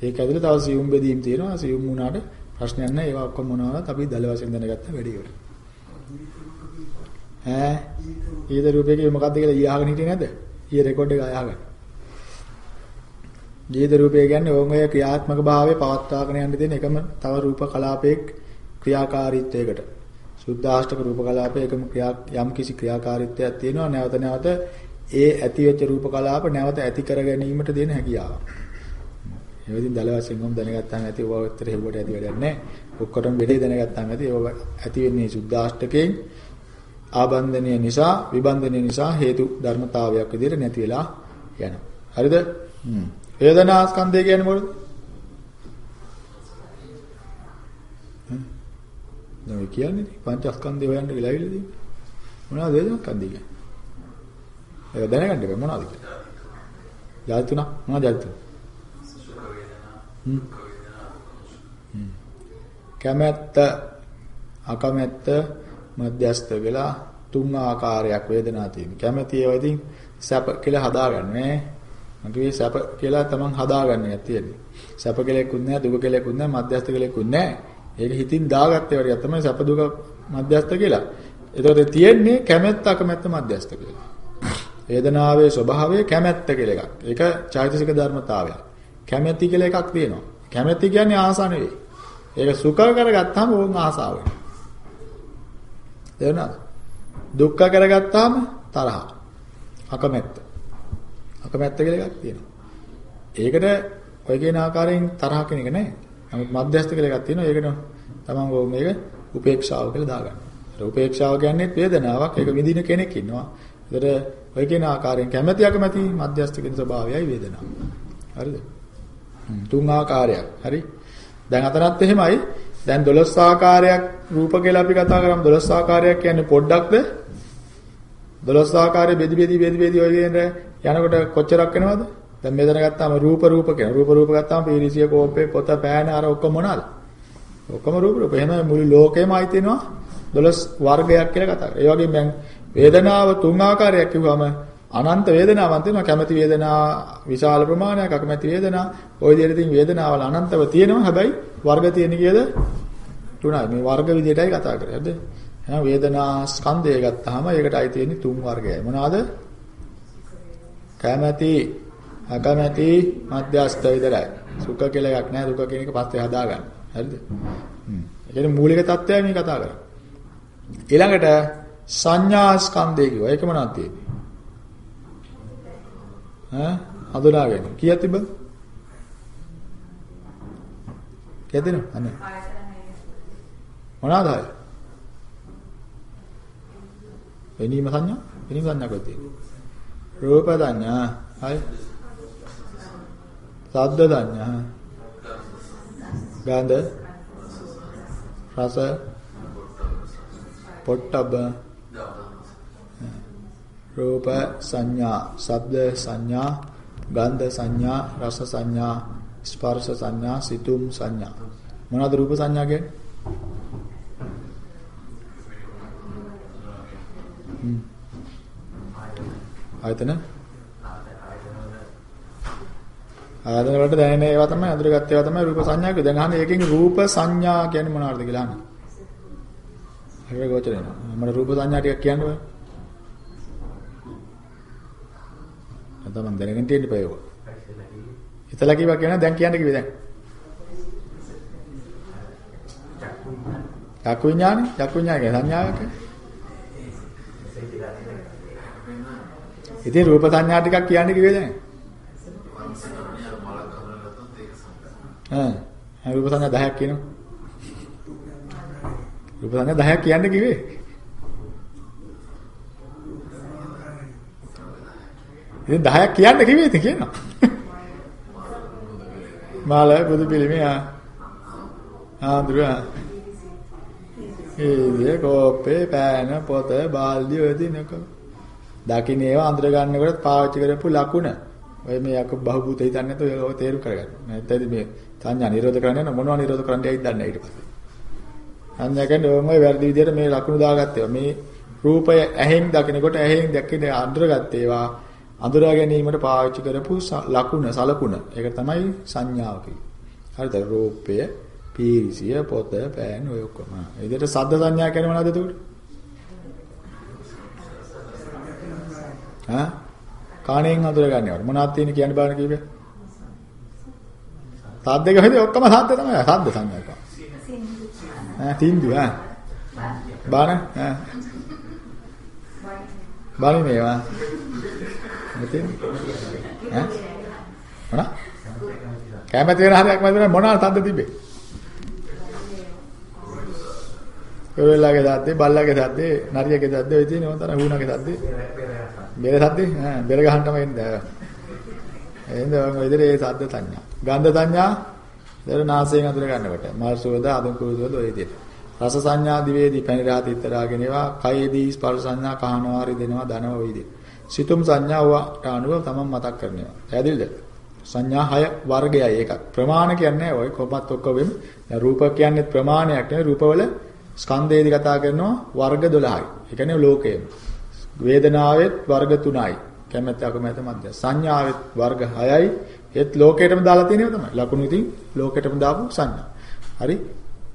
ඒක ඇතුලේ තව සියුම් බෙදීම් තියෙනවා. සියුම් වුණාට ප්‍රශ්නයක් නැහැ. ඒවා ඔක්කොම මොනවද අපි දල වශයෙන් දැනගත්ත වැඩි ඉවරයි. ඈ ඊද රූපේ මොකක්ද කියලා ඊ අහගෙන හිටියේ නැද්ද? ඊ රෙකෝඩ් එක අහගෙන. ජීද රූපය කියන්නේ ඕන් ඔය ක්‍රියාත්මක භාවයේ පවත්වාගෙන යන්න දෙන එකම තව රූප කලාපයක ක්‍රියාකාරීත්වයකට. සුද්ධාෂ්ටක රූප කලාපයේ එකම ක්‍රියා යම් කිසි ක්‍රියාකාරීත්වයක් තියෙනවා නැවත නැවත ඒ ඇති වෙච්ච රූප කලාප නැවත ඇති කර ගැනීමට දෙන හැකියාව. ඒ වගේම දල වශයෙන් උම් දැනගත්තාම ඇති ඔබ උත්තර හෙව්වට ඇති වැඩක් නැහැ. ඔක්කොටම වෙලේ දැනගත්තාම ඇති ඔබ ඇති වෙන්නේ සුද්ධාෂ්ටකයෙන් ආබන්ධනය නිසා විබන්ධනය නිසා හේතු ධර්මතාවයක් විදිහට නැති වෙලා යනවා. හරිද? හ්ම්. වේදනා ස්කන්ධය කියන්නේ මොකද? නෝ කියන්නේ පංචස්කන්ධය හොයන්න ඇවිල්ලා තියෙන්නේ. මොනවද වේදනා ස්කන්ධය කියන්නේ? ඒක දැනගන්න බෑ මොනවද කියලා. ජාති තුනක් මොනවද ජාති තුන? සුඛ වේදනා. දුක්ඛ වේදනා. කැමැත්ත අකමැත්ත මධ්‍යස්ත වෙලා තුන් ආකාරයක් වේදනා තියෙනවා. කැමැති ඒවා ඉතින් සැප කියලා හදාගන්නේ මම කිව්වේ සැප කියලා තමන් හදාගන්න එකක් තියෙන්නේ. සැප කෙලෙකුත් නැහැ, දුක කෙලෙකුත් නැහැ, මධ්‍යස්ථ කෙලෙකුත් නැහැ. ඒක හිතින් දාගත්තේ වරියක් තමයි සැප දුක මධ්‍යස්ථ කියලා. ඒතකොට තියෙන්නේ කැමැත්ත අකමැත්ත මධ්‍යස්ථ කියලා. වේදනාවේ ස්වභාවය කැමැත්ත කියලා එකක්. ඒක චෛතසික ධර්මතාවයක්. කැමැති කියලා එකක් තියෙනවා. කැමැති කියන්නේ ආසා නෙවෙයි. ඒක සුඛ කරගත්තාම ඕන් ආසාව වෙනවා. තේරුණාද? දුක්ඛ කරගත්තාම තරහ. අකමැත්ත. අකමැත්ත කියලා එකක් තියෙනවා. ඒකට ඔය කියන ආකාරයෙන් තරහ කෙන එක නැහැ. නමුත් මධ්‍යස්ථ කියලා එකක් තියෙනවා. ඒකට තමන් ඕ මේක උපේක්ෂාව කියලා දාගන්න. ඒත් උපේක්ෂාව කියන්නේ වේදනාවක්. ඒක විඳින කෙනෙක් ඉන්නවා. ඒතර ඔය කියන ආකාරයෙන් කැමැති අකමැති මධ්‍යස්ථ කියන ස්වභාවයයි වේදනාව. හරිද? තුන් ආකාරයක්. හරි. දැන් අතරත් එහෙමයි. දැන් 12 ආකාරයක් රූප කියලා අපි කතා කරාම. 12 ආකාරයක් කියන්නේ පොඩ්ඩක්ද? 12 ආකාරයේ බෙදි බෙදි බෙදි බෙදි ඔය කියන යනකොට කොච්චරක් වෙනවද? දැන් මෙතන ගත්තාම රූප රූප කියන රූප රූප ගත්තාම පීරිසිය කෝපේ පොත පෑන අර ඔක්කොම මොනවාද? ඔක්කොම රූප රූප. එහෙනම් මුළු ලෝකෙම ආයි තිනවා 12 වර්ගයක් කියලා කතා කරා. ඒ වගේ මම වේදනාව තුන් ආකාරයක් කිව්වම අනන්ත වේදනාවන්තේ මම කැමති වේදනා විශාල ප්‍රමාණයක් අකමැති වේදනා ওই විදිහට ඉතින් වේදනාවල අනන්තව තියෙනවා. හැබැයි වර්ග තියෙන කියද? තුනයි. මේ වර්ග විදිහටයි කතා කරන්නේ. හරිද? එහෙනම් වේදනා ස්කන්ධය ගත්තාම ඒකට අයි තියෙන්නේ තුන් වර්ගයයි. මොනවාද? කැමැති අකමැති මධ්‍යස්ථ විතරයි. සුඛ කියලා එකක් නැහැ. දුක කියන එක පස්සේ හදාගන්න. හරිද? හ්ම්. ඒ කියන්නේ මූලික தත්ත්වය මේ කතා කරන්නේ. ඊළඟට සංඥා ස්කන්ධය කියුවා ඒක මොනවද තියෙන්නේ? ඈ හඳුනාගෙන. කීයක් තිබ්බද? කීයද නෝ? අනේ. මොනවාද ආයේ? වෙනීම සංඥා? වෙනීම සංඥා කොහෙද තියෙන්නේ? රූප සංඥා. හරි. ශබ්ද සංඥා. ගන්ධ රස පොට්ටබ්බ රූප සංඥා ශබ්ද සංඥා ගන්ධ සංඥා රස සංඥා ස්පර්ශ සංඥා සිතුම් සංඥා මොනවද රූප සංඥා කියන්නේ ආයතන ආයතන වලට දැනෙන ඒවා තමයි අඳුරගත්ත ඒවා තමයි රූප සංඥා කියන්නේ. දැන් අහන්නේ ඒකෙන් රූප සංඥා කියන්නේ මොනවද කියලා අහන්නේ. හරි ගෝචර වෙනවා. මම රූප සංඥා ටිකක් කියන්න ඕනේ. නැත්නම් මම දැනගෙන තියෙන්න බෑ ඒක. හිතලා කිව්වා කියනවා දැන් කියන්න කිව්වේ දැන්. චක්කු විඥානේ චක්කු විඥානේ සංඥාවක්. ඉතින් රූප සංඥා ටිකක් කියන්න කිව්වේ දැන්. ඈ රූප සංඥා 10ක් කියනවා. රූප සංඥා 10ක් කියන්න කිව්වේ. ඉතින් 10ක් කියන්න කිව්වේ ඉතින් කියනවා. [LAUGHS] මාල බුදු පිළිමේ ආ ආඳුරා ඒ කෝපේ පෑන පොත බාල්දිය ඔය දිනක දකින්න ඒවා අඳුර ගන්නකොට පාවිච්චි කරපු ලකුණ ඔය මේ යක බහුබූත හිතන්නේ නැතුව ඔය තේරුම් කරගන්න. නැත්නම් මේ සංඥා නිරෝධ කරන්න යන මොනවා නිරෝධ කරන්න යයිද දන්නේ ඊට පස්සේ. සංඥා කියන්නේ ඔයමයි වැරදි විදිහට මේ ලකුණු දාගත්තේ. මේ රූපය ඇහෙන් දකිනකොට ඇහෙන් දැක්කේ අඳුරගත්තේ ඒවා අඳුරා ගැනීමට පාවිච්චි කරපු ලකුණ සලකුණ. ඒක තමයි සංඥාව කියන්නේ. හරිද? රූපය, පීරිසිය, පොත, පෑන් ඔය ඔක්කොම. ඒ විදිහට සද්ද සංඥා කියන්නේ මොනවද එතකොට? හා? කණෙන් අඳුර ගන්නවට. මොනවද තියෙන්නේ කියන්න බලන්න කිව්වේ? සද්ද ගහදී ඔක්කොම සද්ද තමයි. සද්ද සංඥාවක්. ඈ තින්දු ඈ. බාන ඈ. බානි මේවා. මෙතෙන් ඈ. මොනවා? කැමති වෙන හරියක් මම මොනවා සද්ද තිබ්බේ? කොරෙල්ලාගේ සද්දේ, බල්ලාගේ සද්දේ, නරියගේ සද්දේ ඔය තියෙන මොනතර වුණාගේ සද්දේ. බෙර සද්දේ ඈ බෙර ගහන්න තමයි එන්නේ. එහෙනම් ඔය විදිහේ සද්ද සංඥා. ගන්ධ සංඥා දර නාසයෙන් අඳුර ගන්නකොට මල් සුවඳ අදුන් කුරුසුවඳ ඔය විදිහට. රස සංඥා දිවේදී පැණි රාත ඉතරාගෙන ඒවා කයේදී ස්පර්ශ සංඥා කහනවා රිදෙනවා දනවා ඔය විදිහට. සිතුම් සංඥා වට අනුව තමන් මතක් කරනවා. පැහැදිලිද? සංඥා 6 වර්ගයයි ඒකක්. ප්‍රමාණ කියන්නේ ඔය කොපත් ඔක්කොගෙම රූප කියන්නේ ප්‍රමාණයක් නෙවෙයි රූපවල ස්කන්ධයේදී කතා කරනවා වර්ග 12යි. ඒ කියන්නේ ලෝකයේම. වේදනාවෙත් වර්ග 3යි. කැමැත්ත අකමැත්ත මැද. සංඥාවෙත් වර්ග 6යි. ඒත් ලෝකයටම දාලා තියෙනව තමයි. ලකුණු ඉතින් ලෝකයටම දාපු සංඥා. හරි?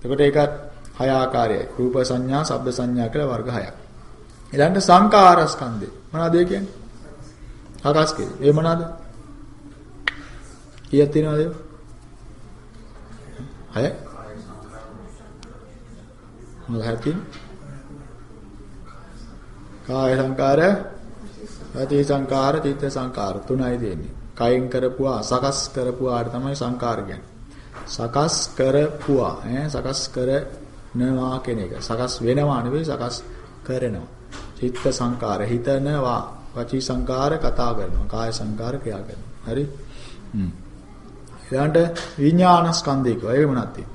එතකොට ඒකත් හය ආකාරයයි. රූප සංඥා, ශබ්ද සංඥා කියලා වර්ග 6ක්. ඊළඟට සංකාර ස්කන්ධය. මොනවද ඒ කියන්නේ? ආකාශ කියන්නේ. ඒ මොනවද? කීයක් තියෙනවද? හය. මොකක්ද තියෙන්නේ? කාය සංකාර, වාචී සංකාර, චිත්ත සංකාර තුනයි දෙන්නේ. කයෙන් කරපුවා සකස් කරපුවාට තමයි සංකාර කියන්නේ. සකස් කරපුවා ඈ සකස් කරනවා කියන එක. සකස් වෙනවා නෙවෙයි සකස් කරනවා. චිත්ත සංකාර හිතනවා වචී සංකාර කතා කරනවා කාය සංකාර ක්‍රියා කරනවා. හරි? හ්ම්. ඊළඟට විඥාන ස්කන්ධය කියවා. ඒක තියෙන්නේ?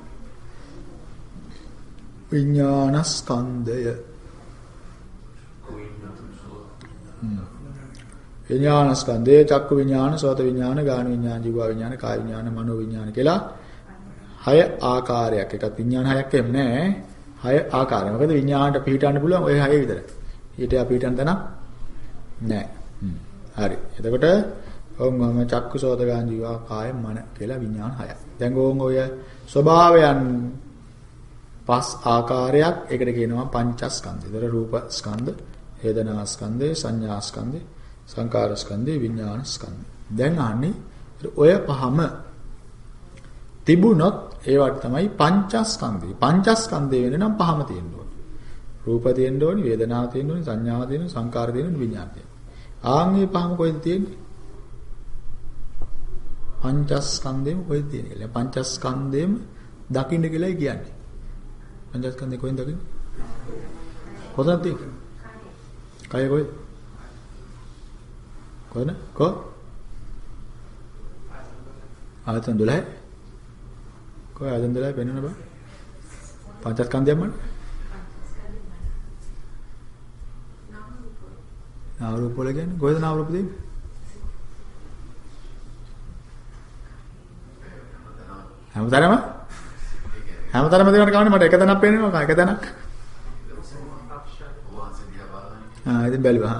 විඥාන ස්කන්ධය. විඥාන ස්කන්ධය චක්කු විඥාන, සෝත විඥාන, ගාන විඥාන, ජීව විඥාන, කාය විඥාන, මනෝ විඥාන කියලා හය ආකාරයක්. එකක් විඥාන හයක් එහෙම නෑ. හය ආකාරයක්. මොකද විඥාණයට පිටින්න පුළුවන් ওই හය විතරයි. ඊට අපිටන් තනක් නෑ. හරි. එතකොට ඔව්ම චක්කු සෝත ගාන ජීව කාය මන කියලා විඥාන හයක්. දැන් ඕන් ඔය ස්වභාවයන් පස් ආකාරයක් ඒකට කියනවා පංචස්කන්ධය. ඒතර රූප ස්කන්ධ, වේදනා ස්කන්ධය, සංඥා ස්කන්ධය, සංකාර ස්කන්ධය, විඥාන ස්කන්ධය. දැන් අහන්නේ ඔය පහම තිබුණොත් ඒවට තමයි පංචස්කන්ධය. පංචස්කන්ධය වෙන නම් පහම තියෙන්න ඕනේ. රූප තියෙන්න ඕනේ, වේදනා තියෙන්න ඕනේ, සංඥා තියෙන්න ඕනේ, සංකාර තියෙන්න ඕනේ, විඥාන තියෙන්න. ආන් මේ පහම කොහෙද තියෙන්නේ? පංචස්කන්ධෙම කොහෙද තියෙන්නේ කියලා. පංචස්කන්ධෙම දකින්න කියලායි කියන්නේ. පංචස්කන්ධේ කොහෙන්ද දකින්නේ? කොතනද තියෙන්නේ? කය කොහෙද? කොහෙද? කො? ආයතන 12. කොයි ආයතන 12 පෙන්වන්න බෑ. පංචස්කන්ධයක් නාම රූප වල කියන්නේ කොහෙද නාම රූප තියෙන්නේ? හැමතැනම හැමතැනම දෙනවට කවන්නේ මට එක තැනක් පේනවා එක බලන්නේ. ආ ඉතින් බැලුවා.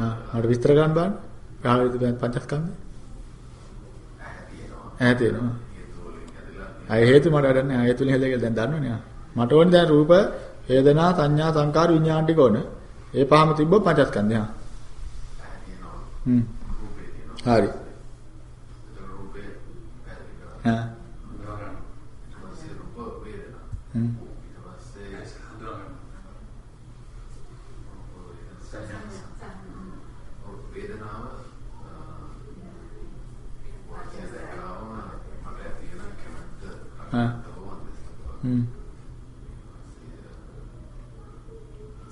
ආ මට විස්තර ගන්න බලන්න. කාගෙද පංචස්කන්ධය? ඈ තියෙනවා. අය හේතු මට වැඩක් නෑ. හේතු වලින් හැදලා දැන් දන්නවනේ. මට ඕනේ දැන් රූප, වේදනා, සංඥා, සංකාර, විඥාන ටික ඕන. ඒ පහම තිබ්බොත් පංචස්කන්ධය. හ්ම්. හරි. හා. හ්ම්. ඊට පස්සේ හඳුනගන්න. වේදනාව වාසිය දැක්කම මට ඇති වෙන කැමැත්ත ආ. හ්ම්.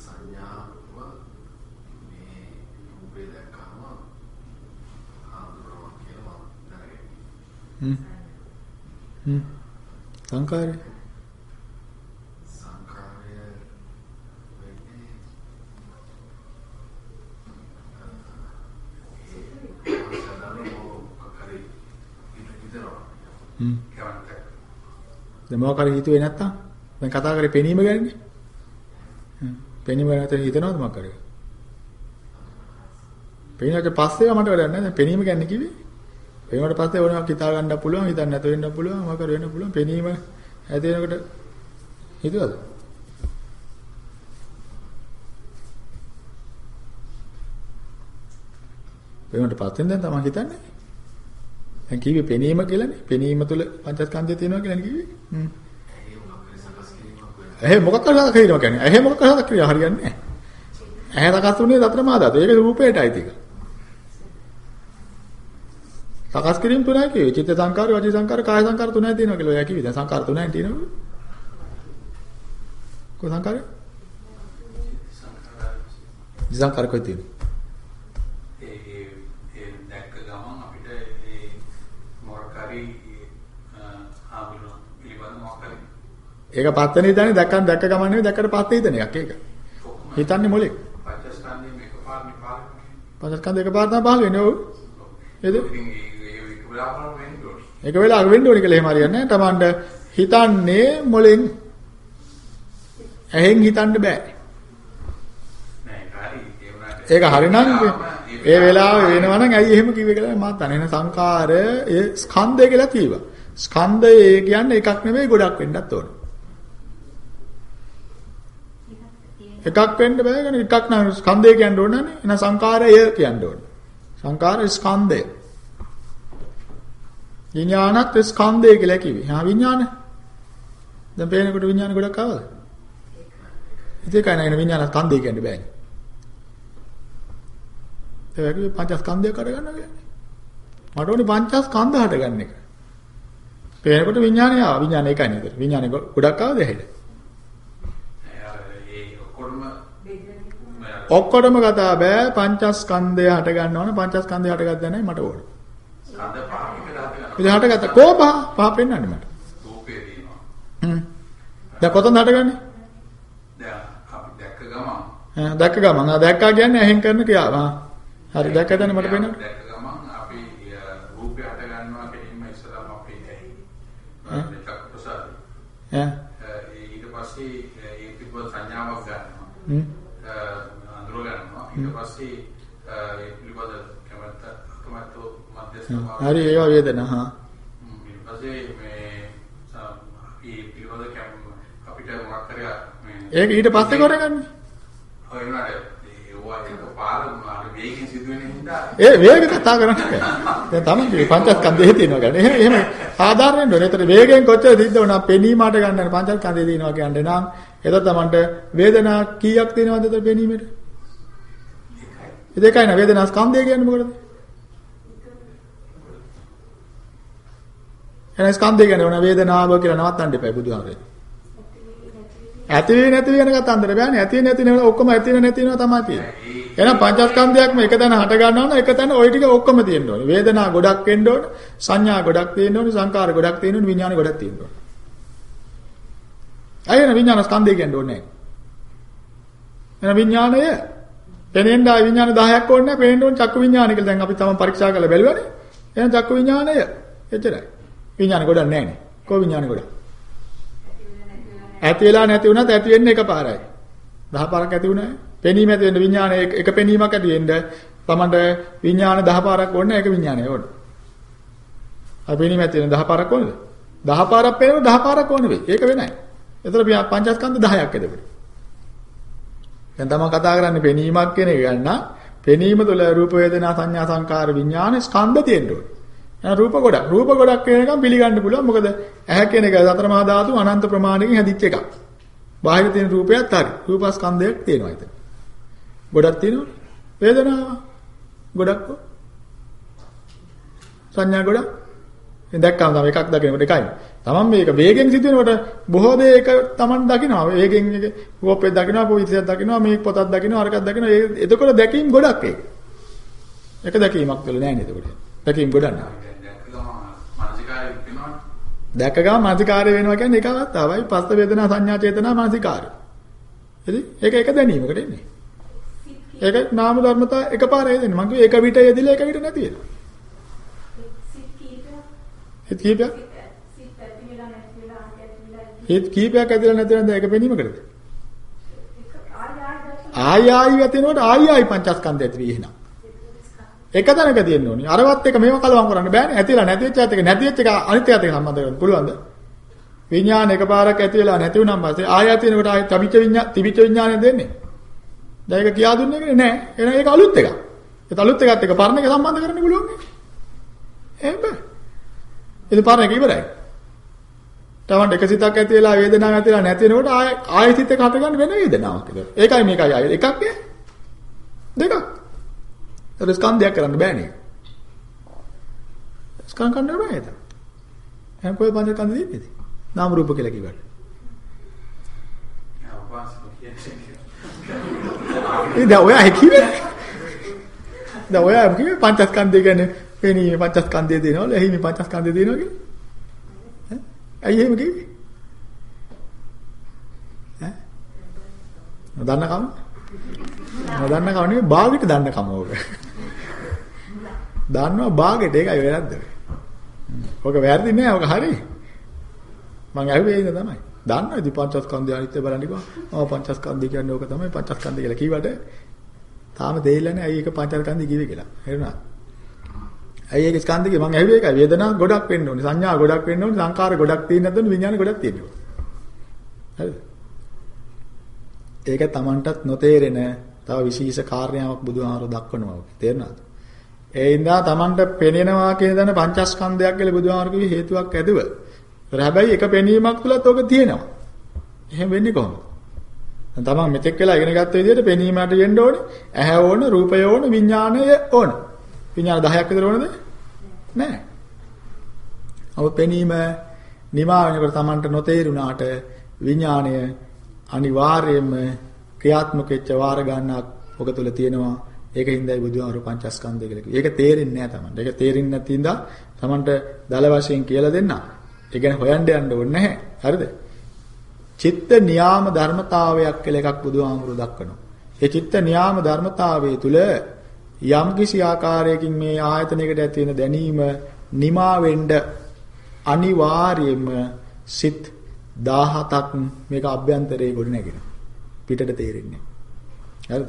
සංඥාව මේ රූපේ දැක්කම හඳුනනවා කියලා මම දැනගන්නවා. හ්ම්. හ්ම්. සංකාරය. සංකාරය වෙන්නේ හ්ම්. දැන් මොකක් හරි හිතුවේ නැත්තම් දැන් කතා කරේ පෙනීම ගැනනේ. හ්ම්. පෙනීම ගැන හිතන හිතනවද මොකක් හරි? පෙනීමට පස්සේ මට වැඩක් නැහැ. දැන් පෙනීම ගැන කිව්වේ. පෙනීමට පස්සේ ඕනවක් හිතා ගන්නත් පුළුවන්, හිතන්න නැතුව වෙන්න පුළුවන්, මොකක් හරි වෙන්න පුළුවන්. පෙනීම ඇති වෙනකොට හිතුවද? පෙනීමට පස්සේ දැන් තමයි හිතන්නේ. දැන් කිව්වේ පෙනීම කියලානේ. පෙනීම තුල පංචස්කන්ධය තියෙනවා කියලානේ කිව්වේ. හ්ම්. ඇහැ මොකක් කරලා කියනවා කියන්නේ? ඇහැ මොකක් කරලා ක්‍රියා හරියන්නේ නැහැ. ඇහැ සකස් වුණේ දතර මාදාත. ඒක රූපයටයි ටික. සකස් කිරීම තුනයි කිව්වේ. චිත්ත සංකාර, වචී සංකාර, කාය සංකාර තුනයි තියෙනවා කියලා ඔයා කිව්වේ. දැන් සංකාර තුනයි තියෙනවා. කොයි සංකාරය? සංකාර කොයි තියෙන්නේ? ඒ ඒ දැක්ක ගමන් අපිට ඒ මොරකරි ආවුල පිළිබඳ මොකක්ද ඒක පත්තනේ හිතන්නේ දැක්කන් දැක්ක ගමන් නෙවෙයි දැක්කට පස්සේ හිතන එකක් ඒක. හිතන්නේ මොලේ. පංචස්කන්ධයේ මේක පාරණි පාරණි පංචස්කන්ධ එකපාර තමයි පහළ වෙන්නේ. ඔව්. නේද? වෙලාවකට වෙන්නේ ඕනේ ඒක වෙලාවක වෙන්න ඕනේ කියලා එහෙම හරියන්නේ නැහැ. Tamanda හිතන්නේ මොලෙන්. ඇහෙන් හිතන්න බෑ. ඒක හරිනම් ඒ වෙලාවේ වෙනවා නම් ඇයි එහෙම කිව්වේ කියලා මම තන එන සංකාර ඒ ස්කන්ධය කියලා කිව්වා. ස්කන්ධය ඒ කියන්නේ එකක් නෙමෙයි ගොඩක් වෙන්නත් ඕන. එකක් වෙන්න බෑ කියන්නේ එකක් නම් ස්කන්ධය කියන්න ඕන නනේ. එහෙනම් සංකාරය කියන්න ඕන. සංකාර ස්කන්ධය. විඥානත් ස්කන්ධය කියලා කිව්වේ. හා විඥාන. දැන් පේනකොට විඥාන ගොඩක් ආවද? ඉතින් කයි නෑ විඥාන ස්කන්ධය කියන්න බෑනේ. ඒ වගේ පංචස්කන්ධයක් අඩ ගන්නවා කියන්නේ. මට ඕනේ පංචස්කන්ධ හට ගන්න එක. පේනකොට විඥානය ආවා. විඥාන එකයි නේද? විඥානේ ගොඩක් ආවද ඇහෙද? ඔක්කොටම කතා බෑ පංචස්කන්ධය හට ගන්නවනේ පංචස්කන්ධය හටගත්තා නැහැ මට ඕන. ස්කන්ධ පහකට හට ඉතින් හටගත්තා කෝ පහ පහ පෙන්වන්නේ මට. රූපේ තියෙනවා. හ්ම්. දැන් කොතනද හටගන්නේ? දැන් අපි දැක්ක ගමන් ඈ දැක්ක ගමන් ආ දැක්කා කියන්නේ ඇහෙන් කරන ක්‍රියාව. හරි දැක්කද මට පේනවා. දැක්ක ගමන් අපි රූපේ හට ගන්නවා කෙලින්ම ඉස්සරහම අපේ ඇහි. චක්ක ප්‍රසාරය. ඈ. ඊට පස්සේ ඒ පිළිබඳ සංඥාවක් ගන්නවා. හ්ම්. අඳුර ගන්නවා. ඊට පස්සේ ඒ පිළිබඳ කැමැත්ත අකමැත්ත මධ්‍යස්ථ හරි ඒවා වේදනා හා. ඊට පස්සේ මේ ඒ පිළිබඳ කැම- අපිට මොකක් හරි මේ ඒක ඊට පස්සේ කරගන්නේ. ඔය ඒ වේග කතා කරන්නේ. දැන් තමයි පංචස්කන්ධයේ තියෙනවා ගන්න. එහෙම එහෙම සාධාරණයෙන් නෝ. ඒතර වේගයෙන් කොච්චර සිද්ධ වුණා පෙනීමට ගන්න පංචස්කන්ධයේ තියෙනවා කියන්නේ නම් එතකොට තමන්ට වේදනා කීයක් තියෙනවද ඒතර පෙනීමට? ඒ දෙකයි නේ වේදනා ස්කන්ධය කියන්නේ මොකටද? එහෙනම් ස්කන්ධය කියන්නේ මොන වේදනාව කියලා නවත්තන්න එපා බුදුහාමරේ. ඇති වෙයි නැති වෙන කතන්දර බෑනේ. ඇති නැති නේ ඔක්කොම ඇති නැති වෙනවා තමයි තියෙන්නේ. එහෙනම් පංචස්කන්ධයක්ම එක තැන හට ගන්නවා නම් එක තැන ওই ටික ඔක්කොම තියෙන්න ඕනේ. වේදනා ගොඩක් වෙන්න ඕනේ. සංඥා ගොඩක් තියෙන්න ඕනේ. සංකාර ගොඩක් තියෙන්න ඕනේ. විඥාන ගොඩක් තියෙන්න ඕනේ. අයන විඥාන ස්කන්ධය කියන්නේ ඕනේ නැහැ. එහෙනම් විඥානය පෙනෙන්න ආ විඥාන 10ක් ඕනේ නැහැ. පෙනෙන්න ඕනේ චක්කු විඥාන කියලා දැන් අපි තම පරීක්ෂා කරලා බැලුවානේ. එහෙනම් චක්කු විඥානය එච්චරයි. විඥාන ගොඩක් නැහැ නේ. කො විඥාන ගොඩක්? ඇති වෙලා නැති වුණත් ඇති වෙන්නේ එකපාරයි. දහ පාරක් ඇති වුණා. පෙනීම ඇති වෙන්න විඥාන එක පෙනීමක් ඇති වෙන්න තමන්ට විඥාන දහ පාරක් ඕනේ ඒක විඥානය ඕනේ. අර පෙනීම ඇති වෙන දහ පාරක් ඕනේද? දහ පාරක් පෙනෙන දහ පාරක් ඕනේ වෙයි. ඒක වෙනයි. එතන පංචස්කන්ධ 10ක් එදෙකට. දැන් තමයි කතා කරන්නේ පෙනීමක් කියන එක ගන්න. පෙනීම තුළ රූප වේදනා සංඥා සංකාර විඥාන ස්කන්ධ තියෙන්න ඕනේ. එහෙනම් රූප ගොඩක්. රූප ගොඩක් කියන එකම පිළිගන්න පුළුවන්. මොකද ඇහැ කියන එක සතර මහා ධාතු අනන්ත ප්‍රමාණයකින් හැදිච්ච එකක්. බාහිර තියෙන රූපයත් හරි. රූපස්කන්ධයක් තියෙනවා එතන. ගොඩක් තියෙනවා. වේදනාව ගොඩක් සංඥා ගොඩක්. ඉතින් දැක්කම තමයි එකක් දකිනකොට එකයි. තමන් මේක වේගෙන් සිදුවෙනකොට බොහෝ දේ එක තමන් දකිනවා. වේගෙන් එක රූපේ දකිනවා, පොයිතියක් දකිනවා, මේක පොතක් දකිනවා, අරකක් දකිනවා. ඒ එතකොට දැකීම් ගොඩක් ඒක. එක දැකීමක් තුළ නෑ නේද එතකොට. දැකීම් ගොඩක් නෑ. දැක්ක ගමන් මානසිකාරය වෙනවා. දැක ගම මානසිකාරය වෙනවා කියන්නේ එක අවස්ථාවයි. පස්ස වේදනා සංඥා චේතනා මානසිකාරය. හරි? ඒක එක දැනීමකට එන්නේ. ඒක නාම ධර්මතා එකපාරයි දෙන්නේ. මම කිව්වේ එක විට යෙදිලා එක විට නැති වෙනවා. ඒ කීපයක් ඒ කීපයක් ඇදලා නැති වෙනද ඒක පෙනීමකටද? ආයි ආයි වැටෙනකොට ආයි ආයි පංචස්කන්ධය ඇති එහෙනම්. එක තැනක තියෙන්න ඕනේ. අරවත් එක මේව කලවම් කරන්න බෑනේ. ඇතිලා නැති වෙච්ච එක නැති වෙච්ච එක අනිත් එකත් එක්ක සම්බන්ධ කරගන්න පුළුවන්ද? විඥාන එකපාරක් ඇති වෙලා නැති වුණාම පස්සේ ආය ඇති වෙනකොට ආය තිබිච්ච විඥාන තිබිච්ච විඥානය දෙන්නේ. දැන් ඒක කියා දුන්නේ නේ නෑ. එහෙනම් ඒක අලුත් එකක්. ඒක අලුත් එකත් එක්ක පරණ එක සම්බන්ධ කරන්න පුළුවන් නේ. එහෙම බෑ. ඒක පරණ එක ඉවරයි. තවන්න එක සිතක් ඇති වෙලා වේදනාවක් ඇති වෙලා නැති වෙනකොට ආය ආය සිත එක හට ගන්න වෙන වේදනාවක් ඒක. ඒකයි මේකයි ආය එකක් නේ. දෙකක්. ඒක ස්කන්ධයක් කරන්න බෑනේ. ස්කන්ධ කරන්න බෑ ඒක. එහෙනම් කොයි පංච ස්කන්ධ දෙන්නේද? නාම රූප කියලා කිව්වට. ඒ දැන් ඔයා කිව්වේ. දැන් ඔයා කිව්වේ පංචස්කන්ධය කියන්නේ පෙනීමේ පංචස්කන්ධය දෙනවල එහිමේ පංචස්කන්ධය දෙනවා කියලා. ඈ? ඇයි එහෙම කිව්වේ? ඈ? නොදන්න කම? නොදන්න කම නෙවෙයි බාගෙට දන්න කම ඕක. දන්නවා බාගෙට ඒකයි වැරද්ද. ඔක වැරදි නෑ ඔක හරි. මං ඇහුවේ ඒක තමයි. දන්නවා ඉතින් පංචස්කන්ධය අනිත්‍ය බලන්න කිව්වා. ආ පංචස්කන්ධය කියන්නේ ඕක තමයි පංචස්කන්ධය කියලා කිව්වට තාම දෙයිලා නෑ ඇයි ඒක පංචස්කන්ධය කිව්වේ කියලා. හරිනා. ඇයි ඒක ස්කන්ධකේ මං ඇහුවේ ඒකයි වේදනා ගොඩක් වෙන්න ඕනේ සංඥා ගොඩක් වෙන්න ඕනේ සංකාර ගොඩක් තියෙන්න නැත්නම් විඥාන ගොඩක් තියෙන්න ඕනේ. හරිද? ඒක Tamanටත් නොතේරෙන තව විශේෂ කාරණාවක් බුදුහාමර දක්වනවා. තේරුණාද? ඒ ඉඳා Tamanට පෙනෙනවා කියන දන පංචස්කන්ධයක් කියලා බුදුහාමර කිව්වේ හේතුවක් ඇදුව. හැබැයි එක පෙනීමක් තුලත් ඕක තියෙනවා. එහෙම වෙන්නේ කොහොමද? දැන් තමන් මෙතෙක් වෙලා ඉගෙන ගත්ත විදිහට පෙනීමට යන්න ඕනේ. ඇහැ ඕන, රූපය ඕන, විඥානය ඕන. විඥාන 10ක් විතර ඕනද? නැහැ. ඔව් පෙනීම නිමා වෙනකොට තමන්ට නොතේරුණාට විඥාණය අනිවාර්යයෙන්ම ක්‍රියාත්මක වෙච්ච වාර ගන්නක් ඔක තුල තියෙනවා. ඒක හින්දායි බුදුහාරු පංචස්කන්ධය කියලා කිව්වේ. ඒක තේරෙන්නේ නැහැ තමන්ට. ඒක තේරෙන්නේ නැති හින්දා තමන්ට දල වශයෙන් කියලා දෙන්න. ඒ කියන්නේ හොයන්න යන්න ඕනේ නැහැ. හරිද? චිත්ත නියාම ධර්මතාවයක් කියලා එකක් බුදුහාමුදුරු දක්වනවා. ඒ චිත්ත නියාම ධර්මතාවයේ තුල යම් කිසි ආකාරයකින් මේ ආයතනයකට ඇති වෙන දැනීම නිමා වෙන්න අනිවාර්යයෙන්ම සිත් 17ක් මේක අභ්‍යන්තරයේ ගොඩ නැගෙනවා. පිටට තේරෙන්නේ. හරිද?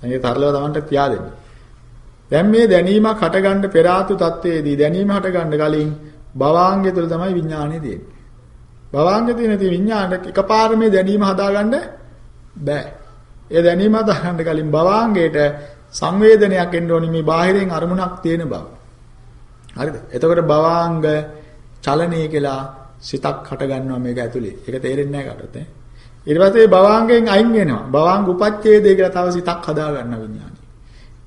දැන් ඒ තරලව Tamanට කියා දෙන්න. දැන් මේ දැනීමක් හටගන්න පෙර ආතු තත්වයේදී දැනීම හටගන්න කලින් භවාංගය තුළ තමයි විඥානය තියෙන්නේ. භවාංගයේ තියෙන තියෙන විඥාණයට එකපාර මේ දැනීම හදාගන්න බෑ. ඒ දැනීම හදාගන්න කලින් භවාංගයට සංවේදනයක් එන්න ඕනි මේ බාහිරින් අරමුණක් තියෙන බව. හරිද? එතකොට භවාංග චලනය කියලා සිතක් හට ගන්නවා මේක ඇතුලේ. ඒක තේරෙන්නේ නැහැ කාටවත් ඈ. ඊට පස්සේ භවාංගයෙන් අයින් වෙනවා. භවාංග උපච්ඡේදය කියලා තව සිතක් හදා ගන්න විඥානය.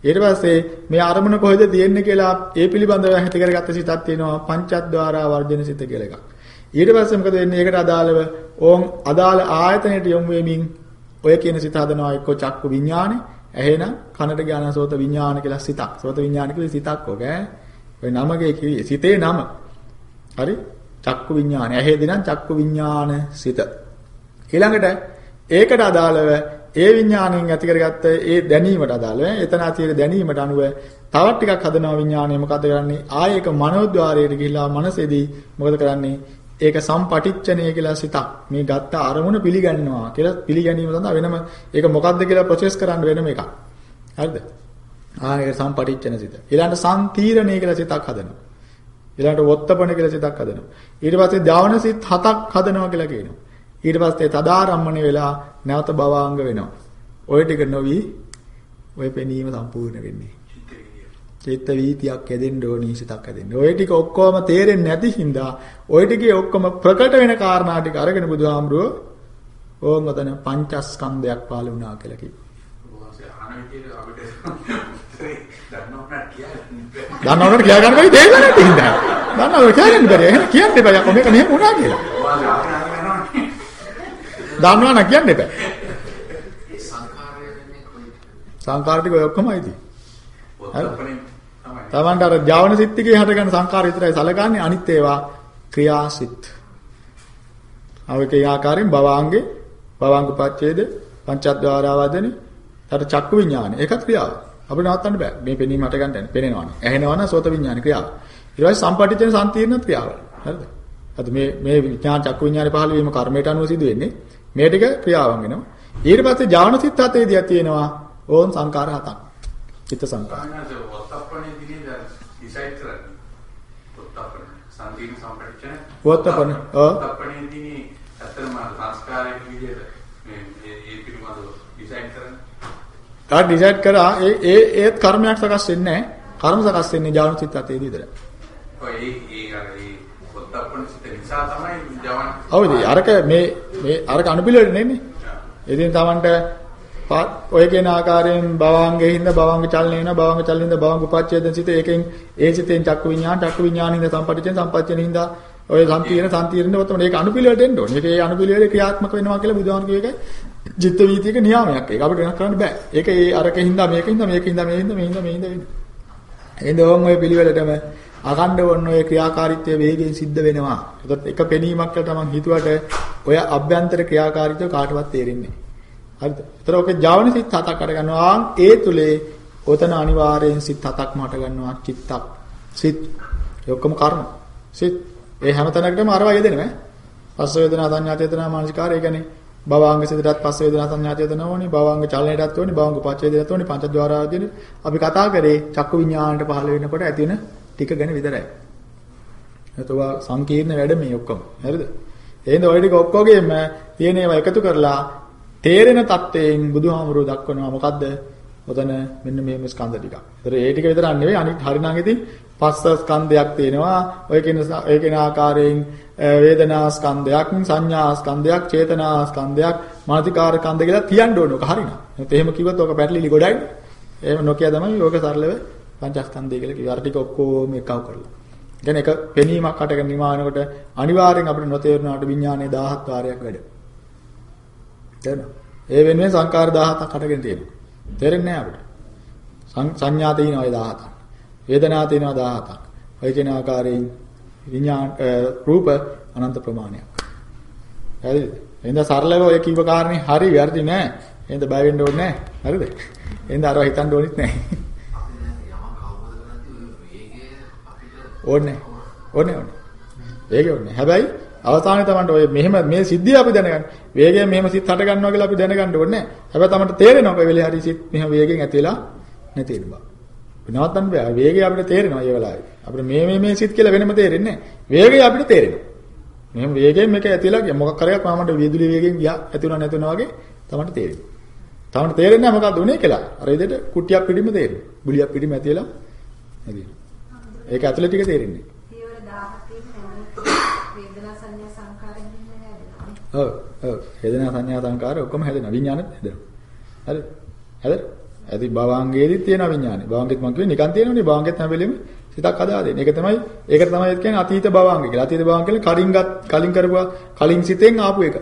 ඊට පස්සේ මේ අරමුණ කොහෙද තියෙන්නේ කියලා ඒ පිළිබඳව හිත කරගත්ත සිතක් තියෙනවා පංචද්වාරා වර්ජන සිත කියලා එකක්. ඊට පස්සේ මොකද වෙන්නේ? ඒකට අදාළව ඕම් අදාළ ආයතනයට යොමු වෙමින් ඔය කියන සිත හදනවා එක්ක චක්කු විඥානේ, ඇහෙනම් කනට ඥාන සෝත විඥාන කියලා සිතක්. සෝත විඥාන කියලා සිතක් ඔක ඈ. ඔය නමගේ කිව්වේ සිතේ නම. හරි? චක්කු විඥානය. ඇහෙදී නම් චක්කු විඥාන සිත. ඊළඟට ඒකට අදාළව ඒ විඥාණයෙන් ඇති කරගත්ත ඒ දැනීමට අදාළව එතන ඇති දැනීමට අනුව තවත් ටිකක් හදනවා විඥාණය. මොකද කරන්නේ? ආයේක මනෝද්වාරයට ගිහිලා මනසේදී මොකද කරන්නේ? ඒක සම්පටිච්ඡනය කියලා සිතක්. මේ ගත්ත අරමුණ පිළිගන්නවා කියලා පිළිගැනීම සඳහා වෙනම ඒක මොකද්ද කියලා ප්‍රොසෙස් කරන්න වෙනම එකක්. හරිද? ආ ඒක සම්පටිච්ඡන සිත. ඊළඟට සම්තීරණය කියලා සිතක් හදනවා. ඊළඟට වොත්තපණ කියලා සිතක් හදනවා. ඊට පස්සේ ධාවන සිත් හතක් හදනවා කියලා කියනවා. ඊට පස්සේ තදාරම්මණය වෙලා නැවත භවාංග වෙනවා. ඔය ටික නොවි ඔය පෙනීම සම්පූර්ණ වෙන්නේ. චිත්ත වීතියක් හැදෙන්න ඕනි සිතක් හැදෙන්න. ඔය ටික ඔක්කොම තේරෙන්නේ නැති හින්දා ඔය ටිකේ ඔක්කොම ප්‍රකට වෙන කාරණා ටික අරගෙන බුදුහාමුදුරුවෝ ඕන් ඔතන පංචස්කන්ධයක් පාල වුණා කියලා කිව්වා. දන්නවකට කියා ගන්න බැරි දෙයක් හින්දා. දන්නවකට කියා ගන්න බැරි. එහෙනම් කියන්න එපා. යකෝ මේක මෙහෙම වුණා කියලා. දන්නවා නම් කියන්න එපා. සංකාර ටික ඔය ඔක්කොමයි තියෙන්නේ. තමන්ට අර ජවන සිත්තිකේ හටගන්න සංකාර විතරයි සලකන්නේ අනිත් ඒවා ක්‍රියාසිත. අවකේ ආකාරයෙන් භවාංගේ භවාංග පච්ඡේද පංචද්වාරා වදනේ තර චක්කු විඥාන ඒකත් ක්‍රියාව. අපිට නවත්තන්න බෑ. මේ පෙනීම හට ගන්න පෙනෙනවනේ. ඇහෙනවනම් සෝත විඥාන ක්‍රියාව. ඊට පස්සේ සම්පටිච්ඡන සම්තිර්ණ ක්‍රියාව. හරිද? අද මේ මේ විඥාන චක්කු විඥානේ පහළ වීම කර්මයට අනුව සිදු වෙන්නේ. මේ ටික ක්‍රියාවන් වෙනවා. ඊට පස්සේ ඥාන සිත් හතේදී තියෙනවා ඕන් සංකාර හතක්. චිත්ත සංකාර. වත්තපණ. දිනේ ඇත්තම සංස්කාරයේ විදිහට මේ ඒ පිළිබඳව ඩිසයිඩ් කරන්නේ. කාට ඩිසයිඩ් කරා ඒ ඒ ඒත් කර්මයක් සකස් වෙන්නේ නැහැ. කර්ම සකස් වෙන්නේ ඥාන සිත් හතේදී විතරයි. ඔය ඒ ඒ අර ඒ වත්තප්පණ සිත නිසා තමයි ජවන් හවුද? අරක මේ මේ අරක අනුපිළිවෙල නෙන්නේ. ඉතින් Tamanට ඔය කියන ආකාරයෙන් භවංගේ හින්ද භවංග චලනය වෙනවා භවංග චලනින්ද භවංග උපච්ඡේදන සිත ඒකෙන් ඒ සිතෙන් චක්කු විඥාන චක්කු විඥානින්ද සම්පටිච්ඡේද සම්පච්ඡේනින්ද ඔය සම්තිරණ සම්තිරණ ඔතන මේක අනුපිළිවෙලට එන්න ඕනේ. මේක ඒ අනුපිළිවෙලේ ක්‍රියාත්මක වෙනවා කියලා බුදුහාමුදුරුවෝ කියේක චිත්ත වීතියක නියාමයක්. ඒක අපිට වෙනස් කරන්න බෑ. ඒක ඒ අරකින්ද මේකින්ද මේකින්ද මේකින්ද මේකින්ද මේකින්ද වෙන්නේ. එහෙනම් ඕම් ඔය පිළිවෙලටම අකණ්ඩ වන්න ඔය ක්‍රියාකාරීත්වය වේගයෙන් සිද්ධ වෙනවා. ඒකත් එක පෙනීමක් කියලා තමන් හිතුවට ඔය අභ්‍යන්තර ක්‍රියාකාරීත්වය කාටවත් තේරෙන්නේ නැහැ. හරිද? ඒතර ඔකේ ජවන සිත් හතක් අර ගන්නවා. ඒ තුලේ ඔතන අනිවාර්යෙන් සිත් හතක්ම හට ගන්නවා. චිත්තක්. සිත්. ඒ ඔක්කොම කර්ම. සිත්. ඒ හැම තැනකටම අරවා යෙදෙනවා. පස්ස වේදනා සංඥා චේතනා මානසිකාරය කියන්නේ භවංග සිතටත් පස්ස වේදනා සංඥා චේතනා ඕනේ භවංග චලනයටත් ඕනේ භවංග පච්චේදයටත් ඕනේ පංචද්වාරා ආදී අපි කතා කරේ චක්කු විඥාණයට පහළ වෙනකොට ඇති වෙන ටික ගැන විතරයි. එතකොට සංකීර්ණ වැඩ මේ ඔක්කොම. හරිද? එහෙනම් ওই ටික ඔක්කොගේම තියෙන ඒවා එකතු කරලා තේරෙන தත්වයෙන් බුදුහාමුදුරුවෝ දක්වනවා මොකද්ද? ඔතන මෙන්න මේ ස්කන්ධ ටික. ඒතර ඒ ටික විතරක් නෙවෙයි අනිත් හරිනම් ඉතින් පස්ස ස්කන්ධයක් තියෙනවා. ඔය කියන ඒ කියන ආකාරයෙන් වේදනා ස්කන්ධයක්, සංඥා ස්කන්ධයක්, චේතනා ස්කන්ධයක්, මානසිකාර ස්කන්ධ කියලා කියන්න ඕන ඔක හරිනම්. එහෙම කිව්වොත් ඔක පැටලිලි ගොඩයි. එහෙම නොකිය තමයි ඔක සරලව පංචස්කන්ධය කියලා කිව්වා. අර ටික ඔක්කොම එකව කරලා. කියන්නේ එක පෙනීමක් අටක නිමානකොට අනිවාර්යෙන් අපිට නොතේරුණාට විඥානයේ 17 වාරයක් වැඩ. තේරෙනවද? ඒ වෙනුවෙන් සංකාර 17ක් අටගෙන තියෙනවා. තේරෙන්නේ නැහැ අපිට. සංඥා තියෙනවා 17ක්. වේදනා තියෙනවා 17ක්. ඔය කියන ආකාරයෙන් විඥාන රූප අනන්ත ප්‍රමාණයක්. හරිද? එහෙනම් සරලව ඔය කිව්ව කාරණේ හරි වැරදි නෑ. එහෙනම් බය වෙන්න ඕනේ නෑ. හරිද? එහෙනම් අරව හිතන්න ඕනෙත් නෑ. ඕනේ. ඕනේ ඕනේ. වේගය ඕනේ. හැබැයි අවසානයේ තමයි ඔය මෙහෙම මේ සිද්ධිය අපි දැනගන්න. වේගයෙන් මෙහෙම සිත් හට ගන්නවා කියලා අපි දැනගන්න ඕනේ නැහැ. හැබැයි තමයි තේරෙනවා ඔය වෙලේ හරි සිත් මෙහෙම වේගෙන් ඇති වෙලා නැති වෙන බව. නවත්තන්න බෑ. වේගය අපිට තේරෙනවා මේ වෙලාවේ. අපිට මේ මේ මේ සිත් කියලා වෙනම තේරෙන්නේ නැහැ. වේගය අපිට තේරෙනවා. මෙහෙම වේගයෙන් මේක ඇතිලා මොකක් කරයක් මාමට විදුලි වේගයෙන් ගියා ඇති වුණා නැති වුණා වගේ තමයි තේරෙන්නේ. තමයි තේරෙන්නේ නැහැ මොකක්ද උනේ කියලා. අර විදිහට කුට්ටියක් පිටින්ම තේරෙනවා. ගුලියක් පිටින්ම ඇතිලා නැති. ඒක ඇතුළේ ටික තේරෙන්නේ. පියවර 1000 වේදනා සංඥා සංකාරයෙන් හැදෙනවා. ඔව් ඔව් වේදනා සංඥා සංකාර ඔක්කොම හැදෙනවා විඥානෙත් හැදෙනවා. හරිද? හරිද? ඇති භවංගයේදී තියෙන විඥානේ. භවංගෙත් මම කියන්නේ නිකන් තියෙනවනේ භවංගෙත් හැම වෙලෙම සිතක් හදා දෙන. ඒක තමයි ඒකට තමයි කියන්නේ අතීත භවංග කියලා. අතීත භවංග කියන්නේ කලින් ගත් කලින් කරපුවා කලින් සිතෙන් ආපු එක.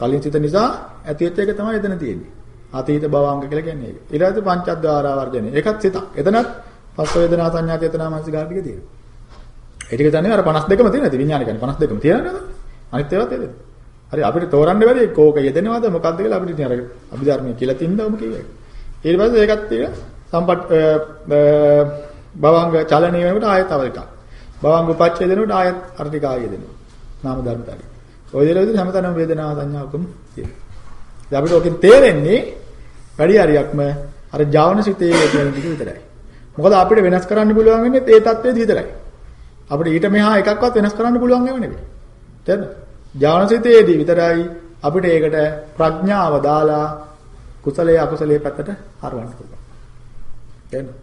කලින් සිත නිසා ඇතිවෙච්ච එක තමයි එතන තියෙන්නේ. අතීත භවංග කියලා කියන්නේ ඒක. පස්සේ පංචද්වාරා වර්ජනේ. ඒකත් සිතක්. එතනත් පස්ස වේදනා සංඥා චේතනා මානසිකාර ටික තියෙනවා. ඒ ටික තන්නේ අර 52ම තියෙනද විඥාන කියන්නේ 52ම තියෙනවද? අනිත් ඒවාත් එදෙන. හරි අපිට තෝරන්න බැරි කෝක යෙදෙනවද මොකක්ද කියලා අපිට ඉතින් අර අභිධර්මයේ කියලා තින්දවම කියයි. ඊට පස්සේ ඒකත් තියෙන සම්පත් භවංග චලනය වෙනකොට ආයෙත් තව එකක්. භවංග උපච්ඡේද වෙනකොට ආයෙත් අර ටික ආයෙ දෙනවා. නාම ධර්මතාවය. ඔය දේ විදිහට හැමතැනම වේදනා සංඥාවකම තියෙනවා. ඉතින් අපිට ඔකෙන් තේරෙන්නේ වැඩි හරියක්ම අර ජාවන සිතේ කියන ටික විතරයි. මොකද අපිට වෙනස් කරන්න පුළුවන් වෙන්නේ ඒ தത്വෙදි විතරයි. අපිට ඊට මෙහා එකක්වත් වෙනස් කරන්න පුළුවන් ඒවා නෙවෙයි. තේරුණා? ඥානසිතේදී විතරයි අපිට ඒකට ප්‍රඥාව දාලා කුසලයේ අකුසලයේ පැත්තට හරවන්න පුළුවන්. තේරුණා?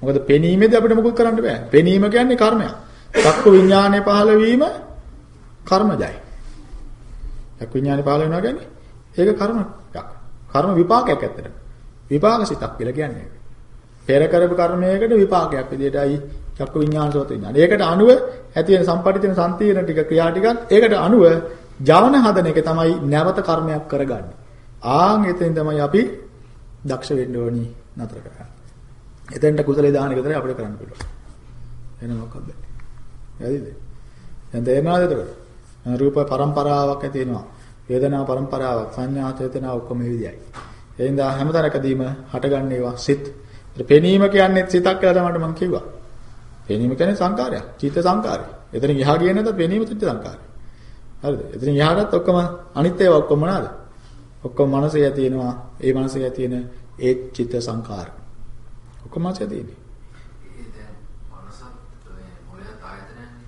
මොකද පෙනීමේදී අපිට මොකුත් කරන්න බෑ. පෙනීම කියන්නේ කර්මයක්. චක්ක විඥානයේ පහළ වීම කර්මජයි. චක්ක විඥානයේ පහළ වෙනවා කියන්නේ ඒක කර්මයක්. කර්ම විපාකයක් ඇත්තට. විපාක සිතක් කියලා කියන්නේ. පෙර කරපු කර්මයකට විපාකයක් විදියටයි චක්ක විඥානසෝත විඥාන. ඒකට අනුව ඇති වෙන සම්පටිතන සම්තිරණ ටික ක්‍රියා ටිකක් ඒකට අනුව ජවන හදන එක තමයි නැවත කර්මයක් කරගන්නේ. ආන් එතෙන් තමයි අපි දක්ෂ වෙන්න ඕනි නතර කරගන්න. එතෙන්ට කුසලේ දාන එක තමයි අපිට කරන්න පුළුවන්. වෙන මොකක්ද? හරිද? දැන් තේරෙනවද ඒක? රූප පරම්පරාවක් ඇති වෙනවා. වේදනා පරම්පරාවක්, සංඥා චේතනා ඔක්කොම මේ විදියයි. එහෙනම් හැමතරකදීම හටගන්න ඒවා සිත් පෙනීම කියන්නේ සිතක් කියලා තමයි මම කිව්වා. පෙනීම කියන්නේ සංකාරයක්. චිත්ත සංකාරය. එතන ගියා ගියේ නැත්නම් පෙනීම චිත්ත සංකාරය. හරිද? එතන ගියාට ඔක්කොම අනිත් ඒවා ඔක්කොම මොනවාද? ඔක්කොම මනසේ තියෙනවා. ඒ මනසේ තියෙන ඒ චිත්ත සංකාර. ඔක්කොම මනසේ තියෙන්නේ.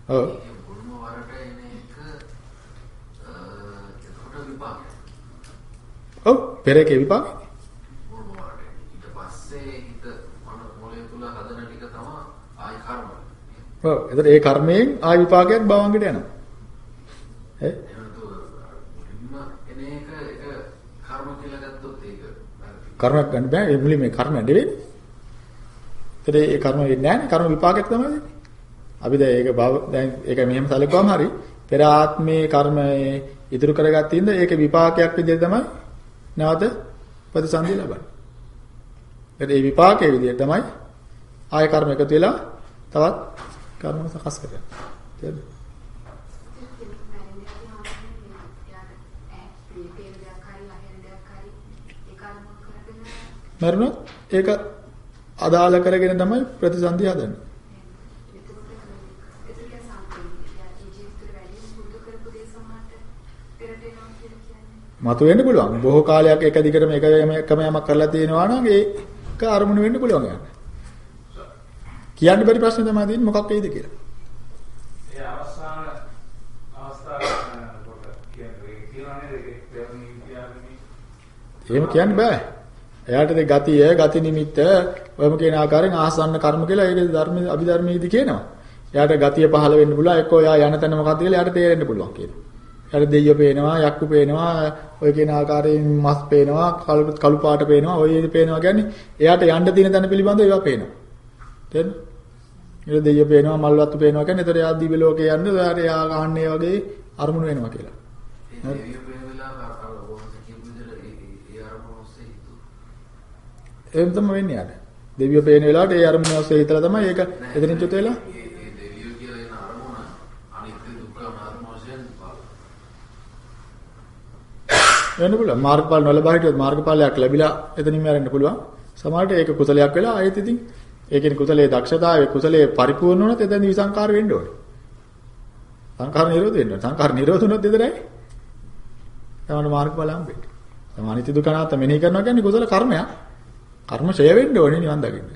ඔව්. ඔව් පෙරේකේ විපාකේ. මුල්ම වරට. ඊට පස්සේ හිත මන මොලය තුල හදන ටික තමයි ආයි කර්ම. ඔව්. එතකොට ඒ කර්මයෙන් ආය විපාකයක් භවංගට යනවා. ඈ එහෙනම් මුලින්ම එන එක එක කර්ම කියලා ගත්තොත් ඒක වැරදි. කර්මයක් ගන්න බෑ. ඒ මුලින් මේ කර්ම නෙවෙයි. එතකොට ඒ කර්ම වෙන්නේ නැහැ නේ. කර්ම විපාකයක් තමයි දෙන්නේ. අපි දැන් ඒක භව දැන් ඒක මෙහෙම සැලකුවාම හරි පෙර ආත්මේ කර්මයේ ඉදිරි කරගත්ත ඉඳ ඒක විපාකයක් විදිහට තමයි නැවත ප්‍රතිසන්දිය ලබන්නේ. ඒ විපාකයේ විදිහට තමයි ආය කර්ම එකතු වෙලා තවත් කර්ම සකස් කරගන්නේ. තේරෙනවද? මරණොත් ඒක අදාළ කරගෙන තමයි ප්‍රතිසන්දි හදන්නේ. මතු වෙන්න පුළුවන්. බොහෝ කාලයක් එක දිගටම එක එකම යමක් කරලා තියෙනවා නම් ඒක අරමුණු වෙන්න පුළුවන් යන්න. කියන්න බැරි ප්‍රශ්නේ තමයි තියෙන්නේ මොකක් වෙයිද කියලා. ඒ අවසාන අවස්ථාවේ කොට කියන්නේ එහෙම කියන්න බෑ. එයාට ඒ ගතිය, ගති නිමිත්ත ඔයම කියන ආකාරයෙන් ආසන්න කර්ම කියලා ඒක ධර්ම අභිධර්මයේදී කියනවා. එයාට ගතිය පහළ වෙන්න පුළුවන්. එක්කෝ එයා යන තැන මොකක්ද කියලා එයාට තේරෙන්න පුළුවන් කියනවා. එයාට දෙයියෝ පේනවා, යක්කු පේනවා, ඔය කියන ආකාරයෙන් මස් පේනවා, කළු කළු පාට පේනවා, ඔය පේනවා කියන්නේ එයාට යන්න තියෙන තැන පිළිබඳව ඒවා පේනවා. තේරෙනවද? ඊට දෙයියෝ පේනවා, මල්වත්තු පේනවා කියන්නේ එතකොට එයා දිව්‍ය ලෝකේ යන්න, එයාට එයා ගහන්නේ වගේ අරමුණු වෙනවා කියලා. ඒ ඒ ඒ. එහෙම තමයි වෙන්නේ යාට. දෙවියෝ පේන වෙලාවට ඒ අරමුණ ඔස්සේ හිතලා තමයි ඒක එතනින් චුත වෙලා ඒ ඒ දෙවියෝ කියලා එන අරමුණ අනිත්‍ය දුක්ඛ අනාත්ම වශයෙන් බලන. වෙන්න පුළුවන්. මාර්ගඵල නොලබා හිටියොත් මාර්ගඵලයක් ලැබිලා එතනින්ම යරෙන්න පුළුවන්. සමහරට ඒක කුසලයක් වෙලා ආයෙත් ඉතින් ඒ කියන්නේ කුසලයේ දක්ෂතාවය කුසලයේ පරිපූර්ණ වුණොත් එතන විසංකාර වෙන්න ඕනේ. සංකාර නිරෝධ වෙන්න ඕනේ. සංකාර නිරෝධ වුණොත් එතරයි. තමයි මාර්ගඵල හම්බෙන්නේ. තමයි අනිත්‍ය දුක්ඛ අනාත්ම මෙනෙහි කරනවා කියන්නේ කුසල කර්මයක්. කර්ම ඡය වෙන්න ඕනේ නිවන් දකින්න.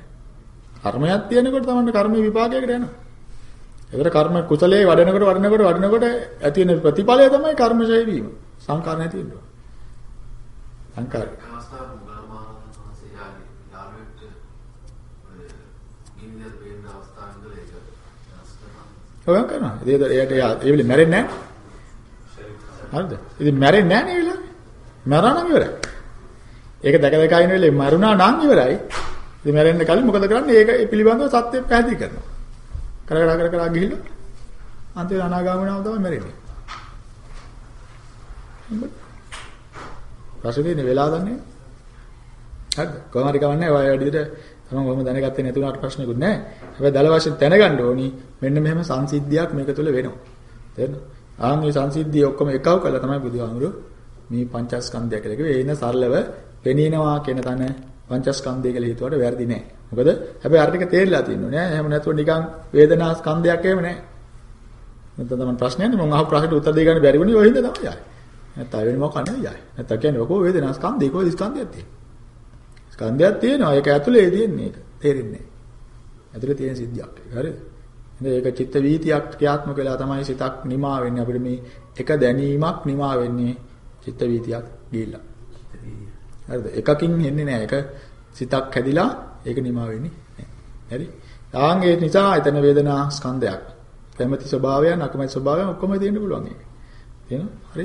කර්මයක් තියෙනකොට තමයි කර්ම විපාකයකට යනවා. ඒතර කර්ම කුසලයේ වඩනකොට වඩනකොට වඩනකොට ඇති වෙන ප්‍රතිඵලය තමයි කර්ම ඡය වීම. සංකාර නැති වෙනවා. සංකාර. අවස්ථාව මුගලමානන් වහන්සේ යාගේ යාළුවෙක්ට ඔය ගින්දර පේන අවස්ථාවෙ ඉඳලා ඒක වෙනස් කරනවා. ඔය කරනවා. ඒක එයාට ඒ වෙලේ මැරෙන්නේ නැහැ. හරිද? ඉතින් මැරෙන්නේ නැහැ නේ වෙලාවේ. මැරා නම් ඉවරයි. ඒක දැක දැක ඉන්න වෙලේ මරුණා නම් ඉවරයි. ඉතින් මැරෙන්න කලින් මොකද කරන්නේ? ඒක පිළිබඳව සත්‍ය පැහැදිලි කරනවා. කර කර කර කර ගිහිල්ලා අන්තිම අනාගාමීනව තමයි මැරෙන්නේ. ප්‍රශ්නේ වෙලා දන්නේ. හරිද? කොහොම හරි කවන්නේ ඔය වැඩිට තමයි කොහොම දැනගත්තේ නැති වුණාට ප්‍රශ්නකුත් නැහැ. හැබැයි දල වශයෙන් දැනගන්න ඕනි මෙන්න මෙහෙම සංසිද්ධියක් මේක තුළ වෙනවා. තේරෙනවද? ආන් මේ සංසිද්ධිය ඔක්කොම එකව කළා තමයි බුදුහාමුදුරු මේ පංචස්කන්ධය කියලා කිව්වේ. ඒන සරලව පෙනීනවා කියන තැන පංචස්කන්ධය කියලා හිතුවට වැරදි නෑ. මොකද හැබැයි අර ටික තේරිලා තියෙන්නේ නෑ. එහෙම නැතුව නිකන් වේදනා ස්කන්ධයක් එහෙම නෑ. නැත්නම් තමයි ප්‍රශ්නයනේ මම අහපු ප්‍රශ්නෙට උත්තර දෙන්න බැරි වුණේ ඔය හින්දා තමයි ආයේ. නැත්නම් වෙන මොකක් නෙවෙයි ආයේ. නැත්නම් කියන්නේ ඔකෝ වේදනා ස්කන්ධය කොයි ස්කන්ධයක් තියෙන්නේ. ස්කන්ධයක් තියෙනවා. ඒක ඇතුලේ තියෙන්නේ ඒක. තේරෙන්නේ නෑ. ඇතුලේ තියෙන සිද්ධියක් ඒක. හරිද? ඒක චිත්ත වීතියක් ක්‍රියාත්මක වෙලා තමයි සිතක් නිමා වෙන්නේ අපිට මේ එක දැනීමක් නිමා වෙන්නේ චිත්ත වීතියක් ගිහිල්ලා. හරිද? එකකින් එන්නේ නැහැ. ඒක සිතක් හැදිලා ඒක නිමා වෙන්නේ නැහැ. හරි? තාන් ඒ නිසා එතන වේදනා ස්කන්ධයක්. කැමැති ස්වභාවයන් අකමැති ස්වභාවයන් ඔක්කොම තියෙන්න පුළුවන් ඒක. තේරෙනවද? හරි?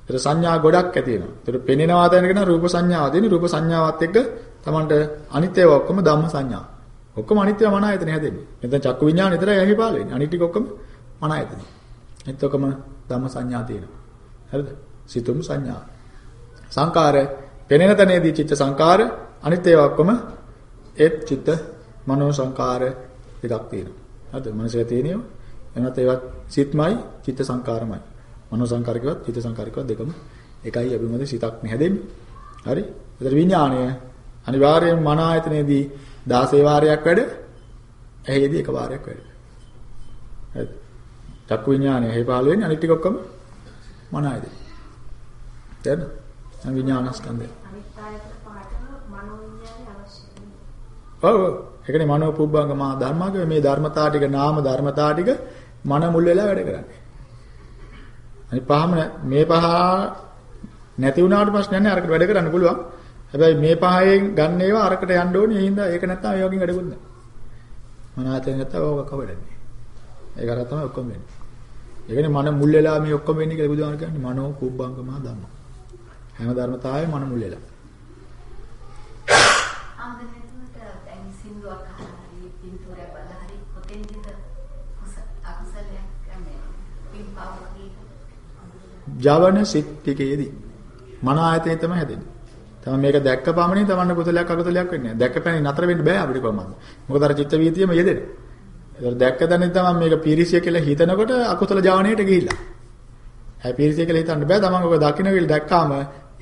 ඒතර සංඥා ගොඩක් ඇති වෙනවා. ඒතර පෙනෙනවා දැනගෙන රූප සංඥාව දෙන රූප සංඥාවත් එක්ක Tamanට අනිත් ඒවා ඔක්කොම ධම්ම සංඥා. ඔක්කොම අනිත්‍ය මන ආයතන හැදෙන්නේ. මෙතන චක්කු විඥාන විතරයි ඇහි පාල වෙන්නේ. අනිත් ටික ඔක්කොම මන ආයතන. ඒත් ඔක්කොම ධම්ම සංඥා තියෙනවා. හරිද? සිතුම් සංඥා. සංකාර පෙනෙන තැනේදී චිත්ත සංකාර අනිත් ඒවා ඔක්කොම ඒත් චිත්ත මනෝ සංකාර දෙකක් තියෙනවා. හරිද? මනසේ තියෙනවා. එනත් ඒවත් සිත්මයි චිත්ත සංකාරමයි. මනෝ සංකාරිකවත් චිත්ත සංකාරිකවත් දෙකම එකයි අභිමත සිතක් නැහැදෙන්නේ. හරි? ඒතර විඥාණය අනිවාර්යයෙන් මන ආයතනයේදී 16 වාරයක් වැඩ ඇහිදී එක වාරයක් වැඩ. හරිද? චක්කු විඥානය හේ පහළ වෙන්නේ අනිත් ටික ඔක්කොම මන ආයතන. දැන් මනෝ විඥානය අවශ්‍යයි. ඔව්. ඒකනේ මනෝ පුබ්බංගම ධර්මග මේ ධර්මතා ටික නාම ධර්මතා ටික මන මුල් වෙලා වැඩ කරන්නේ. අනිත් පහම මේ පහ නැති වුණාට ප්‍රශ්නයක් නෑ අරකට වැඩ කරන්න පුළුවන්. හැබැයි මේ පහෙන් ගන්න ඒවා අරකට යන්න ඕනේ. ඒ හින්දා ඒක නැත්තම් ඒ වගේ වැඩකුත් නෑ. මන ආයතන නැත්තම් ඕක කවදන්නේ. ඒක අර තමයි ඔක්කොම වෙන්නේ. ඒකනේ මන මුල් වෙලා මේ ඔක්කොම වෙන්නේ කියලා බුදුහාම කියන්නේ මනෝ පුබ්බංගම ධම්ම. හැම ධර්මතාවයම මන මුල් වෙලා. ආන්දනෙකට දැන් සින්දුවක් අහලා හරි පින්තූරයක් බලලා හරි කොතෙන්ද අකුසලයක් මේ පින්පාව වගේ ජවන සිත් ටිකේදී මන ආයතනය තමයි හැදෙන්නේ. තමයි මේක දැක්ක පමණින් තමන්න කුසලයක් අකුසලයක් වෙන්නේ නැහැ. දැක්ක පැණි නතර වෙන්න බෑ අපිට කොහොමද? මොකද අර චිත්ත වීතියම යෙදෙන. ඒතර දැක්ක දැනින් තමයි මේක පීරිසිය කියලා හිතනකොට අකුසල ජවණයට ගිහිල්ලා. හැබැයි පීරිසිය කියලා හිතන්න බෑ. තමන් ඔක දකින්න කියලා දැක්කාම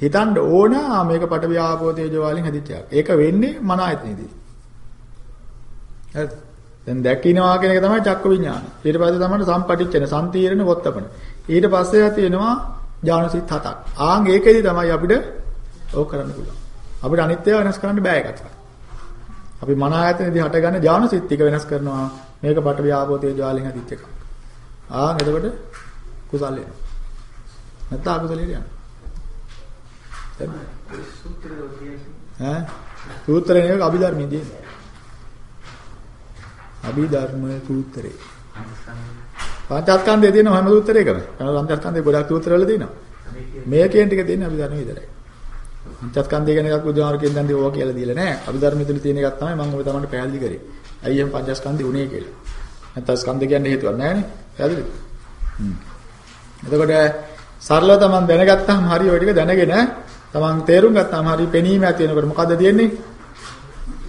හිතන්න ඕන මේක පට ව්‍යාපෝ තේජෝ වලින් හැදිච්ච එකක්. ඒක වෙන්නේ මන ආයතනෙදී. හරිද? දැන් දැකිනවා කියන එක තමයි චක්ක විඥාන. ඊට පස්සේ තමයි සම්පටිච්චන, සම්තීරණ, වොත්තපන. ඊට පස්සේ තියෙනවා ඥානසිත හතක්. ආන් ඒකෙදි තමයි අපිට ඕක කරන්න පුළුවන්. අපිට අනිත්‍යය වෙනස් කරන්න බෑ ඒකට. අපි මන ආයතනයේදී හටගන්න ඥානසිත ටික වෙනස් කරනවා. මේක පට ව්‍යාපෝ තේජෝ වලින් හැදිච්ච එකක්. ආන් එතකොට කුසල් එනවා. නැත්නම් අකුසලෙට යනවා. සූත්‍රය කියන්නේ ඈ සූත්‍රේ නෙවෙයි අභිධර්මයේදී. අභිධර්ම සූත්‍රේ. පංචස්කන්ධය තියෙන හැම සූත්‍රයකම. පංචස්කන්ධේ ගොඩක් සූත්‍රවල තියෙනවා. මේ කියන ටික දෙන්නේ අභිධර්ම විතරයි. පංචස්කන්ධය ගැන එකක් බුදුහාමරකින් දැන් ඕවා කියලා දීලා නැහැ. අභිධර්ම තුල තියෙන එකක් තමයි මම ඔබ තමන්ට පැහැදිලි කරේ. ඇයි එහෙම පංචස්කන්ධය උනේ කියලා. නැත්නම් ස්කන්ධ කියන්නේ හේතුවක් නැහැනේ. පැහැදිලිද? හ්ම්. එතකොට සරලව තමන් දැනගත්තාම හරි ඔය ටික දැනගෙන තමන් තේරුම් ගත්තාම හරි පෙනීම ඇති වෙනකොට මොකද්ද තියෙන්නේ?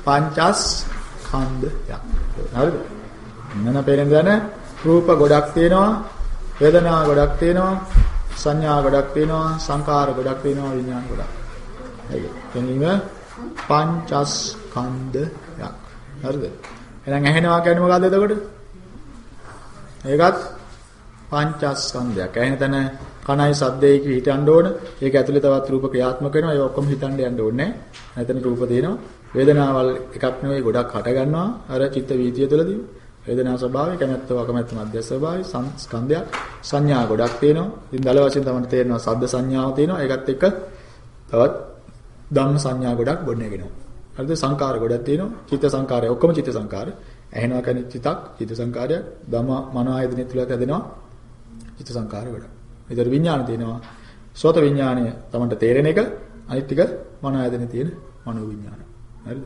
පංචස්කන්ධයක්. හරිද? මන පේන දන රූප ගොඩක් තියෙනවා, වේදනා ගොඩක් තියෙනවා, සංඥා ගොඩක් තියෙනවා, සංකාර ගොඩක් තියෙනවා, විඥාන ගොඩක්. ඒක. පෙනීම පංචස්කන්ධයක්. හරිද? එහෙනම් ඇහෙනවා කියන්නේ මොකද්ද එතකොට? ඒකත් පංචස්කන්ධයක්. ඇහෙන තැන කණයි සද්දේ හිටන්න ඕන. ඒක ඇතුලේ තවත් රූප ක්‍රියාත්මක වෙනවා. ඒ ඔක්කොම හිතන්න යන්න ඕනේ නැහැ. එතන රූප තියෙනවා. වේදනාවල් එකක් නෙවෙයි ගොඩක් හට ගන්නවා. අර චිත්ත වීතිය තුළදී. වේදනා ස්වභාවය, කැමැත්ත අකමැත්ත මධ්‍ය ස්වභාවය, ස්කන්ධයක්, සංඥා ගොඩක් තියෙනවා. ඉතින් දල වශයෙන් තමයි තේරෙනවා සද්ද සංඥාව තියෙනවා. ඒකත් එක්ක තවත් ධම්ම සංඥා ගොඩක් ගොඩනගෙනවා. හරිද? සංකාර ගොඩක් තියෙනවා. චිත්ත සංකාරය ඔක්කොම චිත්ත සංකාර. ඇහෙනවා කියන්නේ චිතක්, චිත්ත සංකාරය. ධම්ම මනෝ ආයතනෙ තුල හැදෙනවා. චිත්ත සංකාර ගොඩක්. ඒතර විඥාන තියෙනවා. සෝත විඥානය තමයි තේරෙන එක. අනිත් ටික මනෝ ආයතනෙ තියෙන මනෝ විඥාන. හරිද?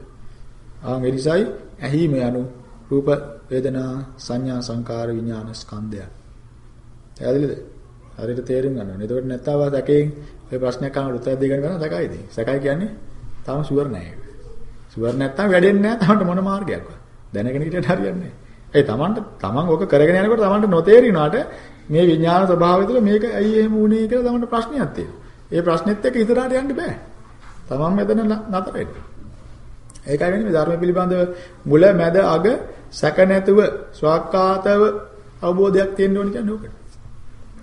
ආන් ඒ නිසායි ඇහිම යනු රූප වේදනා සංඥා සංකාර විඥාන ස්කන්ධයන්. පැහැදිලිද? හරියට තේරුම් ගන්න ඕනේ. එතකොට නැත්තව සැකයෙන් ඔය ප්‍රශ්නයක් අහනකොට උත්තර දෙන්න ගන්න සැකයිද? සැකයි කියන්නේ තාම ෂුවර් නෑ ඒක. ෂුවර් නැත්තම් වැඩෙන්නේ නෑ තමන්ට මොන මාර්ගයක්වත්. දැනගෙන හිටියට හරියන්නේ නෑ. ඒ තමන්ට තමන් ඕක කරගෙන යනකොට තමන්ට නොතේරිනාට මේ විඥාන ස්වභාවය තුළ මේක ඇයි එහෙම වුනේ කියලා තමන්ට ප්‍රශ්නයක් තියෙනවා. ඒ ප්‍රශ්නෙත් එක්ක ඉතරහට යන්න බෑ. තමන් මෙතන නතර වෙන්න. ඒකයි වෙන්නේ මේ ධර්ම පිළිබඳව මුල මැද අග සැක නැතුව ස්වාක්කාතව අවබෝධයක් තියෙන්න ඕන කියන්නේ ඕකට.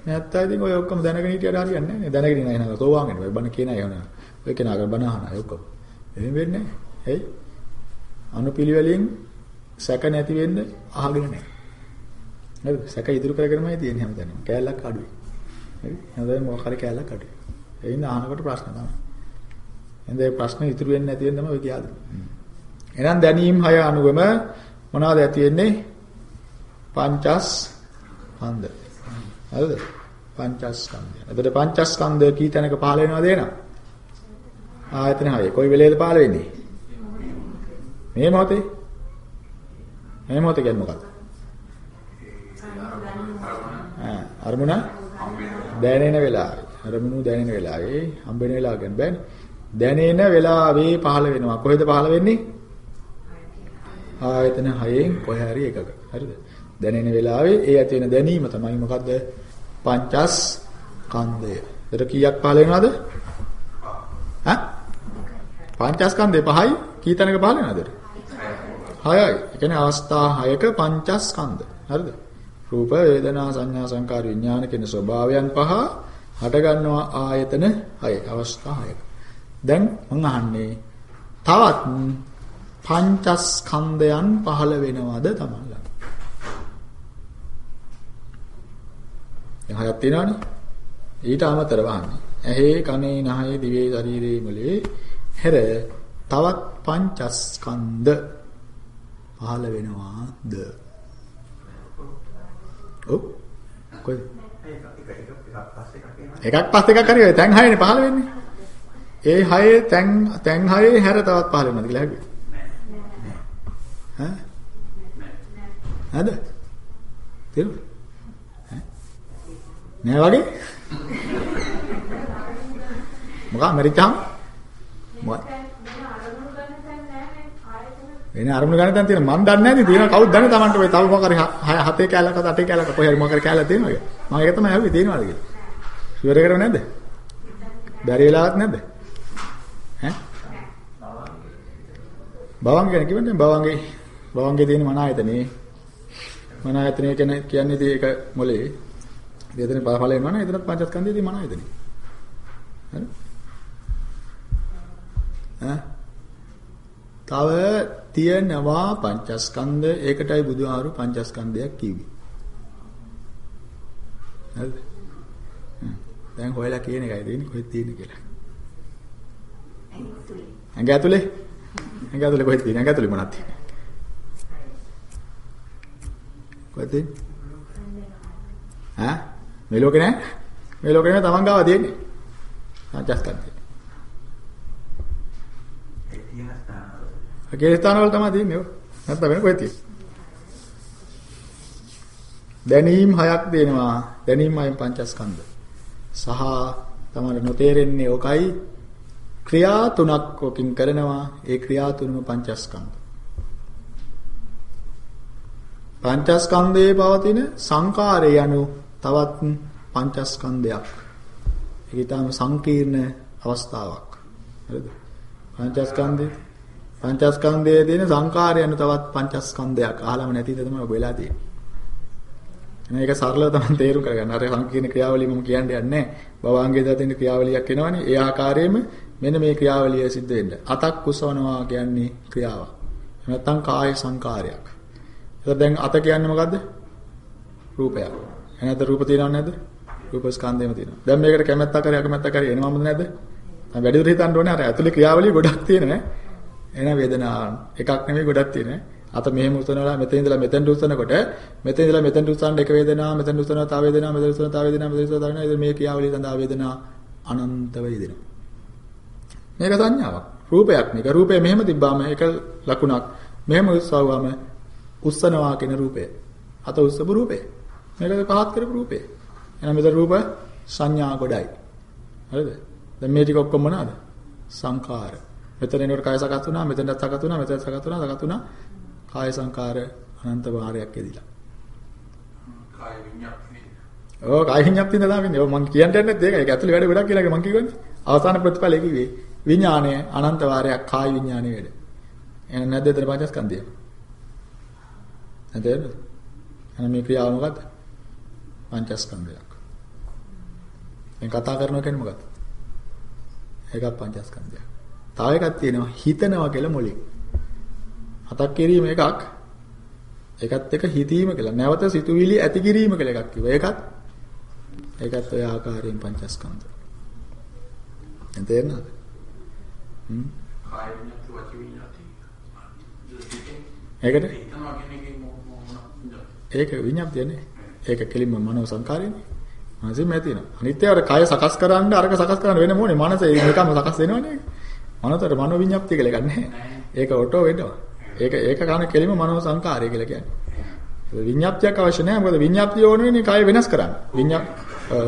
නැත්නම් ඉතින් ඔය ඔක්කොම දැනගෙන හිටියට හරියන්නේ නැහැ නේ. දැනගෙන ඉන්න අය සෝවාන් වෙනවා. ඔය බණ කියන අය වෙනවා. ඔය කෙනාගේ බණ අහන අය ඔක්කොම. එහෙම වෙන්නේ නැහැ. ඇයි? අනුපිළිවෙලින් සැක නැති වෙන්න අහගෙන නැහැ. හරිද? සැක ඉදිරි කරගෙනමයි තියෙන්නේ හැමතැනම. කෑල්ලක් අඩුයි. හරි? හැමදාම මොකක් හරි කෑල්ලක් අඩුයි. ඒ ඉන්න අහනකොට ප්‍රශ්න තමයි. එහෙනම් ඒ ප්‍රශ්න ඉතුරු වෙන්නේ නැති වෙන තමයි ඔය කියාද. එහෙනම් දැනීම් හය අනුවම මොනවද ඇති වෙන්නේ? පංචස් හන්ද. හරිද? පංචස්කන්ධය. එතකොට පංචස්කන්ධය කී තැනක පහළ වෙනවද එනවා? ආයතන හය. කොයි වෙලේද පහළ වෙන්නේ? මේ මොහොතේ. මේ මොහොතේ කියන්නේ මොකක්ද? ආ අරමුණ දැනෙන වෙලාවේ. අරමුණු දැනෙන වෙලාවේ හම්බෙන වෙලාව ගැන බෑනේ. දැනෙන වෙලාවේ පහළ වෙනවා. කොහෙද පහළ වෙන්නේ? ආයතන හයෙන් කොහේ හරි එකක. හරිද? දැනෙන වෙලාවේ ඒ ඇති වෙන දැනීම තමයි මොකද්ද? පංචස් කන්දය. ඒතර කීයක් පහළ වෙනවද? හා? පංචස්කන්ධේ පහයි කී තැනක පහළ වෙනවද? හයයි. ඒ කියන්නේ අවස්ථා හයක පංචස්කන්ධ. හරිද? රූප, වේදනා, සංඥා, සංකාර, විඥාන කියන ස්වභාවයන් පහ හට ගන්නවා ආයතන හය. අවස්ථා හයක. දැන් මම අහන්නේ තවත් පංචස්කන්ධයන් පහළ වෙනවද තමයි. හයක් තියෙනවනේ. ඊට අමතරව. ඇහි කනේ නහයේ දිවේ ශරීරයේ මොලේ හැර තවත් පංචස්කන්ධ පහළ වෙනවාද? ඔව්. කොහෙද? එකක් පස්සේ එකක් හරි තැන් හයනේ පහළ වෙන්නේ. ඒ හයේ තැන් තැන් හයේ හැර තවත් පහළ වෙනවද කියලා හැදුවේ? නෑ. ඈ? නේද? තේරුණා? නෑ වගේ? මොකක් මරිච්චාම? මොකක්? වෙන අරමුණු ගන්න තැන තියෙන මන් දන්නේ නැති තියෙන කවුද දන්නේ Tamanට ඔය තව මොකක් හරි හතේ කැලලක අටේ කැලලක කොහේ හරි මොකක් හරි කැලල තියෙනවද? මම ඒක තමයි අහුවේ තියෙනවද කියලා. ෂුවර් එකකට නැද්ද? බැරි වෙලාවක් නැද්ද? ඈ? බවංග ගැන කිව්වනේ බවංගේ බවංගේ තියෙන මන ආයතනේ මන ආයතනේ කියන්නේ කියන්නේ ඒක මොලේ එතන පහළ වෙනවා නම් එතනත් පංචස්කන්ධයේදී මන ආයතනෙ. හරි? ඈ? තව තියෙනවා පංචස්කන්ධ ඒකටයි බුදුහාරු පංචස්කන්ධයක් කිව්වේ. හරිද? දැන් හොයලා කියන එකයි දෙන්නේ කොහෙද තියෙන්නේ කියලා. ඇඟ ඇතුලේ? ඇඟ ඇතුලේ කොහෙද තියෙන්නේ? ඇඟ ඇතුලේ මොනවද තියෙන්නේ? කොහෙද තියෙන්නේ? ඈ මේ ලෝකේ නෑ. මේ ලෝකේ නෑ තමන් ගාව තියෙන්නේ. පංචස්කන්ධය. ඒ තියෙන ස්ථානවල. අගේ ස්ථානවල තමයි තියෙන්නේ ඔය. නැත්නම් වෙන කොහෙද තියෙන්නේ? දැනීම් හයක් දෙනවා. දැනීම් හයෙන් පංචස්කන්ධ. සහ තමයි නොතේරෙන්නේ ඔකයි ක්‍රියා තුනක් ඔකින් කරනවා. ඒ ක්‍රියා තුනම පංචස්කන්ධ. පංචස්කන්ධයේ පවතින සංකාරය යනු තවත් පංචස්කන්ධයක්. ඒක ඊටම සංකීර්ණ අවස්ථාවක්. හරිද? පංචස්කන්ධේ පංචස්කන්ධයේ තියෙන සංකාරය යනු තවත් පංචස්කන්ධයක්. අහලම නැතිද තමයි ඔබ වෙලා තියෙන්නේ. එහෙනම් ඒක සරලව තමයි තේරුම් කරගන්න. අර සංකීර්ණ ක්‍රියාවලිය මම කියන්න යන්නේ භවාංගයේ දා තියෙන ක්‍රියාවලියක් එනවනේ. ඒ ආකාරයෙන්ම මෙන්න මේ ක්‍රියාවලිය සිද්ධ වෙන්න. අතක් කුසවනවා කියන්නේ ක්‍රියාවක්. නැත්තම් කාය සංකාරයක්. එතකොට දැන් අත කියන්නේ මොකද්ද? රූපයක්. එහෙනම් රූප තියෙනවද නැද්ද? රූප ස්කන්ධයම තියෙනවා. දැන් මේකට කැමැත්තක් කරේ අකමැත්තක් කරේ එනවමද නැද්ද? දැන් වැඩිදුර හිතන්න ඕනේ අර ඇතුලේ ක්‍රියාවලිය ගොඩක් තියෙනවා. එහෙනම් වේදනාව එකක් නෙමෙයි ගොඩක් තියෙනවා. අත මෙහෙම උස්සනවා මෙතන ඉඳලා මෙතෙන්ට උස්සනකොට මෙතන ඉඳලා මෙතෙන්ට උස්සන එක වේදනාව මෙතෙන් උස්සනවා තව වේදනාව මෙතන උස්සනවා තව වේදනාව මෙතන උස්සනවා තව වේදනාව මේ ක්‍රියාවලිය සඳහා වේදනා අනන්ත වේදනා. මේක සංඥාවක්. රූපයක් මේක. රූපය මෙහෙම තිබ්බාම ඒක ලකුණක්. මෙහෙම උස්සවුවාම උස්සනවා කියන රූපය. අත උස්සපු රූපය. මේක පහත් කරපු රූපය. එහෙනම් මෙතන රූප සංඥා ගොඩයි. හරිද? දැන් මේ ටික ඔක්කොම මොනවාද? සංඛාර. මෙතන එනකොට කාය සකස් වුණා, මෙතනත් සකස් වුණා, මෙතනත් සකස් වුණා, සකස් වුණා. කාය සංඛාර අනන්ත භාරයක් එදිලා. කාය විඤ්ඤාප්තිය. ඔව් කාය විඤ්ඤාප්තිය නේද වෙන්නේ. ඔව් මං කියන්න යන්නේ ඒක. ඒක ඇතුලේ වැඩ ගොඩක් කියලා මං කිව්වනේ. අවසාන ප්‍රතිඵලය කිව්වේ විඥාණය අනන්ත වාරයක් කාය විඥාණය වැඩ. එහෙනම් නැද්ද එතන පංචස්කන්ධය? නැද්ද? එහෙනම් මේ ක්‍රියාව මොකද්ද? පංචස්කන්ධයක්. දැන් කතා කරනවා කියන්නේ මොකද්ද? ඒකත් පංචස්කන්ධයක්. තව එකක් තියෙනවා හිතනවා කියලා මොලේ. හතක් කිරීම එකක්. ඒකත් එක හිතීම කියලා. නැවත සිතුවිලි ඇති කිරීම කියලා එකක් කිව්වා. ඒකත් ඒකත් ඔය ආකාරයෙන් පංචස්කන්ධ. තේරෙනවද? හ්ම්. ඒකට හිතනවා කියන එකේ මොන ඒක විඤ්ඤාප්තියනේ. ඒක කෙලින්ම මනෝ සංකාරයනේ. මනසෙම ඇතිනවා. අනිත් ඒවාට කය සකස් කරන්න අරක සකස් කරන්න වෙන මොනේ මනස ඒකම සකස් වෙනවනේ. මනසට මනෝ විඤ්ඤාප්තිය කියලා එකක් නැහැ. ඒක ඔටෝ වෙනවා. ඒක ඒක කන කෙලින්ම මනෝ සංකාරය කියලා කියන්නේ. විඤ්ඤාප්තියක් අවශ්‍ය නැහැ. මොකද විඤ්ඤාප්තිය ඕන වෙන්නේ කය වෙනස් කරන්න. විඤ්ඤා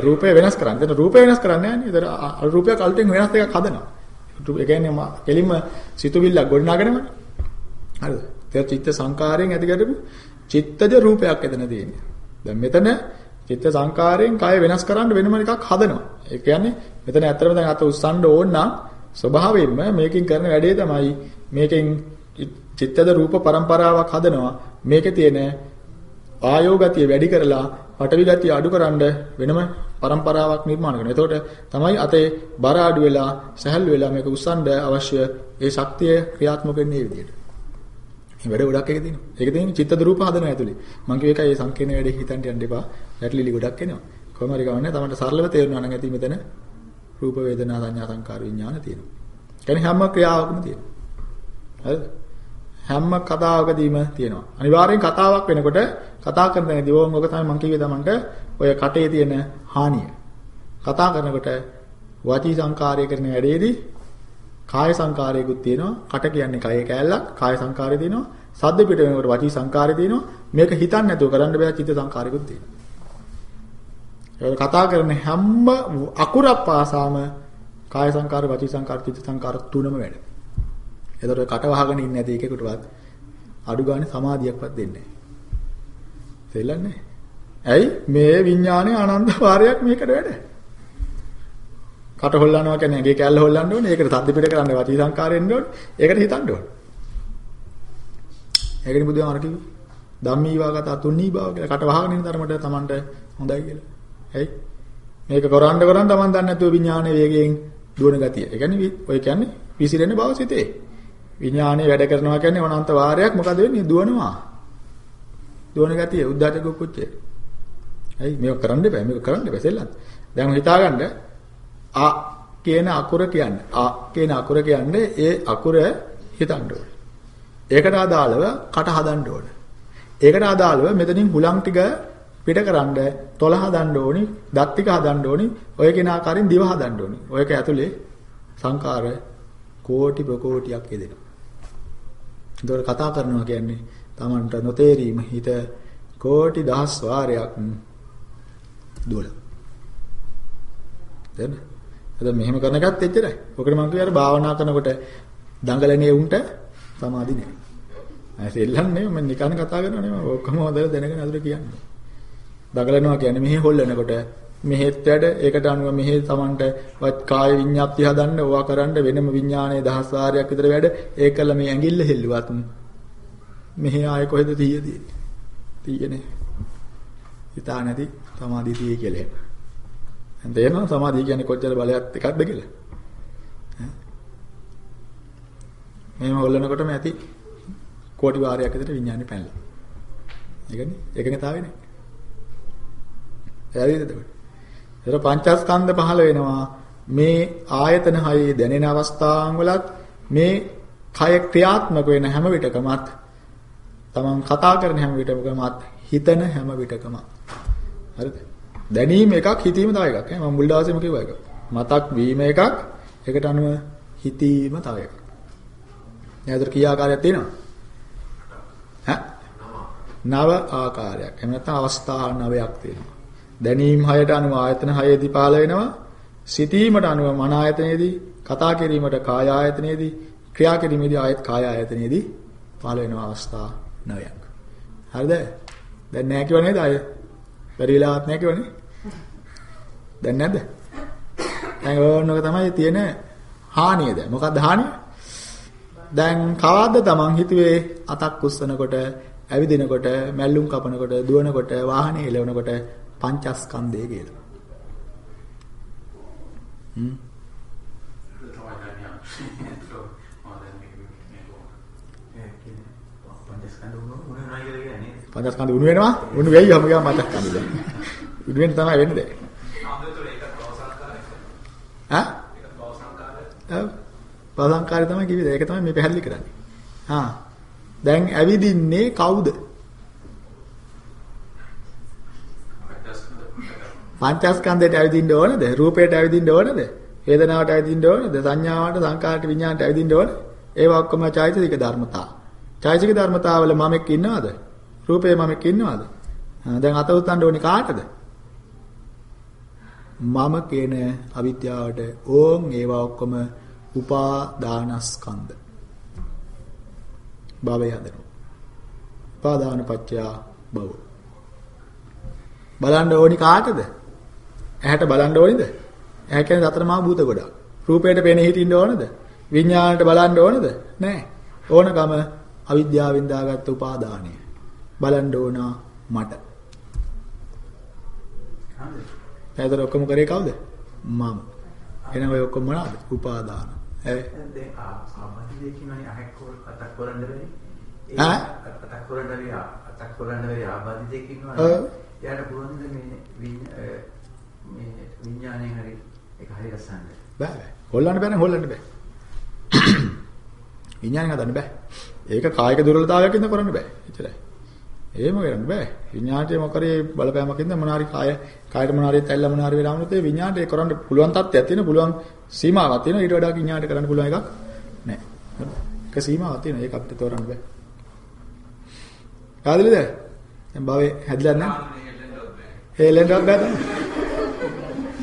රූපය වෙනස් කරන්න. එතන රූපය වෙනස් කරන්නේ නැහැ නේද? අර රූපයක් අලුතෙන් වෙනස් එකක් හදනවා. ඒ කියන්නේ කෙලින්ම සිතුවිල්ලක් ගොඩනගනවනේ. හරිද? ඒක චිත්ත සංකාරයෙන් ඇති කරපු චිත්තජ රූපයක් එතන තියෙන්නේ. දැන් මෙතන චිත්ත සංකාරයෙන් කය වෙනස් කරන්න වෙනම එකක් හදනවා. ඒ කියන්නේ මෙතන ඇත්තටම දැන් අත උස්සන්න ඕන නම් ස්වභාවයෙන්ම මේකෙන් කරන වැඩේ තමයි මේකෙන් චිත්තද රූප પરම්පරාවක් හදනවා. මේකේ තියෙන ආයෝගතිය වැඩි කරලා පටවි ගතිය අඩු කරන්න වෙනම પરම්පරාවක් නිර්මාණය කරනවා. එතකොට තමයි අතේ බර අඩු වෙලා සැහැල්ලු වෙලා මේක උස්සන්න අවශ්‍ය ඒ ශක්තිය ක්‍රියාත්මක වෙන්නේ මේ විදිහට. මේ වැඩ ගොඩක් එක තියෙනවා. ඒක තියෙන්නේ චිත්තද රූප හදනවා ඇතුලේ. මම කිව්ව එකයි මේ සංකීර්ණ වැඩේ හිතන්න යන්න එපා. පැටලිලි ගොඩක් එනවා. කොහොම හරි ගමන්නේ තමයි සරලව තේරුණා නම් ඇති මෙතන රූප වේදනා සංඥා සංකාර විඥාන තියෙනවා. කියන්නේ හැම ක්‍රියාවකම තියෙනවා. හරිද? හැම කතාවකදීම තියෙනවා. අනිවාර්යෙන් කතාවක් වෙනකොට කතා කරන තැනදී ඕම් ඔක තමයි මම කිව්වේ තමන්ට ඔය කටේ තියෙන හානිය. කතා කරනකොට වාචී සංකාරය කරන වැඩේදී කාය සංකාරයකුත් තියෙනවා. කට කියන්නේ කය කෑල්ලක්. කාය සංකාරය තියෙනවා. සද්ද පිට වෙනකොට වාචී සංකාරය තියෙනවා. මේක හිතන්නේ නැතුව කරන්න බෑ චිත්ත සංකාරයකුත් තියෙනවා. ඒක කතා කරන හැම අකුරක් පාසාම කාය සංකාර, වාචී සංකාර, චිත්ත සංකාර තුනම වැඩ. එතකොට කට වහගෙන ඉන්නේ නැති එකකටවත් අඩු ගානේ සමාධියක්වත් දෙන්නේ නැහැ. තේරෙන්නේ? ඇයි මේ විඥානේ අනන්ත වාරයක් මේකට වැඩ. කට හොල්ලනවා කියන්නේ ඇඟේ කැල්ල හොල්ලන්න ඕනේ. ඒකට තද්ද පිට කරන්න වාචී සංකාරයෙන් ඕනේ. ඒකට හිතන්න ඕනේ. ඒකනේ බුදුහාමර කිව්වේ. ධම්මී වාගත තුන්නී භාව කියලා කට වහගෙන ඉන්න තරමට Tamanට හොඳයි කියලා. ඇයි? මේක කරන්න කරන් Taman දන්නේ නැතුව විඥානයේ වේගයෙන් දුවන ගතිය. ඒ කියන්නේ ඔය කියන්නේ විසිරෙන බව සිතේ. විඥානයේ වැඩ කරනවා කියන්නේ අනන්ත වාරයක් මොකද වෙන්නේ? දුවනවා. දුවන ගතිය උද්දාත කුච්චේ. ඇයි මේක කරන්න බෑ මේක කරන්න බෑ සෙල්ලම්. දැන් හිතාගන්න අ කියන අකුර කියන්නේ අ කියන අකුර කියන්නේ ඒ අකුර හිතන්න ඕනේ. ඒකට අදාළව කට හදන්න ඕනේ. ඒකට අදාළව මෙතනින් හුලං ටික පිටකරන්න තොල හදන්න ඕනි, දත් ටික හදන්න ඕනි, ඔය කෙන ආකාරයෙන් දිව හදන්න ඕනි. ඔයක ඇතුලේ සංකාර කෝටි ප්‍රකෝටියක් යෙදෙනවා. ඒතකොට කතා කරනවා කියන්නේ Tamanට නොතේරීම හිත කෝටි දහස් වාරයක් දුවල. දැන් අද මෙහෙම කරන එකත් එච්චරයි. ඔකට මම කිව්වා භාවනා කරනකොට දඟලන්නේ උන්ට සමාධි නෑ. අය සෙල්ලන්නේ මම නිකන් කතා කරනවා නෙමෙයි. ඔක්කොම හොදලා දැනගෙන අදට කියන්නේ. දඟලනවා කියන්නේ මෙහි හොල්ලනකොට මෙහෙත් වැඩ ඒකට අනුව මෙහි Tamanට වත් කාය විඤ්ඤාප්ති හදන්න ඕවා කරන්න වෙනම විඥානයේ දහස් වාරයක් විතර වැඩ ඒකල මේ ඇඟිල්ල හෙල්ලුවත් මෙහි ආයේ කොහෙද තියෙන්නේ තියෙන්නේ හිතා නැති සමාධිය තියෙයි කියලා එහෙම. දැන් තේරෙනවද සමාධිය කියන්නේ කොච්චර බලයක් එකක්ද කියලා? මෙහෙම හොල්ලනකොටම ඇති කෝටි වාරයක් විතර විඥානේ පැනලා. ඒකනේ එකඟතාවය නේ. එයාවිද එතකොට? ඒතර පංචස්කන්ධ පහළ වෙනවා. මේ ආයතන හයේ දැනෙන අවස්ථාන් වලත් මේ කය ක්‍රියාත්මක වෙන හැම විටකමත් තමන් කතා කරන හැම විටකමත් හිතන හැම විටකම හරිද දැනීම එකක් හිතීම තව එකක්. ඈ මම මුල් දවසේම කිව්වා එක මතක් වීම එකක්. ඒකට අනුව හිතීම තව එකක්. නේද කීආකාරයක් තියෙනවා ඈ? නව ආකාරයක්. එහෙම නැත්නම් අවස්ථා නවයක් තියෙනවා. දැනීම් හයට අනුව ආයතන හයේදී පාල වෙනවා. සිතීමට අනුව මන ආයතනයේදී කතා කිරීමට කාය ආයතනයේදී ක්‍රියා කිරීමේදී ආයත කාය ආයතනයේදී පාල වෙනවා අවස්ථා නවයක්. හරිද? දැන් නැහැ කිව්ව නේද අය? පරිලාවත් නැහැ කිව්වනේ දැන් නැද්ද දැන් ඕනක තමයි තියෙන හානිය දැන් මොකක්ද හානිය දැන් කවද්ද තමන් හිතුවේ අතක් උස්සනකොට ඇවිදිනකොට මැල්ලුම් කපනකොට දුවනකොට වාහනේ එලවනකොට පංචස්කන්ධය කියලා. හ්ම්. පංචස්කන්ධ උණු වෙනවා උණු වෙයි හැම ගම පංචස්කන්ධ දැන්. උණු වෙන්න තමයි වෙන්නේ දැන්. ආ? ඔව්. බවසංකාරය තමයි කිව්වේ. ඒක තමයි මේ පැහැදිලි කරන්නේ. හා. දැන් ඇවිදින්නේ කවුද? පංචස්කන්ධයට ඇවිදින්න ඕනද? රූපයට ඇවිදින්න ඕනද? වේදනාවට ඇවිදින්න ඕනද? සංඥාවට, සංකාරට, විඥාණයට ඇවිදින්න ඕනද? ඒවා ඔක්කොම චෛතසික ධර්මතා. චෛතසික ධර්මතාවල මමෙක් ඉන්නවද? රූපේ මමෙක් ඉන්නවද? දැන් අත උස්සන්න ඕනේ කාටද? මම කියන අවිද්‍යාවට ඕම් ඒවා ඔක්කොම උපාදානස්කන්ධ. භවය හදනවා. උපාදාන පත්‍ය භව. බලන්න ඕනි කාටද? ඇහැට බලන්න ඕනිද? ඇහැ කියන්නේ සතර මහා භූත ගොඩක්. රූපයට පෙනී හිටින්න ඕනද? විඥාණයට බලන්න ඕනද? නැහැ. ඕනකම අවිද්‍යාවෙන් දාගත්ත උපාදානය. බලන්න ඕන මට. එතන ඔක්කොම කරේ කවුද? මම. එහෙනම් ඔය ඔක්කොම මොනවාද? උපාදාන. ඈ දැන් ආබාධිය කියනනේ අහක් අතක් කරන්න බැරි. ඈ? අතක් කරන්න බැරි අතක් කරන්න බැරි ආබාධිය කියනවා. ඔව්. එයාට පුළුවන් මේ මේ විඥාණයෙන් හරි ඒක හරි රසන්න. බෑ බෑ. හොල්ලන්න බෑනේ හොල්ලන්න බෑ. [COUGHS] විඥානය හදන්න බෑ. ඒක කායික දුර්වලතාවයක් ඉඳන් කරන්න බෑ. එච්චරයි. එහෙම කරන්න බෑ. විඥාණයට මොකරේ බලපෑමකින්ද මොනාරි කාය කායට මොනාරි තැල්ල මොනාරි වෙලා වුණොත් ඒ විඥාණයට ඒක කරන්න පුළුවන් තත්ත්වයක් තියෙන පුළුවන් සීමාවක් තියෙනවා. ඊට වඩා විඥාණයට කරන්න පුළුවන් එකක් නෑ. ඒක සීමාවක් තියෙනවා. ඒක අපිට තෝරන්න බෑ. කාදලිද? දැන් භාවේ හැදිලා නැහැ. හෙලෙන්නවත් බෑ තමයි.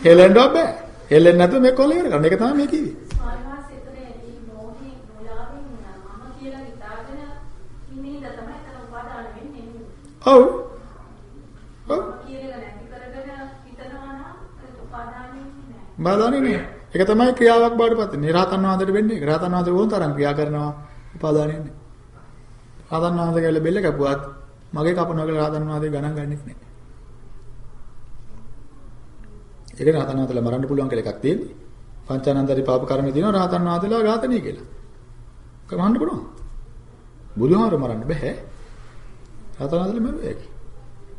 හෙලෙන්නවත් බෑ. හෙලෙන්නේ නැතුව මේ කොල්ල ඉවර කරන්න. ඒක තමයි මේ කිව්වේ. ස්වාමීන් එතන මේ මොහේ මුලාවෙන් මම කියලා හිතාගෙන ඉන්නේ ඉඳ තමයි එතන උපාදාන වෙන්නේ. ඔව්. ඔව්. මම කියන එක නැති කරගෙන හිතනවා නම් ඒක උපාදානෙ නෑ. බාධානේ නේ. ඒක තමයි ක්‍රියාවක් බවට පත් වෙන්නේ. රහතන් වහන්සේට වෙන්නේ. ඒක රහතන් වහන්සේ ඕන තරම් ක්‍රියා කරනවා උපාදානෙන්නේ. රහතන් වහන්සේ කියලා බෙල්ල කැපුවත් මගේ කපනවා කියලා රහතන් වහන්සේ ගණන් ගන්නෙත් නෑ. ඒක රහතන් වහන්සේලා මරන්න පුළුවන් කියලා එකක් තියෙන්නේ. පංචානන්දරි පාප කර්මයේ තියෙනවා රහතන් වහන්සේලා ඝාතනය කියලා. ඒක මරන්න පුළුවන්. බුදුහාර මරන්න බෑ. රහතන් වහන්සේලා මරුවේ ඒක.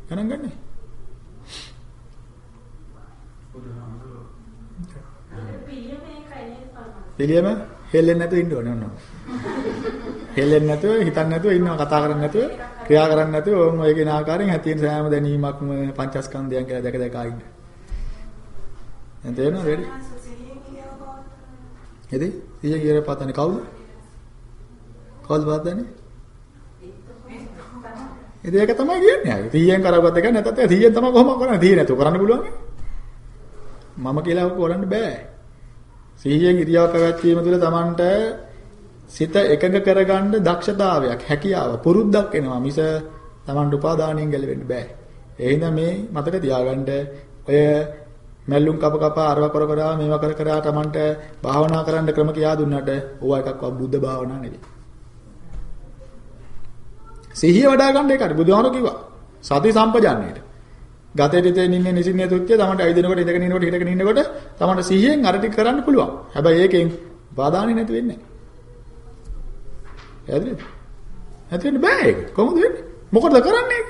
ගණන් ගන්නෑ. බුදුහාමුදුරුවෝ පිළියම ඒකයි නේද පරමාර්ථය. පිළියම හෙල්ලෙන්නේ නැතුව ඉන්න ඕනේ ඔන්න. හෙල්ලෙන්නේ නැතුව හිතන්නේ නැතුව ඉන්නවා කතා කරන්නේ නැතුව ක්‍රියා කරන්නේ නැතුව ඕම් ඔය කියන ආකාරයෙන් ඇති වෙන සෑම දැනීමක්ම පංචස්කන්ධයන් කියලා දැක දැක ඉන්න. දැන් තේරෙනවද වැඩි? එදි සිහිය කියලා පතන්නේ කවුද? කවුද පතන්නේ? ඉතින් ඒක තමයි කියන්නේ. ආයේ 100න් කරවගත්ත එක නැත්නම් 100න් තමයි කොහොම කරන්නේ? 100 නැතුව කරන්න පුළුවන්. මම කියලා කරන්න බෑ. 100න් ඉරියව් පැවැත්වීම තුළ Tamanට සිත එකඟ කරගන්න දක්ෂතාවයක්, හැකියාව, පුරුද්දක් එනවා. මිස Tamanට උපාදානියෙන් ගැලවෙන්න බෑ. ඒ හින්දා මේ මතක තියාගන්න ඔය මැල්ලුම් කප කප අරව කර කර මේවා කර කර Tamanට භාවනා කරන්න ක්‍රම කියා දුන්නට ඕවා එකක්වත් බුද්ධ භාවනා නෙවෙයි. සිහිය වඩා ගන්න එකයි බුදුහාමුදුරුවෝ කිව්වා. සති සම්පජාන්නේට. ගතේ දිතේ නින්නේ නිසින්නේ තුච්චේ තමන්ට ඇවිදිනකොට ඉඳගෙන ඉන්නකොට හිටගෙන ඉන්නකොට තමන්ට සිහියෙන් අර ටික කරන්න පුළුවන්. හැබැයි ඒකෙන් බාධානේ නැති වෙන්නේ නැහැ. හරිද? නැති වෙන්න බෑ ඒක. කොහොමද වෙන්නේ? මොකටද කරන්නේ?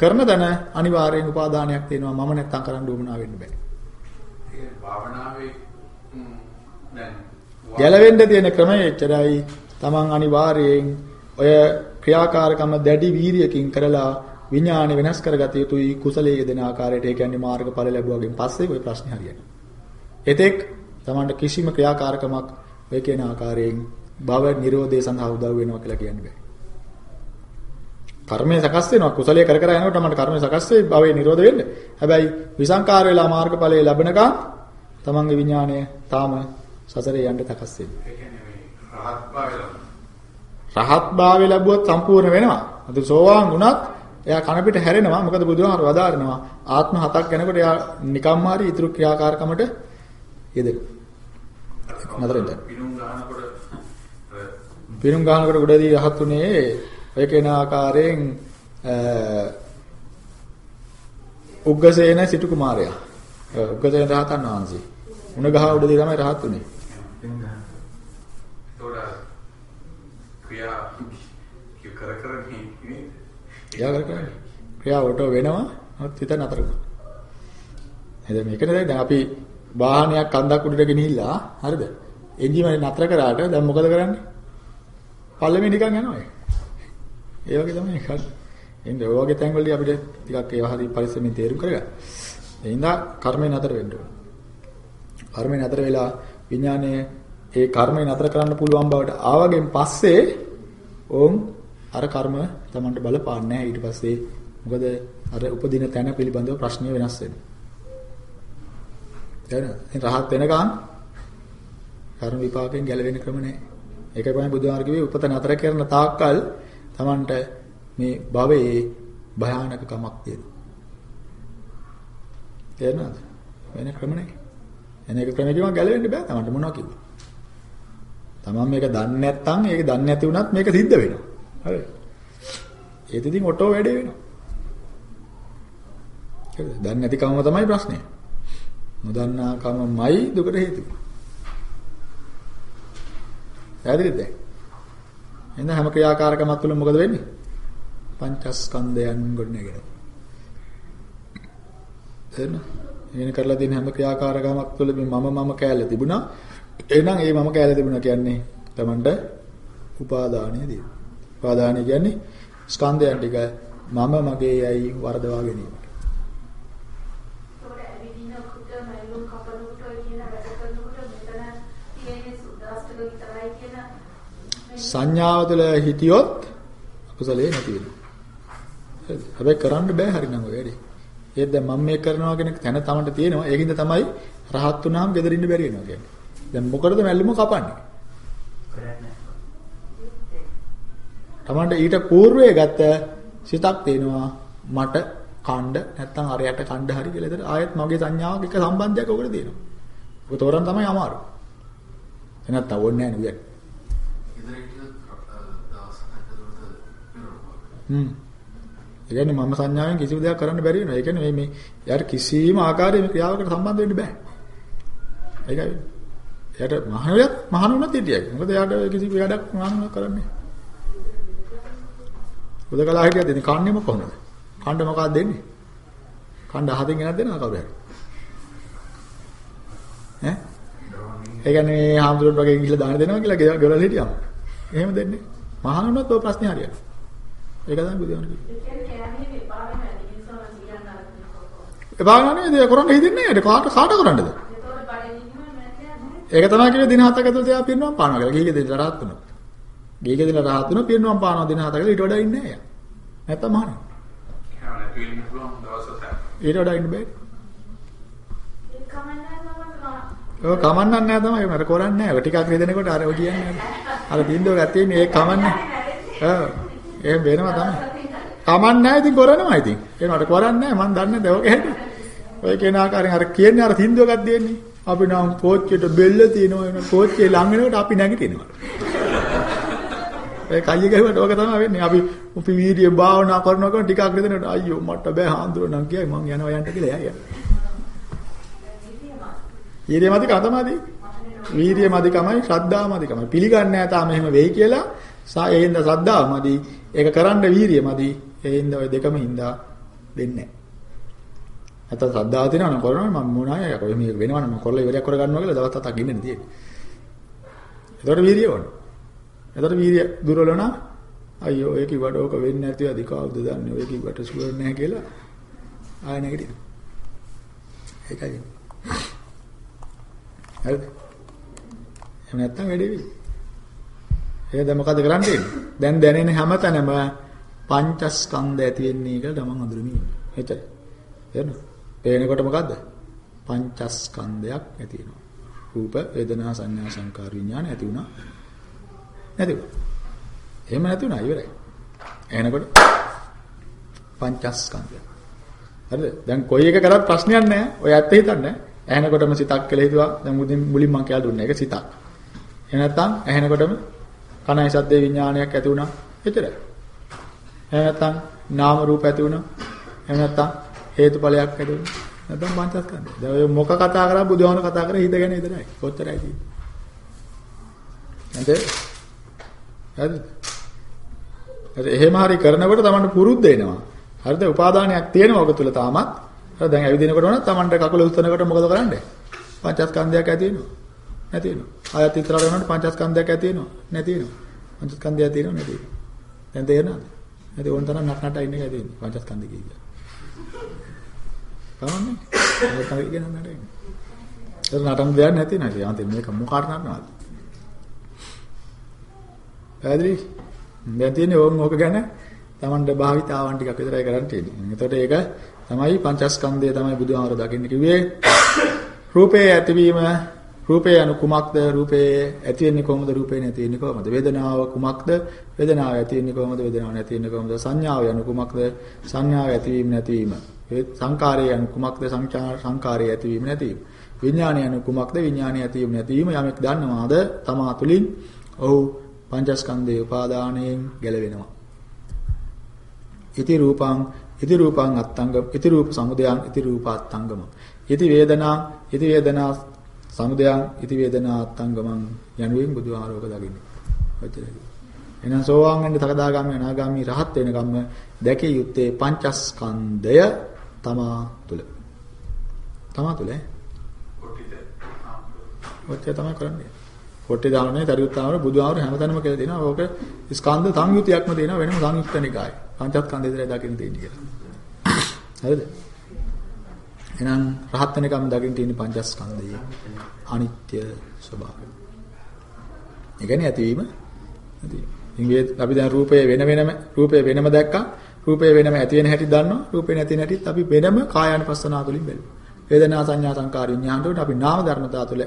කරන දන අනිවාර්යෙන් උපාදානයක් තියෙනවා මම නැත්තම් කරන්න උවමනා වෙන්න බෑ. ඒ භාවනාවේ දැන් ගැලවෙන්න තියෙන ක්‍රමය එච්චරයි. Taman අනිවාර්යයෙන් ඔය ක්‍රියාකාරකම දැඩි වීරියකින් කරලා විඥාණය වෙනස් කරගත යුතුයි කුසලයේ යෙදෙන ආකාරයට ඒ කියන්නේ මාර්ගඵල ලැබුවාගෙන් පස්සේ ওই ප්‍රශ්නේ හරියනවා. එතෙක් Tamanට කිසිම ක්‍රියාකාරකමක් ඔය කියන ආකාරයෙන් භව නිරෝධය සඳහා උදව් වෙනවා කියලා කියන්න බෑ. කර්මය සකස් වෙනවා කුසලයේ කර කර යනකොට මට කර්මය සකස් වෙයි භවයේ නිරෝධ වෙන්න. හැබැයි විසංකාර වෙලා මාර්ගඵලයේ ලැබෙනකම් තමන්ගේ විඥාණය තාම සසරේ යන්න තකස් වෙන්නේ. රහත් භාවය ලැබුවොත් සම්පූර්ණ වෙනවා. අද සෝවාන් වුණත් එයා කන පිට හැරෙනවා. මොකද බුදුහාමර වදාරනවා ආත්ම හතක් යනකොට එයා නිකම්ම හරි ඊතුරු ක්‍රියාකාරකමට යෙදෙනවා. නතරින්ද. පිරුම් ගන්නකොට උඩදී රහත් උනේ ඔය කෙන ආකාරයෙන් උග්ගසේන සිටු කුමාරයා. උග්ගසේන රහතන් වහන්සේ. උණ ගහ උඩදී තමයි රහත් උනේ. ඒතකොට ක්‍රියා කිය කර කර මේ ක්‍රියා කර කර ක්‍රියාවට වෙනවා නමුත් හිත නතර වෙනවා. එද මේකනේ දැන් අපි වාහනයක් කන්දක් උඩට ගෙනහිල්ලා හරිද? එන්ජිම නතර කරාට දැන් මොකද කරන්නේ? පල්ලෙමේ නිකන් යනවා ඒක. ඒ වගේ තමයි ඒක. එන්නේ ඔය වගේ තැන්වලදී අපිට ටිකක් ඒවා හරි පරිස්සමෙන් තේරුම් කරගන්න. ඒ හින්දා කර්මය නතර වෙන්න ඕනේ. කර්මය නතර වෙලා විඥානය ඒ කර්මය නතර කරන්න පුළුවන් බවට ආවගෙන් පස්සේ ඕම් අර කර්ම Tamanට බලපාන්නේ නැහැ ඊට පස්සේ මොකද අර උපදින තැන පිළිබඳව ප්‍රශ්නය වෙනස් වෙනවා. දැන් රහත් වෙනකන් කර්ම විපාකයෙන් ගැලවෙන ක්‍රම නැහැ. ඒකයි තමයි බුදුහාර කිව්වේ උපත නතර කරන තාක්කල් Tamanට මේ භවයේ භයානකකමක් තියෙනවා. තේරෙනවද? වෙන ක්‍රම නැහැ. එන එක ක්‍රමයකින් ගැලවෙන්න බෑ Tamanට මොනවා කිව්වද? Taman මේක දන්නේ නැත්නම් ඒක දන්නේ නැති වුණත් මේක සිද්ධ වෙනවා. හරිද? ඒත් ඉතින් ඔටෝ වැඩේ වෙනවා. හරිද? දන්නේ නැතිකම තමයි ප්‍රශ්නේ. නොදන්නා කමමයි දුකට හේතුව. පැහැදිලිද දැන්? එහෙනම් හැම ක්‍රියාකාරකමක් තුළ මොකද වෙන්නේ? පංචස්කන්ධයන් ගොඩනගෙනවා. එතන එන කරලා තියෙන හැම ක්‍රියාකාරකමක් තුළ මේ මම මම කැලේ තිබුණා. එහෙනම් ඒ මම කැලේ තිබුණා කියන්නේ Tamanට උපාදානය දී. උපාදානය කියන්නේ ස්කන්ධයන් ටික මම මගේ යයි වර්ධවා ගැනීම. සංඥාව තුළ හිටියොත් අකුසලේ නැති වෙනවා. හැබැයි කරන්න බෑ හරිනම් ඔය වැඩේ. ඒත් දැන් මම මේක කරනවා කියන තැන තමන්ට තියෙනවා. ඒකින්ද තමයි රහත් වුණාම gedara ඉන්න බැරි වෙනවා කියන්නේ. දැන් මොකටද මැල්ලුම කපන්නේ? කරන්නේ තමන්ට ඊට పూర్වයේ ගත්ත සිතක් තියෙනවා මට කණ්ඩ නැත්තම් අරයට කණ්ඩ හරි කියලා. ඒතර ආයෙත් මගේ සංඥාවක එක සම්බන්ධයක් ඔකට තියෙනවා. ඔක තෝරන්න තමයි අමාරු. එනත් අවොන්නේ නැහැ නේ. ඉදිරියට දවස් හතරකට පිරුණා. හ්ම්. ඒ කියන්නේ මම සංඥාවෙන් කිසිම දෙයක් කරන්න බැරි වෙනවා. ඒ කියන්නේ මේ මේ යාර කිසිම ආකාරයක මේ ක්‍රියාවකට සම්බන්ධ වෙන්න බෑ. ඒකයි. එයාට මහණුලක් මහණුනත් හිටියයි. මොකද එයාට කිසි වැඩක් මහණුනක් කරන්නේ. බුදකලා හිටියද ඉතින් කන්නේ මොකද? කණ්ඩ මොකක්ද දෙන්නේ? කණ්ඩ හදින් ගෙනත් දෙනවා කවුරු හරි. ඈ? ඒ කියන්නේ මේ හාමුදුරුවෝ වගේ ගිහිල්ලා දාන දෙනවා කියලා ගෙවල් හිටියම. එහෙම දෙන්නේ. මහානුනත් ඔය ප්‍රශ්නේ හරියනවා. ඒක තමයි බුදුහාම කියන්නේ. ඒ කියන්නේ එපා වෙන නිසා නේද කරන්න හිතෙන්නේ නැහැ. කාට කාට කරන්නද? ඒතකොට බඩගිනිම මම කියන්නේ ඒක තමයි කිව්වේ දින හතක ඇතුළත එයා පිරිනවම් පානවා කියලා. ගීගේ දෙල රහත් වෙනවා. ගීගේ දෙල රහත් වෙනවා පිරිනවම් පානවා දින හතක ඊට වඩා ඉන්නේ නැහැ. නැත්තම් මහාන. ඊට වඩා ඉන්න බෑ. ඒ ඔය කමන්නක් නැහැ තමයි. මට කරන්නේ නැහැ. ඔය ටිකක් රිදෙනකොට අර ඔය කියන්නේ. අර තින්දෝ ගැත්තේන්නේ ඒක කමන්නේ. ඔව්. එහෙම වෙනවා තමයි. කමන්නේ නැහැ ඉතින් කරනවා ඉතින්. ඒනකට කරන්නේ නැහැ. මම දන්නේ නැහැ. ඔක හැටි. ඔය කියන ආකාරයෙන් අර කියන්නේ අර තින්දෝ ගත් දෙන්නේ. අපි නම් කෝච්චියට බෙල්ල තියෙනවා වෙන කෝච්චියේ ලං වෙනකොට අපි නැගිටිනවා. ඒ කයිය ගහුවට ඕක තමයි වෙන්නේ. අපි අපි වීර්ය භාවනා කරනවා කරන ටිකක් රිදෙනකොට අයියෝ මට බෑ හාන්දුරනම් කියයි මං යනවා යන්න කියලා එයා යනවා. වීර්ය මදි කතමදි. වීර්ය මදි කමයි ශ්‍රද්ධාව මදි කමයි. පිළිගන්නේ නැහැ තාම එහෙම වෙයි කියලා. සා ඒ හින්දා ශ්‍රද්ධාව මදි. ඒක කරන්න වීර්ය මදි. ඒ හින්දා ওই දෙකම හින්දා දෙන්නේ නැහැ. නැත්නම් ශ්‍රද්ධාව තියෙනවා නම් කරනවා මම මොනාය කොයි මේක වෙනවනම් මම කරලා ඉවරයක් කරගන්නවා කියලා දවස් හතක් ඉන්නේ තියෙන්නේ. ඒතකොට වීර්යය ඕනේ. ඒතකොට වීර්ය දුර්වල නම් අයියෝ ඒ කිව්වට ඕක වෙන්නේ නැතිව අධිකාවුද දන්නේ ඔය කිව්වට සුවර් නැහැ කියලා ආය නැගිටිනවා. ඒකයි. හරිද? එහෙම නැත්නම් වැඩේ වෙයි. එහෙනම් මොකද කරන්න තියෙන්නේ? දැන් දැනෙන හැමතැනම පංචස්කන්ධ ඇති වෙන්නේ කියලා තමන් හඳුනමින් ඉන්නේ. එතන. එනවා. පේනකොට මොකද්ද? පංචස්කන්ධයක් ඇති වෙනවා. රූප, වේදනා, සංඥා, සංකාර, විඥාන ඇති වුණා. නැති වුණා. එහෙම නැති වුණා ඉවරයි. එනකොට පංචස්කන්ධය. හරිද? දැන් කොයි එක කරත් ප්‍රශ්නයක් නැහැ. ඔය ඇත්ත හිතන්නේ. ඇහෙනකොටම සිතක් කියලා හිතුවා. දැන් මුලින් මුලින් මම කියලා දුන්නා. ඒක සිතක්. එහෙ නැත්නම් ඇහෙනකොටම කනයි සද්දේ විඥානයක් ඇති වුණා. එතරම්. එහෙ නැත්නම් නාම රූප ඇති වුණා. එහෙම නැත්නම් හේතුඵලයක් ඇති වුණා. නැත්නම් පංචස්කන්ධය. දැන් ඔය මොක කතා කරා බුදුහාමුදුර කතා කරේ හිත ගැන විතරයි. කොච්චරයි තියෙන්නේ. හරිද? හරිද? හරි එහෙම හරි කරනකොට Tamanට පුරුද්ද එනවා. හරිද? උපාදානයක් තියෙනවා ඔබ තුල තාමත්. හරි දැන් ඇවිදිනකොට උනත් Tamanට කකුල උස්සනකොට මොකද කරන්නේ? පංචස්කන්ධයක් ඇති වෙනවා. නැති වෙනවා. ආයත් ඉතරට වුණාට පංචස්කන්ධයක් ඇති වෙනවා. නැති වෙනවා. පංචස්කන්ධය තියෙනවා නැති වෙනවා. දැන් තේරෙනවද? නැති ඕන තරම් නටනට ඉන්න එකයි තියෙන්නේ. පංචස්කන්ධය කියන්නේ. කවන්නේ? ඒක තමයි කියන නටන්නේ. ඒක නටන දෙයක් නැති නේද? යන්තම් මේක මොකාට නටනවද? පැහැදිලි? දැන් තියෙන්නේ ඕන් ඕක ගැන Tamande භාවිතාවන් ටිකක් විතරයි කරන්න තියෙන්නේ. එතකොට ඒක තමයි පංචස්කන්ධය තමයි බුදුහාමර දකින්න කිව්වේ. රූපේ ඇතිවීම රූපේ අනු කුමක්ද රූපේ ඇති වෙන්නේ කොහොමද රූපේ නැති වෙන්නේ කොහොමද වේදනාව කුමක්ද වේදනාව ඇති වෙන්නේ කොහොමද වේදනාව නැති වෙන්නේ කොහොමද සංඥාව යනු කුමක්ද සංඥාව ඇතිවීම නැතිවීම සංකාරය යනු කුමක්ද සංකාරය ඇතිවීම නැතිවීම විඥානය යනු කුමක්ද විඥානය ඇතිවීම නැතිවීම යමෙක් දන්නවාද තමා තුලින් ඔහු පංචස්කන්ධයේ උපාදානයෙන් ගැලවෙනවා ඉති රූපං ඉති රූපං අත්තංග ඉති රූප සමුදයං ඉති රූප අත්තංගම ඉති වේදනා ඉති වේදනා සමුදයං ඉති වේදනා අත්තංගමං යනුවෙන් බුදු ආරෝග දකින්නේ. ඔච්චරයි. එහෙනම් සෝවාන් වෙන්න තකදාගාමී අනාගාමී රහත් වෙනකම්ම දැකිය යුත්තේ පංචස්කන්ධය තමා තුල. තමා තුල ඈ. ඔච්චර තමයි කරන්නේ. කොටේ දාන්නේ දරියුත්තාවර බුදුආවර හැමතැනම කියලා දෙනවා. ඕක ස්කන්ධ සංයුතියක්ම දෙනවා වෙනම සංයුක්ත නිකාය. පංචස්කන්ධය විතරයි දකින්න තියෙන්නේ කියලා. හරිද? එහෙනම් රහත් වෙනකම් දකින්න තියෙන පංචස්කන්ධයේ අනිත්‍ය ස්වභාවය. ඒ කියන්නේ ඇතිවීම නැතිවීම. ඉංගේ අපි දැන් රූපය වෙන වෙනම රූපය වෙනම දැක්කා. රූපය වෙනම ඇති වෙන හැටි දන්නවා. රූපේ නැති වෙන හැටිත් අපි වෙනම කායानुපස්සනාව තුළින් බැලුවා. වේදනා සංඥා සංකාර විඥාන වලට අපි නාම ධර්මතා තුළ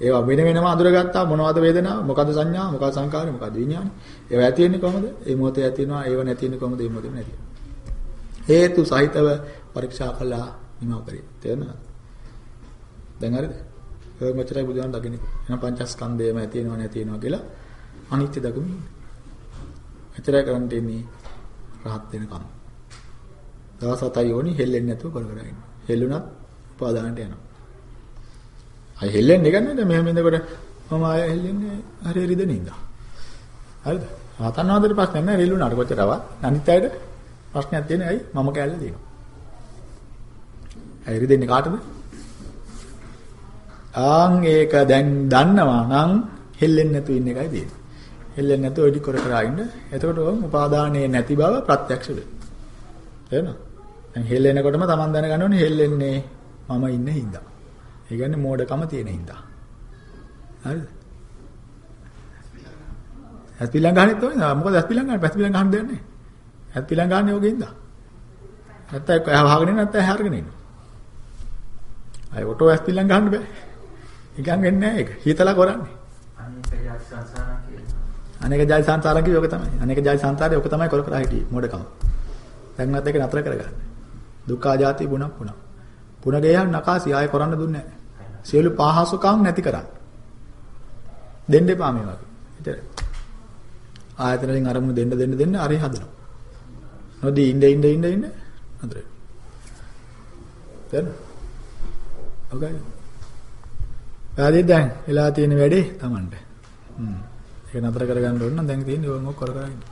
ඒවා වෙන වෙනම අඳුරගත්තා. මොනවද වේදනාව මොකද්ද සංඥා? මොකක්ද සංකාරය? මොකක්ද විඥාන ඒවා ඇති වෙන්නේ කොහොමද? ඒ මොහොතේ ඇති වෙනවා. ඒව නැති වෙන්නේ කොහොමද? ඒ මොහොතේ නැති හේතු සහිතව පරීක්ෂා කළා නිමව කරේ තේරෙනවද දැන් හරිද? ඔය මෙච්චරයි බුදුන් දකින්නේ. එහෙනම් පංචස්කන්ධයම ඇති වෙනවා නැති වෙනවා කියලා අනිත්‍ය දකමින් මෙච්චරයි කරන්න තියෙන්නේ රහත් වෙනකම් දවස් හතයි ඕනි හෙල්ලෙන්නේ නැතුව කර කර ඉන්න හෙල්ලුණත් උපාදානට යනවා අය හෙල්ලෙන්නේ ගන්නද මෙහෙම ඉඳකොට මම ආය හෙල්ලෙන්නේ හරි හරි දෙනින්දා. හරිද? රහතන් වහන්සේට ප්‍රශ්නයක් නැහැ හෙල්ලුණාට කොච්චරවත්. අනිත් අයට ප්‍රශ්නයක් තියෙන්නේ ඇයි මම කැල්ල දෙනවා. ඇයි දෙන්නේ කාටද? ආන් ඒක දැන් දන්නවා නම් හෙල්ලෙන්නේ නැතුව ඉන්න එකයි දෙන්නේ. හෙල්ලෙන්නේ නැතුව ඔය ටික කර කර ඉන්න. එතකොට ඔය උපාදානයේ නැති බව ප්‍රත්‍යක්ෂ වෙනවා. තේරෙනවද? දැන් හෙල්ලෙනකොටම Taman දැනගන්න ඕනේ හෙල්ලෙන්නේ මම ඉන්න හින්දා. ඒ කියන්නේ මෝඩකම තියෙන හින්දා. හරිද? ඇස් පිලං ගහන්නෙත් ඕනේ. මොකද ඇස් පිලං ගන්න, පැස් පිලං ගන්න දෙන්නේ නැහැ. ඇස් පිලං ගන්න යෝගෙ හින්දා. නැත්නම් එක්ක වහගෙන ඉන්න නැත්නම් හැරගෙන ඉන්න. අය ඔටෝ ඇස් පිලං ගන්න බෑ. නිකන් වෙන්නේ නැහැ ඒක. හිතලා කරන්නේ. අනේක ජාති සංසාරා කියනවා. අනේක ජාති සංසාරම් කිව්ව ඔක තමයි. අනේක ජාති සංසාරේ ඔක තමයි කර කර හිටියේ මොඩකම. දැන්වත් ඒක නතර කරගන්න. දුක්ඛ ජාති පුණ පුණ. පුණ ගේයන් නකාසි ආයෙ කරන්න දුන්නේ නැහැ. සියලු පහසුකම් නැති කරන්න. දෙන්න එපා මේ වගේ. හිතේ. ආයතනයෙන් අරමුණු දෙන්න දෙන්න දෙන්න අරි හදනවා. නොදී ඉන්න ඉන්න ඉන්න ඉන්න නතර. දැන් ඔකයි. ආදී දැන් වෙලා තියෙන වැඩේ Tamanට. හ්ම්. ඒක නතර කරගන්න ඕන නම් දැන් තියෙන්නේ ඕක කර කර ඉන්න.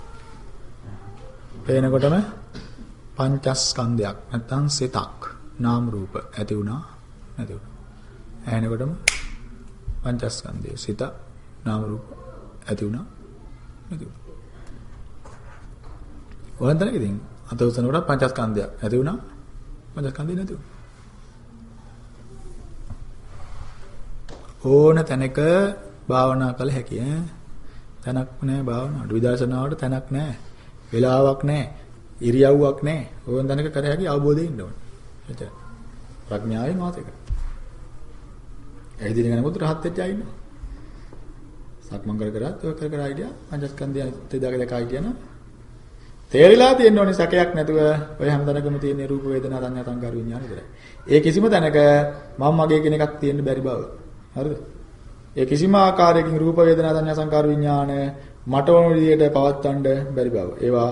පේනකොටම පංචස්කන්ධයක් නැත්නම් සිතක් නාම රූප ඇති වුණා නැති වුණා. ඇහෙනකොටම පංචස්කන්ධය සිත නාම රූප ඇති වුණා නැති වුණා. වන්දන ඉතින් අත උසනකොට පංචස්කන්ධයක් ඇති වුණා පංචස්කන්ධය නැති වුණා. ඕන තැනක භාවනා කළ හැකියි ඈ. තැනක් නැහැ භාවනාවට. විදර්ශනාවට තැනක් නැහැ. වෙලාවක් නැහැ. ඉරියව්වක් නැහැ. ඕන තැනක කර හැකි අවබෝධය ඉන්න ඕනේ. එතන. ප්‍රඥාවේ මාතක. ඇයිදින කෙනෙකුට රහත් වෙච්ච අය ඉන්නවා. සක්මන් කර කරත් ඔය කර කර හිටියා පංචස්කන්ධය අනිත්‍ය දාක දැක හිටියන තේරිලා තියෙන්න ඕනේ සැකයක් නැතුව ඔය හැමදැනකම තියෙන රූප වේදනා සංඥා සංකාර විඥාන විතරයි. ඒ කිසිම තැනක මම මගේ කෙනෙක්ක් තියෙන්න බැරි බව. හරිද? ඒ කිසිම ආකාරයකින් රූප වේදනා සංඥා සංකාර විඥාන මට ඕන විදිහට පවත්වන්න බැරි බව. ඒවා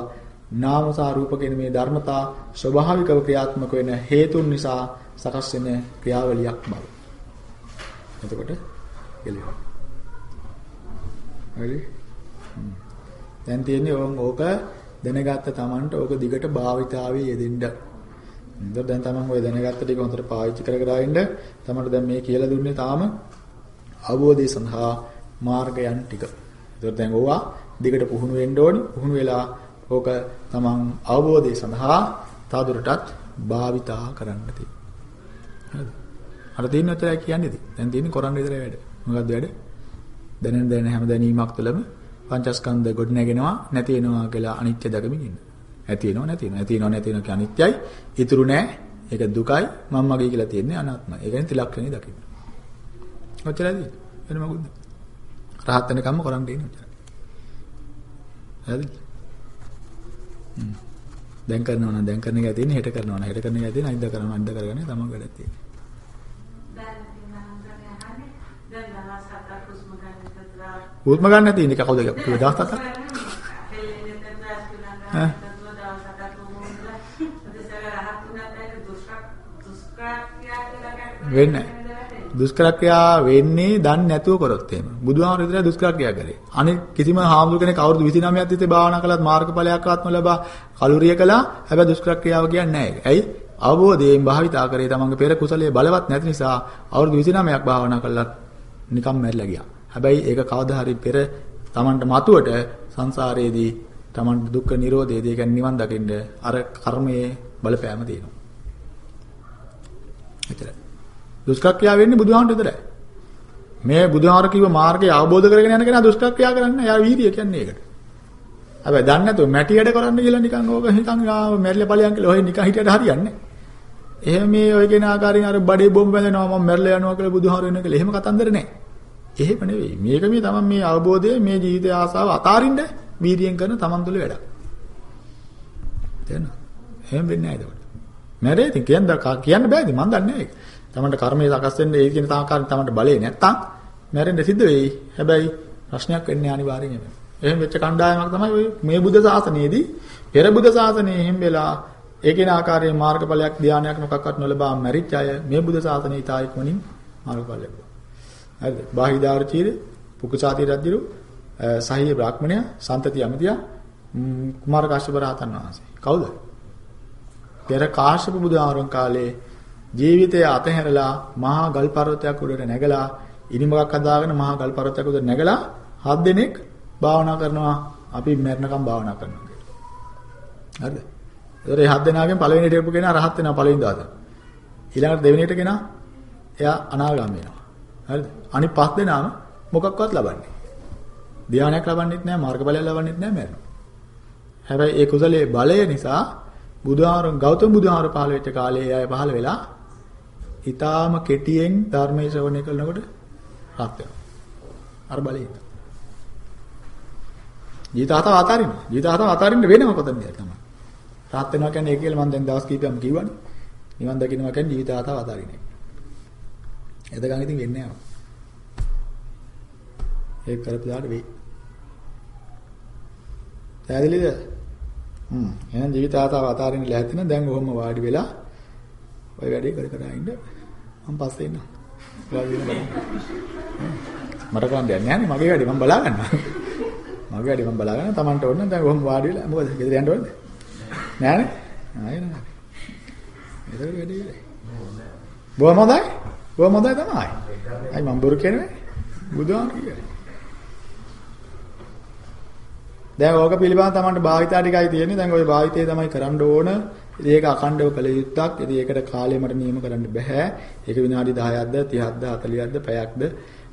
නාම සහ රූප කියන මේ ධර්මතා ස්වභාවිකව ක්‍රියාත්මක වෙන හේතුන් නිසා සකස් වෙන ක්‍රියාවලියක් බව. එතකොට එළිය. හරි? දැන් තියෙන්නේ ඕන් ඕක දැනගත්ත Tamanට ඕක දිගට භාවිතාවේ යෙදෙන්න. හොඳට දැන් Taman ඔය දැනගත්ත ටික හොඳට පාවිච්චි කර කර ඉන්න. Tamanට දැන් මේ කියලා දුන්නේ තාම අවබෝධය සඳහා මාර්ගයන් ටික. ඒතකොට දැන් ඕවා දිගට පුහුණු වෙන්න ඕනි. පුහුණු වෙලා ඕක Taman අවබෝධය සඳහා තවදුරටත් භාවිතා කරන්න තියෙනවා. හරිද? අර තියෙන උතරයි කියන්නේ. දැන් තියෙන්නේ කරන්න විතරයි වැඩ. මොකක්ද වැඩ? දැනෙන දැනෙන හැම දැනීමක් තුළම පංචස්කන්ධ ගොඩ නැගෙනවා නැති වෙනවා කියලා අනිත්‍ය දකමින් ඉන්න. ඇති වෙනවා නැති වෙනවා. ඇති වෙනවා නැති වෙනවා කියන්නේ අනිත්‍යයි. ඉතුරු නෑ. ඒක දුකයි. මම මගේ කියලා තියෙන්නේ අනාත්මයි. ඒ කියන්නේ ත්‍රිලක්ෂණي දකින්න. ඔච්චරයි. වෙන මොකුත් නෑ. රහත් වෙනකම්ම කරන් දෙන්නේ ඔච්චරයි. හරිද? දැන් කරනවා නම් දැන් කරන එක තියෙන්නේ හෙට කරනවා නම් හෙට කරන එක තියෙන්නේ අනිද්දා කරනවා අනිද්දා කරගන්නේ තමන් වැඩක් තියෙන්නේ. හුස්ම ගන්න නැති ඉන්නේ. කවුද කිව්ව? දවස් හතක්? ඈ? වෙන්නේ දුෂ්කර ක්‍රියා වෙන්නේ දන්නේ නැතුව කරොත් එහෙම. බුදුහාමර විතරයි දුෂ්කර ක්‍රියා කරේ. අනිත් කිසිම හාමුදුර කෙනෙක් අවුරුදු 29ක් තිස්සේ භාවනා කළත් මාර්ගඵලයක්වත් නොලබා කලුරිය කළා හැබැයි දුෂ්කර ක්‍රියාව කියන්නේ නැහැ ඇයි? අවබෝධයෙන් භාවිතා කරේ තමන්ගේ පෙර කුසලයේ බලවත් නැති නිසා අවුරුදු 29ක් භාවනා කළත් නිකම් මැරිලා ගියා. හැබැයි ඒක කවදා හරි පෙර Tamanට මතුවට සංසාරයේදී Tamanට දුක්ඛ නිරෝධයේදී කියන්නේ නිවන් දකින්න අර කර්මයේ බලපෑම තියෙනවා. එතන. දුෂ්කක්‍රියා වෙන්නේ බුදුහාමුදුර විතරයි. මේ බුදුහාර කිව්ව මාර්ගය අවබෝධ කරගෙන යන කෙනා දුෂ්කක්‍රියා කරන්නේ. යා වීර්යය කියන්නේ ඒකට. හැබැයි දන්නේ නැතුව මැටි වැඩ කරන්න කියලා නිකන් ඕක නිකන් මැරිලා ඵලයන් කියලා ඔය නිකන් හිටියට හරියන්නේ නැහැ. එහෙම මේ ඔය කෙන ආකාරයෙන් අර බඩේ බොම්බ බැඳෙනවා මම මැරිලා යනවා කියලා බුදුහාර වෙනවා කියලා එහෙම කතන්දර නැහැ. එහෙම නෙවෙයි. මේක මේ තමන් මේ අවබෝධය මේ ජීවිතය ආසාව අතාරින්න වීර්යයෙන් කරන තමන් තුළ වැඩක්. තේරෙනවද? එහෙම වෙන්නේ නැහැ ඒකට. මැරේ ඉතින් කියන්න කියන්න බෑද මන් දන්නේ නැහැ ඒක. තමන්ට කර්මය සකස් වෙන්න ඒ කියන තාකාරයෙන් තමන්ට බලේ නැත්තම් මැරෙන්න සිද්ධ වෙයි. හැබැයි ප්‍රශ්නයක් වෙන්නේ අනිවාර්යෙන් එහෙම. එහෙම වෙච්ච කණ්ඩායමක් තමයි ඔය මේ බුද්ධ ශාසනයේදී පෙර බුද්ධ ශාසනයේ එහෙම වෙලා ඒකේන ආකාරයේ මාර්ගඵලයක් ධානයක් මොකක්වත් නොලබා මැරිච්ච අය මේ බුද්ධ ශාසනයේ ඊතායික්මනින් මාර්ගඵල ලැබුවා. හරිද? බාහිදාර්චීර පුකුසාති රජුරු සහිය බ්‍රාහ්මණය සන්තති අමිතිය කුමාර කාශ්‍යප රහතන් වහන්සේ. කවුද? පෙර කාශ්‍යප බුදුආරන් කාලේ ජීවිතය අතහැරලා මහා ගල් පර්වතයක් උඩට නැගලා ඉනිමකක් හදාගෙන මහා ගල් පර්වතයක් උඩට නැගලා හත් දෙනෙක් භාවනා කරනවා අපි මරණකම් භාවනා කරනවා කියලා. හරිද? ඒතර මේ හත් දෙනාගෙන් පළවෙනි හිටපු කෙනා රහත් වෙනවා පළවෙනි දාත. ඊළඟට දෙවෙනිට කෙනා එයා අනාගාමී වෙනවා. හරිද? අනිත් පස් දෙනාම මොකක්වත් ලබන්නේ. ධානයක් ලබන්නෙත් නැහැ, මාර්ගඵලයක් ලබන්නෙත් නැහැ මරනවා. හැබැයි ඒ කුසලයේ බලය නිසා බුදුහාරන් ගෞතම බුදුහාර පහළ වෙච්ච කාලේ අය පහළ වෙලා ඊටාම කෙටියෙන් ධර්මයේ ශ්‍රවණය කරනකොට රත් වෙනවා. අර බලයෙන්. ජීවිතාවතාව අතාරින්න. ජීවිතාවතාව අතාරින්න වෙනම කොතනද තමයි. රහත් වෙනවා කියන්නේ ඒක කියලා මම දැන් දවස් කීපයක් කිව්වනේ. නිවන් දකින්නවා කියන්නේ ජීවිතාවතාව අතාරින්නේ. එතකන් ඉතින් වෙන්නේ නැහැ. ඒක කරපු දාට වෙයි. පැහැදිලිද? හ්ම්. එහෙනම් ජීවිතාවතාව අතාරින්න ලැහැත්ති නම් දැන් ඔහොම වාඩි වෙලා ඔය වැඩේ කර කර ඉන්න මම පස්සේ එන්නම්. වාඩි වෙන්න බලන්න. මට කරන්න දෙයක් නැහැ නේ මගේ වැඩේ මම බලා ගන්නවා. මගේ වැඩේ මම බලා ගන්නවා. Tamanට ඕන දැන් ඔහොම වාඩි වෙලා මොකද ගෙදර යන්න ඕනද? නෑනේ. ආයෙ නෑ. ගෙදර වැඩේ ඉවරයි. බොහොම හොඳයි. බොහොම හොඳයි තමයි. අයි මම බොරු කියන්නේ බුදුහාම කියන්නේ. දැන් ඕක පිළිබඳව Tamanට භාවිතා ටිකයි තියෙන්නේ. දැන් ওই භාවිතය තමයි කරන්න ඕන. ඉතින් ඒක අඛණ්ඩව කළ යුත්තක්. ඉතින් ඒකට කාලය මට නියම කරන්න බෑ. ඒක විනාඩි 10ක්ද 30ක්ද 40ක්ද පැයක්ද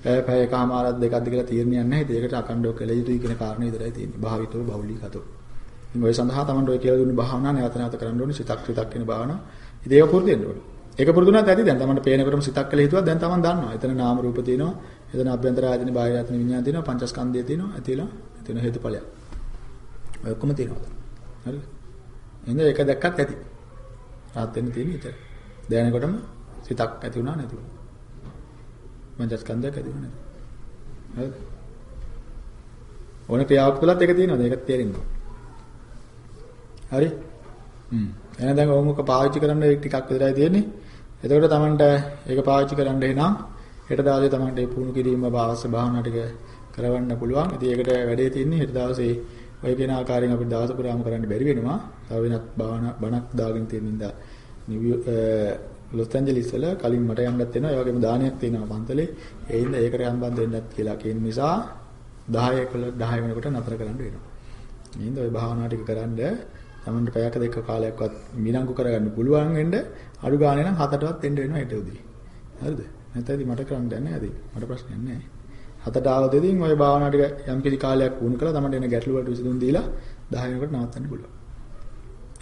පැය පැයකමාරක් දෙකක්ද කියලා තීරණයක් නැහැ. ඉතින් ඒකට අඛණ්ඩව කළ යුතුයි කියන කාරණේ විතරයි තියෙන්නේ. භාවිතව බහුලීකතෝ. ඉතින් ඔය සඳහා Tamanට ඔය කියලා දුන්න භාවනාව නැවත නැවත කරන්න ඕනේ. සිතක් සිතක් කියන භාවනාව. ඉතින් ඒක පුරුදු වෙන්න ඕනේ. ඒක පුරුදු නැත්නම් ඇති දැන් Tamanට පේනකොටම සිතක් කියලා හිතුවා දැන් Taman දන්නවා. එතන නාම රූප තියෙනවා. එතන අභ්‍යන්තර ආයතන බාහිර ආයතන විඤ්ඤාණ තියෙනවා. පංචස්කන්ධය තියෙනවා. ඇතිලා එතන හේතුඵලයක්. ඔය ඔක්කොම තියෙනවා. හරිද? එහෙනම් ඒක දැක්කත් ඇති. රාත් වෙන්න තියෙන විතර. දැනනකොටම සිතක් ඇති වුණා නැති වුණා. පංචස්කන්ධයක් ඇති වුණා නැති. හරිද? ඕන ක්‍රියාවක් තුලත් ඒක තියෙනවා. ඒක තේරෙන්න ඕන. හරි? හ්ම්. එහෙනම් දැන් ඕමුක පාවිච්චි කරන්න ඒක ටිකක් විතරයි තියෙන්නේ. එතකොට Tamanට ඒක පාවිච්චි කරන්න එනම් හෙට දවසේ Tamanට ඒ පුහුණු කිරීම අවශ්‍ය භාවනා ටික කරවන්න පුළුවන්. ඉතින් ඒකට වැඩේ තියෙන්නේ හෙට දවසේ ඔය කියන ආකාරයෙන් අපිට දවස පුරාම කරන්න බැරි වෙනවා. තව වෙනත් භාවනා බණක් දාගෙන තියෙන නිසා ලොස් ඇන්ජලිස් වල කලින් මට යන්නත් වෙනවා. ඒ වගේම දානයක් තියෙනවා පන්තලේ. ඒ හින්දා ඒකට සම්බන්ධ වෙන්නත් කියලා කියන නිසා 10 11 10 වෙනකොට නතර කරන්න වෙනවා. මේ හින්දා ওই භාවනා ටික කරන්ඩ තමන්ට පැයක දෙක කාලයක්වත් මිනංගු කරගන්න පුළුවන් වෙන්න අඩු ගානේ නම් හතටවත් එන්න වෙනවා හෙට උදේ. හරිද? නැත්නම් මට කරන්න දෙයක් නැහැ අදී. මට ප්‍රශ්නයක් නැහැ. හතට ආවද ඉතින් ওই භාවනා ටික යම් කිසි කාලයක් වුණ කළා තමයි එන ගැටලු වලට විසඳුම් දීලා 10 වෙනකොට නවත්තන්න පුළුවන්.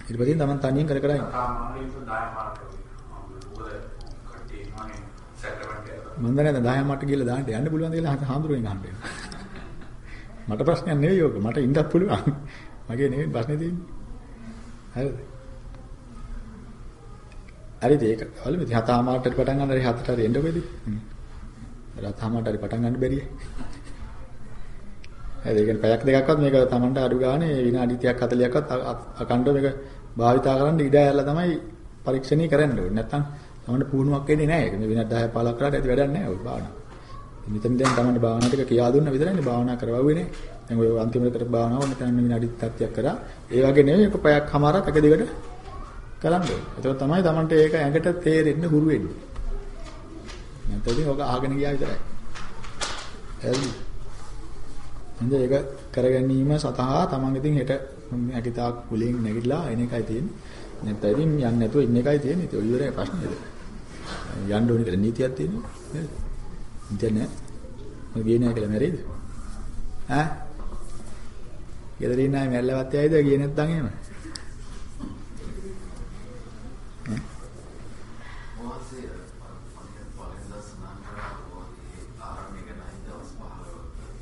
ඊට පස්සේ තමන් තනියෙන් කර කර ඉන්න. මම දැන් 10 මට ගිහලා දාන්න යන්න පුළුවන්ද කියලා හාමුදුරුවෙන් අහන්න වෙනවා. මට ප්‍රශ්නයක් නෙවෙයි ඕක. මට ඉන්නත් පුළුවන්. මගේ නෙවෙයි ප්‍රශ්නේ තියෙන්නේ. හරිද? හරිද ඒක. වලම ඉතින් හතමාරට පටන් ගන්න හරි හතට හරි එන්නකො ඉතින්. රතහමට හරි පටන් ගන්න බැරිය. හරි ඒ කියන්නේ පැයක් දෙකක්වත් මේක Tamanට අඩු ගානේ විනාඩි 30ක් 40ක්වත් අකණ්ඩව මේක භාවිතා කරන්න ඉඩ ඇරලා තමයි පරීක්ෂණය කරන්න ඕනේ. නැත්තම් Tamanට පුහුණුවක් වෙන්නේ නැහැ. ඒක මේ විනාඩි 10 15 කරාට ඇති වැඩක් නැහැ ඔය භාවනාව. මෙතන දැන් Tamanට භාවනා ටික කියා දුන්න විතරනේ භාවනා කරවුවේ නේ. දැන් ඔය අන්තිමට කරපු භාවනාව නැත්නම් විනාඩි 30ක් කරා. ඒ වගේ නෙවෙයි එක පැයක් හමාරක් එක දිගට කරන්න ඕනේ. ඒක තමයි Tamanට ඒක ඇඟට තේරෙන්න හුරු වෙන්නේ. නැත්නම් ඉතින් ඔක අහගෙන ගියා විතරයි. හරි. ඉතින් ඒක කරගැනීම සතහා තමන් ඉතින් හෙට නැගිතා කුලෙන් නැගිටලා එන එකයි තියෙන්නේ. නැත්නම් ඉතින් යන්නේ නැතුව ඉන්න එකයි තියෙන්නේ. ඒක ඉවරයි ප්‍රශ්නේද. යන්න ඕනේ කියලා නීතියක් තියෙනවා. නේද? නීතියක් නැහැ. මම ගියේ නැහැ කියලා මැරෙයිද? ඈ? ගෙදර ඉන්න අය මැල්ලවත් යයිද ගියේ නැත්නම් එහෙම?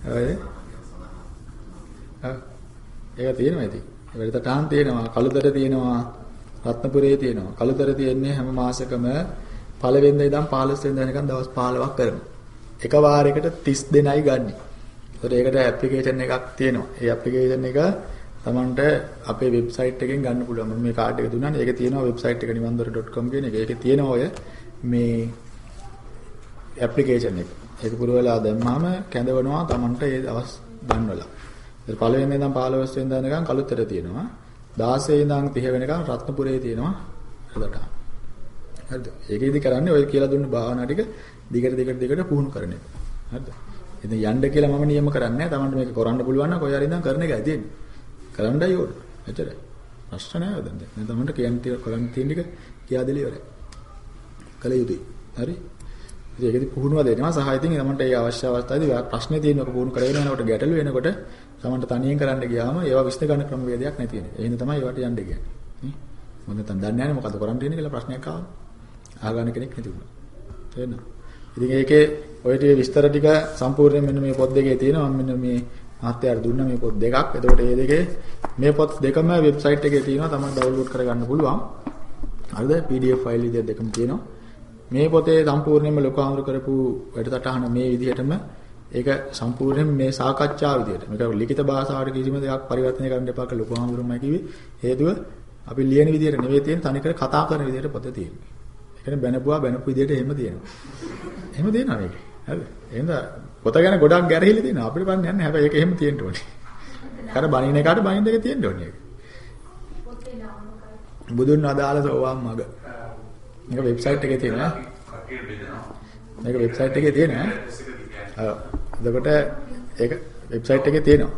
ඔය ඒක තියෙනවා ඉතින්. වෙලතටහන් තියෙනවා, කළුතර තියෙනවා, රත්නපුරේ තියෙනවා. කළුතර තියෙන්නේ හැම මාසෙකම පළවෙනිද ඉඳන් 15 වෙනිදා වෙනකන් දවස් 15ක් කරනවා. එක වාරයකට 30 දෙනයි ගන්න. ඒකට ඒකට ඇප්ලිකේෂන් එකක් තියෙනවා. ඒ ඇප්ලිකේෂන් එක Tamanට අපේ වෙබ්සයිට් එකෙන් ගන්න පුළුවන්. මම මේ කාඩ් එක දුන්නානේ. ඒකේ තියෙනවා වෙබ්සයිට් එක niwandora.com කියන එක. ඒකේ තියෙනවා ඔය මේ ඇප්ලිකේෂන් එක. ඒක පුරවලා දැම්මම කැඳවනවා Tamanට ඒ දවස් ගන්නවලා. ඒක පළවෙනි ඉඳන් 15 වෙනිදා වෙනකන් කළුතර තියෙනවා. 16 ඉඳන් 30 වෙනකන් රත්නපුරේ තියෙනවා. හදට. හරිද? ඒකෙදි කරන්නේ ඔය කියලා දුන්න භාවනා ටික දිගට දිගට දිගට පුහුණු කරන එක. හරිද? ඉතින් යන්න කියලා මම නියම කරන්නේ නැහැ. Tamanට මේක කරන්න පුළුවන් නම් කොහේ හරි ඉඳන් කරන එකයි තියෙන්නේ. කරන්නයි ඕන. එච්චරයි. ප්‍රශ්න නැහැ දැන්. දැන් Tamanට කියන්න තියෙන කරන්න තියෙන ටික කියා දෙලිය ඉවරයි. කල යුතුයි. හරි? ඉතින් ඒකෙදි පුහුණුව දෙනවා සහ ඉතින් තමන්ට ඒ අවශ්‍ය අවස්ථාවේදී ප්‍රශ්නේ තියෙනකොට පුහුණු කරගෙන යනකොට ගැටලු වෙනකොට තමන්ට තනියෙන් කරන්න ගියාම ඒවා විශ්ල ගන්න ක්‍රමවේදයක් නැති වෙනවා. ඒ හින්දා තමයි ඒවට යන්න කියන්නේ. නේ? මොකද නැත්නම් දන්නේ නැහැ මොකද කරන්න තියෙන්නේ කියලා ප්‍රශ්නයක් ආවම ආගන්න කෙනෙක් නැති වුණා. තේරෙනවද? ඉතින් ඒකේ ඔය ටික විස්තර ටික සම්පූර්ණයෙන් මෙන්න මේ පොත් දෙකේ තියෙනවා. මම මෙන්න මේ මහත්යාට දුන්න මේ පොත් දෙකක්. එතකොට මේ දෙකේ මේ පොත් දෙකම වෙබ්සයිට් එකේ තියෙනවා. තමයි ඩවුන්ලෝඩ් කරගන්න පුළුවන්. හරිද? PDF ෆයිල් විදිහට දෙකම තියෙනවා. මේ පොතේ සම්පූර්ණයෙන්ම ලොකු ආමර කරපු වැඩසටහන මේ විදිහටම ඒක සම්පූර්ණයෙන් මේ සාකච්ඡා විදිහට මේක ලිඛිත භාෂාවට කිසිම දෙයක් පරිවර්තනය කරන්න එපා කියලා ලොකු ආමරුමයි කිව්වේ හේතුව අපි ලියන විදිහට නෙවෙයි තියෙන තනිකර කතා කරන විදිහට පොත තියෙන්නේ. ඒ කියන්නේ බැනපුවා බැනපු විදිහට එහෙම තියෙනවා. එහෙම තියෙනවා මේක. හරිද? එහෙනම් පොත ගැන ගොඩක් ගැරහිලි තියෙනවා. අපිට බලන්න යන්නේ හැබැයි ඒක එහෙම තියෙන්න ඕනේ. අර බණින එකට බණින දෙක තියෙන්න ඕනේ. බුදුන් අදාළ සෝවාන් මග. මේක වෙබ්සයිට් එකේ තියෙනවා. කටියට බෙදනවා. මේක වෙබ්සයිට් එකේ තියෙනවා. ඇඩ්‍රස් එක කියන්නේ. ඔව්. එතකොට ඒක වෙබ්සයිට් එකේ තියෙනවා.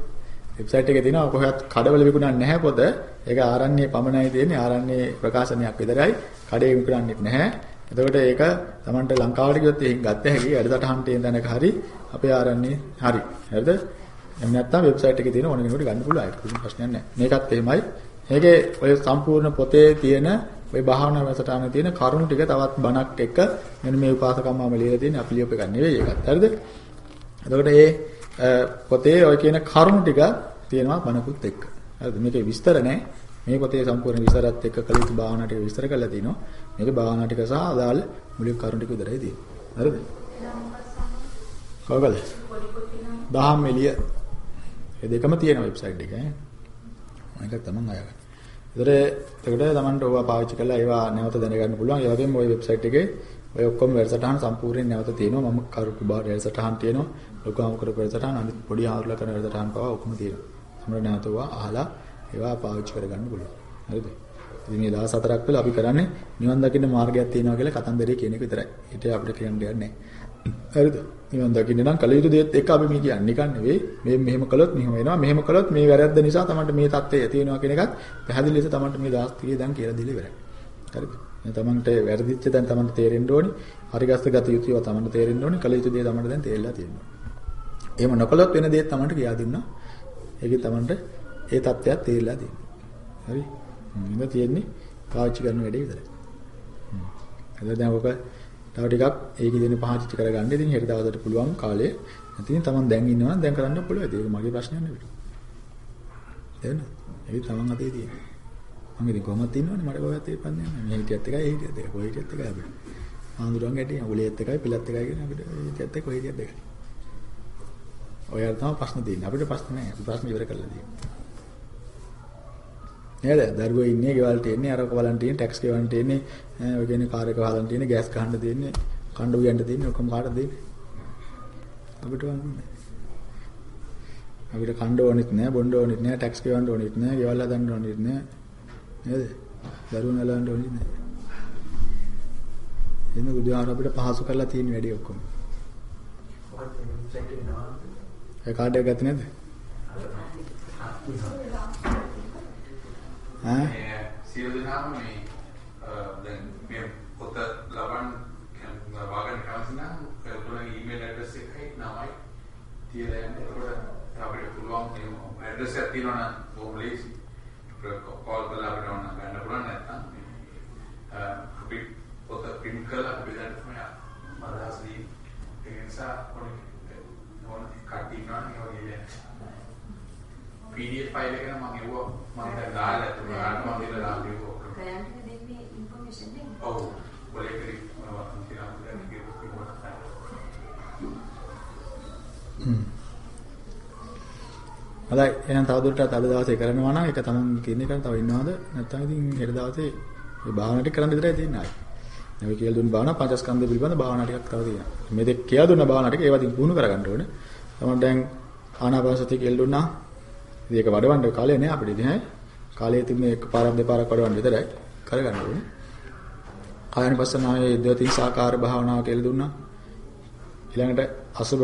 වෙබ්සයිට් එකේ තියෙනවා කොහෙවත් කඩවල විකුණන්නේ නැහැ පොත. ඒක ආරණ්‍ය පමණයි තියෙන්නේ. ආරණ්‍ය ප්‍රකාශනයක් විතරයි. කඩේ විකුණන්නේ නැහැ. එතකොට ඒක Tamanට ලංකාවට ගියොත් එහෙන් ගත්ත හැකි වැඩසටහන් තියෙන තැනක හරි අපේ ආරණ්‍ය හරි. හරිද? එහෙම නැත්නම් වෙබ්සයිට් එකේ තියෙන ඕන කෙනෙකුට ගන්න පුළුවන්. ඒක කිසිම ප්‍රශ්නයක් නැහැ. මේකත් එහෙමයි. මේකේ ඔය සම්පූර්ණ පොතේ තියෙන ඔය භාවනා වැඩසටහනේ තියෙන කරුණු ටික තවත් බණක් එක්ක මෙන්න මේ උපාසකම්මම ලියලා තියෙන අපි ලියපු එකක් නෙවෙයි ඒකත්. හරිද? එතකොට මේ පොතේ ඔය කියන කරුණු ටික තියෙනවා බණකුත් එක්ක. හරිද? මේකේ විස්තර නැහැ. මේ පොතේ සම්පූර්ණ විස්තරات එක්ක කළ යුතු භාවනා ටික විස්තර කරලා තිනවා. මේකේ භාවනා ටික සහ අදාළ මූලික කරුණු ටික විතරයි තියෙන්නේ. හරිද? කොහොමද? දහම් එළිය. මේ දෙකම තියෙන වෙබ්සයිට් එකේ. මේක තමයි අයගන්න. ඒතර එතකොට Tamanට ඕවා පාවිච්චි කරලා ඒවා නැවත දැනගන්න පුළුවන්. ඒ වගේම ওই වෙබ්සයිට් එකේ ඔය ඔක්කොම වැඩසටහන් සම්පූර්ණයෙන් නැවත තියෙනවා. මම කරුපු බාර වැඩසටහන් තියෙනවා. ලොකුම කරපු වැඩසටහන් අනිත් පොඩි ආවුල කරන වැඩසටහන් පවා ඔක්කොම තියෙනවා. අපිට නැවත ඒවා අහලා ඒවා පාවිච්චි කරගන්න පුළුවන්. හරිද? ඉතින් මේ දවස් හතරක් වෙලා අපි කරන්නේ නිවන් දකින්න මාර්ගයක් තියෙනවා කියලා කතන්දරේ කියන එක විතරයි. ඊට අපිට කියන්න දෙයක් නැහැ. හරිද? නිවන් දකින්න නම් කල යුතු දේත් එක්ක අපි මේ කියන්නේ නිකන් නෙවෙයි. මේ මෙහෙම කළොත් මෙහෙම වෙනවා. මෙහෙම කළොත් මේ වැරද්ද නිසා තමයි මේ தත්ත්වය තියෙනවා කියන එකත් පැහැදිලි ලෙස තමයි මේ දවස් ටිකේ දැන් කියලා දීලා ඉවරයි. හරිද? දැන් තමන්ට වැරදිච්ච දැන් තමන්ට තේරෙන්න ඕනි. හරිගස්ත ගත යුතුව තමන්ට තේරෙන්න ඕනි. කල යුතු දේ තමන්ට දැන් තේරෙලා තියෙනවා. එහෙම නොකළොත් වෙන දේත් තමන්ට කියා දුන්නා. ඒකෙන් තමන්ට ඒ தත්ත්වයක් තේරිලා තියෙනවා. හරි? ඉන්න තියෙන්නේ පාවිච්චි කරන වැඩේ විතරයි. හ්ම්. හරි දැන් ඔක තව ටිකක් ඒකේ දෙන පහචිච්ච කරගන්න. ඉතින් හෙට දවසට පුළුවන් කාලේ. ඉතින් තමන් දැන් ඉන්නවා දැන් කරන්න පුළුවන්. ඒක මගේ ප්‍රශ්නයක් නෙවෙයි. එහෙනම් ඒක තමන් අතේ තියෙන්නේ. මම ඉතින් කොහොමද ඉන්නවනේ මට කොහෙවත් තේපන්නේ නැහැ. මේ හිටියත් එකයි ඒ හිටියත් එකයි. කොයි හිටියත් එකයි අපිට. ආඳුරන් ගැටිය උලේත් එකයි පිළත් එකයි කියන අපිට හිටියත් එකයි කොයි හිටියත් එකයි. ඔයාලා තමයි ප්‍රශ්න තියෙන්නේ. අපිට ප්‍රශ්න නැහැ. අපි ප්‍රශ්න ඉවර කරලා තියෙන්නේ. නේද? දරුවෝ ඉන්නේ ගෙවල් තියෙන්නේ අරක බලන් තියෙන්නේ ටැක්ස් ගෙවන්න තියෙන්නේ ඔය කියන්නේ කාර් එක හදන්න තියෙන්නේ ගෑස් ගහන්න තියෙන්නේ කණ්ඩු උයන්න තියෙන්නේ ඔක්කොම කාටද දෙන්නේ? අපිට වන්නේ. අපිට කණ්ඩ ඕනෙත් නෑ බොණ්ඩ ඕනෙත් නෑ ටැක්ස් ගෙවන්න ඕනෙත් නෑ ගෙවල් හදන්න ඕනෙත් නෑ නේද? දරුවෝ නලන්න ඕනෙත් නෑ. එන්න බුදුහාර අපිට පහසු කරලා තියෙන වැඩේ ඔක්කොම. ඒ කාඩ් එක ගත්තේ නැද්ද? ඈ මේ සියලු දෙනාම මේ අ, දැන් මේ පොත ලබන්න කැම- වාගන්න කැමති නම් ඔයගොල්ලෝගේ ඊමේල් ඇඩ්‍රස් එකයි නමයි තියලා යන්න. ඒකට අපිට පුළුවන් මේ ඇඩ්‍රස් එකක් තියෙනවා නම් බොහොම ලේසි. අපිට කෝල් කරලා අපිට ඕන ගන්න පුළුවන් නැත්නම් මේ, අ, අපි පොත print කරලා අපි දැන් තමයි අදහස් දී ඒ නිසා ඕන ඕන කටි ගන්න ඒ වගේ PDF ෆයිල් එක නම් මම එවුවා මම දැන් දාලා තිබුණා මම දීලා දාලා තිබුණා ගයන්ට දෙන්නේ ඉන්ෆර්මේෂන් නේ. ඔව් ඔලේ කරි මම කියලා දැන් කිව්වා හොඳයි එහෙනම් තවදුරටත් අද දවසේ කරනවා නම් ඒක තමයි කියන එක තව ඉන්නවද නැත්නම් ඉතින් හෙට දවසේ මේ භාවනා ටික කරන්න විතරයි තියෙන්නේ ආයි. මේ කියලා දුන්න භාවනා පංචස්කන්ධ පිළිබඳ භාවනා ටිකක් තව තියෙනවා. මේ දෙක කියලා දුන්න භාවනා ටික ඒවා ඉතින් පුහුණු කරගන්න ඕනේ. තමයි දැන් ආනාපානසති කියලා දුන්නා. ඉතින් ඒක වඩවන්න කාලේ නෑ අපිට ඉතින් ඈ. කාලේ ඉතින් මේ එකපාරක් දෙපාරක් වඩවන්න විතරයි කරගන්න ඕනේ. කායන පස්සනාවේ ද්වතින් සාකාර භාවනාව කියලා දුන්නා. ඊළඟට අසුබ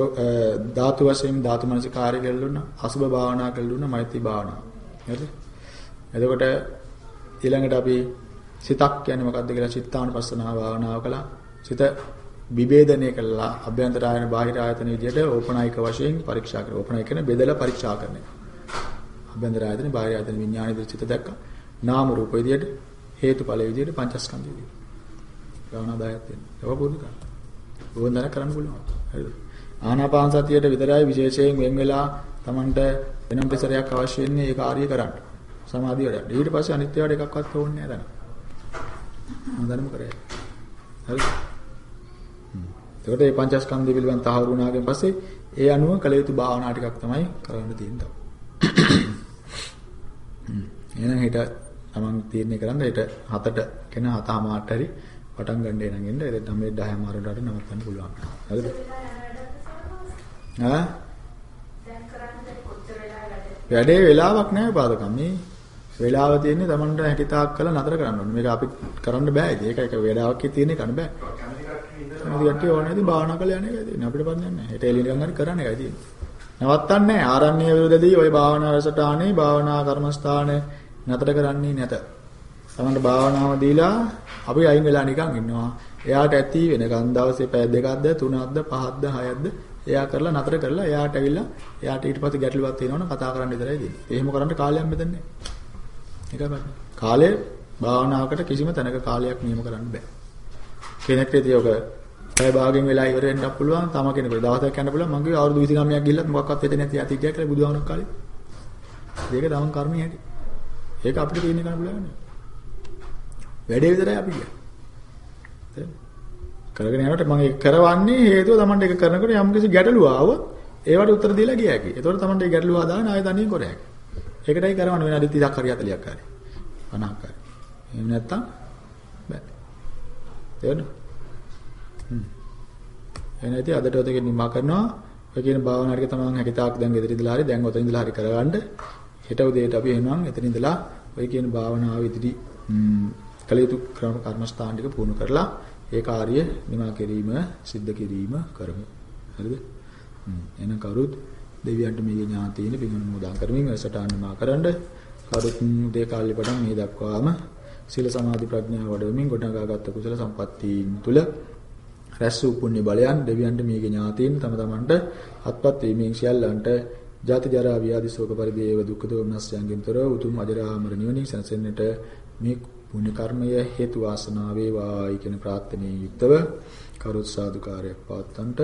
ධාතු වශයෙන් ධාතු මනසිකාරය කියලා දුන්නා. අසුබ භාවනා කියලා දුන්නා. මෛත්‍රී භාවනාව. හරිද? එතකොට ඊළඟට අපි සිතක් කියන්නේ මොකක්ද කියලා චිත්තානුපස්සනාව භාවනාව කළා. සිත විභේදනය කළා අභ්‍යන්තර ආයන බාහිර ආයතන විදිහට ඕපනායික වශයෙන් පරීක්ෂා කරනවා. ඕපනායික කියන්නේ බෙදලා පරීක්ෂා කරන එක. අභ්‍යන්තර ආයතන බාහිර ආයතන විඥාන විදිහට සිත දැක්කා. නාම රූප විදිහට හේතුඵල විදිහට පංචස්කන්ධ විදිහට. භාවනා 10ක් තියෙනවා. ඒක පුරුදු කරන්න. ඕන දැන කරන්න පුළුවන්. හරිද? ආනාපාන සතියට විතරයි විශේෂයෙන් වෙන් වෙලා Tamanට වෙනම පිසරයක් අවශ්‍ය වෙන්නේ ඒ කාර්යය කරන්න. සමාධිය වැඩ. ඊට පස්සේ අනිත් ඒවාට එකක්වත් ඕනේ නැහැ දැන්. හොඳටම කරේ. හරිද? එතකොට මේ පංචස්කන්ධය පිළිබඳ තහවුරු වුණාගෙන් පස්සේ ඒ අනුව කළ යුතු භාවනා ටිකක් තමයි කරන්න තියෙන්නේ. එහෙනම් හෙට තමන් තීරණය කරන්න හෙට හතට කෙන හතමාට හරි පටන් ගන්න එනන් එන්න ඒ තමයි 10 මාරට නවත්තන්න පුළුවන්. හරිද? ආ දැන් කරන්නේ කොච්චර වෙලා වැඩේ වෙලාවක් නැහැ පාදකම් මේ වෙලාව තියෙන්නේ Tamanට හැටි තාක් කළා නතර කරන්න ඕනේ. මේක අපි කරන්න බෑ ඉතින්. ඒක එක වෙලාවක් තියෙන්නේ කරන්න බෑ. කැමති කට්ටිය ඕනේ නැති භාවනා කරලා යන්නේ එකයි තියෙන්නේ. අපිට පන්නේ නැහැ. හෙට එළිය නිකන් හරි කරන්න එකයි තියෙන්නේ. නවත්තන්නේ නැහැ. ආරණ්‍ය විරුද්ධදී ওই භාවනා රසටානේ භාවනා කර්මස්ථාන නතර කරන්නේ නැත. Tamanට භාවනාව දීලා අපි අයින් වෙලා නිකන් ඉන්නවා. එයාට ඇති වෙනකන් දවසේ පැය දෙකක්ද තුනක්ද පහක්ද හයක්ද එයා කරලා නතර කරලා එයාට ඇවිල්ලා එයාට ඊට පස්සේ ගැටලුවක් තියෙනවනම් කතා කරන්න විතරයි දෙන්නේ. එහෙම කරන්න කාලයක් මෙතන නැහැ. ඒකයි බලන්න. කාලය භාවනාවකට කිසිම තැනක කාලයක් නියම කරන්න බෑ. කෙනෙක් ඉතින් ඔක පැය භාගෙන් වෙලා ඉවර වෙන්නත් පුළුවන්. තම කෙනෙකුට දවසක් යන්න පුළුවන්. මගේ අවුරුදු 29ක් ගිහිල්ලත් මොකක්වත් වෙන්නේ නැති යති කිය කියලා බුදුහාමුදුරුවෝ කාලේ. ඒක තමන් කර්මයේ හැටි. ඒක අපිට තේින්න ගන්න පුළුවන් නේ. වැඩේ විතරයි අපි කියන්නේ. කරගෙන යනකොට මම ඒක කරවන්නේ හේතුව තමන්ට ඒක කරනකොට යම් කිසි ගැටලුව ආවොත් ඒවට උත්තර දීලා ගිය හැකි. ඒතකොට තමන්ට ඒ ගැටලුව හදාගෙන ආයෙ තනියෙන් කර හැකි. ඒකටයි කරවන්නේ වෙන අදිත් 30ක් හරි 40ක් හරි. 50ක් හරි. එහෙම නැත්තම් බෑ. තේරෙනවද? හ්ම්. එහෙනම් ඉතින් අදට ඔතකින් නිමා කරනවා. ඔය කියන භාවනා ටික තමන් හැකිතාක් දැන් ගෙදර ඉඳලා හරි දැන් ඔතන ඉඳලා හරි කරගන්න. හෙට උදේට අපි එනවා එතන ඉඳලා ඔය කියන භාවනාව ඉදිරි කළ යුතු ක්‍රම කර්මස්ථාන ටික පුහුණු කරලා ඒ කාර්ය නිමා කිරීම සිද්ධ කිරීම කරමු. හරිද? හ්ම්. එහෙනම් කවුරුත් දෙවියන්ට මේ ඥාතීන පිඟුන මොදාන් කරමින් වැඩසටහන නිමා කරන්න කවුරුත් උදේ කාලේ පටන් මේ දක්වාම සීල සමාධි ප්‍රඥා වඩමින් ගොඩනගාගත් කුසල සම්පත්තීන් තුල රැස් වූ පුණ්‍ය බලයන් දෙවියන්ට මේ ඥාතීන් තම තමන්ට අත්පත් වීමෙන් සියල්ලන්ට ජාති ජරා ව්‍යාධි ශෝක පරිදේව දුක්ඛ දෝමනස්යන්ගෙන් තොර උතුම් අජරාමර නිවනින් සැනසෙන්නට මේ පුණ්‍ය කර්මය හේතු වාසනා වේවායි කියන ප්‍රාර්ථනාවෙන් යුක්තව කරුත් සාදුකාරයක් පවත්තන්ට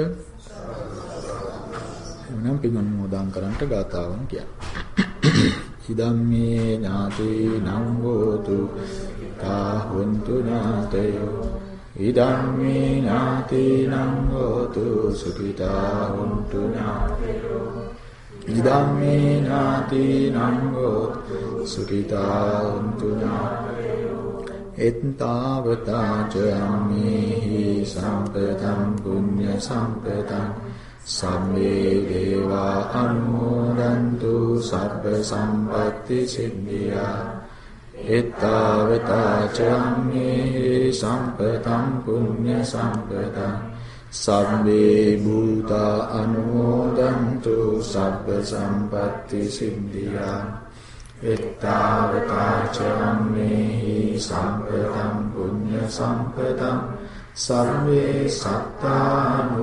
එනම් පින් අනුමෝදන් කරන්නට ගාතාවන් කියන්නේ. ඉදම්මේ ඥාති නං හෝතු තා හොන්තු ඥාතයෝ. ඉදම්මේ ඥාති නං හෝතු සුඛිතා හොන්තු ඥාතයෝ. ඉදම්මේ ඥාති නං හෝතු සුඛිතා හොන්තු ඥාතයෝ එත්තාවතා ච අම්මේහි සම්පතං පුඤ්ඤ සම්පතං. සම්මේ දේවා අනුමෝදන්තු සබ්බ සම්පatti සිද්ධියා. එත්තාවතා ච අම්මේහි සම්පතං පුඤ්ඤ සම්පතං. සම්මේ භූතා අනුමෝදන්තු සබ්බ සම්පatti සිද්ධියා. එත්තාවතා චම්මේහි සම්පතං පුඤ්ඤ සම්පතං. සම්මේ සත්තානුමෝදන්තු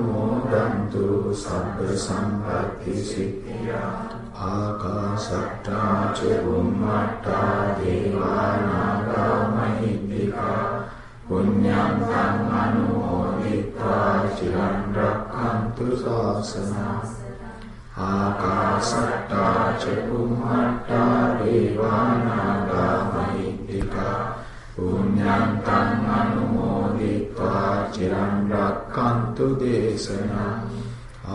සබ්බ සම්පatti සිද්ධියා. ආකාශට්ටා ච බුම්මට්ටා දේවානාගා මහිද්దికා පුඤ්ඤං තං අනුමෝදිत्वा චිරන් රක්ඛන්තු ශාසනං ආකාශට්ටා ච බුම්මට්ටා දේවානාගා මහිත්‍තිකා පුඤ්ඤං තං අනුමෝදිत्वा චිරන් රක්ඛන්තු දේශනං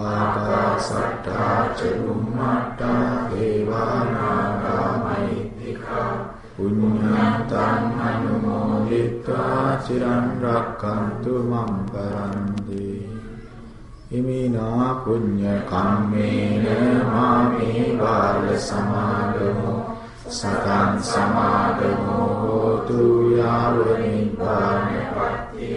ආකාශට්ටා ච බුම්මට්ටා දේවානාගා මහිත්‍තිකා පුඤ්ඤන්තං අනුමෝදිत्वा চিරන් රක්칸තු මම් පරන්ති ඉමිනා පුඤ්ඤ කම්මේන මාමේ බාල සමාදමෝ සතං සමාදමෝ හෝතු යාව නිබ්බාන පත්‍ත්‍ය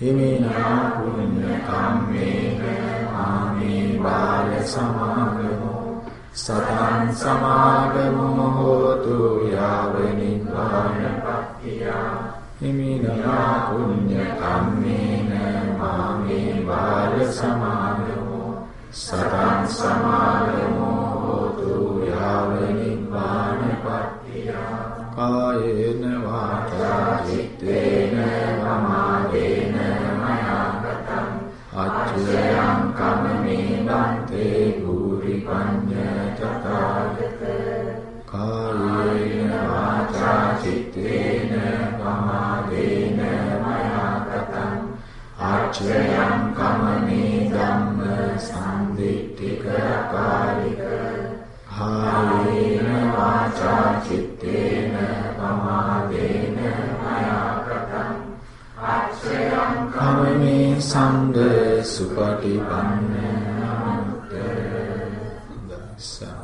ඉමිනා පුඤ්ඤ කම්මේන මාමේ බාල සමාදමෝ සතං සමාගමෝ හෝතු යාව නිබ්බානපත්තිය හිමිනා පුඤ්ඤ කම්මේන මාමේ බාල සමාගමෝ සතං සමාගමෝ හෝතු යාව නිබ්බානපත්තිය කායේන වාචා චිත්තේන වමාදේන මයාගතං. අච්චයං කමමේ බන්තේ භූරි පඤ්ඤ අච්චයං කමමේ ධම්ම සම්දිට්ඨික කාලික කායේන වාචා චිත්තේන පමාදේන මයාකතං අච්චයං කමමේ සංඝ සුපටිපන්න නමුත් සාදරාටම තිරුවන් සරණයි